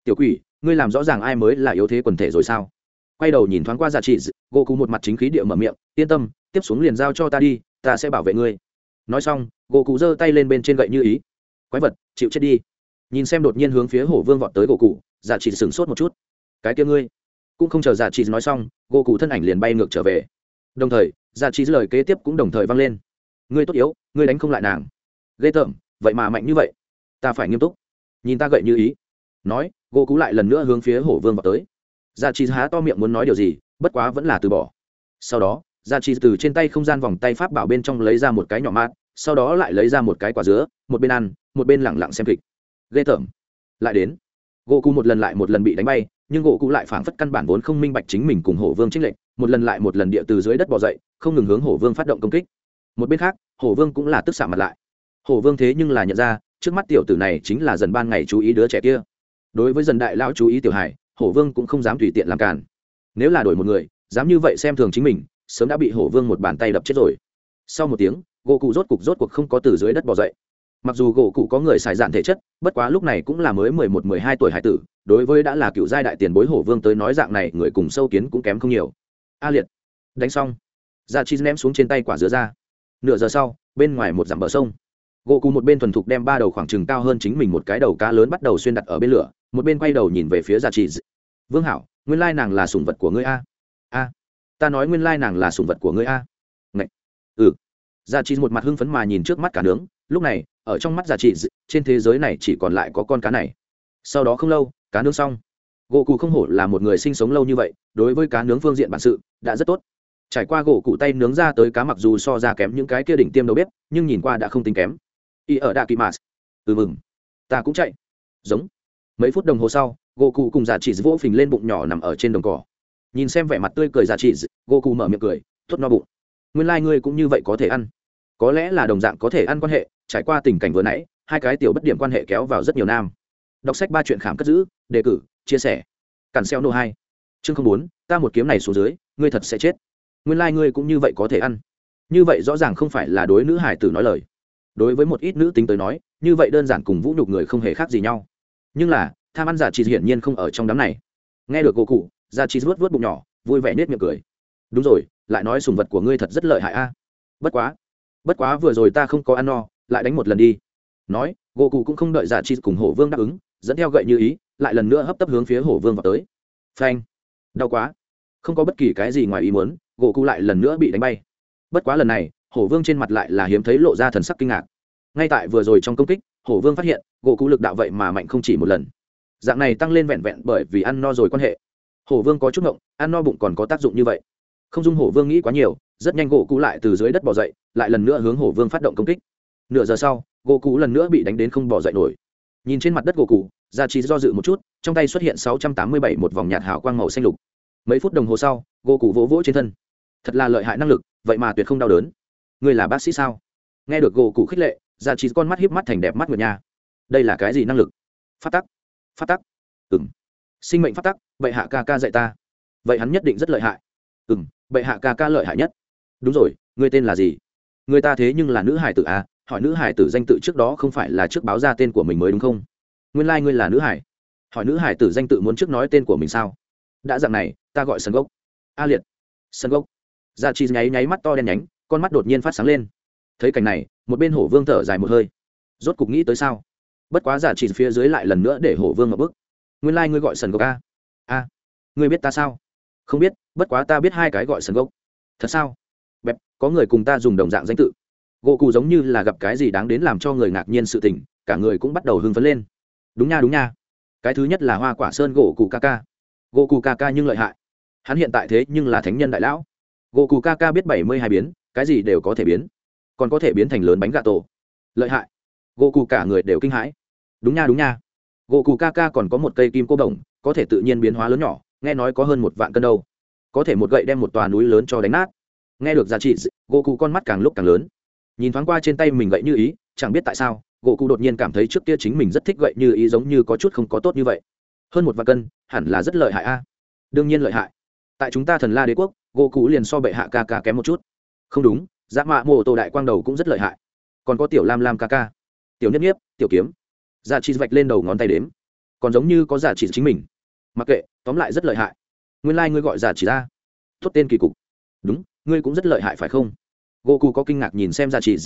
Tiểu quỷ, ngươi làm rõ ràng ai mới là yếu thế quần thể rồi sao? Quay đầu nhìn thoáng qua giả trị gỗ cụ một mặt chính khí địa mở miệng, yên tâm, tiếp xuống liền giao cho ta đi, ta sẽ bảo vệ ngươi. Nói xong, gỗ cụ giơ tay lên bên trên gậy như ý. Quái vật, chịu chết đi. Nhìn xem đột nhiên hướng phía hổ vương vọt tới gỗ cụ, giả trị sửng sốt một chút cái kia ngươi. Cũng không chờ dạ giả trị nói xong gỗ cụ thân ảnh liền bay ngược trở về. Đồng thời dạ giả trị lời kế tiếp cũng đồng thời vang lên. Ngươi tốt yếu, ngươi đánh không lại nàng. Ghê tởm, vậy mà mạnh như vậy. Ta phải nghiêm túc. Nhìn ta gậy như ý. Nói gỗ cú lại lần nữa hướng phía hổ vương vào tới. Dạ giả trị há to miệng muốn nói điều gì, bất quá vẫn là từ bỏ. Sau đó giả trị từ trên tay không gian vòng tay pháp bảo bên trong lấy ra một cái nhỏ mát, sau đó lại lấy ra một cái quả dứa, một bên ăn, một bên lẳng lặng xem kịch. Ghê tởm. Lại đến. Gỗ cụ một lần lại một lần bị đánh bay nhưng gỗ cụ lại phảng phất căn bản vốn không minh bạch chính mình cùng hổ vương trích lệnh một lần lại một lần địa từ dưới đất bỏ dậy, không ngừng hướng hổ vương phát động công kích. Một bên khác, hổ vương cũng là tức xạ mặt lại. Hổ vương thế nhưng là nhận ra, trước mắt tiểu tử này chính là dần ban ngày chú ý đứa trẻ kia. Đối với dần đại lão chú ý tiểu hải hổ vương cũng không dám tùy tiện làm cản. Nếu là đổi một người, dám như vậy xem thường chính mình, sớm đã bị hổ vương một bàn tay đập chết rồi. Sau một tiếng, gỗ cụ rốt cục rốt cuộc không có từ dưới đất bỏ dậy mặc dù gỗ cụ có người xài dạn thể chất, bất quá lúc này cũng là mới mười một, mười hai tuổi hải tử, đối với đã là cựu giai đại tiền bối hổ vương tới nói dạng này, người cùng sâu kiến cũng kém không nhiều. A liệt, đánh xong. Da chi ném xuống trên tay quả dứa ra. Nửa giờ sau, bên ngoài một dặm bờ sông. Gỗ cụ một bên thuần thục đem ba đầu khoảng trừng cao hơn chính mình một cái đầu cá lớn bắt đầu xuyên đặt ở bên lửa, một bên quay đầu nhìn về phía gia chi. vương hảo, nguyên lai nàng là sùng vật của ngươi a. A, ta nói nguyên lai nàng là sùng vật của ngươi a. Ngậy. ừ. Gia chi một mặt hưng phấn mà nhìn trước mắt cả nướng lúc này, ở trong mắt giả trị trên thế giới này chỉ còn lại có con cá này. Sau đó không lâu, cá nướng xong. Gỗ cụ không hổ là một người sinh sống lâu như vậy, đối với cá nướng phương diện bản sự, đã rất tốt. Trải qua gỗ cụ tay nướng ra tới cá mặc dù so ra kém những cái kia đỉnh tiêm đầu bếp, nhưng nhìn qua đã không tính kém. Y ở đạ kỳ mạt. Ừ mừng. Ta cũng chạy. Giống. Mấy phút đồng hồ sau gỗ cụ cùng giả trị vỗ phình lên bụng nhỏ nằm ở trên đồng cỏ. Nhìn xem vẻ mặt tươi cười giả trị gỗ cụ mở miệng cười thốt no bụng. Nguyên lai、like、ngươi cũng như vậy có thể ăn. Có lẽ là đồng dạng có thể ăn quan hệ trải qua tình cảnh vừa nãy, hai cái tiểu bất điểm quan hệ kéo vào rất nhiều nam. Đọc sách ba chuyện khảm cất giữ, đề cử, chia sẻ. Cản xeo nô hai. Chương không bốn, ta một kiếm này xuống dưới, ngươi thật sẽ chết. Nguyên lai、like、ngươi cũng như vậy có thể ăn. Như vậy rõ ràng không phải là đối nữ hải tử nói lời. Đối với một ít nữ tính tới nói, như vậy đơn giản cùng vũ nhục người không hề khác gì nhau. Nhưng là, tham ăn giả chị hiển nhiên không ở trong đám này. Nghe được cô cụ, giả chị vớt vớt bụng nhỏ, vui vẻ nết miệng cười. Đúng rồi, lại nói sùng vật của ngươi thật rất lợi hại a. Bất quá bất quá vừa rồi ta không có ăn no lại đánh một lần đi. Nói, gỗ cụ cũng không đợi dạ giả chi cùng hổ vương đáp ứng, dẫn theo gậy như ý, lại lần nữa hấp tấp hướng phía hổ vương vào tới. Phanh. Đau quá. Không có bất kỳ cái gì ngoài ý muốn, gỗ cụ lại lần nữa bị đánh bay. Bất quá lần này, hổ vương trên mặt lại là hiếm thấy lộ ra thần sắc kinh ngạc. Ngay tại vừa rồi trong công kích, hổ vương phát hiện, gỗ cụ lực đạo vậy mà mạnh không chỉ một lần. Dạng này tăng lên vẹn vẹn bởi vì ăn no rồi quan hệ. Hổ vương có chút ngộng, ăn no bụng còn có tác dụng như vậy. Không dung hổ vương nghĩ quá nhiều, rất nhanh gỗ cụ lại từ dưới đất bỏ dậy, lại lần nữa hướng hổ vương phát động công kích nửa giờ sau, gỗ cụ lần nữa bị đánh đến không bỏ dậy nổi. Nhìn trên mặt đất gỗ cụ gia trí do dự một chút, trong tay xuất hiện sáu trăm tám mươi bảy một vòng nhạt hào quang màu xanh lục. Mấy phút đồng hồ sau, gỗ cụ vỗ vỗ trên thân. Thật là lợi hại năng lực, vậy mà tuyệt không đau đớn. Người là bác sĩ sao? Nghe được gỗ cụ khích lệ, gia trí con mắt hiếp mắt thành đẹp mắt nguyệt nha. Đây là cái gì năng lực? Phát tắc. Phát tắc. Ừ sinh mệnh phát tắc, vậy hạ ca ca dạy ta. Vậy hắn nhất định rất lợi hại. Ừ m bệ hạ ca ca lợi hại nhất. Đúng rồi người tên là gì? Người ta thế nhưng là nữ hải tử à? Hỏi nữ hải tử danh tự trước đó không phải là trước báo ra tên của mình mới đúng không? Nguyên lai、like、ngươi là nữ hải. Hỏi nữ hải tử danh tự muốn trước nói tên của mình sao? Đã dặn này, ta gọi sân gốc. A liệt. Sân gốc. Dạ chi nháy nháy mắt to đen nhánh, con mắt đột nhiên phát sáng lên. Thấy cảnh này, một bên hổ vương thở dài một hơi. Rốt cục nghĩ tới sao? Bất quá dạ giả chỉ phía dưới lại lần nữa để hổ vương ở bức. Nguyên lai、like、ngươi gọi sần gốc a. A. Ngươi biết ta sao? Không biết, bất quá ta biết hai cái gọi sần gốc. Thật sao? Bẹp, có người cùng ta dùng đồng dạng danh tự gỗ cụ giống như là gặp cái gì đáng đến làm cho người ngạc nhiên sự tình, cả người cũng bắt đầu hưng phấn lên. Đúng nha đúng nha. Cái thứ nhất là hoa quả sơn gỗ cụ ca ca. Gỗ cụ ca ca nhưng lợi hại. Hắn hiện tại thế nhưng là thánh nhân đại lão. Gỗ cụ ca ca biết bảy mươi hai biến, cái gì đều có thể biến. Còn có thể biến thành lớn bánh gà tổ. Lợi hại. Gỗ cụ cả người đều kinh hãi. Đúng nha đúng nha. Gỗ cụ ca ca còn có một cây kim cô đồng, có thể tự nhiên biến hóa lớn nhỏ, nghe nói có hơn một vạn cân đâu. Có thể một gậy đem một tòa núi lớn cho đánh nát. Nghe được giá trị, gỗ cụ con mắt càng lúc càng lớn nhìn thoáng qua trên tay mình gậy như ý, chẳng biết tại sao, gỗ cụ đột nhiên cảm thấy trước kia chính mình rất thích gậy như ý giống như có chút không có tốt như vậy. Hơn một vạn cân, hẳn là rất lợi hại a. Đương nhiên lợi hại. Tại chúng ta thần la đế quốc, gỗ cụ liền so bệ hạ ca ca kém một chút. Không đúng dạ mạ mô tô đại quang đầu cũng rất lợi hại. Còn có tiểu lam lam ca ca, tiểu nhất nhiếp, tiểu kiếm. Giả chỉ vạch lên đầu ngón tay đếm. Còn giống như có giả chỉ chính mình. Mặc kệ, tóm lại rất lợi hại. Nguyên lai、like、ngươi gọi giả chỉ ra. Thốt tên kỳ cục. Đúng, ngươi cũng rất lợi hại phải không? Goku có kinh ngạc nhìn xem dạ ra chị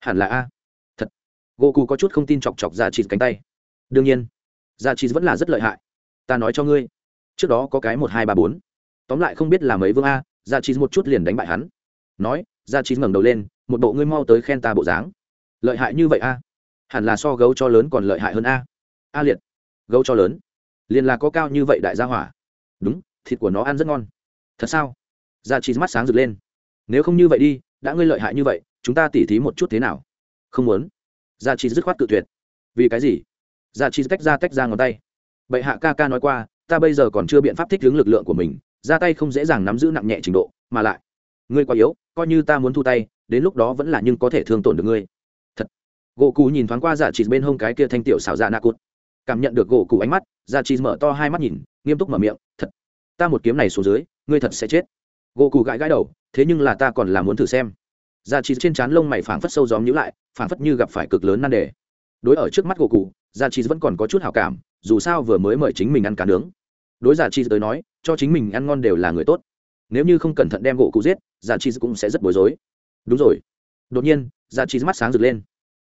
hẳn là a. Thật. Goku có chút không tin chọc chọc dạ ra chị cánh tay. Đương nhiên dạ ra chị vẫn là rất lợi hại. Ta nói cho ngươi, trước đó có cái một hai ba bốn. Tóm lại không biết là mấy vương a ra chị một chút liền đánh bại hắn. Nói ra chị ngẩng đầu lên, một bộ ngươi mau tới khen ta bộ dáng. Lợi hại như vậy a? Hẳn là so gấu cho lớn còn lợi hại hơn a. A liệt. Gấu cho lớn. Liền là có cao như vậy đại gia hỏa. Đúng, thịt của nó ăn rất ngon. Thật sao? Ra chị mắt sáng rực lên. Nếu không như vậy đi đã ngươi lợi hại như vậy, chúng ta tỉ thí một chút thế nào? Không muốn. Ra chín dứt khoát tự tuyệt. Vì cái gì? Ra chín tách ra tách ra ngón tay. Bệ hạ ca ca nói qua, ta bây giờ còn chưa biện pháp thích ứng lực lượng của mình, ra tay không dễ dàng nắm giữ nặng nhẹ trình độ, mà lại, ngươi quá yếu, coi như ta muốn thu tay, đến lúc đó vẫn là nhưng có thể thương tổn được ngươi. Thật. Gỗ cụ nhìn thoáng qua dạ trị bên hông cái kia thanh tiểu xảo dạ na cút cảm nhận được gỗ cụ ánh mắt dạ trị mở to hai mắt nhìn, nghiêm túc mở miệng, thật. Ta một kiếm này xuống dưới, ngươi thật sẽ chết gỗ cụ gãi gãi đầu, thế nhưng là ta còn là muốn thử xem. Dạ chỉ trên trán lông mày phảng phất sâu gióm nhữ lại, phảng phất như gặp phải cực lớn nan đề. Đối ở trước mắt gỗ cụ dạ chỉ vẫn còn có chút hảo cảm, dù sao vừa mới mời chính mình ăn cá nướng. Đối giả chi tới nói, cho chính mình ăn ngon đều là người tốt. Nếu như không cẩn thận đem gỗ cụ giết giả chi cũng sẽ rất bối rối. Đúng rồi. Đột nhiên giả chi mắt sáng rực lên.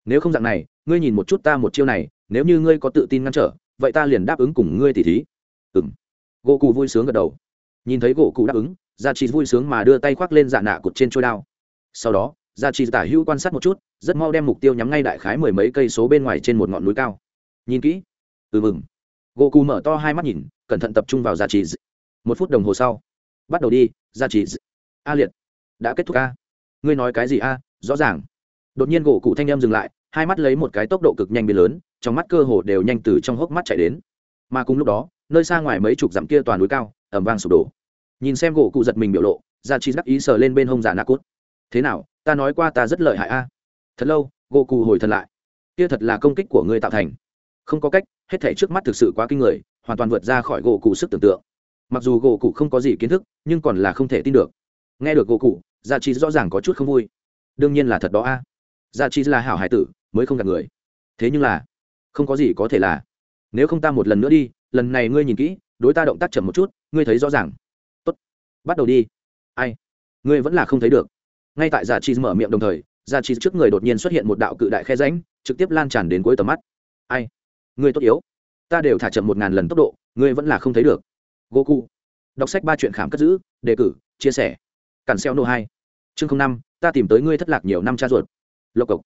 Nếu không dạng này, ngươi nhìn một chút ta một chiêu này, nếu như ngươi có tự tin ngăn trở, vậy ta liền đáp ứng cùng ngươi tỉ thí. Ừng gỗ cụ vui sướng gật đầu. Nhìn thấy gỗ cụ đáp ứng Gia trì vui sướng mà đưa tay khoác lên dạ nạ cột trên trôi đao. Sau đó, gia trì tả hữu quan sát một chút, rất mau đem mục tiêu nhắm ngay đại khái mười mấy cây số bên ngoài trên một ngọn núi cao. Nhìn kỹ. Ừ mừng. Gỗ cù mở to hai mắt nhìn, cẩn thận tập trung vào gia trì. Một phút đồng hồ sau. Bắt đầu đi, gia trì. A liệt. Đã kết thúc a. Ngươi nói cái gì a? Rõ ràng. Đột nhiên gỗ cụ thanh em dừng lại, hai mắt lấy một cái tốc độ cực nhanh biến lớn, trong mắt cơ hồ đều nhanh từ trong hốc mắt chạy đến. Mà cùng lúc đó, nơi xa ngoài mấy chục dặm kia toàn núi cao ẩm vang sụp đổ nhìn xem gỗ cụ giật mình biểu lộ, ra trì đắc ý sờ lên bên hông giả nạ cút. Thế nào, ta nói qua ta rất lợi hại a. Thật lâu, gỗ cụ hồi thần lại. Kia thật là công kích của ngươi tạo thành. Không có cách, hết thể trước mắt thực sự quá kinh người, hoàn toàn vượt ra khỏi gỗ cụ sức tưởng tượng. Mặc dù gỗ cụ không có gì kiến thức, nhưng còn là không thể tin được. Nghe được gỗ cụ gia trí rõ ràng có chút không vui. Đương nhiên là thật đó a. À. gia trí là hảo hải tử, mới không gặp người. Thế nhưng là, không có gì có thể là. Nếu không ta một lần nữa đi, lần này ngươi nhìn kỹ, đối ta động tác chậm một chút, ngươi thấy rõ ràng bắt đầu đi. Ai? Ngươi vẫn là không thấy được. Ngay tại giả chi mở miệng đồng thời, giả chi trước người đột nhiên xuất hiện một đạo cự đại khe ránh trực tiếp lan tràn đến cuối tầm mắt. Ai? Ngươi tốt yếu. Ta đều thả chậm một ngàn lần tốc độ, ngươi vẫn là không thấy được. Goku. Đọc sách ba chuyện khảm cất giữ, đề cử, chia sẻ. Cản xeo nô hai. Chương năm, ta tìm tới ngươi thất lạc nhiều năm cha ruột. Lộc cộc.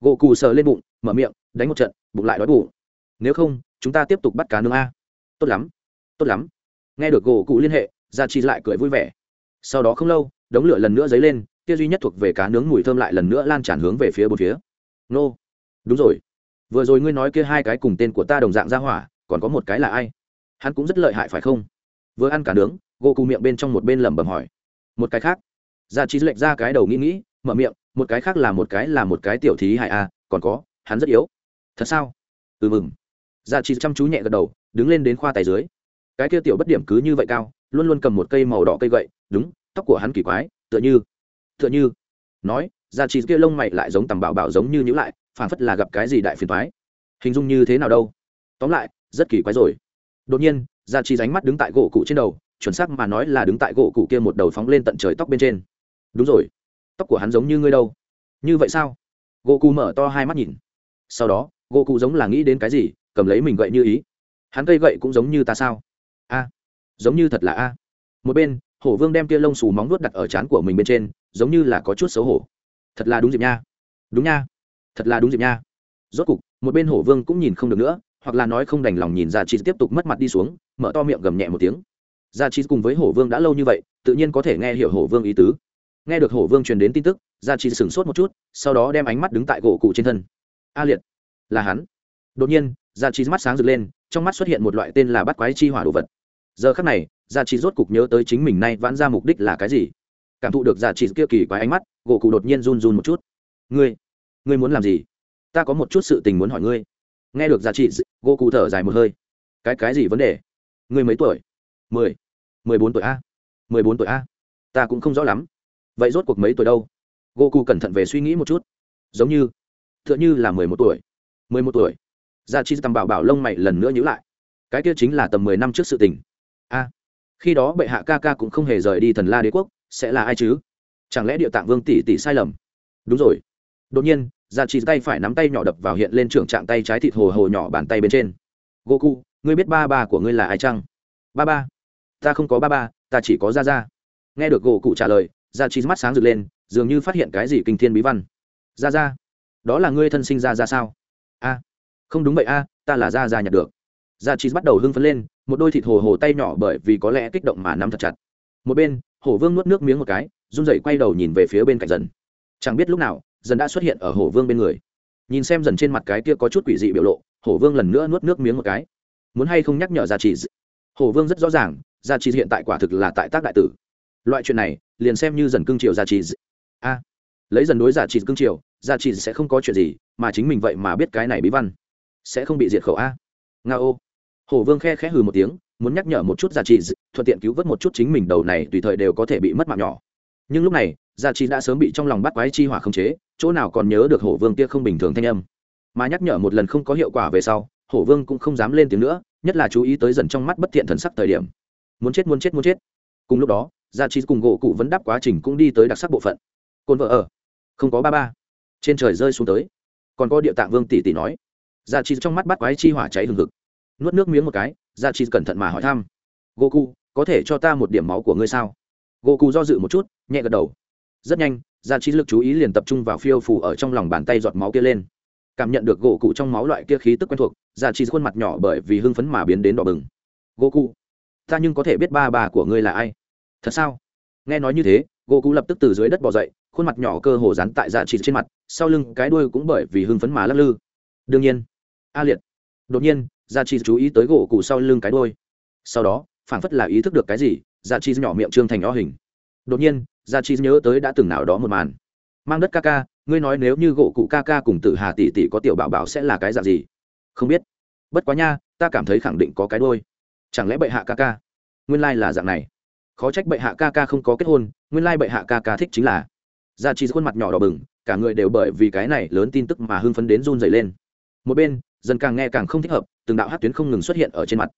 Goku sờ lên bụng, mở miệng, đánh một trận, bụng lại đói bụng. Nếu không, chúng ta tiếp tục bắt cá nương a. Tốt lắm. Tốt lắm. Nghe được gỗ cụ liên hệ gia chi lại cười vui vẻ. Sau đó không lâu, đống lửa lần nữa dấy lên, kia duy nhất thuộc về cá nướng mùi thơm lại lần nữa lan tràn hướng về phía bốn phía. Nô, đúng rồi. Vừa rồi ngươi nói kia hai cái cùng tên của ta đồng dạng ra hỏa, còn có một cái là ai? Hắn cũng rất lợi hại phải không? Vừa ăn cả nướng, gô cù miệng bên trong một bên lẩm bẩm hỏi. Một cái khác. Gia Chi lệch ra cái đầu nghĩ nghĩ, mở miệng, một cái khác là một cái là một cái tiểu thí hại a à, còn có, hắn rất yếu. Thật sao? Ừ mừng. Gia Chi chăm chú nhẹ gật đầu, đứng lên đến khoa tài dưới. Cái kia tiểu bất điểm cứ như vậy cao luôn luôn cầm một cây màu đỏ cây gậy, đúng, tóc của hắn kỳ quái, tựa như tựa như, nói ra trì kia lông mày lại giống tầm bảo bảo giống như nhữ lại phản phất là gặp cái gì đại phiền thoái hình dung như thế nào đâu? Tóm lại, rất kỳ quái rồi. Đột nhiên gia trì ránh mắt đứng tại gỗ cụ trên đầu, chuẩn xác mà nói là đứng tại gỗ cụ kia một đầu phóng lên tận trời tóc bên trên. Đúng rồi. Tóc của hắn giống như ngươi đâu? Như vậy sao? Gỗ cụ mở to hai mắt nhìn. Sau đó, gỗ cụ giống là nghĩ đến cái gì, cầm lấy mình gậy như ý. Hắn cây gậy cũng giống như ta sao? A giống như thật là a. Một bên, hổ vương đem kia lông xù móng nuốt đặt ở trán của mình bên trên, giống như là có chút xấu hổ. Thật là đúng dịp nha. Đúng nha. Thật là đúng dịp nha. Rốt cục, một bên hổ vương cũng nhìn không được nữa, hoặc là nói không đành lòng nhìn ra chị tiếp tục mất mặt đi xuống, mở to miệng gầm nhẹ một tiếng. Gia chi cùng với hổ vương đã lâu như vậy, tự nhiên có thể nghe hiểu hổ vương ý tứ. Nghe được hổ vương truyền đến tin tức, gia chi sửng sốt một chút, sau đó đem ánh mắt đứng tại gỗ cụ trên thân. A liệt, là hắn. Đột nhiên, gia chi mắt sáng rực lên, trong mắt xuất hiện một loại tên là bắt quái chi hỏa đồ vật giờ khắc này dạ giả trị rốt cục nhớ tới chính mình nay vãn ra mục đích là cái gì. Cảm thụ được dạ giả trị kia kỳ quái ánh mắt, gỗ cụ đột nhiên run run một chút. Ngươi ngươi muốn làm gì? Ta có một chút sự tình muốn hỏi ngươi. Nghe được dạ giả trị gỗ cụ thở dài một hơi. Cái cái gì vấn đề? Ngươi mấy tuổi? Mười. Mười bốn tuổi a. Mười bốn tuổi a? Ta cũng không rõ lắm. Vậy rốt cuộc mấy tuổi đâu? Gỗ cụ cẩn thận về suy nghĩ một chút. Giống như t h ư ợ n h ư là mười một tuổi. Mười một tuổi. Giả trị tầm bảo bảo lông mày lần nữa nhữ lại. Cái kia chính là tầm mười năm trước sự tình a khi đó bệ hạ ca ca cũng không hề rời đi thần la đế quốc, sẽ là ai chứ? Chẳng lẽ địa tạng vương tỷ tỷ sai lầm? Đúng rồi. Đột nhiên, gia chi tay phải nắm tay nhỏ đập vào hiện lên trưởng trạng tay trái thịt hồ hồ nhỏ bàn tay bên trên. Goku, ngươi biết ba ba của ngươi là ai chăng? Ba ba. Ta không có ba ba, ta chỉ có ra ra nghe được gỗ cụ trả lời ra chi mắt sáng rực lên, dường như phát hiện cái gì kinh thiên bí văn. Ra ra đó là ngươi thân sinh ra ra sao? A không đúng vậy a, ta là ra ra nhặt được. Ra chi bắt đầu hưng phấn lên một đôi thịt hồ hồ tay nhỏ bởi vì có lẽ kích động mà nắm thật chặt. Một bên, hổ vương nuốt nước miếng một cái, run rẩy quay đầu nhìn về phía bên cạnh dần. Chẳng biết lúc nào, dần đã xuất hiện ở hổ vương bên người. Nhìn xem dần trên mặt cái kia có chút quỷ dị biểu lộ, hổ vương lần nữa nuốt nước miếng một cái. Muốn hay không nhắc nhở gia trì? Hổ vương rất rõ ràng, gia trì hiện tại quả thực là tại tác đại tử. Loại chuyện này, liền xem như dần cương triều gia trì. A, lấy dần đối giả trì cương triều gia trì sẽ không có chuyện gì, mà chính mình vậy mà biết cái này bí văn. Sẽ không bị diệt khẩu a. Nga ô hổ vương khe khẽ hừ một tiếng, muốn nhắc nhở một chút gia trì, thuận tiện cứu vớt một chút chính mình đầu này tùy thời đều có thể bị mất mạng nhỏ. Nhưng lúc này, gia trì đã sớm bị trong lòng bắt quái chi hỏa không chế, chỗ nào còn nhớ được hổ vương kia không bình thường thanh âm. Mà nhắc nhở một lần không có hiệu quả về sau hổ vương cũng không dám lên tiếng nữa, nhất là chú ý tới dần trong mắt bất thiện thần sắc thời điểm. Muốn chết muốn chết muốn chết. Cùng lúc đó, gia trì cùng gỗ cụ vấn đáp quá trình cũng đi tới đặc sắc bộ phận. Côn vợ ở. Không có ba ba. Trên trời rơi xuống tới. Còn có địa tạng vương tỷ tỷ nói. Gia trì trong mắt bắt quái chi hỏa cháy hừng hực nuốt nước miếng một cái ra chỉ cẩn thận mà hỏi thăm. Goku có thể cho ta một điểm máu của ngươi sao? Goku do dự một chút nhẹ gật đầu. Rất nhanh ra chỉ lực chú ý liền tập trung vào phiêu phủ ở trong lòng bàn tay giọt máu kia lên. Cảm nhận được gỗ cụ trong máu loại kia khí tức quen thuộc ra chỉ khuôn mặt nhỏ bởi vì hưng phấn mà biến đến đỏ bừng. Goku, ta nhưng có thể biết ba bà của ngươi là ai? Thật sao? Nghe nói như thế Goku lập tức từ dưới đất bỏ dậy khuôn mặt nhỏ cơ hồ dán tại dạ chỉ trên mặt sau lưng cái đuôi cũng bởi vì hưng phấn mà lắc lư. Đương nhiên. A liệt. Đột nhiên dạ Chi chú ý tới gỗ cụ sau lưng cái đuôi. Sau đó phản phất là ý thức được cái gì dạ Chi nhỏ miệng trương thành o hình. Đột nhiên dạ Chi nhớ tới đã từng nào đó một màn. Mang đất ca ca, ngươi nói nếu như gỗ cụ ca ca cùng tử hà tỷ tỷ có tiểu bảo bảo sẽ là cái dạng gì? Không biết. Bất quá nha, ta cảm thấy khẳng định có cái đôi chẳng lẽ bệ hạ ca ca? Nguyên lai là dạng này. Khó trách bệ hạ ca ca không có kết hôn, nguyên lai bệ hạ ca ca thích chính là. Gia chi khuôn mặt nhỏ đỏ bừng, cả người đều bởi vì cái này lớn tin tức mà hưng phấn đến run dày lên. Một bên dần càng nghe càng không thích hợp từng đạo hát tuyến không ngừng xuất hiện ở trên mặt.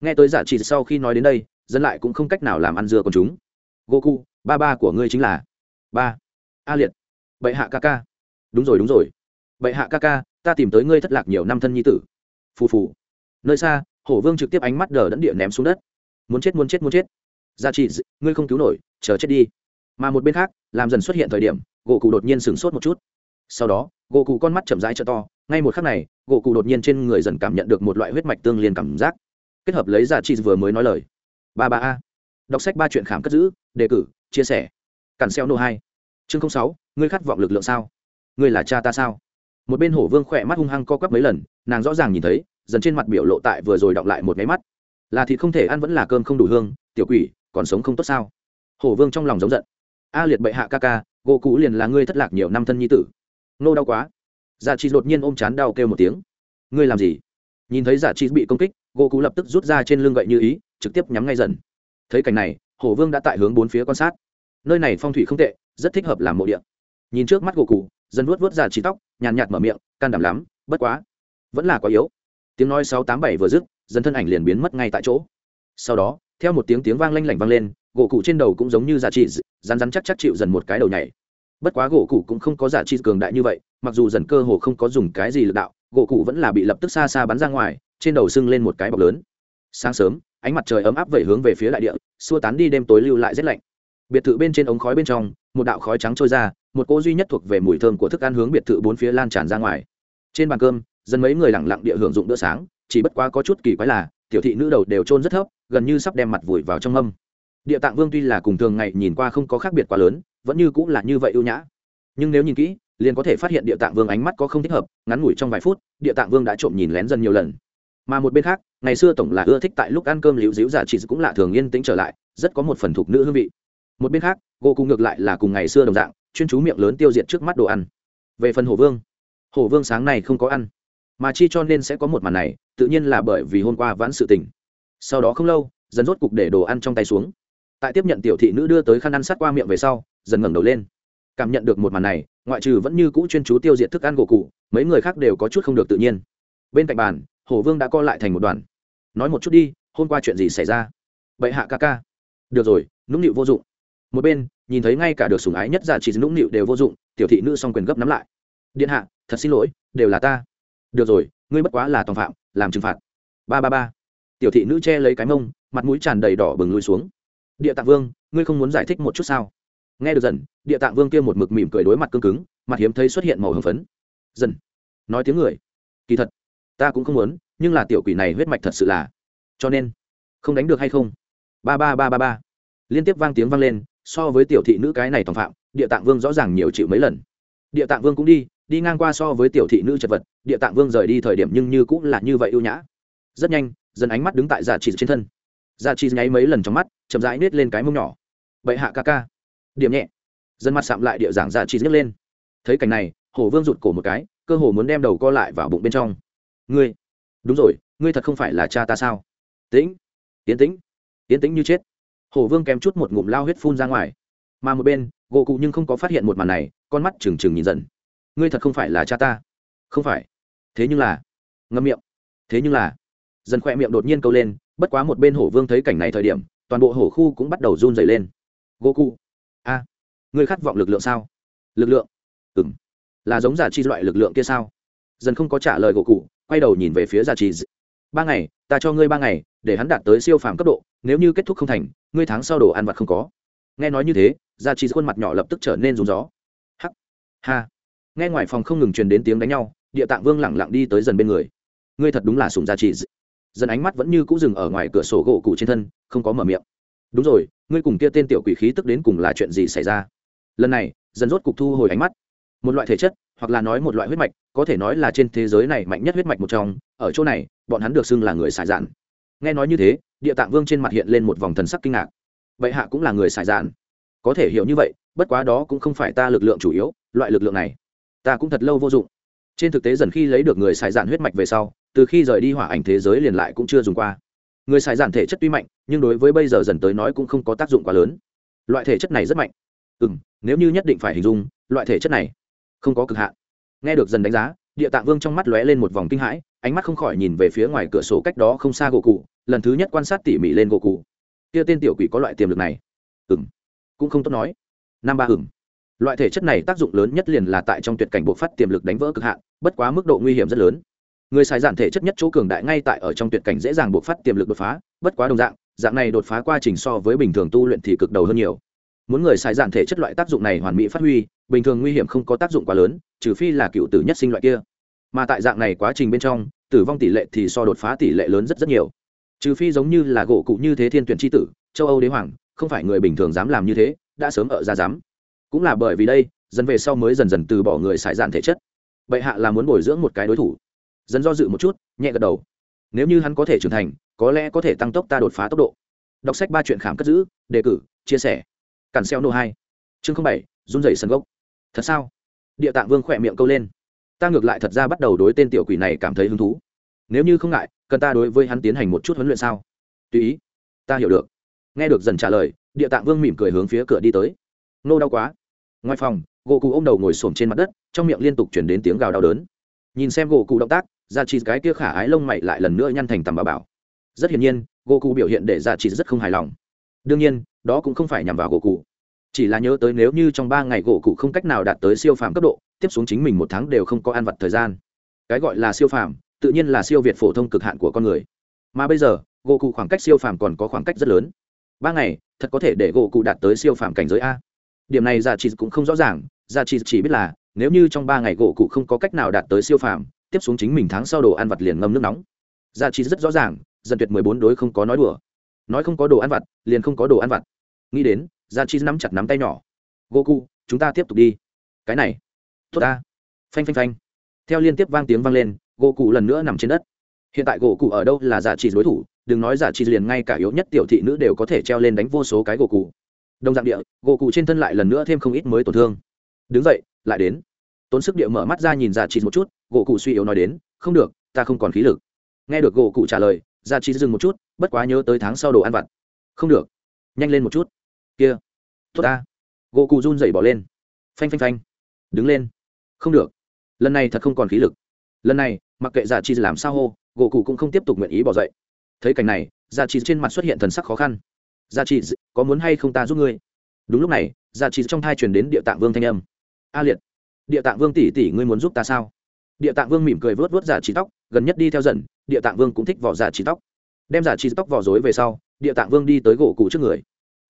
Nghe tới giả trị sau khi nói đến đây, dân lại cũng không cách nào làm ăn dưa con chúng. Goku, ba ba của ngươi chính là ba. A liệt. Bệ hạ ca ca. Đúng rồi đúng rồi. Bệ hạ ca ca, ta tìm tới ngươi thất lạc nhiều năm thân nhi tử. Phù phù. Nơi xa, hổ vương trực tiếp ánh mắt đờ đẫn địa ném xuống đất. Muốn chết muốn chết muốn chết. Gia trị ngươi không cứu nổi, chờ chết đi. Mà một bên khác, làm dần xuất hiện thời điểm gỗ cụ đột nhiên sửng sốt một chút. Sau đó gỗ cụ con mắt chậm rãi t to ngay một khắc này, gỗ cụ đột nhiên trên người dần cảm nhận được một loại huyết mạch tương liên cảm giác. Kết hợp lấy giả trị vừa mới nói lời. Ba ba a. Đọc sách ba chuyện khảm cất giữ, đề cử, chia sẻ. Cản xeo nô hai. Chương sáu, ngươi khát vọng lực lượng sao? Ngươi là cha ta sao? Một bên hổ vương khỏe mắt hung hăng co quắp mấy lần, nàng rõ ràng nhìn thấy, dần trên mặt biểu lộ tại vừa rồi đọng lại một máy mắt. Là thịt không thể ăn vẫn là cơm không đủ hương, tiểu quỷ, còn sống không tốt sao? Hổ vương trong lòng giống giận. A liệt bệ hạ ca ca, gỗ cũ liền là ngươi thất lạc nhiều năm thân nhi tử. Nô đau quá giả trì đột nhiên ôm chán đau kêu một tiếng. Ngươi làm gì? Nhìn thấy giả trì bị công kích, gỗ cũ lập tức rút ra trên lưng gậy như ý, trực tiếp nhắm ngay dần. Thấy cảnh này, hổ vương đã tại hướng bốn phía quan sát. Nơi này phong thủy không tệ, rất thích hợp làm mộ địa. nhìn trước mắt gỗ cụ dần vuốt vuốt giả trì tóc, nhàn nhạt mở miệng, can đảm lắm, bất quá, vẫn là quá yếu. Tiếng nói sáu tám bảy vừa dứt, dần thân ảnh liền biến mất ngay tại chỗ. Sau đó, theo một tiếng tiếng vang lanh lảnh vang lên, gỗ cụ trên đầu cũng giống như giả trị rắn rắn chắc chắc chịu dần một cái đầu nhảy. Bất quá gỗ cụ cũng không có giả trị cường đại như vậy mặc dù dần cơ hồ không có dùng cái gì lực đạo, gỗ cụ vẫn là bị lập tức xa xa bắn ra ngoài, trên đầu sưng lên một cái bọc lớn. Sáng sớm, ánh mặt trời ấm áp vẩy hướng về phía đại địa, xua tán đi đêm tối lưu lại rét lạnh. Biệt thự bên trên ống khói bên trong, một đạo khói trắng trôi ra, một cô duy nhất thuộc về mùi thơm của thức ăn hướng biệt thự bốn phía lan tràn ra ngoài. Trên bàn cơm, dân mấy người lẳng lặng địa hưởng dụng bữa sáng, chỉ bất quá có chút kỳ quái là, tiểu thị nữ đầu đều trôn rất thấp, gần như sắp đem mặt vùi vào trong âm địa tạng vương tuy là cùng thường ngày nhìn qua không có khác biệt quá lớn, vẫn như cũng là như vậy ưu nhã. Nhưng nếu nhìn kỹ liền có thể phát hiện địa tạng vương ánh mắt có không thích hợp, ngắn ngủi trong vài phút, địa tạng vương đã trộm nhìn lén dần nhiều lần. Mà một bên khác, ngày xưa tổng là ưa thích tại lúc ăn cơm liễu díu giả chỉ cũng lạ thường yên tĩnh trở lại, rất có một phần thuộc nữ hương vị. Một bên khác, gô cùng ngược lại là cùng ngày xưa đồng dạng, chuyên chú miệng lớn tiêu diệt trước mắt đồ ăn. Về phần hổ vương hổ vương sáng nay không có ăn, mà chi cho nên sẽ có một màn này, tự nhiên là bởi vì hôm qua vãn sự tình. Sau đó không lâu, dần rốt cục để đồ ăn trong tay xuống. Tại tiếp nhận tiểu thị nữ đưa tới khăn ăn sát qua miệng về sau, dần ngẩng đầu lên cảm nhận được một màn này, ngoại trừ vẫn như cũ chuyên chú tiêu diệt thức ăn gỗ cụ, mấy người khác đều có chút không được tự nhiên. Bên cạnh bàn hổ vương đã co lại thành một đoàn. Nói một chút đi, hôm qua chuyện gì xảy ra? Bệ hạ ca ca. Được rồi, nũng nịu vô dụng. Một bên, nhìn thấy ngay cả được sủng ái nhất giả chỉ nũng nịu đều vô dụng, tiểu thị nữ s o n g quyền gấp nắm lại. Điện hạ, thật xin lỗi, đều là ta. Được rồi, ngươi bất quá là tòng phạm, làm trừng phạt. Ba ba ba. Tiểu thị nữ che lấy cái mông, mặt mũi tràn đầy đỏ bừng lùi xuống. Địa tạng vương, ngươi không muốn giải thích một chút sao? Nghe được dần, địa tạng vương kia một mực mỉm cười đối mặt cương cứng, mặt hiếm thấy xuất hiện màu hồng phấn. Dần. Nói tiếng người. Kỳ thật, ta cũng không muốn, nhưng là tiểu quỷ này huyết mạch thật sự là. Cho nên, không đánh được hay không? Ba ba ba ba ba. Liên tiếp vang tiếng vang lên, so với tiểu thị nữ cái này tòng phạm, địa tạng vương rõ ràng nhiều chịu mấy lần. Địa tạng vương cũng đi đi ngang qua so với tiểu thị nữ chật vật, địa tạng vương rời đi thời điểm nhưng như cũng là như vậy ưu nhã. Rất nhanh, dần ánh mắt đứng tại dạ giả trị trên thân. Dạ giả trị nháy mấy lần trong mắt, chậm rãi nết lên cái mông nhỏ. Bậy hạ ca ca điểm nhẹ. Dân mặt sạm lại địa giảng giả chỉ dứt lên. Thấy cảnh này hổ vương rụt cổ một cái, cơ hồ muốn đem đầu co lại vào bụng bên trong. Ngươi, đúng rồi, ngươi thật không phải là cha ta sao? Tĩnh tiến tĩnh tiến tĩnh như chết. Hổ vương kém chút một ngụm lao huyết phun ra ngoài. Mà một bên, gỗ cụ nhưng không có phát hiện một màn này, con mắt trừng trừng nhìn dần ngươi thật không phải là cha ta. Không phải. Thế nhưng là, ngâm miệng. Thế nhưng là dần khỏe miệng đột nhiên câu lên, bất quá một bên hổ vương thấy cảnh này thời điểm, toàn bộ hổ khu cũng bắt đầu run dày lên. Gỗ cụ a, ngươi khát vọng lực lượng sao? Lực lượng? Ừ m là giống giả chi loại lực lượng kia sao? Dần không có trả lời gỗ cụ, quay đầu nhìn về phía giả chi ba ngày, ta cho ngươi ba ngày, để hắn đạt tới siêu phàm cấp độ, nếu như kết thúc không thành, ngươi tháng sau đồ ăn vặt không có. Nghe nói như thế, giả chi khuôn mặt nhỏ lập tức trở nên rúng gió hắc. Ha. Nghe ngoài phòng không ngừng truyền đến tiếng đánh nhau, địa tạng vương lẳng lặng đi tới dần bên người. Ngươi thật đúng là sùng giả chi dần ánh mắt vẫn như cũ dừng ở ngoài cửa sổ gỗ cụ trên thân, không có mở miệng đúng rồi, ngươi cùng kia tên tiểu quỷ khí tức đến cùng là chuyện gì xảy ra? Lần này, dần rốt cục thu hồi ánh mắt. Một loại thể chất, hoặc là nói một loại huyết mạch, có thể nói là trên thế giới này mạnh nhất huyết mạch một trong. Ở chỗ này, bọn hắn được xưng là người xài dạn nghe nói như thế, địa tạng vương trên mặt hiện lên một vòng thần sắc kinh ngạc. Vậy hạ cũng là người xài dạn có thể hiểu như vậy, bất quá đó cũng không phải ta lực lượng chủ yếu, loại lực lượng này, ta cũng thật lâu vô dụng. Trên thực tế dần khi lấy được người xài dạn huyết mạch về sau, từ khi rời đi hỏa ảnh thế giới liền lại cũng chưa dùng qua người xài giản thể chất tuy mạnh, nhưng đối với bây giờ dần tới nói cũng không có tác dụng quá lớn. Loại thể chất này rất mạnh. Ừ m nếu như nhất định phải hình dung, loại thể chất này không có cực hạn. Nghe được dần đánh giá, địa tạng vương trong mắt lóe lên một vòng kinh hãi, ánh mắt không khỏi nhìn về phía ngoài cửa sổ cách đó không xa gỗ cụ, lần thứ nhất quan sát tỉ mỉ lên gỗ cụ. Kia tên tiểu quỷ có loại tiềm lực này? Ừng cũng không tốt nói. Năm ba ừng loại thể chất này tác dụng lớn nhất liền là tại trong tuyệt cảnh bộ phát tiềm lực đánh vỡ cực hạn, bất quá mức độ nguy hiểm rất lớn người xài giản thể chất nhất chỗ cường đại ngay tại ở trong tuyệt cảnh dễ dàng buộc phát tiềm lực đột phá, bất quá đồng dạng dạng này đột phá quá trình so với bình thường tu luyện thì cực đầu hơn nhiều. Muốn người xài giản thể chất loại tác dụng này hoàn mỹ phát huy, bình thường nguy hiểm không có tác dụng quá lớn, trừ phi là cựu tử nhất sinh loại kia. Mà tại dạng này quá trình bên trong, tử vong tỷ lệ thì so đột phá tỷ lệ lớn rất rất nhiều. Trừ phi giống như là gỗ cụ như thế thiên tuyển tri tử, châu âu đế hoàng, không phải người bình thường dám làm như thế, đã sớm ở ra dám. Cũng là bởi vì đây, dần về sau mới dần dần từ bỏ người xài giản thể chất. Bệ hạ là muốn bồi dưỡng một cái đối thủ dần do dự một chút, nhẹ gật đầu. Nếu như hắn có thể trưởng thành, có lẽ có thể tăng tốc ta đột phá tốc độ. Đọc sách ba chuyện khảm cất giữ, đề cử, chia sẻ. Cản xeo nô hai. Chương bảy, run rẩy sân gốc. Thật sao? Địa tạng vương khỏe miệng câu lên. Ta ngược lại thật ra bắt đầu đối tên tiểu quỷ này cảm thấy hứng thú. Nếu như không ngại, cần ta đối với hắn tiến hành một chút huấn luyện sao? Tùy ý. Ta hiểu được. Nghe được dần trả lời, địa tạng vương mỉm cười hướng phía cửa đi tới. Nô đau quá. Ngoài phòng, gỗ cụ ô m đầu ngồi s ổ m trên mặt đất, trong miệng liên tục chuyển đến tiếng gào đau đớn. Nhìn xem gỗ cụ động tác ra chỉ cái kia khả ái lông mày lại lần nữa nhăn thành tầm bà bảo. Rất hiển nhiên Goku biểu hiện để ra chỉ rất không hài lòng. Đương nhiên đó cũng không phải nhằm vào Goku, chỉ là nhớ tới nếu như trong ba ngày gỗ cụ không cách nào đạt tới siêu phàm cấp độ tiếp xuống chính mình một tháng đều không có ăn vặt thời gian. Cái gọi là siêu phàm tự nhiên là siêu việt phổ thông cực hạn của con người. Mà bây giờ gỗ cụ khoảng cách siêu phàm còn có khoảng cách rất lớn. Ba ngày thật có thể để gỗ cụ đạt tới siêu phàm cảnh giới a. Điểm này giả trị cũng không rõ ràng. Giả trị chỉ biết là nếu như trong ba ngày gỗ cụ không có cách nào đạt tới siêu phàm tiếp xuống chính mình tháng sau đồ ăn vặt liền ngâm nước nóng. Giả chi rất rõ ràng dần tuyệt mười bốn đối không có nói đùa. Nói không có đồ ăn vặt liền không có đồ ăn vặt. Nghĩ đến giả chi nắm chặt nắm tay nhỏ. Goku, chúng ta tiếp tục đi. Cái này tốt ta. Phanh phanh phanh. Theo liên tiếp vang tiếng vang lên gỗ cụ lần nữa nằm trên đất. Hiện tại gỗ cụ ở đâu là giả trị đối thủ đừng nói giả trị liền ngay cả yếu nhất tiểu thị nữ đều có thể treo lên đánh vô số cái gỗ cụ đồng dạng địa gỗ cụ trên thân lại lần nữa thêm không ít mới tổn thương. Đứng dậy lại đến tốn sức địa mở mắt ra nhìn giả chỉ một chút, gỗ cụ suy yếu nói đến, không được, ta không còn khí lực. Nghe được gỗ cụ trả lời giả chỉ dừng một chút, bất quá nhớ tới tháng sau đồ ăn vặt. Không được, nhanh lên một chút. Kia, tốt ta. Gỗ cụ run dậy bỏ lên. Phanh phanh phanh. Đứng lên. Không được, lần này thật không còn khí lực. Lần này, mặc kệ dạ giả chi làm sao hô, gỗ cụ cũng không tiếp tục nguyện ý bỏ dậy. Thấy cảnh này giả chi trên mặt xuất hiện thần sắc khó khăn. Giả chi có muốn hay không ta giúp ngươi? Đúng lúc này giả chi trong thai truyền đến địa tạng vương thanh âm. A liệt địa tạng vương tỷ tỷ ngươi muốn giúp ta sao? Địa tạng vương mỉm cười vớt vớt giả trí tóc, gần nhất đi theo dần, địa tạng vương cũng thích vỏ giả trí tóc. Đem giả trí tóc vỏ dối về sau, địa tạng vương đi tới gỗ cụ trước người.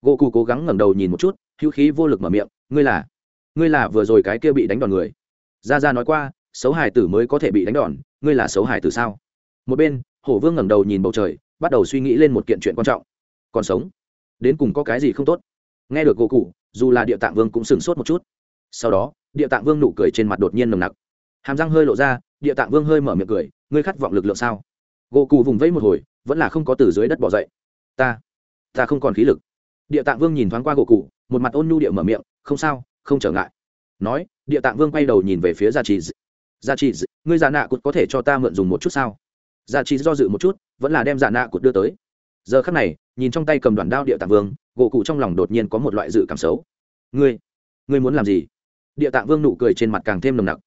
Gỗ cụ cố gắng ngẩng đầu nhìn một chút, hữu khí vô lực mở miệng, ngươi là ngươi là vừa rồi cái kia bị đánh đòn người? Ra ra nói qua, xấu hải tử mới có thể bị đánh đòn, ngươi là xấu hải tử sao? Một bên, hổ vương ngẩng đầu nhìn bầu trời, bắt đầu suy nghĩ lên một kiện chuyện quan trọng. Còn sống? Đến cùng có cái gì không tốt? Nghe được gỗ cụ dù là địa tạng vương cũng sửng sốt một chút. Sau đó địa tạng vương nụ cười trên mặt đột nhiên nồng nặc. Hàm răng hơi lộ ra, địa tạng vương hơi mở miệng cười, ngươi khát vọng lực lượng sao? Gỗ cụ vùng vẫy một hồi, vẫn là không có từ dưới đất bỏ dậy. Ta ta không còn khí lực. Địa tạng vương nhìn thoáng qua gỗ cụ một mặt ôn nhu địa mở miệng, không sao, không trở ngại. Nói, địa tạng vương quay đầu nhìn về phía gia trì gia trì ngươi già nạ cụt có thể cho ta mượn dùng một chút sao? Gia trì do dự một chút, vẫn là đem già nạ cụt đưa tới. Giờ khắc này, nhìn trong tay cầm đoàn đao địa tạng vương, gỗ cụ trong lòng đột nhiên có một loại dự cảm xấu. Ngươi ngươi muốn làm gì? Địa tạng vương nụ cười trên mặt càng thêm nồng nặc.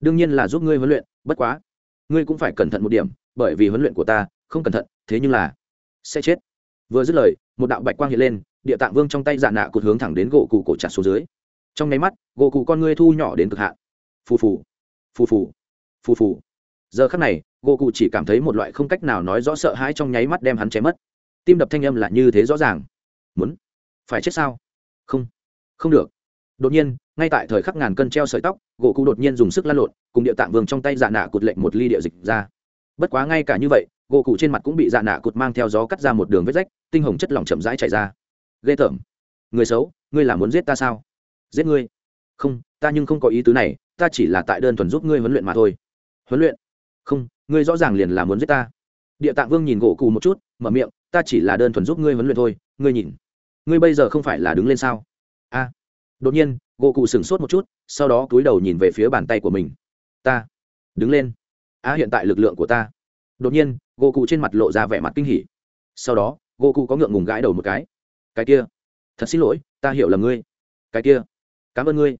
Đương nhiên là giúp ngươi huấn luyện, bất quá, ngươi cũng phải cẩn thận một điểm, bởi vì huấn luyện của ta không cẩn thận, thế nhưng là sẽ chết. Vừa dứt lời, một đạo bạch quang hiện lên, địa tạng vương trong tay dạ nạ cột hướng thẳng đến gỗ cụ cổ chặt xuống dưới. Trong nháy mắt, gỗ cụ con ngươi thu nhỏ đến cực hạn. Phù phù phù phù phù phù. Giờ khắc này, gỗ cụ chỉ cảm thấy một loại không cách nào nói rõ sợ hãi trong nháy mắt đem hắn chém mất. Tim đập thanh âm là như thế rõ ràng. Muốn phải chết sao? Không không được đột nhiên, ngay tại thời khắc ngàn cân treo sợi tóc, gỗ cụ đột nhiên dùng sức lan lộn, cùng địa tạng vương trong tay dạ nạ cụt lệnh một ly địa dịch ra. Bất quá ngay cả như vậy, gỗ cụ trên mặt cũng bị dạ nạ cụt mang theo gió cắt ra một đường vết rách, tinh hồng chất lỏng chậm rãi chảy ra. Ghê tởm. Người xấu, ngươi là muốn giết ta sao? Giết ngươi? Không, ta nhưng không có ý tứ này, ta chỉ là tại đơn thuần giúp ngươi huấn luyện mà thôi. Huấn luyện? Không, ngươi rõ ràng liền là muốn giết ta. Địa tạng vương nhìn gỗ cụ một chút, mở miệng, ta chỉ là đơn thuần giúp ngươi huấn luyện thôi, ngươi nhìn. Ngươi bây giờ không phải là đứng lên sao? A đột nhiên, gỗ cụ sửng sốt một chút, sau đó cúi đầu nhìn về phía bàn tay của mình. Ta, đứng lên. A hiện tại lực lượng của ta. Đột nhiên, gỗ cụ trên mặt lộ ra vẻ mặt kinh hỉ. Sau đó, gỗ cụ có ngượng ngùng gãi đầu một cái. Cái kia. Thật xin lỗi, ta hiểu là ngươi. Cái kia. Cảm ơn ngươi.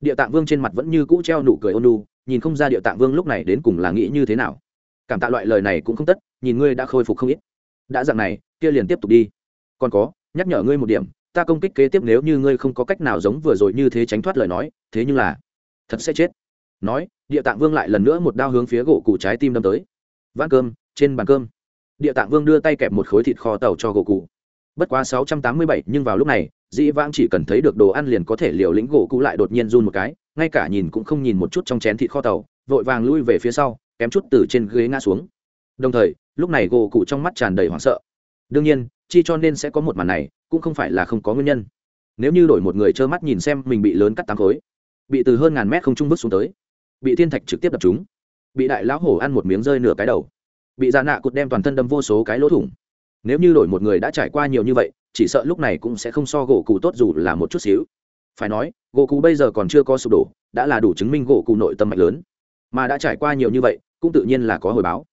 Địa tạng vương trên mặt vẫn như cũ treo nụ cười ôn lu nhìn không ra địa tạng vương lúc này đến cùng là nghĩ như thế nào. Cảm tạ loại lời này cũng không tất, nhìn ngươi đã khôi phục không ít. Đã dặn này, kia liền tiếp tục đi. Còn có, nhắc nhở ngươi một điểm ta công kích kế tiếp nếu như ngươi không có cách nào giống vừa rồi như thế tránh thoát lời nói, thế nhưng là, thật sẽ chết. Nói, địa tạng vương lại lần nữa một đao hướng phía gỗ cụ trái tim đâm tới. Vãn cơm, trên bàn cơm. Địa tạng vương đưa tay kẹp một khối thịt kho tàu cho gỗ cụ. Bất quá sáu trăm tám mươi bảy, nhưng vào lúc này, dĩ vãng chỉ cần thấy được đồ ăn liền có thể liều lĩnh gỗ cụ lại đột nhiên run một cái, ngay cả nhìn cũng không nhìn một chút trong chén thịt kho tàu, vội vàng lui về phía sau, kém chút từ trên ghế ngã xuống. Đồng thời, lúc này gỗ cụ trong mắt tràn đầy hoảng sợ. Đương nhiên, chi cho nên sẽ có một màn này cũng không phải là không có nguyên nhân. Nếu như đổi một người trơ mắt nhìn xem mình bị lớn cắt tám khối, bị từ hơn ngàn mét không trung vứt xuống tới, bị thiên thạch trực tiếp đập chúng bị đại lão hổ ăn một miếng rơi nửa cái đầu, bị già nạ cụt đem toàn thân đâm vô số cái lỗ thủng. Nếu như đổi một người đã trải qua nhiều như vậy, chỉ sợ lúc này cũng sẽ không so gỗ cụ tốt dù là một chút xíu. Phải nói, gỗ cụ bây giờ còn chưa có sụp đổ, đã là đủ chứng minh gỗ cụ nội tâm mạnh lớn. Mà đã trải qua nhiều như vậy, cũng tự nhiên là có hồi báo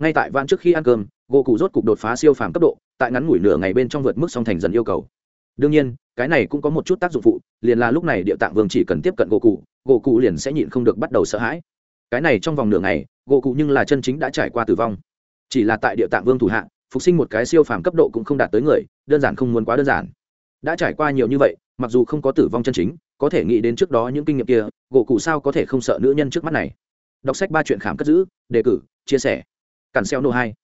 ngay tại van trước khi ăn cơm, gỗ cụ rốt cục đột phá siêu phàm cấp độ, tại ngắn ngủi nửa ngày bên trong vượt mức song thành dần yêu cầu. Đương nhiên, cái này cũng có một chút tác dụng phụ, liền là lúc này địa tạng vương chỉ cần tiếp cận gỗ cụ gỗ cụ liền sẽ nhịn không được bắt đầu sợ hãi. Cái này trong vòng nửa ngày, gỗ cụ nhưng là chân chính đã trải qua tử vong. Chỉ là tại địa tạng vương thủ hạ, phục sinh một cái siêu phàm cấp độ cũng không đạt tới người, đơn giản không muốn quá đơn giản. Đã trải qua nhiều như vậy, mặc dù không có tử vong chân chính, có thể nghĩ đến trước đó những kinh nghiệm kia, gỗ cụ sao có thể không sợ nữ nhân trước mắt này? Đọc sách ba chuyện khảm cất giữ, đề cử, chia sẻ cản xeo nô hai.